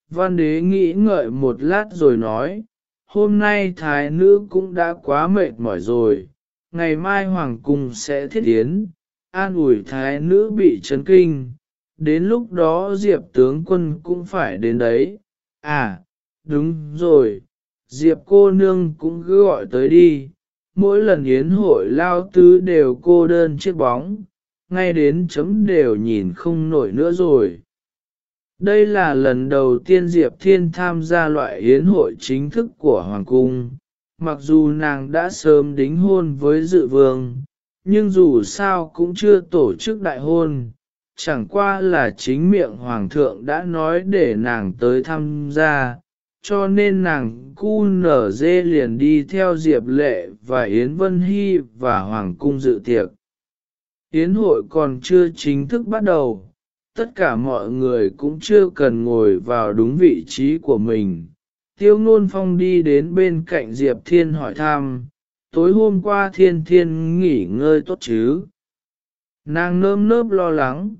văn đế nghĩ ngợi một lát rồi nói, hôm nay thái nữ cũng đã quá mệt mỏi rồi, ngày mai hoàng cung sẽ thiết yến, an ủi thái nữ bị chấn kinh, đến lúc đó diệp tướng quân cũng phải đến đấy, à, đúng rồi, diệp cô nương cũng cứ gọi tới đi mỗi lần yến hội lao tứ đều cô đơn chiếc bóng, ngay đến chấm đều nhìn không nổi nữa rồi. Đây là lần đầu tiên Diệp Thiên tham gia loại yến hội chính thức của Hoàng Cung, mặc dù nàng đã sớm đính hôn với dự vương, nhưng dù sao cũng chưa tổ chức đại hôn, chẳng qua là chính miệng Hoàng thượng đã nói để nàng tới tham gia, cho nên nàng cu nở dê liền đi theo Diệp Lệ và Yến Vân Hy và Hoàng cung dự tiệc. Yến hội còn chưa chính thức bắt đầu, tất cả mọi người cũng chưa cần ngồi vào đúng vị trí của mình. Tiêu Nôn phong đi đến bên cạnh Diệp Thiên hỏi thăm, tối hôm qua Thiên Thiên nghỉ ngơi tốt chứ? Nàng nơm nớp lo lắng,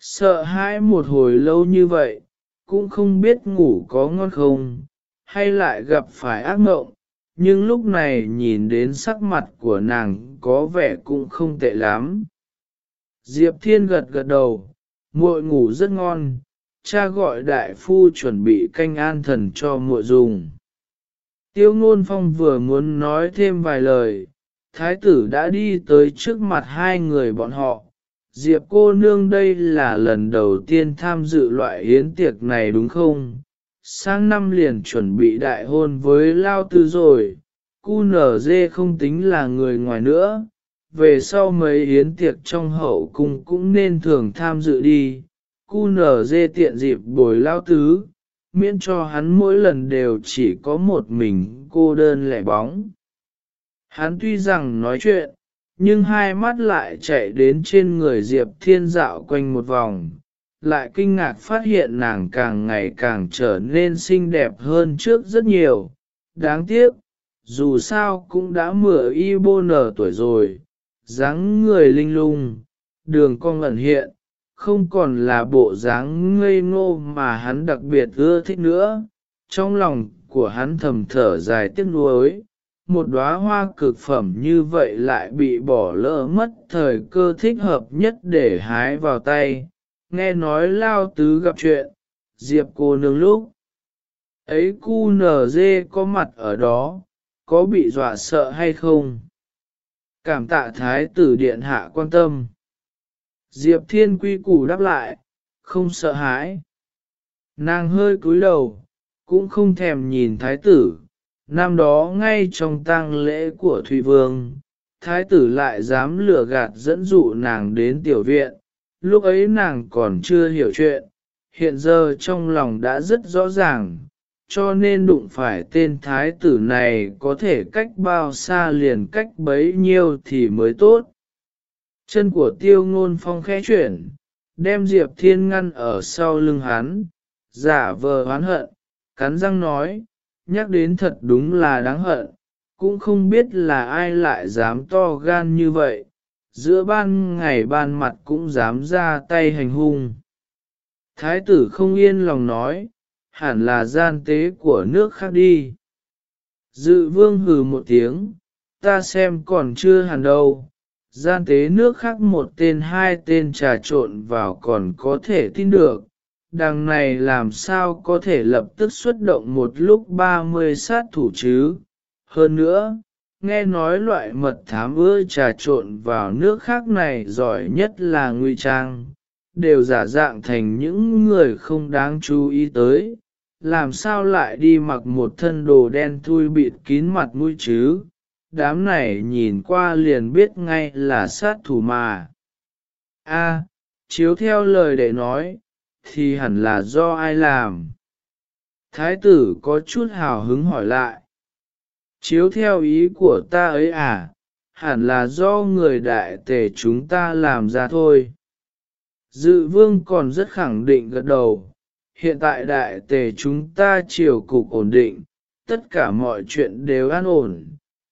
sợ hãi một hồi lâu như vậy, cũng không biết ngủ có ngon không, hay lại gặp phải ác mộng, nhưng lúc này nhìn đến sắc mặt của nàng có vẻ cũng không tệ lắm. Diệp Thiên gật gật đầu, muội ngủ rất ngon, cha gọi đại phu chuẩn bị canh an thần cho muội dùng. Tiêu ngôn phong vừa muốn nói thêm vài lời, thái tử đã đi tới trước mặt hai người bọn họ. Diệp cô nương đây là lần đầu tiên tham dự loại hiến tiệc này đúng không? Sang năm liền chuẩn bị đại hôn với Lao Tư rồi, cu nở dê không tính là người ngoài nữa, về sau mấy yến tiệc trong hậu cung cũng nên thường tham dự đi, cu nở dê tiện dịp bồi Lao Tứ, miễn cho hắn mỗi lần đều chỉ có một mình cô đơn lẻ bóng. Hắn tuy rằng nói chuyện, nhưng hai mắt lại chạy đến trên người Diệp Thiên dạo quanh một vòng, lại kinh ngạc phát hiện nàng càng ngày càng trở nên xinh đẹp hơn trước rất nhiều. Đáng tiếc, dù sao cũng đã mửa y bô nở tuổi rồi, dáng người linh lung, đường cong ẩn hiện, không còn là bộ dáng ngây ngô mà hắn đặc biệt ưa thích nữa. Trong lòng của hắn thầm thở dài tiếc nuối, một đóa hoa cực phẩm như vậy lại bị bỏ lỡ mất thời cơ thích hợp nhất để hái vào tay nghe nói lao tứ gặp chuyện, diệp cô nương lúc. Ấy cu nở dê có mặt ở đó, có bị dọa sợ hay không? Cảm tạ thái tử điện hạ quan tâm. Diệp thiên quy củ đáp lại, không sợ hãi. Nàng hơi cúi đầu, cũng không thèm nhìn thái tử. Năm đó ngay trong tang lễ của Thủy Vương, thái tử lại dám lừa gạt dẫn dụ nàng đến tiểu viện, lúc ấy nàng còn chưa hiểu chuyện, hiện giờ trong lòng đã rất rõ ràng, cho nên đụng phải tên thái tử này có thể cách bao xa liền cách bấy nhiêu thì mới tốt. Chân của tiêu ngôn phong khẽ chuyển, đem Diệp Thiên ngăn ở sau lưng hắn, giả vờ oán hận, cắn răng nói, nhắc đến thật đúng là đáng hận, cũng không biết là ai lại dám to gan như vậy, giữa ban ngày ban mặt cũng dám ra tay hành hung. Thái tử không yên lòng nói, hẳn là gian tế của nước khác đi. Dự vương hừ một tiếng, ta xem còn chưa hẳn đâu, gian tế nước khác một tên hai tên trà trộn vào còn có thể tin được, đằng này làm sao có thể lập tức xuất động một lúc 30 sát thủ chứ. Hơn nữa, nghe nói loại mật thám ưa trà trộn vào nước khác này giỏi nhất là nguy trang, đều giả dạng thành những người không đáng chú ý tới, làm sao lại đi mặc một thân đồ đen thui bịt kín mặt mũi chứ, đám này nhìn qua liền biết ngay là sát thủ mà. A, chiếu theo lời để nói, thì hẳn là do ai làm? Thái tử có chút hào hứng hỏi lại. Chiếu theo ý của ta ấy à, hẳn là do người đại tể chúng ta làm ra thôi. Dự vương còn rất khẳng định gật đầu, hiện tại đại tề chúng ta triều cục ổn định, tất cả mọi chuyện đều an ổn,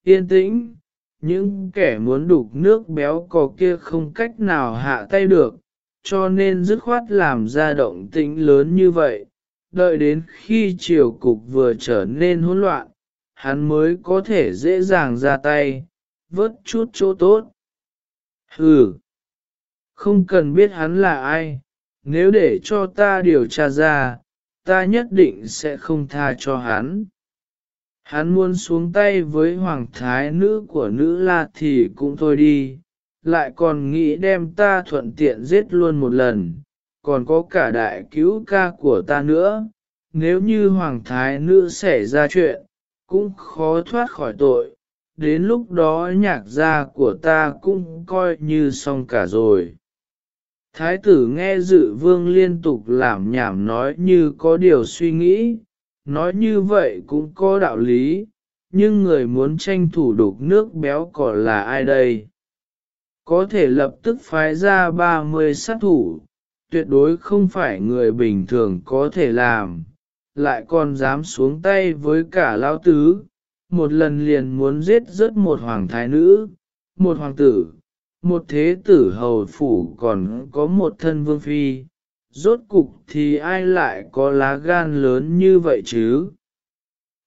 yên tĩnh, những kẻ muốn đục nước béo cò kia không cách nào hạ tay được, cho nên dứt khoát làm ra động tĩnh lớn như vậy, đợi đến khi triều cục vừa trở nên hỗn loạn, hắn mới có thể dễ dàng ra tay, vớt chút chỗ tốt. Hừ, không cần biết hắn là ai, nếu để cho ta điều tra ra, ta nhất định sẽ không tha cho hắn. Hắn muốn xuống tay với hoàng thái nữ của nữ la thì cũng thôi đi, lại còn nghĩ đem ta thuận tiện giết luôn một lần, còn có cả đại cứu ca của ta nữa, nếu như hoàng thái nữ xảy ra chuyện, cũng khó thoát khỏi tội, đến lúc đó nhạc gia của ta cũng coi như xong cả rồi. Thái tử nghe dự vương liên tục làm nhảm nói như có điều suy nghĩ, nói như vậy cũng có đạo lý, nhưng người muốn tranh thủ đục nước béo cỏ là ai đây? Có thể lập tức phái ra 30 sát thủ, tuyệt đối không phải người bình thường có thể làm, lại còn dám xuống tay với cả lão tứ, một lần liền muốn giết rớt một hoàng thái nữ, một hoàng tử, một thế tử hầu phủ còn có một thân vương phi, rốt cục thì ai lại có lá gan lớn như vậy chứ?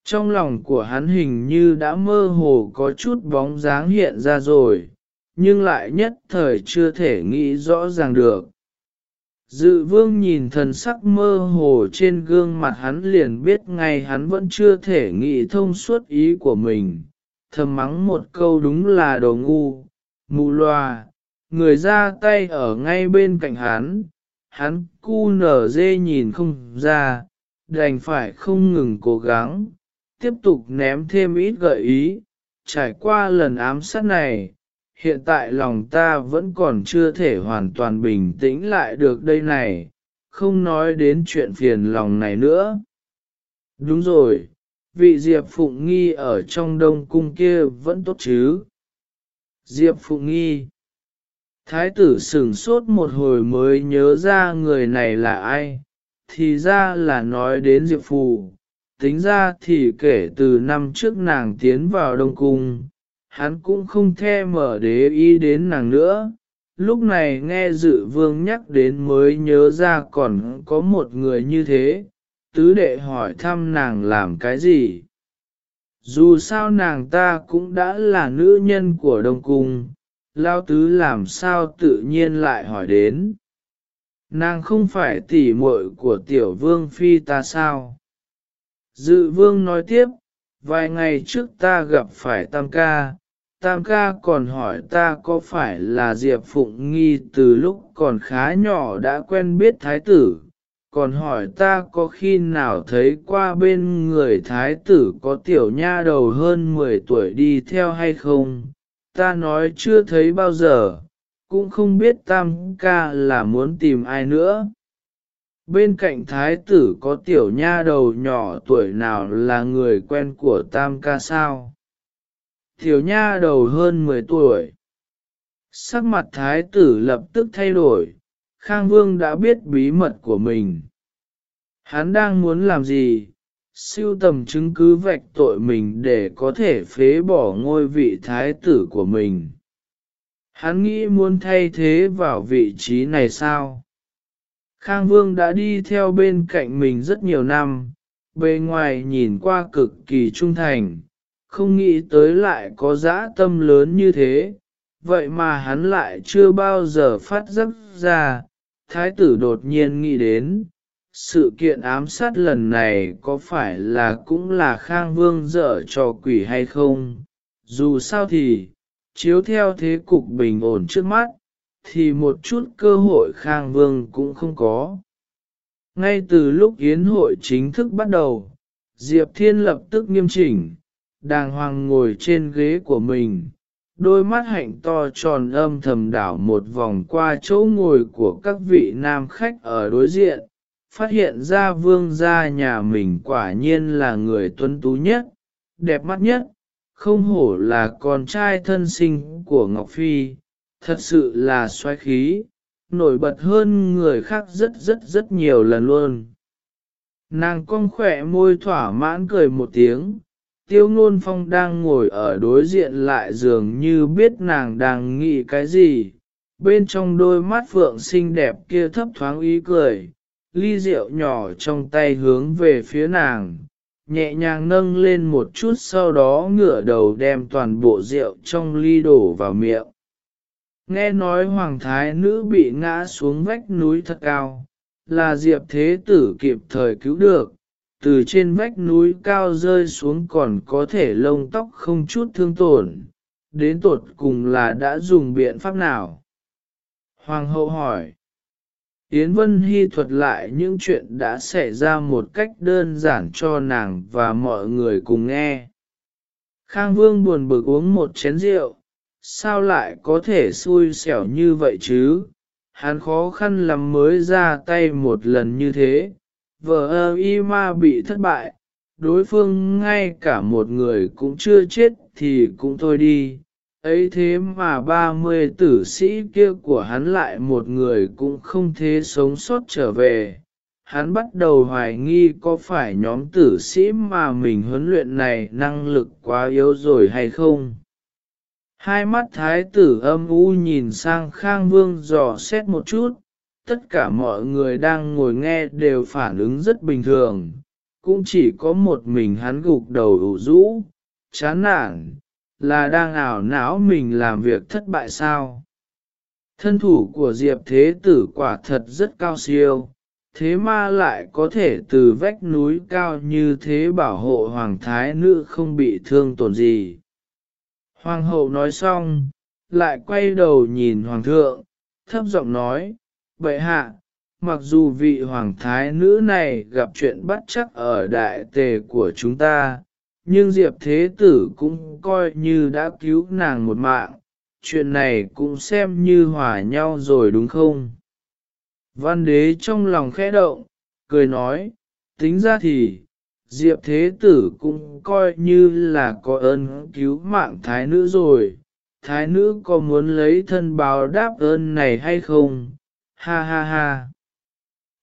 Trong lòng của hắn hình như đã mơ hồ có chút bóng dáng hiện ra rồi, nhưng lại nhất thời chưa thể nghĩ rõ ràng được. Dự vương nhìn thần sắc mơ hồ trên gương mặt hắn liền biết ngay hắn vẫn chưa thể nghĩ thông suốt ý của mình, thầm mắng một câu đúng là đồ ngu, mù loa, người ra tay ở ngay bên cạnh hắn, hắn cu nở dê nhìn không ra, đành phải không ngừng cố gắng, tiếp tục ném thêm ít gợi ý, trải qua lần ám sát này, hiện tại lòng ta vẫn còn chưa thể hoàn toàn bình tĩnh lại được đây này, không nói đến chuyện phiền lòng này nữa. Đúng rồi, vị Diệp Phụng Nghi ở trong đông cung kia vẫn tốt chứ. Diệp Phụng Nghi Thái tử sửng sốt một hồi mới nhớ ra người này là ai, thì ra là nói đến Diệp Phù. Tính ra thì kể từ năm trước nàng tiến vào Đông Cung, hắn cũng không the mở đế ý đến nàng nữa. Lúc này nghe dự vương nhắc đến mới nhớ ra còn có một người như thế, tứ đệ hỏi thăm nàng làm cái gì. Dù sao nàng ta cũng đã là nữ nhân của Đông Cung, Lao Tứ làm sao tự nhiên lại hỏi đến. Nàng không phải tỷ muội của tiểu vương phi ta sao? Dự vương nói tiếp, vài ngày trước ta gặp phải tam ca, tam ca còn hỏi ta có phải là Diệp Phụng Nghi từ lúc còn khá nhỏ đã quen biết thái tử, còn hỏi ta có khi nào thấy qua bên người thái tử có tiểu nha đầu hơn 10 tuổi đi theo hay không, ta nói chưa thấy bao giờ, cũng không biết tam ca là muốn tìm ai nữa. bên cạnh thái tử có tiểu nha đầu nhỏ tuổi nào là người quen của tam ca sao. Tiểu nha đầu hơn 10 tuổi. Sắc mặt thái tử lập tức thay đổi, Khang Vương đã biết bí mật của mình. Hắn đang muốn làm gì? Siêu tầm chứng cứ vạch tội mình để có thể phế bỏ ngôi vị thái tử của mình. Hắn nghĩ muốn thay thế vào vị trí này sao? Khang Vương đã đi theo bên cạnh mình rất nhiều năm, bề ngoài nhìn qua cực kỳ trung thành, không nghĩ tới lại có dã tâm lớn như thế, vậy mà hắn lại chưa bao giờ phát giấc ra. Thái tử đột nhiên nghĩ đến, sự kiện ám sát lần này có phải là cũng là Khang Vương dở cho quỷ hay không? Dù sao thì, chiếu theo thế cục bình ổn trước mắt, thì một chút cơ hội Khang Vương cũng không có. Ngay từ lúc yến hội chính thức bắt đầu, Diệp Thiên lập tức nghiêm chỉnh, đàng hoàng ngồi trên ghế của mình, đôi mắt hạnh to tròn âm thầm đảo một vòng qua chỗ ngồi của các vị nam khách ở đối diện, phát hiện ra vương gia nhà mình quả nhiên là người tuấn tú nhất, đẹp mắt nhất, không hổ là con trai thân sinh của Ngọc Phi, thật sự là xoáy khí, nổi bật hơn người khác rất rất rất nhiều lần luôn. Nàng cong khỏe môi thỏa mãn cười một tiếng, tiêu ngôn phong đang ngồi ở đối diện lại dường như biết nàng đang nghĩ cái gì, bên trong đôi mắt phượng xinh đẹp kia thấp thoáng ý cười, ly rượu nhỏ trong tay hướng về phía nàng, nhẹ nhàng nâng lên một chút sau đó ngửa đầu đem toàn bộ rượu trong ly đổ vào miệng. Nghe nói hoàng thái nữ bị ngã xuống vách núi thật cao, là diệp thế tử kịp thời cứu được, từ trên vách núi cao rơi xuống còn có thể lông tóc không chút thương tổn, đến tột cùng là đã dùng biện pháp nào? Hoàng hậu hỏi. Yến Vân Hy thuật lại những chuyện đã xảy ra một cách đơn giản cho nàng và mọi người cùng nghe. Khang Vương buồn bực uống một chén rượu, sao lại có thể xui xẻo như vậy chứ? Hắn khó khăn lắm mới ra tay một lần như thế, vờ y ma bị thất bại, đối phương ngay cả một người cũng chưa chết thì cũng thôi đi. ấy thế mà ba mươi tử sĩ kia của hắn lại một người cũng không thế sống sót trở về. Hắn bắt đầu hoài nghi có phải nhóm tử sĩ mà mình huấn luyện này năng lực quá yếu rồi hay không. Hai mắt thái tử âm u nhìn sang Khang Vương dò xét một chút, tất cả mọi người đang ngồi nghe đều phản ứng rất bình thường, cũng chỉ có một mình hắn gục đầu ủ rũ, chán nản, là đang ảo não mình làm việc thất bại sao. Thân thủ của Diệp Thế Tử quả thật rất cao siêu, thế ma lại có thể từ vách núi cao như thế bảo hộ Hoàng Thái Nữ không bị thương tổn gì. Hoàng hậu nói xong, lại quay đầu nhìn Hoàng thượng, thấp giọng nói, bệ hạ, mặc dù vị hoàng thái nữ này gặp chuyện bắt chắc ở đại tề của chúng ta, nhưng Diệp Thế Tử cũng coi như đã cứu nàng một mạng, chuyện này cũng xem như hòa nhau rồi đúng không? Văn đế trong lòng khẽ động, cười nói, tính ra thì, Diệp Thế Tử cũng coi như là có ơn cứu mạng thái nữ rồi, thái nữ có muốn lấy thân báo đáp ơn này hay không? Ha ha ha.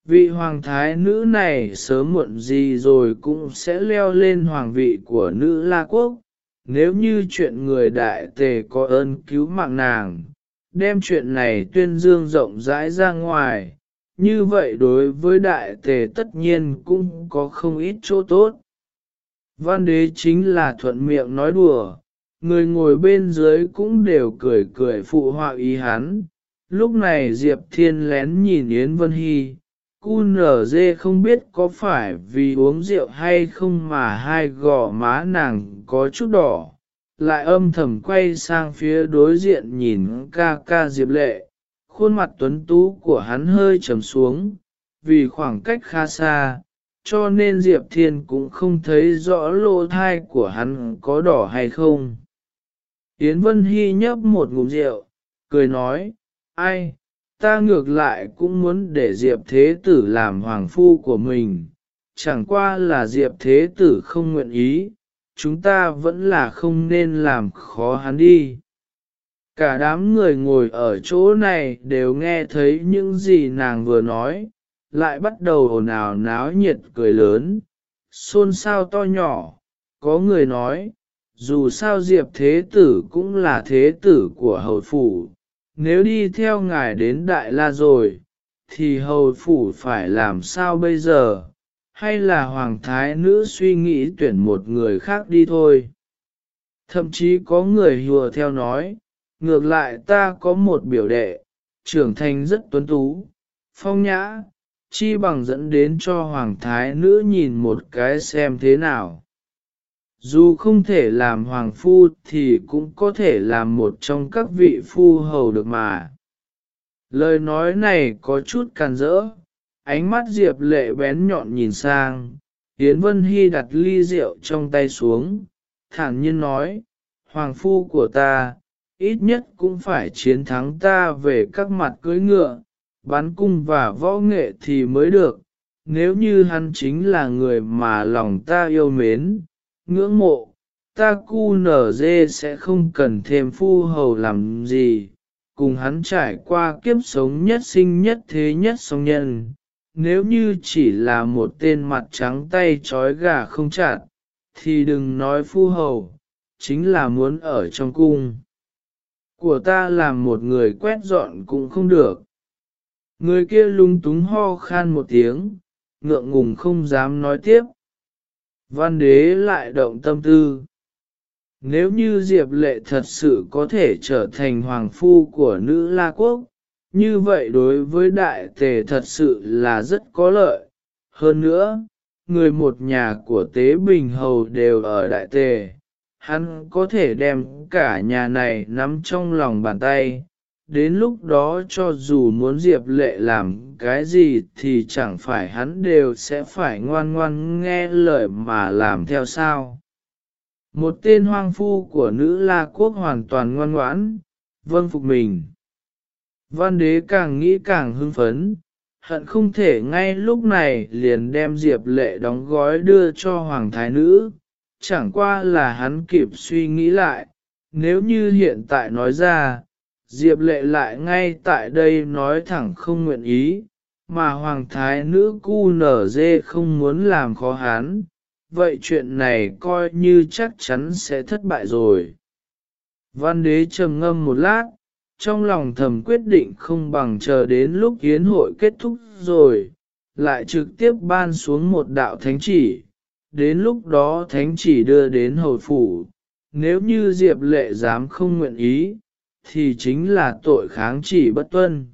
Vị hoàng thái nữ này sớm muộn gì rồi cũng sẽ leo lên hoàng vị của nữ La Quốc, nếu như chuyện người đại tề có ơn cứu mạng nàng, đem chuyện này tuyên dương rộng rãi ra ngoài, như vậy đối với đại tề tất nhiên cũng có không ít chỗ tốt. Văn đế chính là thuận miệng nói đùa, người ngồi bên dưới cũng đều cười cười phụ họa ý hắn, lúc này Diệp Thiên lén nhìn Yến Vân Hy, cu nở dê không biết có phải vì uống rượu hay không mà hai gò má nàng có chút đỏ, lại âm thầm quay sang phía đối diện nhìn ca ca Diệp Lệ, khuôn mặt tuấn tú của hắn hơi trầm xuống, vì khoảng cách khá xa, cho nên Diệp Thiên cũng không thấy rõ lỗ thai của hắn có đỏ hay không. Yến Vân Hy nhấp một ngụm rượu, cười nói, ai, ta ngược lại cũng muốn để Diệp Thế Tử làm hoàng phu của mình, chẳng qua là Diệp Thế Tử không nguyện ý, chúng ta vẫn là không nên làm khó hắn đi. Cả đám người ngồi ở chỗ này đều nghe thấy những gì nàng vừa nói, lại bắt đầu ồn ào náo nhiệt cười lớn, xôn xao to nhỏ, có người nói, dù sao Diệp Thế Tử cũng là Thế Tử của hầu phủ, nếu đi theo ngài đến Đại La rồi, thì hầu phủ phải làm sao bây giờ, hay là Hoàng Thái Nữ suy nghĩ tuyển một người khác đi thôi. Thậm chí có người hùa theo nói, ngược lại ta có một biểu đệ, trưởng thành rất tuấn tú, phong nhã, chi bằng dẫn đến cho Hoàng Thái Nữ nhìn một cái xem thế nào. Dù không thể làm hoàng phu thì cũng có thể làm một trong các vị phu hầu được mà. Lời nói này có chút càn rỡ, ánh mắt Diệp lệ bén nhọn nhìn sang, Yến Vân Hy đặt ly rượu trong tay xuống, thản nhiên nói, Hoàng phu của ta, ít nhất cũng phải chiến thắng ta về các mặt cưới ngựa, bắn cung và võ nghệ thì mới được, nếu như hắn chính là người mà lòng ta yêu mến, ngưỡng mộ, ta cu nở dê sẽ không cần thêm phu hầu làm gì, cùng hắn trải qua kiếp sống nhất sinh nhất thế nhất song nhân. Nếu như chỉ là một tên mặt trắng tay trói gà không chặt, thì đừng nói phu hầu, chính là muốn ở trong cung. Của ta làm một người quét dọn cũng không được. Người kia lung túng ho khan một tiếng, ngượng ngùng không dám nói tiếp. Văn đế lại động tâm tư. Nếu như Diệp Lệ thật sự có thể trở thành hoàng phu của nữ La Quốc, như vậy đối với đại tề thật sự là rất có lợi. Hơn nữa, người một nhà của Tế Bình Hầu đều ở đại tề, hắn có thể đem cả nhà này nắm trong lòng bàn tay, đến lúc đó cho dù muốn Diệp Lệ làm cái gì thì chẳng phải hắn đều sẽ phải ngoan ngoan nghe lời mà làm theo sao. Một tên hoang phu của nữ La Quốc hoàn toàn ngoan ngoãn, vâng phục mình. Văn đế càng nghĩ càng hưng phấn, hận không thể ngay lúc này liền đem Diệp Lệ đóng gói đưa cho Hoàng Thái Nữ, chẳng qua là hắn kịp suy nghĩ lại, nếu như hiện tại nói ra, Diệp lệ lại ngay tại đây nói thẳng không nguyện ý, mà hoàng thái nữ cu nở dê không muốn làm khó hắn, vậy chuyện này coi như chắc chắn sẽ thất bại rồi. Văn đế trầm ngâm một lát, trong lòng thầm quyết định không bằng chờ đến lúc hiến hội kết thúc rồi, lại trực tiếp ban xuống một đạo thánh chỉ, đến lúc đó thánh chỉ đưa đến hồi phủ, nếu như Diệp lệ dám không nguyện ý, thì chính là tội kháng chỉ bất tuân.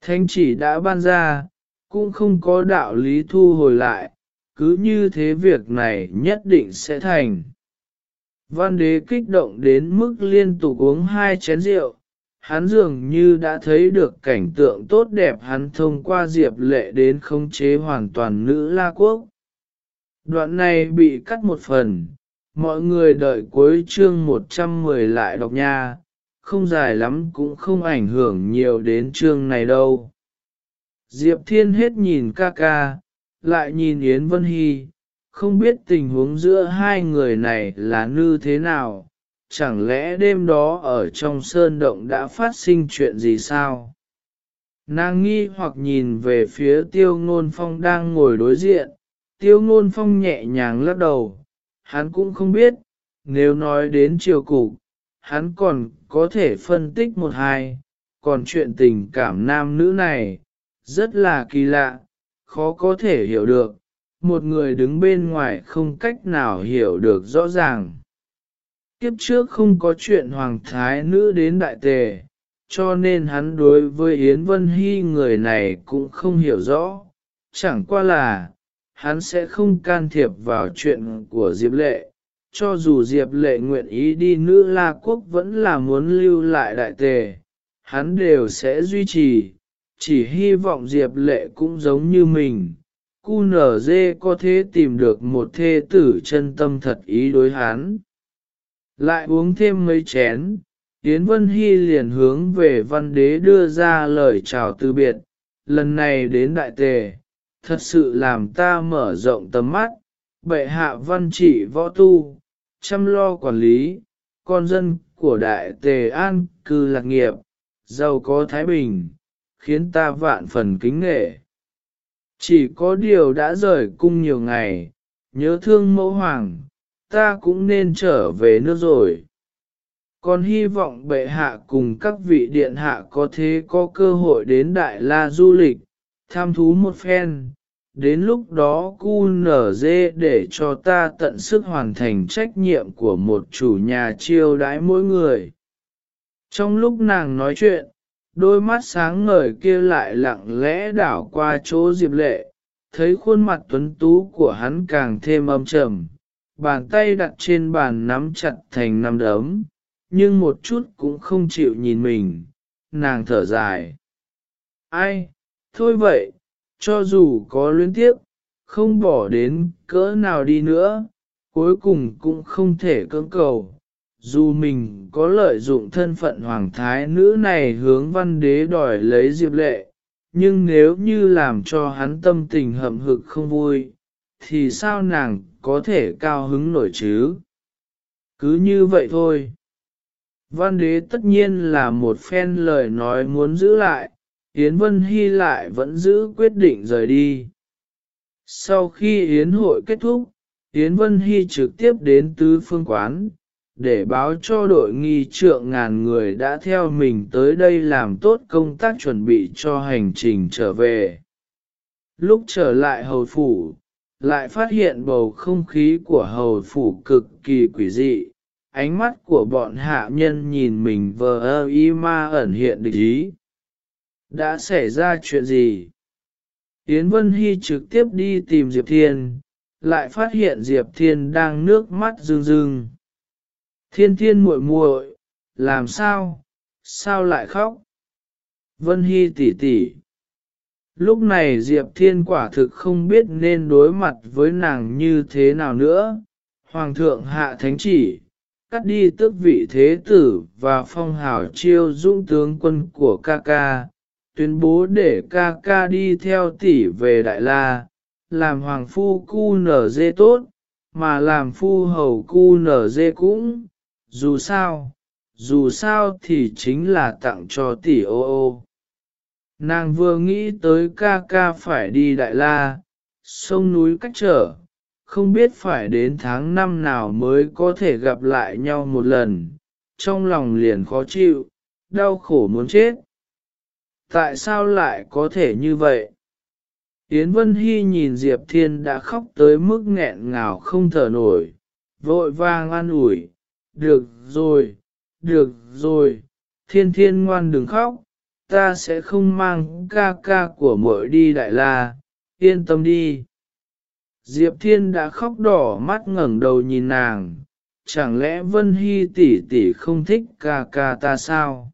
Thánh chỉ đã ban ra, cũng không có đạo lý thu hồi lại, cứ như thế việc này nhất định sẽ thành. Văn đế kích động đến mức liên tục uống hai chén rượu, hắn dường như đã thấy được cảnh tượng tốt đẹp hắn thông qua diệp lệ đến khống chế hoàn toàn nữ la quốc. Đoạn này bị cắt một phần, mọi người đợi cuối chương 110 lại đọc nha, không dài lắm cũng không ảnh hưởng nhiều đến chương này đâu. Diệp Thiên hết nhìn ca ca, lại nhìn Yến Vân Hy, không biết tình huống giữa hai người này là như thế nào, chẳng lẽ đêm đó ở trong sơn động đã phát sinh chuyện gì sao? Nàng nghi hoặc nhìn về phía tiêu ngôn phong đang ngồi đối diện, tiêu ngôn phong nhẹ nhàng lắc đầu, hắn cũng không biết, nếu nói đến triều cục, hắn còn có thể phân tích một hai, còn chuyện tình cảm nam nữ này, rất là kỳ lạ, khó có thể hiểu được, một người đứng bên ngoài không cách nào hiểu được rõ ràng. Kiếp trước không có chuyện hoàng thái nữ đến đại tề, cho nên hắn đối với Yến Vân Hy người này cũng không hiểu rõ, chẳng qua là, hắn sẽ không can thiệp vào chuyện của Diệp Lệ, cho dù Diệp lệ nguyện ý đi nữ La Quốc vẫn là muốn lưu lại đại tề, hắn đều sẽ duy trì, chỉ hy vọng Diệp lệ cũng giống như mình. Cu nở dê có thể tìm được một thê tử chân tâm thật ý đối hắn. Lại uống thêm mấy chén, Yến Vân Hy liền hướng về văn đế đưa ra lời chào từ biệt, lần này đến đại tề, thật sự làm ta mở rộng tầm mắt, bệ hạ văn trị võ tu, chăm lo quản lý, con dân của đại tề an cư lạc nghiệp, giàu có thái bình, khiến ta vạn phần kính nghệ. Chỉ có điều đã rời cung nhiều ngày, nhớ thương mẫu hoàng, ta cũng nên trở về nước rồi. Còn hy vọng bệ hạ cùng các vị điện hạ có thế có cơ hội đến Đại La du lịch, tham thú một phen, đến lúc đó cu nở dê để cho ta tận sức hoàn thành trách nhiệm của một chủ nhà chiêu đãi mỗi người. Trong lúc nàng nói chuyện, đôi mắt sáng ngời kia lại lặng lẽ đảo qua chỗ Diệp Lệ, thấy khuôn mặt tuấn tú của hắn càng thêm âm trầm, bàn tay đặt trên bàn nắm chặt thành nắm đấm, nhưng một chút cũng không chịu nhìn mình, nàng thở dài. Ai, thôi vậy, cho dù có luyến tiếp, không bỏ đến cỡ nào đi nữa, cuối cùng cũng không thể cưỡng cầu. Dù mình có lợi dụng thân phận hoàng thái nữ này hướng văn đế đòi lấy diệp lệ, nhưng nếu như làm cho hắn tâm tình hậm hực không vui, thì sao nàng có thể cao hứng nổi chứ? Cứ như vậy thôi. Văn đế tất nhiên là một phen lời nói muốn giữ lại, Yến Vân Hy lại vẫn giữ quyết định rời đi. Sau khi Yến hội kết thúc, Yến Vân Hy trực tiếp đến tứ phương quán, để báo cho đội nghi trượng ngàn người đã theo mình tới đây làm tốt công tác chuẩn bị cho hành trình trở về. Lúc trở lại hầu phủ, lại phát hiện bầu không khí của hầu phủ cực kỳ quỷ dị, ánh mắt của bọn hạ nhân nhìn mình vờ ơ y ma ẩn hiện địch ý. Đã xảy ra chuyện gì? Yến Vân Hy trực tiếp đi tìm Diệp Thiên, lại phát hiện Diệp Thiên đang nước mắt rưng rưng. Thiên thiên muội muội, làm sao? Sao lại khóc? Vân Hy tỉ tỉ. Lúc này Diệp Thiên quả thực không biết nên đối mặt với nàng như thế nào nữa. Hoàng thượng hạ thánh chỉ, cắt đi tước vị thế tử và phong hào chiêu dũng tướng quân của ca ca, tuyên bố để ca ca đi theo tỷ về Đại La, làm hoàng phu cu nở dê tốt, mà làm phu hầu cu nở dê cũng, dù sao, dù sao thì chính là tặng cho tỷ ô ô. Nàng vừa nghĩ tới ca ca phải đi Đại La, sông núi cách trở, không biết phải đến tháng năm nào mới có thể gặp lại nhau một lần, trong lòng liền khó chịu, đau khổ muốn chết. Tại sao lại có thể như vậy? Yến Vân Hy nhìn Diệp Thiên đã khóc tới mức nghẹn ngào không thở nổi, vội vàng an ủi, được rồi, được rồi, thiên thiên ngoan đừng khóc, ta sẽ không mang ca ca của muội đi Đại La, yên tâm đi. Diệp Thiên đã khóc đỏ mắt ngẩng đầu nhìn nàng, chẳng lẽ Vân Hy tỷ tỷ không thích ca ca ta sao?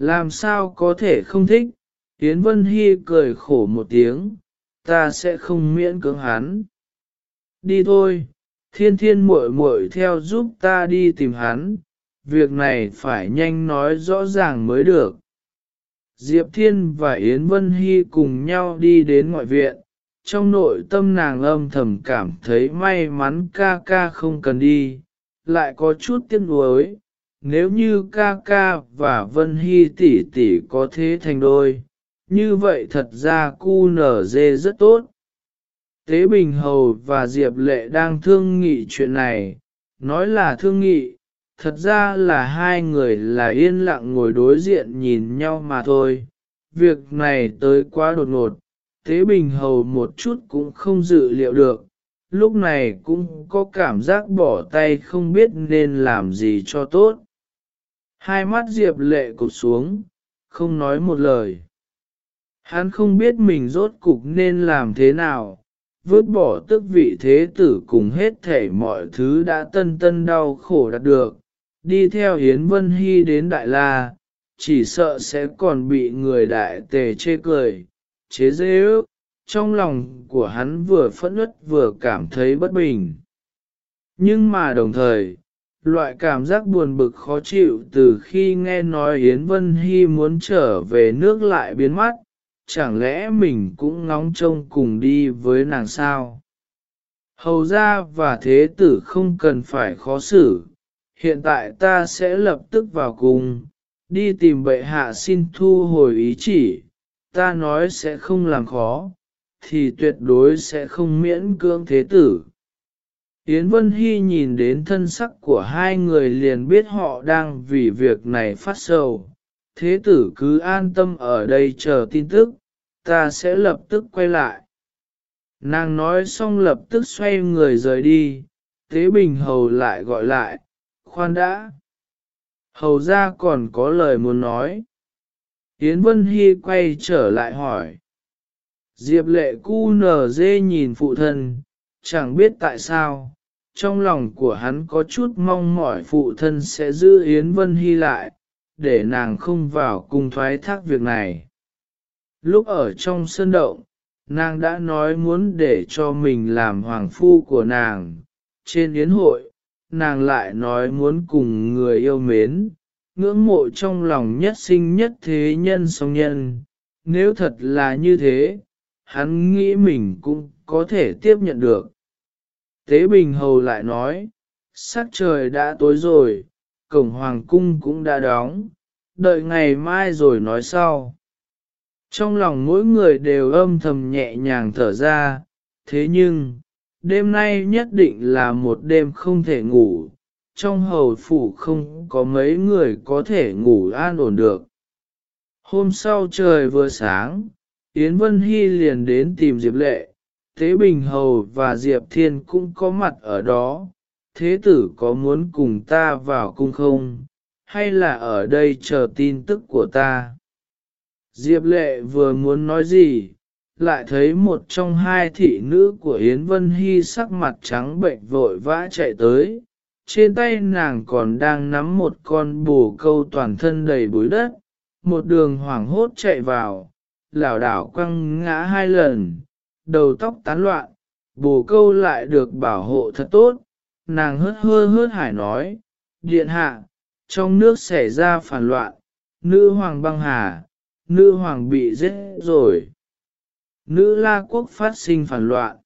Làm sao có thể không thích? Yến Vân Hy cười khổ một tiếng, ta sẽ không miễn cưỡng hắn. Đi thôi, thiên thiên muội muội theo giúp ta đi tìm hắn, việc này phải nhanh nói rõ ràng mới được. Diệp Thiên và Yến Vân Hy cùng nhau đi đến ngoại viện, trong nội tâm nàng âm thầm cảm thấy may mắn ca ca không cần đi, lại có chút tiếc nuối. Nếu như ca ca và Vân Hy tỷ tỷ có thế thành đôi, như vậy thật ra cu nở dê rất tốt. Tế Bình Hầu và Diệp Lệ đang thương nghị chuyện này, nói là thương nghị, thật ra là hai người là yên lặng ngồi đối diện nhìn nhau mà thôi. Việc này tới quá đột ngột, Tế Bình Hầu một chút cũng không dự liệu được, lúc này cũng có cảm giác bỏ tay không biết nên làm gì cho tốt. Hai mắt Diệp lệ cụt xuống, không nói một lời. Hắn không biết mình rốt cục nên làm thế nào, vứt bỏ tức vị thế tử cùng hết thể mọi thứ đã tân tân đau khổ đạt được, đi theo Hiến Vân Hy đến Đại La, chỉ sợ sẽ còn bị người đại tề chê cười, chế dễ ước, trong lòng của hắn vừa phẫn uất vừa cảm thấy bất bình. Nhưng mà đồng thời, loại cảm giác buồn bực khó chịu từ khi nghe nói Yến Vân Hy muốn trở về nước lại biến mất, chẳng lẽ mình cũng ngóng trông cùng đi với nàng sao? Hầu ra và thế tử không cần phải khó xử, hiện tại ta sẽ lập tức vào cùng, đi tìm bệ hạ xin thu hồi ý chỉ, ta nói sẽ không làm khó, thì tuyệt đối sẽ không miễn cưỡng thế tử. Yến Vân Hy nhìn đến thân sắc của hai người liền biết họ đang vì việc này phát sầu. Thế tử cứ an tâm ở đây chờ tin tức, ta sẽ lập tức quay lại. Nàng nói xong lập tức xoay người rời đi, Tế Bình Hầu lại gọi lại, khoan đã. Hầu ra còn có lời muốn nói. Yến Vân Hy quay trở lại hỏi. Diệp lệ cu nở dê nhìn phụ thân, chẳng biết tại sao, trong lòng của hắn có chút mong mỏi phụ thân sẽ giữ Yến Vân Hy lại, để nàng không vào cung thoái thác việc này. Lúc ở trong sân động, nàng đã nói muốn để cho mình làm hoàng phu của nàng. Trên yến hội, nàng lại nói muốn cùng người yêu mến, ngưỡng mộ trong lòng nhất sinh nhất thế nhân song nhân. Nếu thật là như thế, hắn nghĩ mình cũng có thể tiếp nhận được. Tế Bình Hầu lại nói, sắc trời đã tối rồi, cổng hoàng cung cũng đã đóng, đợi ngày mai rồi nói sau. Trong lòng mỗi người đều âm thầm nhẹ nhàng thở ra, thế nhưng, đêm nay nhất định là một đêm không thể ngủ, trong hầu phủ không có mấy người có thể ngủ an ổn được. Hôm sau trời vừa sáng, Yến Vân Hy liền đến tìm Diệp Lệ, Tế Bình Hầu và Diệp Thiên cũng có mặt ở đó. Thế tử có muốn cùng ta vào cung không, hay là ở đây chờ tin tức của ta? Diệp Lệ vừa muốn nói gì, lại thấy một trong hai thị nữ của Yến Vân Hy sắc mặt trắng bệnh vội vã chạy tới. Trên tay nàng còn đang nắm một con bồ câu toàn thân đầy bụi đất, một đường hoảng hốt chạy vào, lảo đảo quăng ngã hai lần, đầu tóc tán loạn, bồ câu lại được bảo hộ thật tốt, nàng hớt hơ hớt hải nói, điện hạ, trong nước xảy ra phản loạn, nữ hoàng băng hà, nữ hoàng bị giết rồi. Nữ la quốc phát sinh phản loạn.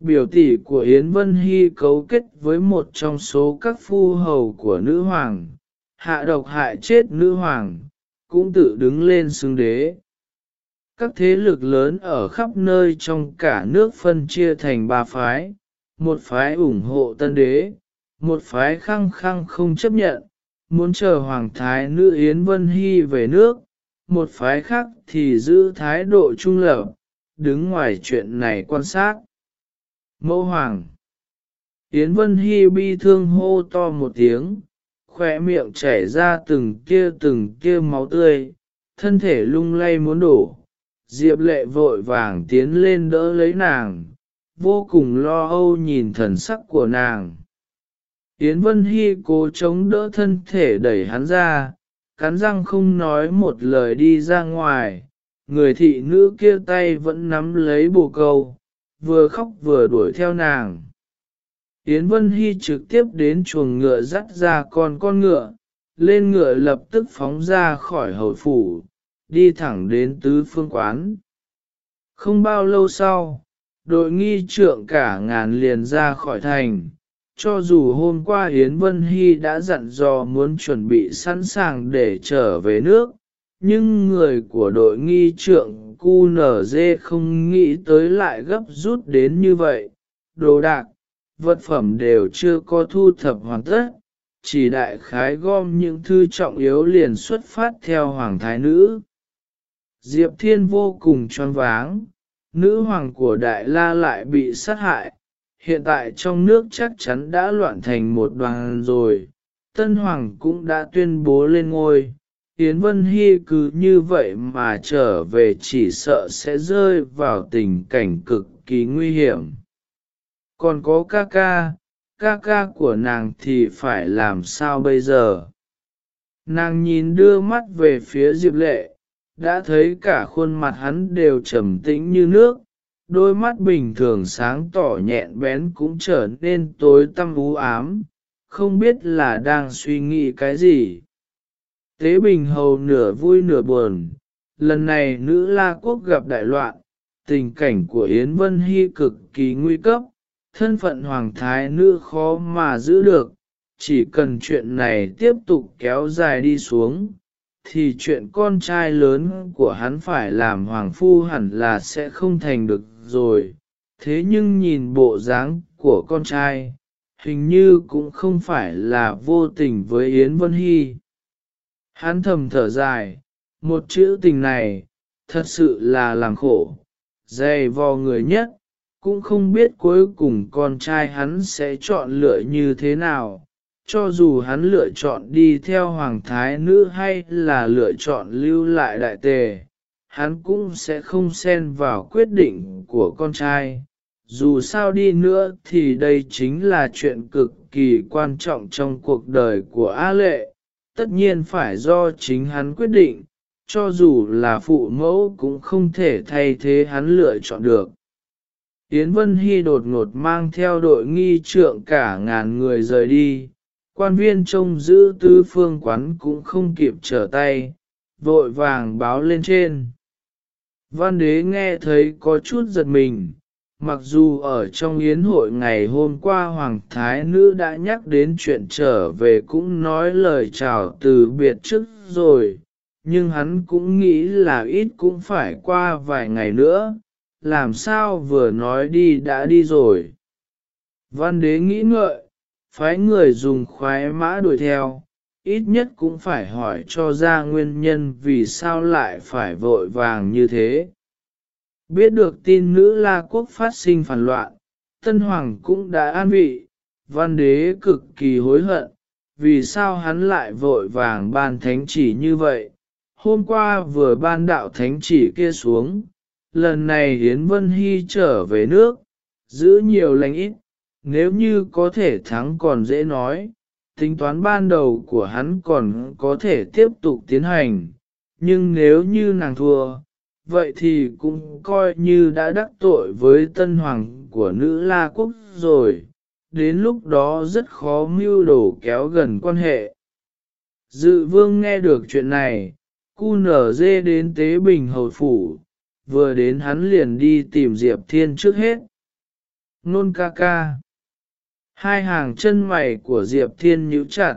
Biểu tỷ của Yến Vân Hy cấu kết với một trong số các phu hầu của nữ hoàng, hạ độc hại chết nữ hoàng, cũng tự đứng lên xưng đế. Các thế lực lớn ở khắp nơi trong cả nước phân chia thành ba phái, một phái ủng hộ tân đế, một phái khăng khăng không chấp nhận, muốn chờ Hoàng Thái nữ Yến Vân Hy về nước, một phái khác thì giữ thái độ trung lập, đứng ngoài chuyện này quan sát. Mẫu Hoàng. Yến Vân Hy bi thương hô to một tiếng, khỏe miệng chảy ra từng kia từng kia máu tươi, thân thể lung lay muốn đổ. Diệp lệ vội vàng tiến lên đỡ lấy nàng, vô cùng lo âu nhìn thần sắc của nàng. Yến Vân Hy cố chống đỡ thân thể đẩy hắn ra, cắn răng không nói một lời đi ra ngoài, người thị nữ kia tay vẫn nắm lấy bồ câu, vừa khóc vừa đuổi theo nàng. Yến Vân Hy trực tiếp đến chuồng ngựa dắt ra con con ngựa, lên ngựa lập tức phóng ra khỏi hậu phủ, đi thẳng đến tứ phương quán. Không bao lâu sau, đội nghi trượng cả ngàn liền ra khỏi thành, cho dù hôm qua Yến Vân Hy đã dặn dò muốn chuẩn bị sẵn sàng để trở về nước, nhưng người của đội nghi trượng QNZ nở dê không nghĩ tới lại gấp rút đến như vậy, đồ đạc, vật phẩm đều chưa có thu thập hoàn tất, chỉ đại khái gom những thư trọng yếu liền xuất phát theo hoàng thái nữ. Diệp Thiên vô cùng choáng váng, nữ hoàng của Đại La lại bị sát hại, hiện tại trong nước chắc chắn đã loạn thành một đoàn rồi, Tân Hoàng cũng đã tuyên bố lên ngôi. Yến Vân Hy cứ như vậy mà trở về chỉ sợ sẽ rơi vào tình cảnh cực kỳ nguy hiểm. Còn có ca ca, ca ca của nàng thì phải làm sao bây giờ? Nàng nhìn đưa mắt về phía Diệp Lệ, đã thấy cả khuôn mặt hắn đều trầm tĩnh như nước, đôi mắt bình thường sáng tỏ nhẹn bén cũng trở nên tối tăm u ám, không biết là đang suy nghĩ cái gì. Tế Bình Hầu nửa vui nửa buồn, lần này nữ la quốc gặp đại loạn, tình cảnh của Yến Vân Hy cực kỳ nguy cấp, thân phận hoàng thái nữ khó mà giữ được, chỉ cần chuyện này tiếp tục kéo dài đi xuống, thì chuyện con trai lớn của hắn phải làm hoàng phu hẳn là sẽ không thành được rồi. Thế nhưng nhìn bộ dáng của con trai, hình như cũng không phải là vô tình với Yến Vân Hy. Hắn thầm thở dài, một chữ tình này, thật sự là làm khổ, dày vò người nhất, cũng không biết cuối cùng con trai hắn sẽ chọn lựa như thế nào. Cho dù hắn lựa chọn đi theo hoàng thái nữ hay là lựa chọn lưu lại đại tề, hắn cũng sẽ không xen vào quyết định của con trai. Dù sao đi nữa thì đây chính là chuyện cực kỳ quan trọng trong cuộc đời của A Lệ, tất nhiên phải do chính hắn quyết định, cho dù là phụ mẫu cũng không thể thay thế hắn lựa chọn được. Yến Vân Hy đột ngột mang theo đội nghi trượng cả ngàn người rời đi, quan viên trông giữ tư phương quán cũng không kịp trở tay, vội vàng báo lên trên. Văn đế nghe thấy có chút giật mình, mặc dù ở trong yến hội ngày hôm qua Hoàng Thái Nữ đã nhắc đến chuyện trở về cũng nói lời chào từ biệt trước rồi, nhưng hắn cũng nghĩ là ít cũng phải qua vài ngày nữa, làm sao vừa nói đi đã đi rồi. Văn đế nghĩ ngợi, phái người dùng khoái mã đuổi theo, ít nhất cũng phải hỏi cho ra nguyên nhân vì sao lại phải vội vàng như thế. Biết được tin nữ La Quốc phát sinh phản loạn, Tân Hoàng cũng đã an vị, văn đế cực kỳ hối hận, vì sao hắn lại vội vàng ban thánh chỉ như vậy. Hôm qua vừa ban đạo thánh chỉ kia xuống, lần này Hiến Vân Hy trở về nước, giữ nhiều lành ít, nếu như có thể thắng còn dễ nói, tính toán ban đầu của hắn còn có thể tiếp tục tiến hành, nhưng nếu như nàng thua, vậy thì cũng coi như đã đắc tội với tân hoàng của nữ La Quốc rồi, đến lúc đó rất khó mưu đồ kéo gần quan hệ. Dự vương nghe được chuyện này, cu nở dê đến tế bình hầu phủ, vừa đến hắn liền đi tìm Diệp Thiên trước hết. Nôn ca ca. Hai hàng chân mày của Diệp Thiên nhíu chặt,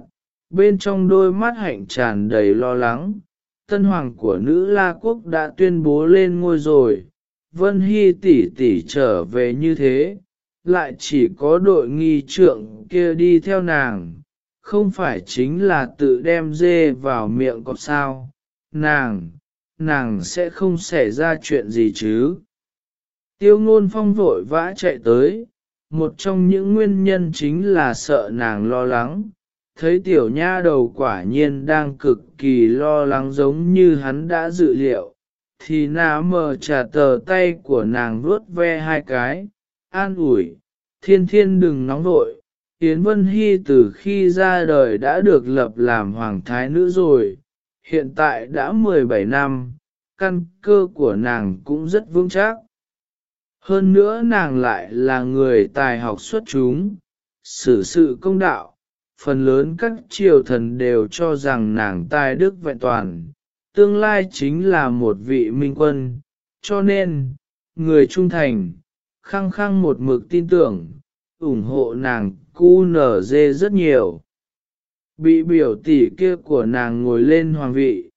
bên trong đôi mắt hạnh tràn đầy lo lắng. Tân hoàng của nữ La Quốc đã tuyên bố lên ngôi rồi, Vân Hy tỷ tỷ trở về như thế, lại chỉ có đội nghi trượng kia đi theo nàng, không phải chính là tự đem dê vào miệng cọp sao, nàng, nàng sẽ không xảy ra chuyện gì chứ. Tiêu ngôn phong vội vã chạy tới, một trong những nguyên nhân chính là sợ nàng lo lắng, thấy tiểu nha đầu quả nhiên đang cực kỳ lo lắng giống như hắn đã dự liệu, thì nà mờ trả tờ tay của nàng vuốt ve hai cái, an ủi, thiên thiên đừng nóng vội, Yến Vân Hy từ khi ra đời đã được lập làm hoàng thái nữ rồi, hiện tại đã 17 năm, căn cơ của nàng cũng rất vững chắc. Hơn nữa nàng lại là người tài học xuất chúng, xử sự công đạo, phần lớn các triều thần đều cho rằng nàng tài đức vẹn toàn, tương lai chính là một vị minh quân, cho nên, người trung thành, khăng khăng một mực tin tưởng, ủng hộ nàng cu nở dê rất nhiều. Bị biểu tỷ kia của nàng ngồi lên hoàng vị,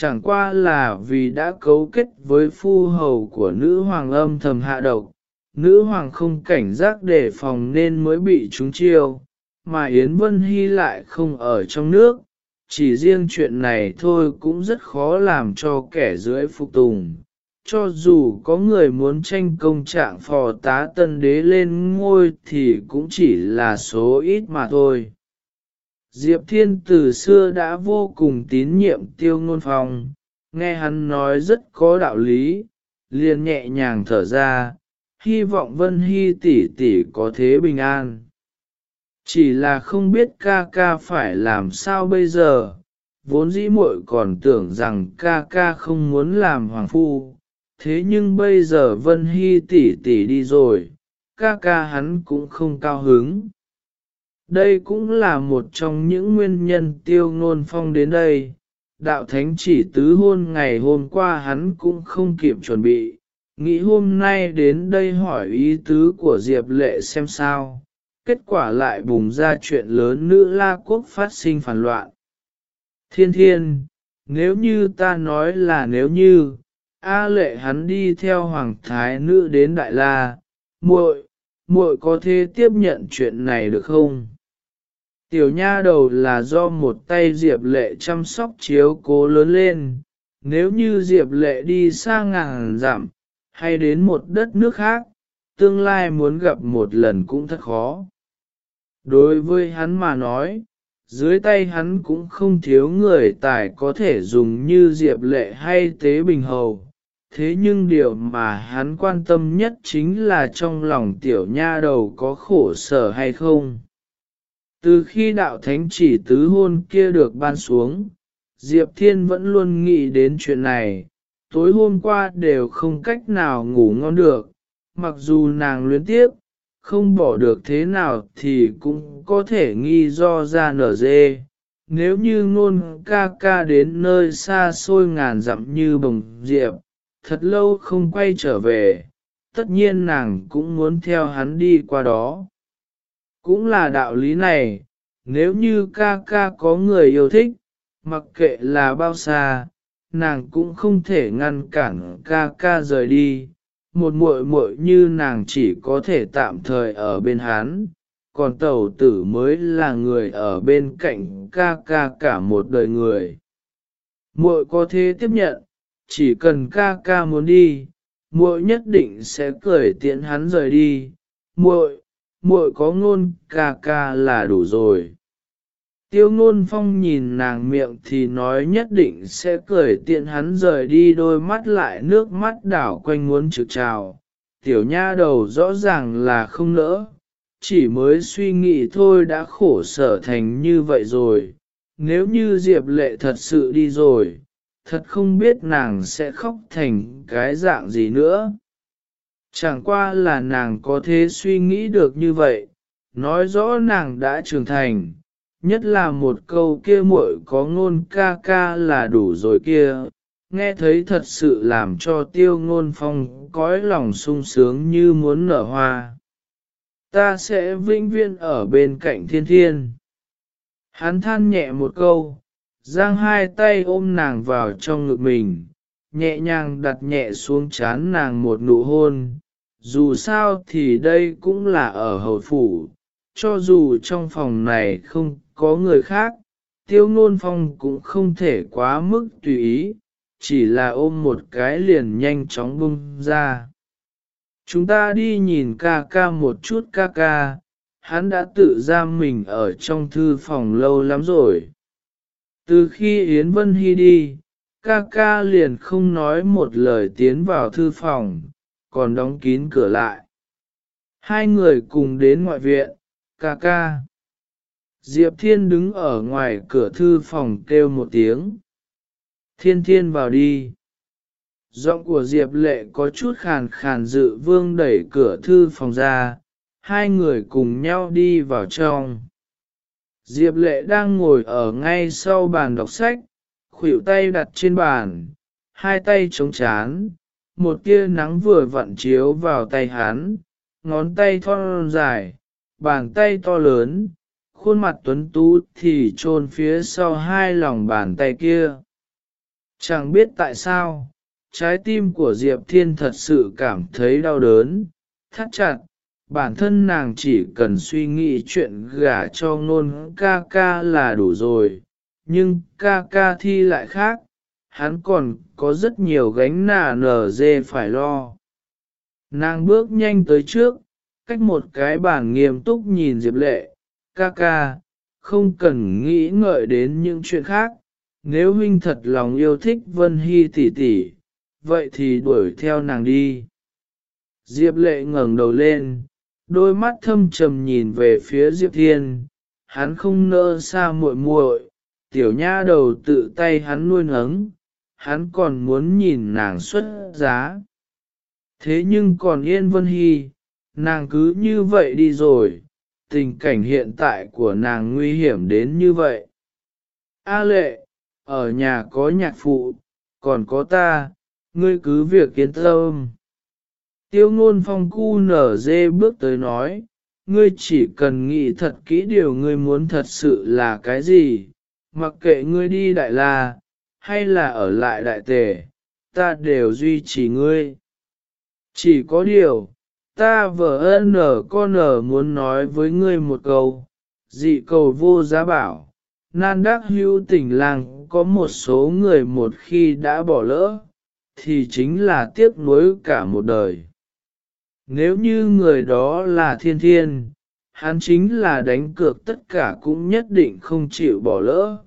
chẳng qua là vì đã cấu kết với phu hầu của nữ hoàng âm thầm hạ độc, nữ hoàng không cảnh giác đề phòng nên mới bị chúng chiêu, mà Yến Vân Hy lại không ở trong nước, chỉ riêng chuyện này thôi cũng rất khó làm cho kẻ dưới phục tùng. Cho dù có người muốn tranh công trạng phò tá tân đế lên ngôi thì cũng chỉ là số ít mà thôi. Diệp Thiên từ xưa đã vô cùng tín nhiệm tiêu ngôn phong, nghe hắn nói rất có đạo lý, liền nhẹ nhàng thở ra, hy vọng Vân Hy tỷ tỷ có thế bình an. Chỉ là không biết ca ca phải làm sao bây giờ, vốn dĩ muội còn tưởng rằng ca ca không muốn làm hoàng phu, thế nhưng bây giờ Vân Hy tỷ tỷ đi rồi, ca ca hắn cũng không cao hứng. Đây cũng là một trong những nguyên nhân tiêu ngôn phong đến đây. Đạo thánh chỉ tứ hôn ngày hôm qua hắn cũng không kịp chuẩn bị, nghĩ hôm nay đến đây hỏi ý tứ của Diệp Lệ xem sao, kết quả lại bùng ra chuyện lớn nữ la quốc phát sinh phản loạn. Thiên thiên, nếu như ta nói là nếu như, A lệ hắn đi theo hoàng thái nữ đến Đại La, muội, muội có thể tiếp nhận chuyện này được không? Tiểu nha đầu là do một tay Diệp lệ chăm sóc chiếu cố lớn lên, nếu như Diệp lệ đi xa ngàn dặm, hay đến một đất nước khác, tương lai muốn gặp một lần cũng thật khó. Đối với hắn mà nói, dưới tay hắn cũng không thiếu người tài có thể dùng như Diệp Lệ hay Tế Bình Hầu. Thế nhưng điều mà hắn quan tâm nhất chính là trong lòng tiểu nha đầu có khổ sở hay không. Từ khi đạo thánh chỉ tứ hôn kia được ban xuống, Diệp Thiên vẫn luôn nghĩ đến chuyện này, tối hôm qua đều không cách nào ngủ ngon được, mặc dù nàng luyến tiếp, không bỏ được thế nào thì cũng có thể nghi do ra nở dê. Nếu như ngôn ca ca đến nơi xa xôi ngàn dặm như bồng diệp, thật lâu không quay trở về, tất nhiên nàng cũng muốn theo hắn đi qua đó. Cũng là đạo lý này, nếu như ca ca có người yêu thích, mặc kệ là bao xa, nàng cũng không thể ngăn cản ca ca rời đi, một muội muội như nàng chỉ có thể tạm thời ở bên hắn, còn tẩu tử mới là người ở bên cạnh ca ca cả một đời người. Muội có thể tiếp nhận, chỉ cần ca ca muốn đi, muội nhất định sẽ cười tiện hắn rời đi. Muội, muội có ngôn ca ca là đủ rồi. Tiêu ngôn phong nhìn nàng miệng thì nói nhất định sẽ cười tiện hắn rời đi đôi mắt lại nước mắt đảo quanh muốn trực trào. Tiểu nha đầu rõ ràng là không nỡ, chỉ mới suy nghĩ thôi đã khổ sở thành như vậy rồi. Nếu như Diệp lệ thật sự đi rồi, thật không biết nàng sẽ khóc thành cái dạng gì nữa. Chẳng qua là nàng có thế suy nghĩ được như vậy, nói rõ nàng đã trưởng thành nhất là một câu kia muội có ngôn ca ca là đủ rồi kia, nghe thấy thật sự làm cho tiêu ngôn phong cõi lòng sung sướng như muốn nở hoa. Ta sẽ vĩnh viễn ở bên cạnh thiên thiên. Hắn than nhẹ một câu, giang hai tay ôm nàng vào trong ngực mình, nhẹ nhàng đặt nhẹ xuống chán nàng một nụ hôn. Dù sao thì đây cũng là ở hầu phủ, cho dù trong phòng này không có người khác, tiêu ngôn phong cũng không thể quá mức tùy ý, chỉ là ôm một cái liền nhanh chóng bung ra. Chúng ta đi nhìn ca ca một chút ca ca, hắn đã tự giam mình ở trong thư phòng lâu lắm rồi. Từ khi Yến Vân Hy đi, ca ca liền không nói một lời tiến vào thư phòng, còn đóng kín cửa lại. Hai người cùng đến ngoại viện, ca ca. Diệp Thiên đứng ở ngoài cửa thư phòng kêu một tiếng. Thiên thiên vào đi. Giọng của Diệp lệ có chút khàn khàn dự vương đẩy cửa thư phòng ra, hai người cùng nhau đi vào trong. Diệp lệ đang ngồi ở ngay sau bàn đọc sách, khuỷu tay đặt trên bàn, hai tay chống chán, một tia nắng vừa vặn chiếu vào tay hắn, ngón tay thon dài, bàn tay to lớn, khuôn mặt tuấn tú thì chôn phía sau hai lòng bàn tay kia. Chẳng biết tại sao, trái tim của Diệp Thiên thật sự cảm thấy đau đớn, thắt chặt, bản thân nàng chỉ cần suy nghĩ chuyện gả cho ngôn ca ca là đủ rồi, nhưng ca ca thi lại khác, hắn còn có rất nhiều gánh nà nở dê phải lo. Nàng bước nhanh tới trước, cách một cái bàn nghiêm túc nhìn Diệp Lệ, ca ca, không cần nghĩ ngợi đến những chuyện khác, nếu huynh thật lòng yêu thích Vân Hy tỷ tỷ, vậy thì đuổi theo nàng đi. Diệp lệ ngẩng đầu lên, đôi mắt thâm trầm nhìn về phía Diệp Thiên, hắn không nỡ xa muội muội, tiểu nha đầu tự tay hắn nuôi nấng, hắn còn muốn nhìn nàng xuất giá. Thế nhưng còn Yên Vân Hy, nàng cứ như vậy đi rồi, tình cảnh hiện tại của nàng nguy hiểm đến như vậy. A lệ, ở nhà có nhạc phụ, còn có ta, ngươi cứ việc kiến tâm. Tiêu ngôn phong cu nở dê bước tới nói, ngươi chỉ cần nghĩ thật kỹ điều ngươi muốn thật sự là cái gì, mặc kệ ngươi đi đại la, hay là ở lại đại tề, ta đều duy trì ngươi. Chỉ có điều, ta vợ ân nở con ở muốn nói với ngươi một câu, dị cầu vô giá bảo, nan đắc hữu tỉnh làng có một số người một khi đã bỏ lỡ, thì chính là tiếc nuối cả một đời. Nếu như người đó là thiên thiên, hắn chính là đánh cược tất cả cũng nhất định không chịu bỏ lỡ.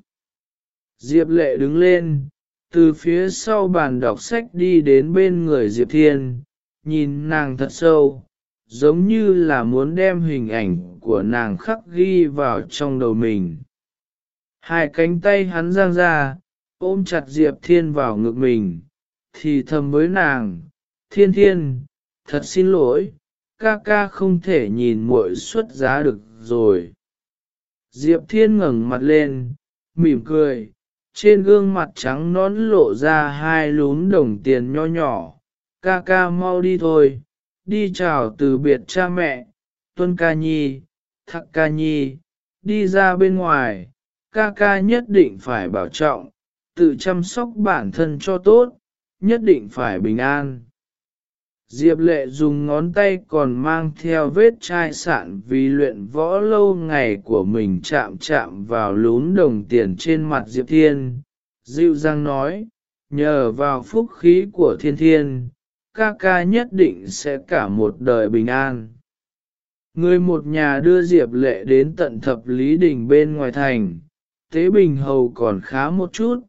Diệp lệ đứng lên, từ phía sau bàn đọc sách đi đến bên người Diệp Thiên, nhìn nàng thật sâu, giống như là muốn đem hình ảnh của nàng khắc ghi vào trong đầu mình. Hai cánh tay hắn giang ra, ôm chặt Diệp Thiên vào ngực mình, thì thầm với nàng, Thiên Thiên, thật xin lỗi, ca ca không thể nhìn muội xuất giá được rồi. Diệp Thiên ngẩng mặt lên, mỉm cười, trên gương mặt trắng nón lộ ra hai lún đồng tiền nho nhỏ, ca ca mau đi thôi, đi chào từ biệt cha mẹ, tuân ca nhi, thắc ca nhi, đi ra bên ngoài, ca ca nhất định phải bảo trọng, tự chăm sóc bản thân cho tốt, nhất định phải bình an. Diệp lệ dùng ngón tay còn mang theo vết chai sạn vì luyện võ lâu ngày của mình chạm chạm vào lún đồng tiền trên mặt Diệp Thiên. Dịu dàng nói, nhờ vào phúc khí của thiên thiên, ca ca nhất định sẽ cả một đời bình an. Người một nhà đưa Diệp lệ đến tận thập lý đỉnh bên ngoài thành, Tế Bình Hầu còn khá một chút,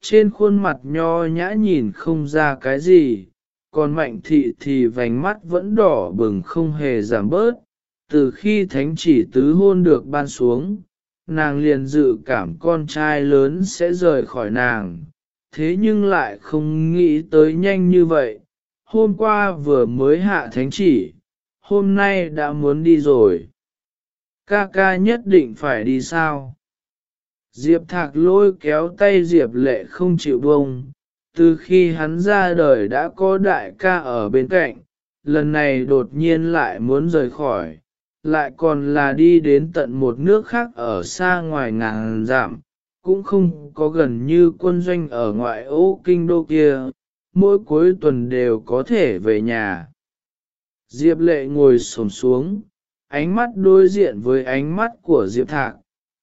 trên khuôn mặt nho nhã nhìn không ra cái gì còn mạnh thị thì vành mắt vẫn đỏ bừng không hề giảm bớt. Từ khi thánh chỉ tứ hôn được ban xuống, nàng liền dự cảm con trai lớn sẽ rời khỏi nàng, thế nhưng lại không nghĩ tới nhanh như vậy. Hôm qua vừa mới hạ thánh chỉ, hôm nay đã muốn đi rồi. Ca ca nhất định phải đi sao? Diệp thạc lôi kéo tay Diệp lệ không chịu buông, từ khi hắn ra đời đã có đại ca ở bên cạnh, lần này đột nhiên lại muốn rời khỏi, lại còn là đi đến tận một nước khác ở xa ngoài ngàn dặm, cũng không có gần như quân doanh ở ngoại ô kinh đô kia, mỗi cuối tuần đều có thể về nhà. Diệp lệ ngồi xổm xuống, ánh mắt đối diện với ánh mắt của Diệp Thạc,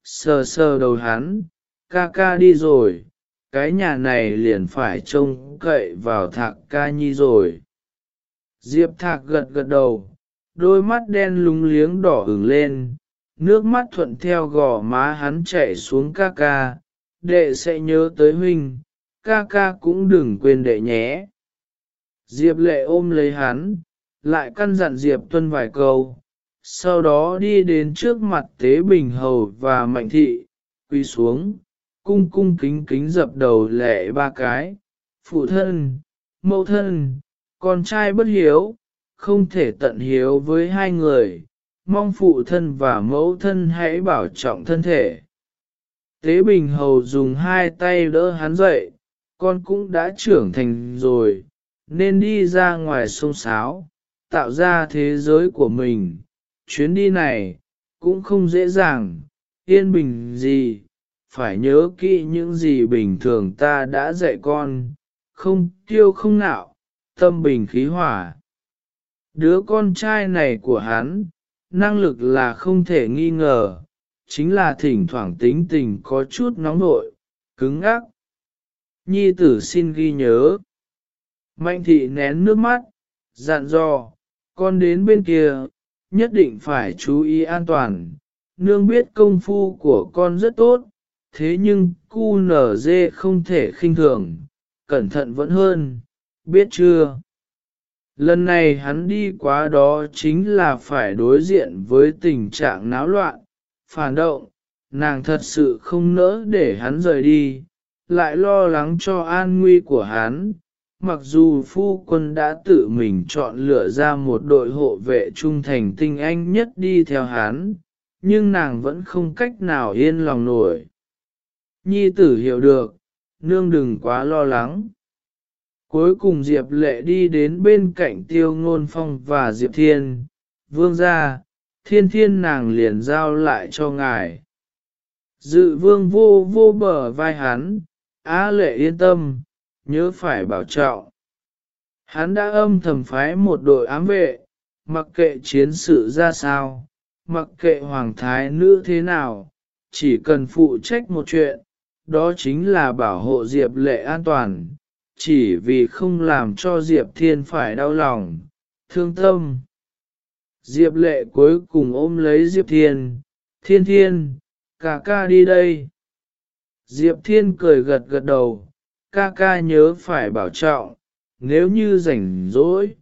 sờ sờ đầu hắn, ca ca đi rồi, cái nhà này liền phải trông cậy vào thạc ca nhi rồi. Diệp thạc gật gật đầu, đôi mắt đen lúng liếng đỏ ửng lên, nước mắt thuận theo gò má hắn chảy xuống ca ca, đệ sẽ nhớ tới huynh, ca ca cũng đừng quên đệ nhé. Diệp lệ ôm lấy hắn, lại căn dặn Diệp tuân vài câu, sau đó đi đến trước mặt Tế Bình Hầu và Mạnh Thị, quy xuống, cung cung kính kính dập đầu lệ ba cái, phụ thân, mẫu thân, con trai bất hiếu, không thể tận hiếu với hai người, mong phụ thân và mẫu thân hãy bảo trọng thân thể. Tế Bình Hầu dùng hai tay đỡ hắn dậy, con cũng đã trưởng thành rồi, nên đi ra ngoài sông sáo, tạo ra thế giới của mình. Chuyến đi này, cũng không dễ dàng, yên bình gì, phải nhớ kỹ những gì bình thường ta đã dạy con, không tiêu không nạo, tâm bình khí hỏa. Đứa con trai này của hắn, năng lực là không thể nghi ngờ, chính là thỉnh thoảng tính tình có chút nóng nội, cứng ác. Nhi tử xin ghi nhớ. Mạnh thị nén nước mắt, dặn dò, con đến bên kia, nhất định phải chú ý an toàn. Nương biết công phu của con rất tốt, thế nhưng cu nở dê không thể khinh thường, cẩn thận vẫn hơn, biết chưa? Lần này hắn đi quá đó chính là phải đối diện với tình trạng náo loạn, phản động, nàng thật sự không nỡ để hắn rời đi, lại lo lắng cho an nguy của hắn. Mặc dù phu quân đã tự mình chọn lựa ra một đội hộ vệ trung thành tinh anh nhất đi theo hắn, nhưng nàng vẫn không cách nào yên lòng nổi. Nhi tử hiểu được, nương đừng quá lo lắng. Cuối cùng Diệp Lệ đi đến bên cạnh Tiêu Ngôn Phong và Diệp Thiên, vương ra, thiên thiên nàng liền giao lại cho ngài. Dự vương vô vô bờ vai hắn, á lệ yên tâm, nhớ phải bảo trọng. Hắn đã âm thầm phái một đội ám vệ, mặc kệ chiến sự ra sao, mặc kệ hoàng thái nữ thế nào, chỉ cần phụ trách một chuyện, đó chính là bảo hộ Diệp lệ an toàn, chỉ vì không làm cho Diệp thiên phải đau lòng, thương tâm. Diệp lệ cuối cùng ôm lấy Diệp thiên, thiên thiên, ca ca đi đây. Diệp thiên cười gật gật đầu, ca ca nhớ phải bảo trọng, nếu như rảnh rỗi,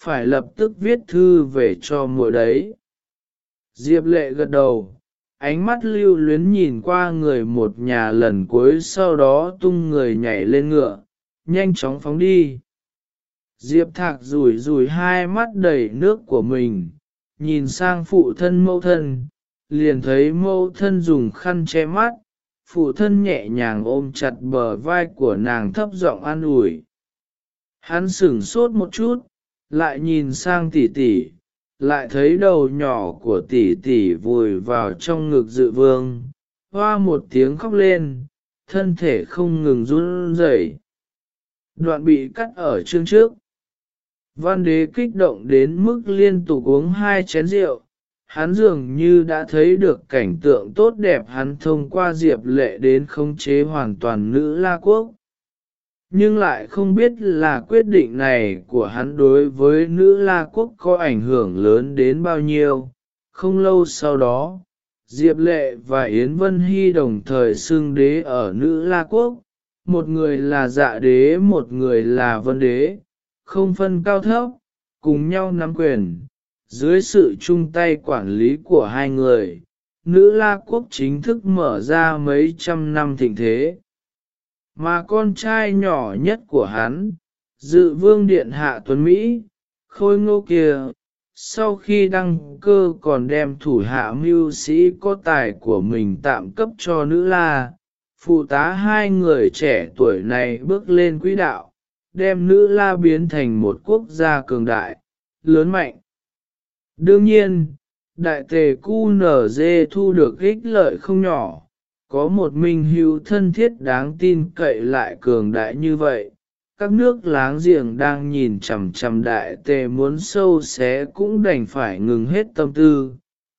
phải lập tức viết thư về cho muội đấy. Diệp lệ gật đầu, ánh mắt lưu luyến nhìn qua người một nhà lần cuối sau đó tung người nhảy lên ngựa, nhanh chóng phóng đi. Diệp thạc rủi rủi hai mắt đầy nước của mình, nhìn sang phụ thân mẫu thân, liền thấy mẫu thân dùng khăn che mắt, phụ thân nhẹ nhàng ôm chặt bờ vai của nàng thấp giọng an ủi. Hắn sửng sốt một chút, lại nhìn sang tỷ tỷ, lại thấy đầu nhỏ của tỷ tỷ vùi vào trong ngực dự vương, hoa một tiếng khóc lên, thân thể không ngừng run rẩy. Đoạn bị cắt ở chương trước. Văn đế kích động đến mức liên tục uống hai chén rượu, hắn dường như đã thấy được cảnh tượng tốt đẹp hắn thông qua diệp lệ đến khống chế hoàn toàn nữ la quốc. Nhưng lại không biết là quyết định này của hắn đối với nữ la quốc có ảnh hưởng lớn đến bao nhiêu. Không lâu sau đó, Diệp Lệ và Yến Vân Hy đồng thời xưng đế ở nữ la quốc, một người là dạ đế một người là vân đế, không phân cao thấp, cùng nhau nắm quyền, dưới sự chung tay quản lý của hai người, nữ la quốc chính thức mở ra mấy trăm năm thịnh thế. Mà con trai nhỏ nhất của hắn, dự vương điện hạ tuấn Mỹ, khôi ngô kia, sau khi đăng cơ còn đem thủ hạ mưu sĩ có tài của mình tạm cấp cho nữ la, phụ tá hai người trẻ tuổi này bước lên quỹ đạo, đem nữ la biến thành một quốc gia cường đại, lớn mạnh. Đương nhiên, đại tề cu nở dê thu được ích lợi không nhỏ, có một minh hữu thân thiết đáng tin cậy lại cường đại như vậy. Các nước láng giềng đang nhìn chằm chằm đại tề muốn sâu xé cũng đành phải ngừng hết tâm tư,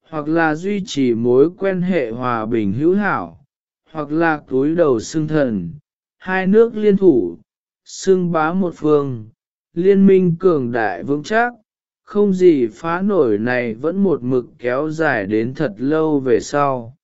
hoặc là duy trì mối quan hệ hòa bình hữu hảo, hoặc là túi đầu xưng thần, hai nước liên thủ, xưng bá một phương, liên minh cường đại vững chắc, không gì phá nổi này vẫn một mực kéo dài đến thật lâu về sau.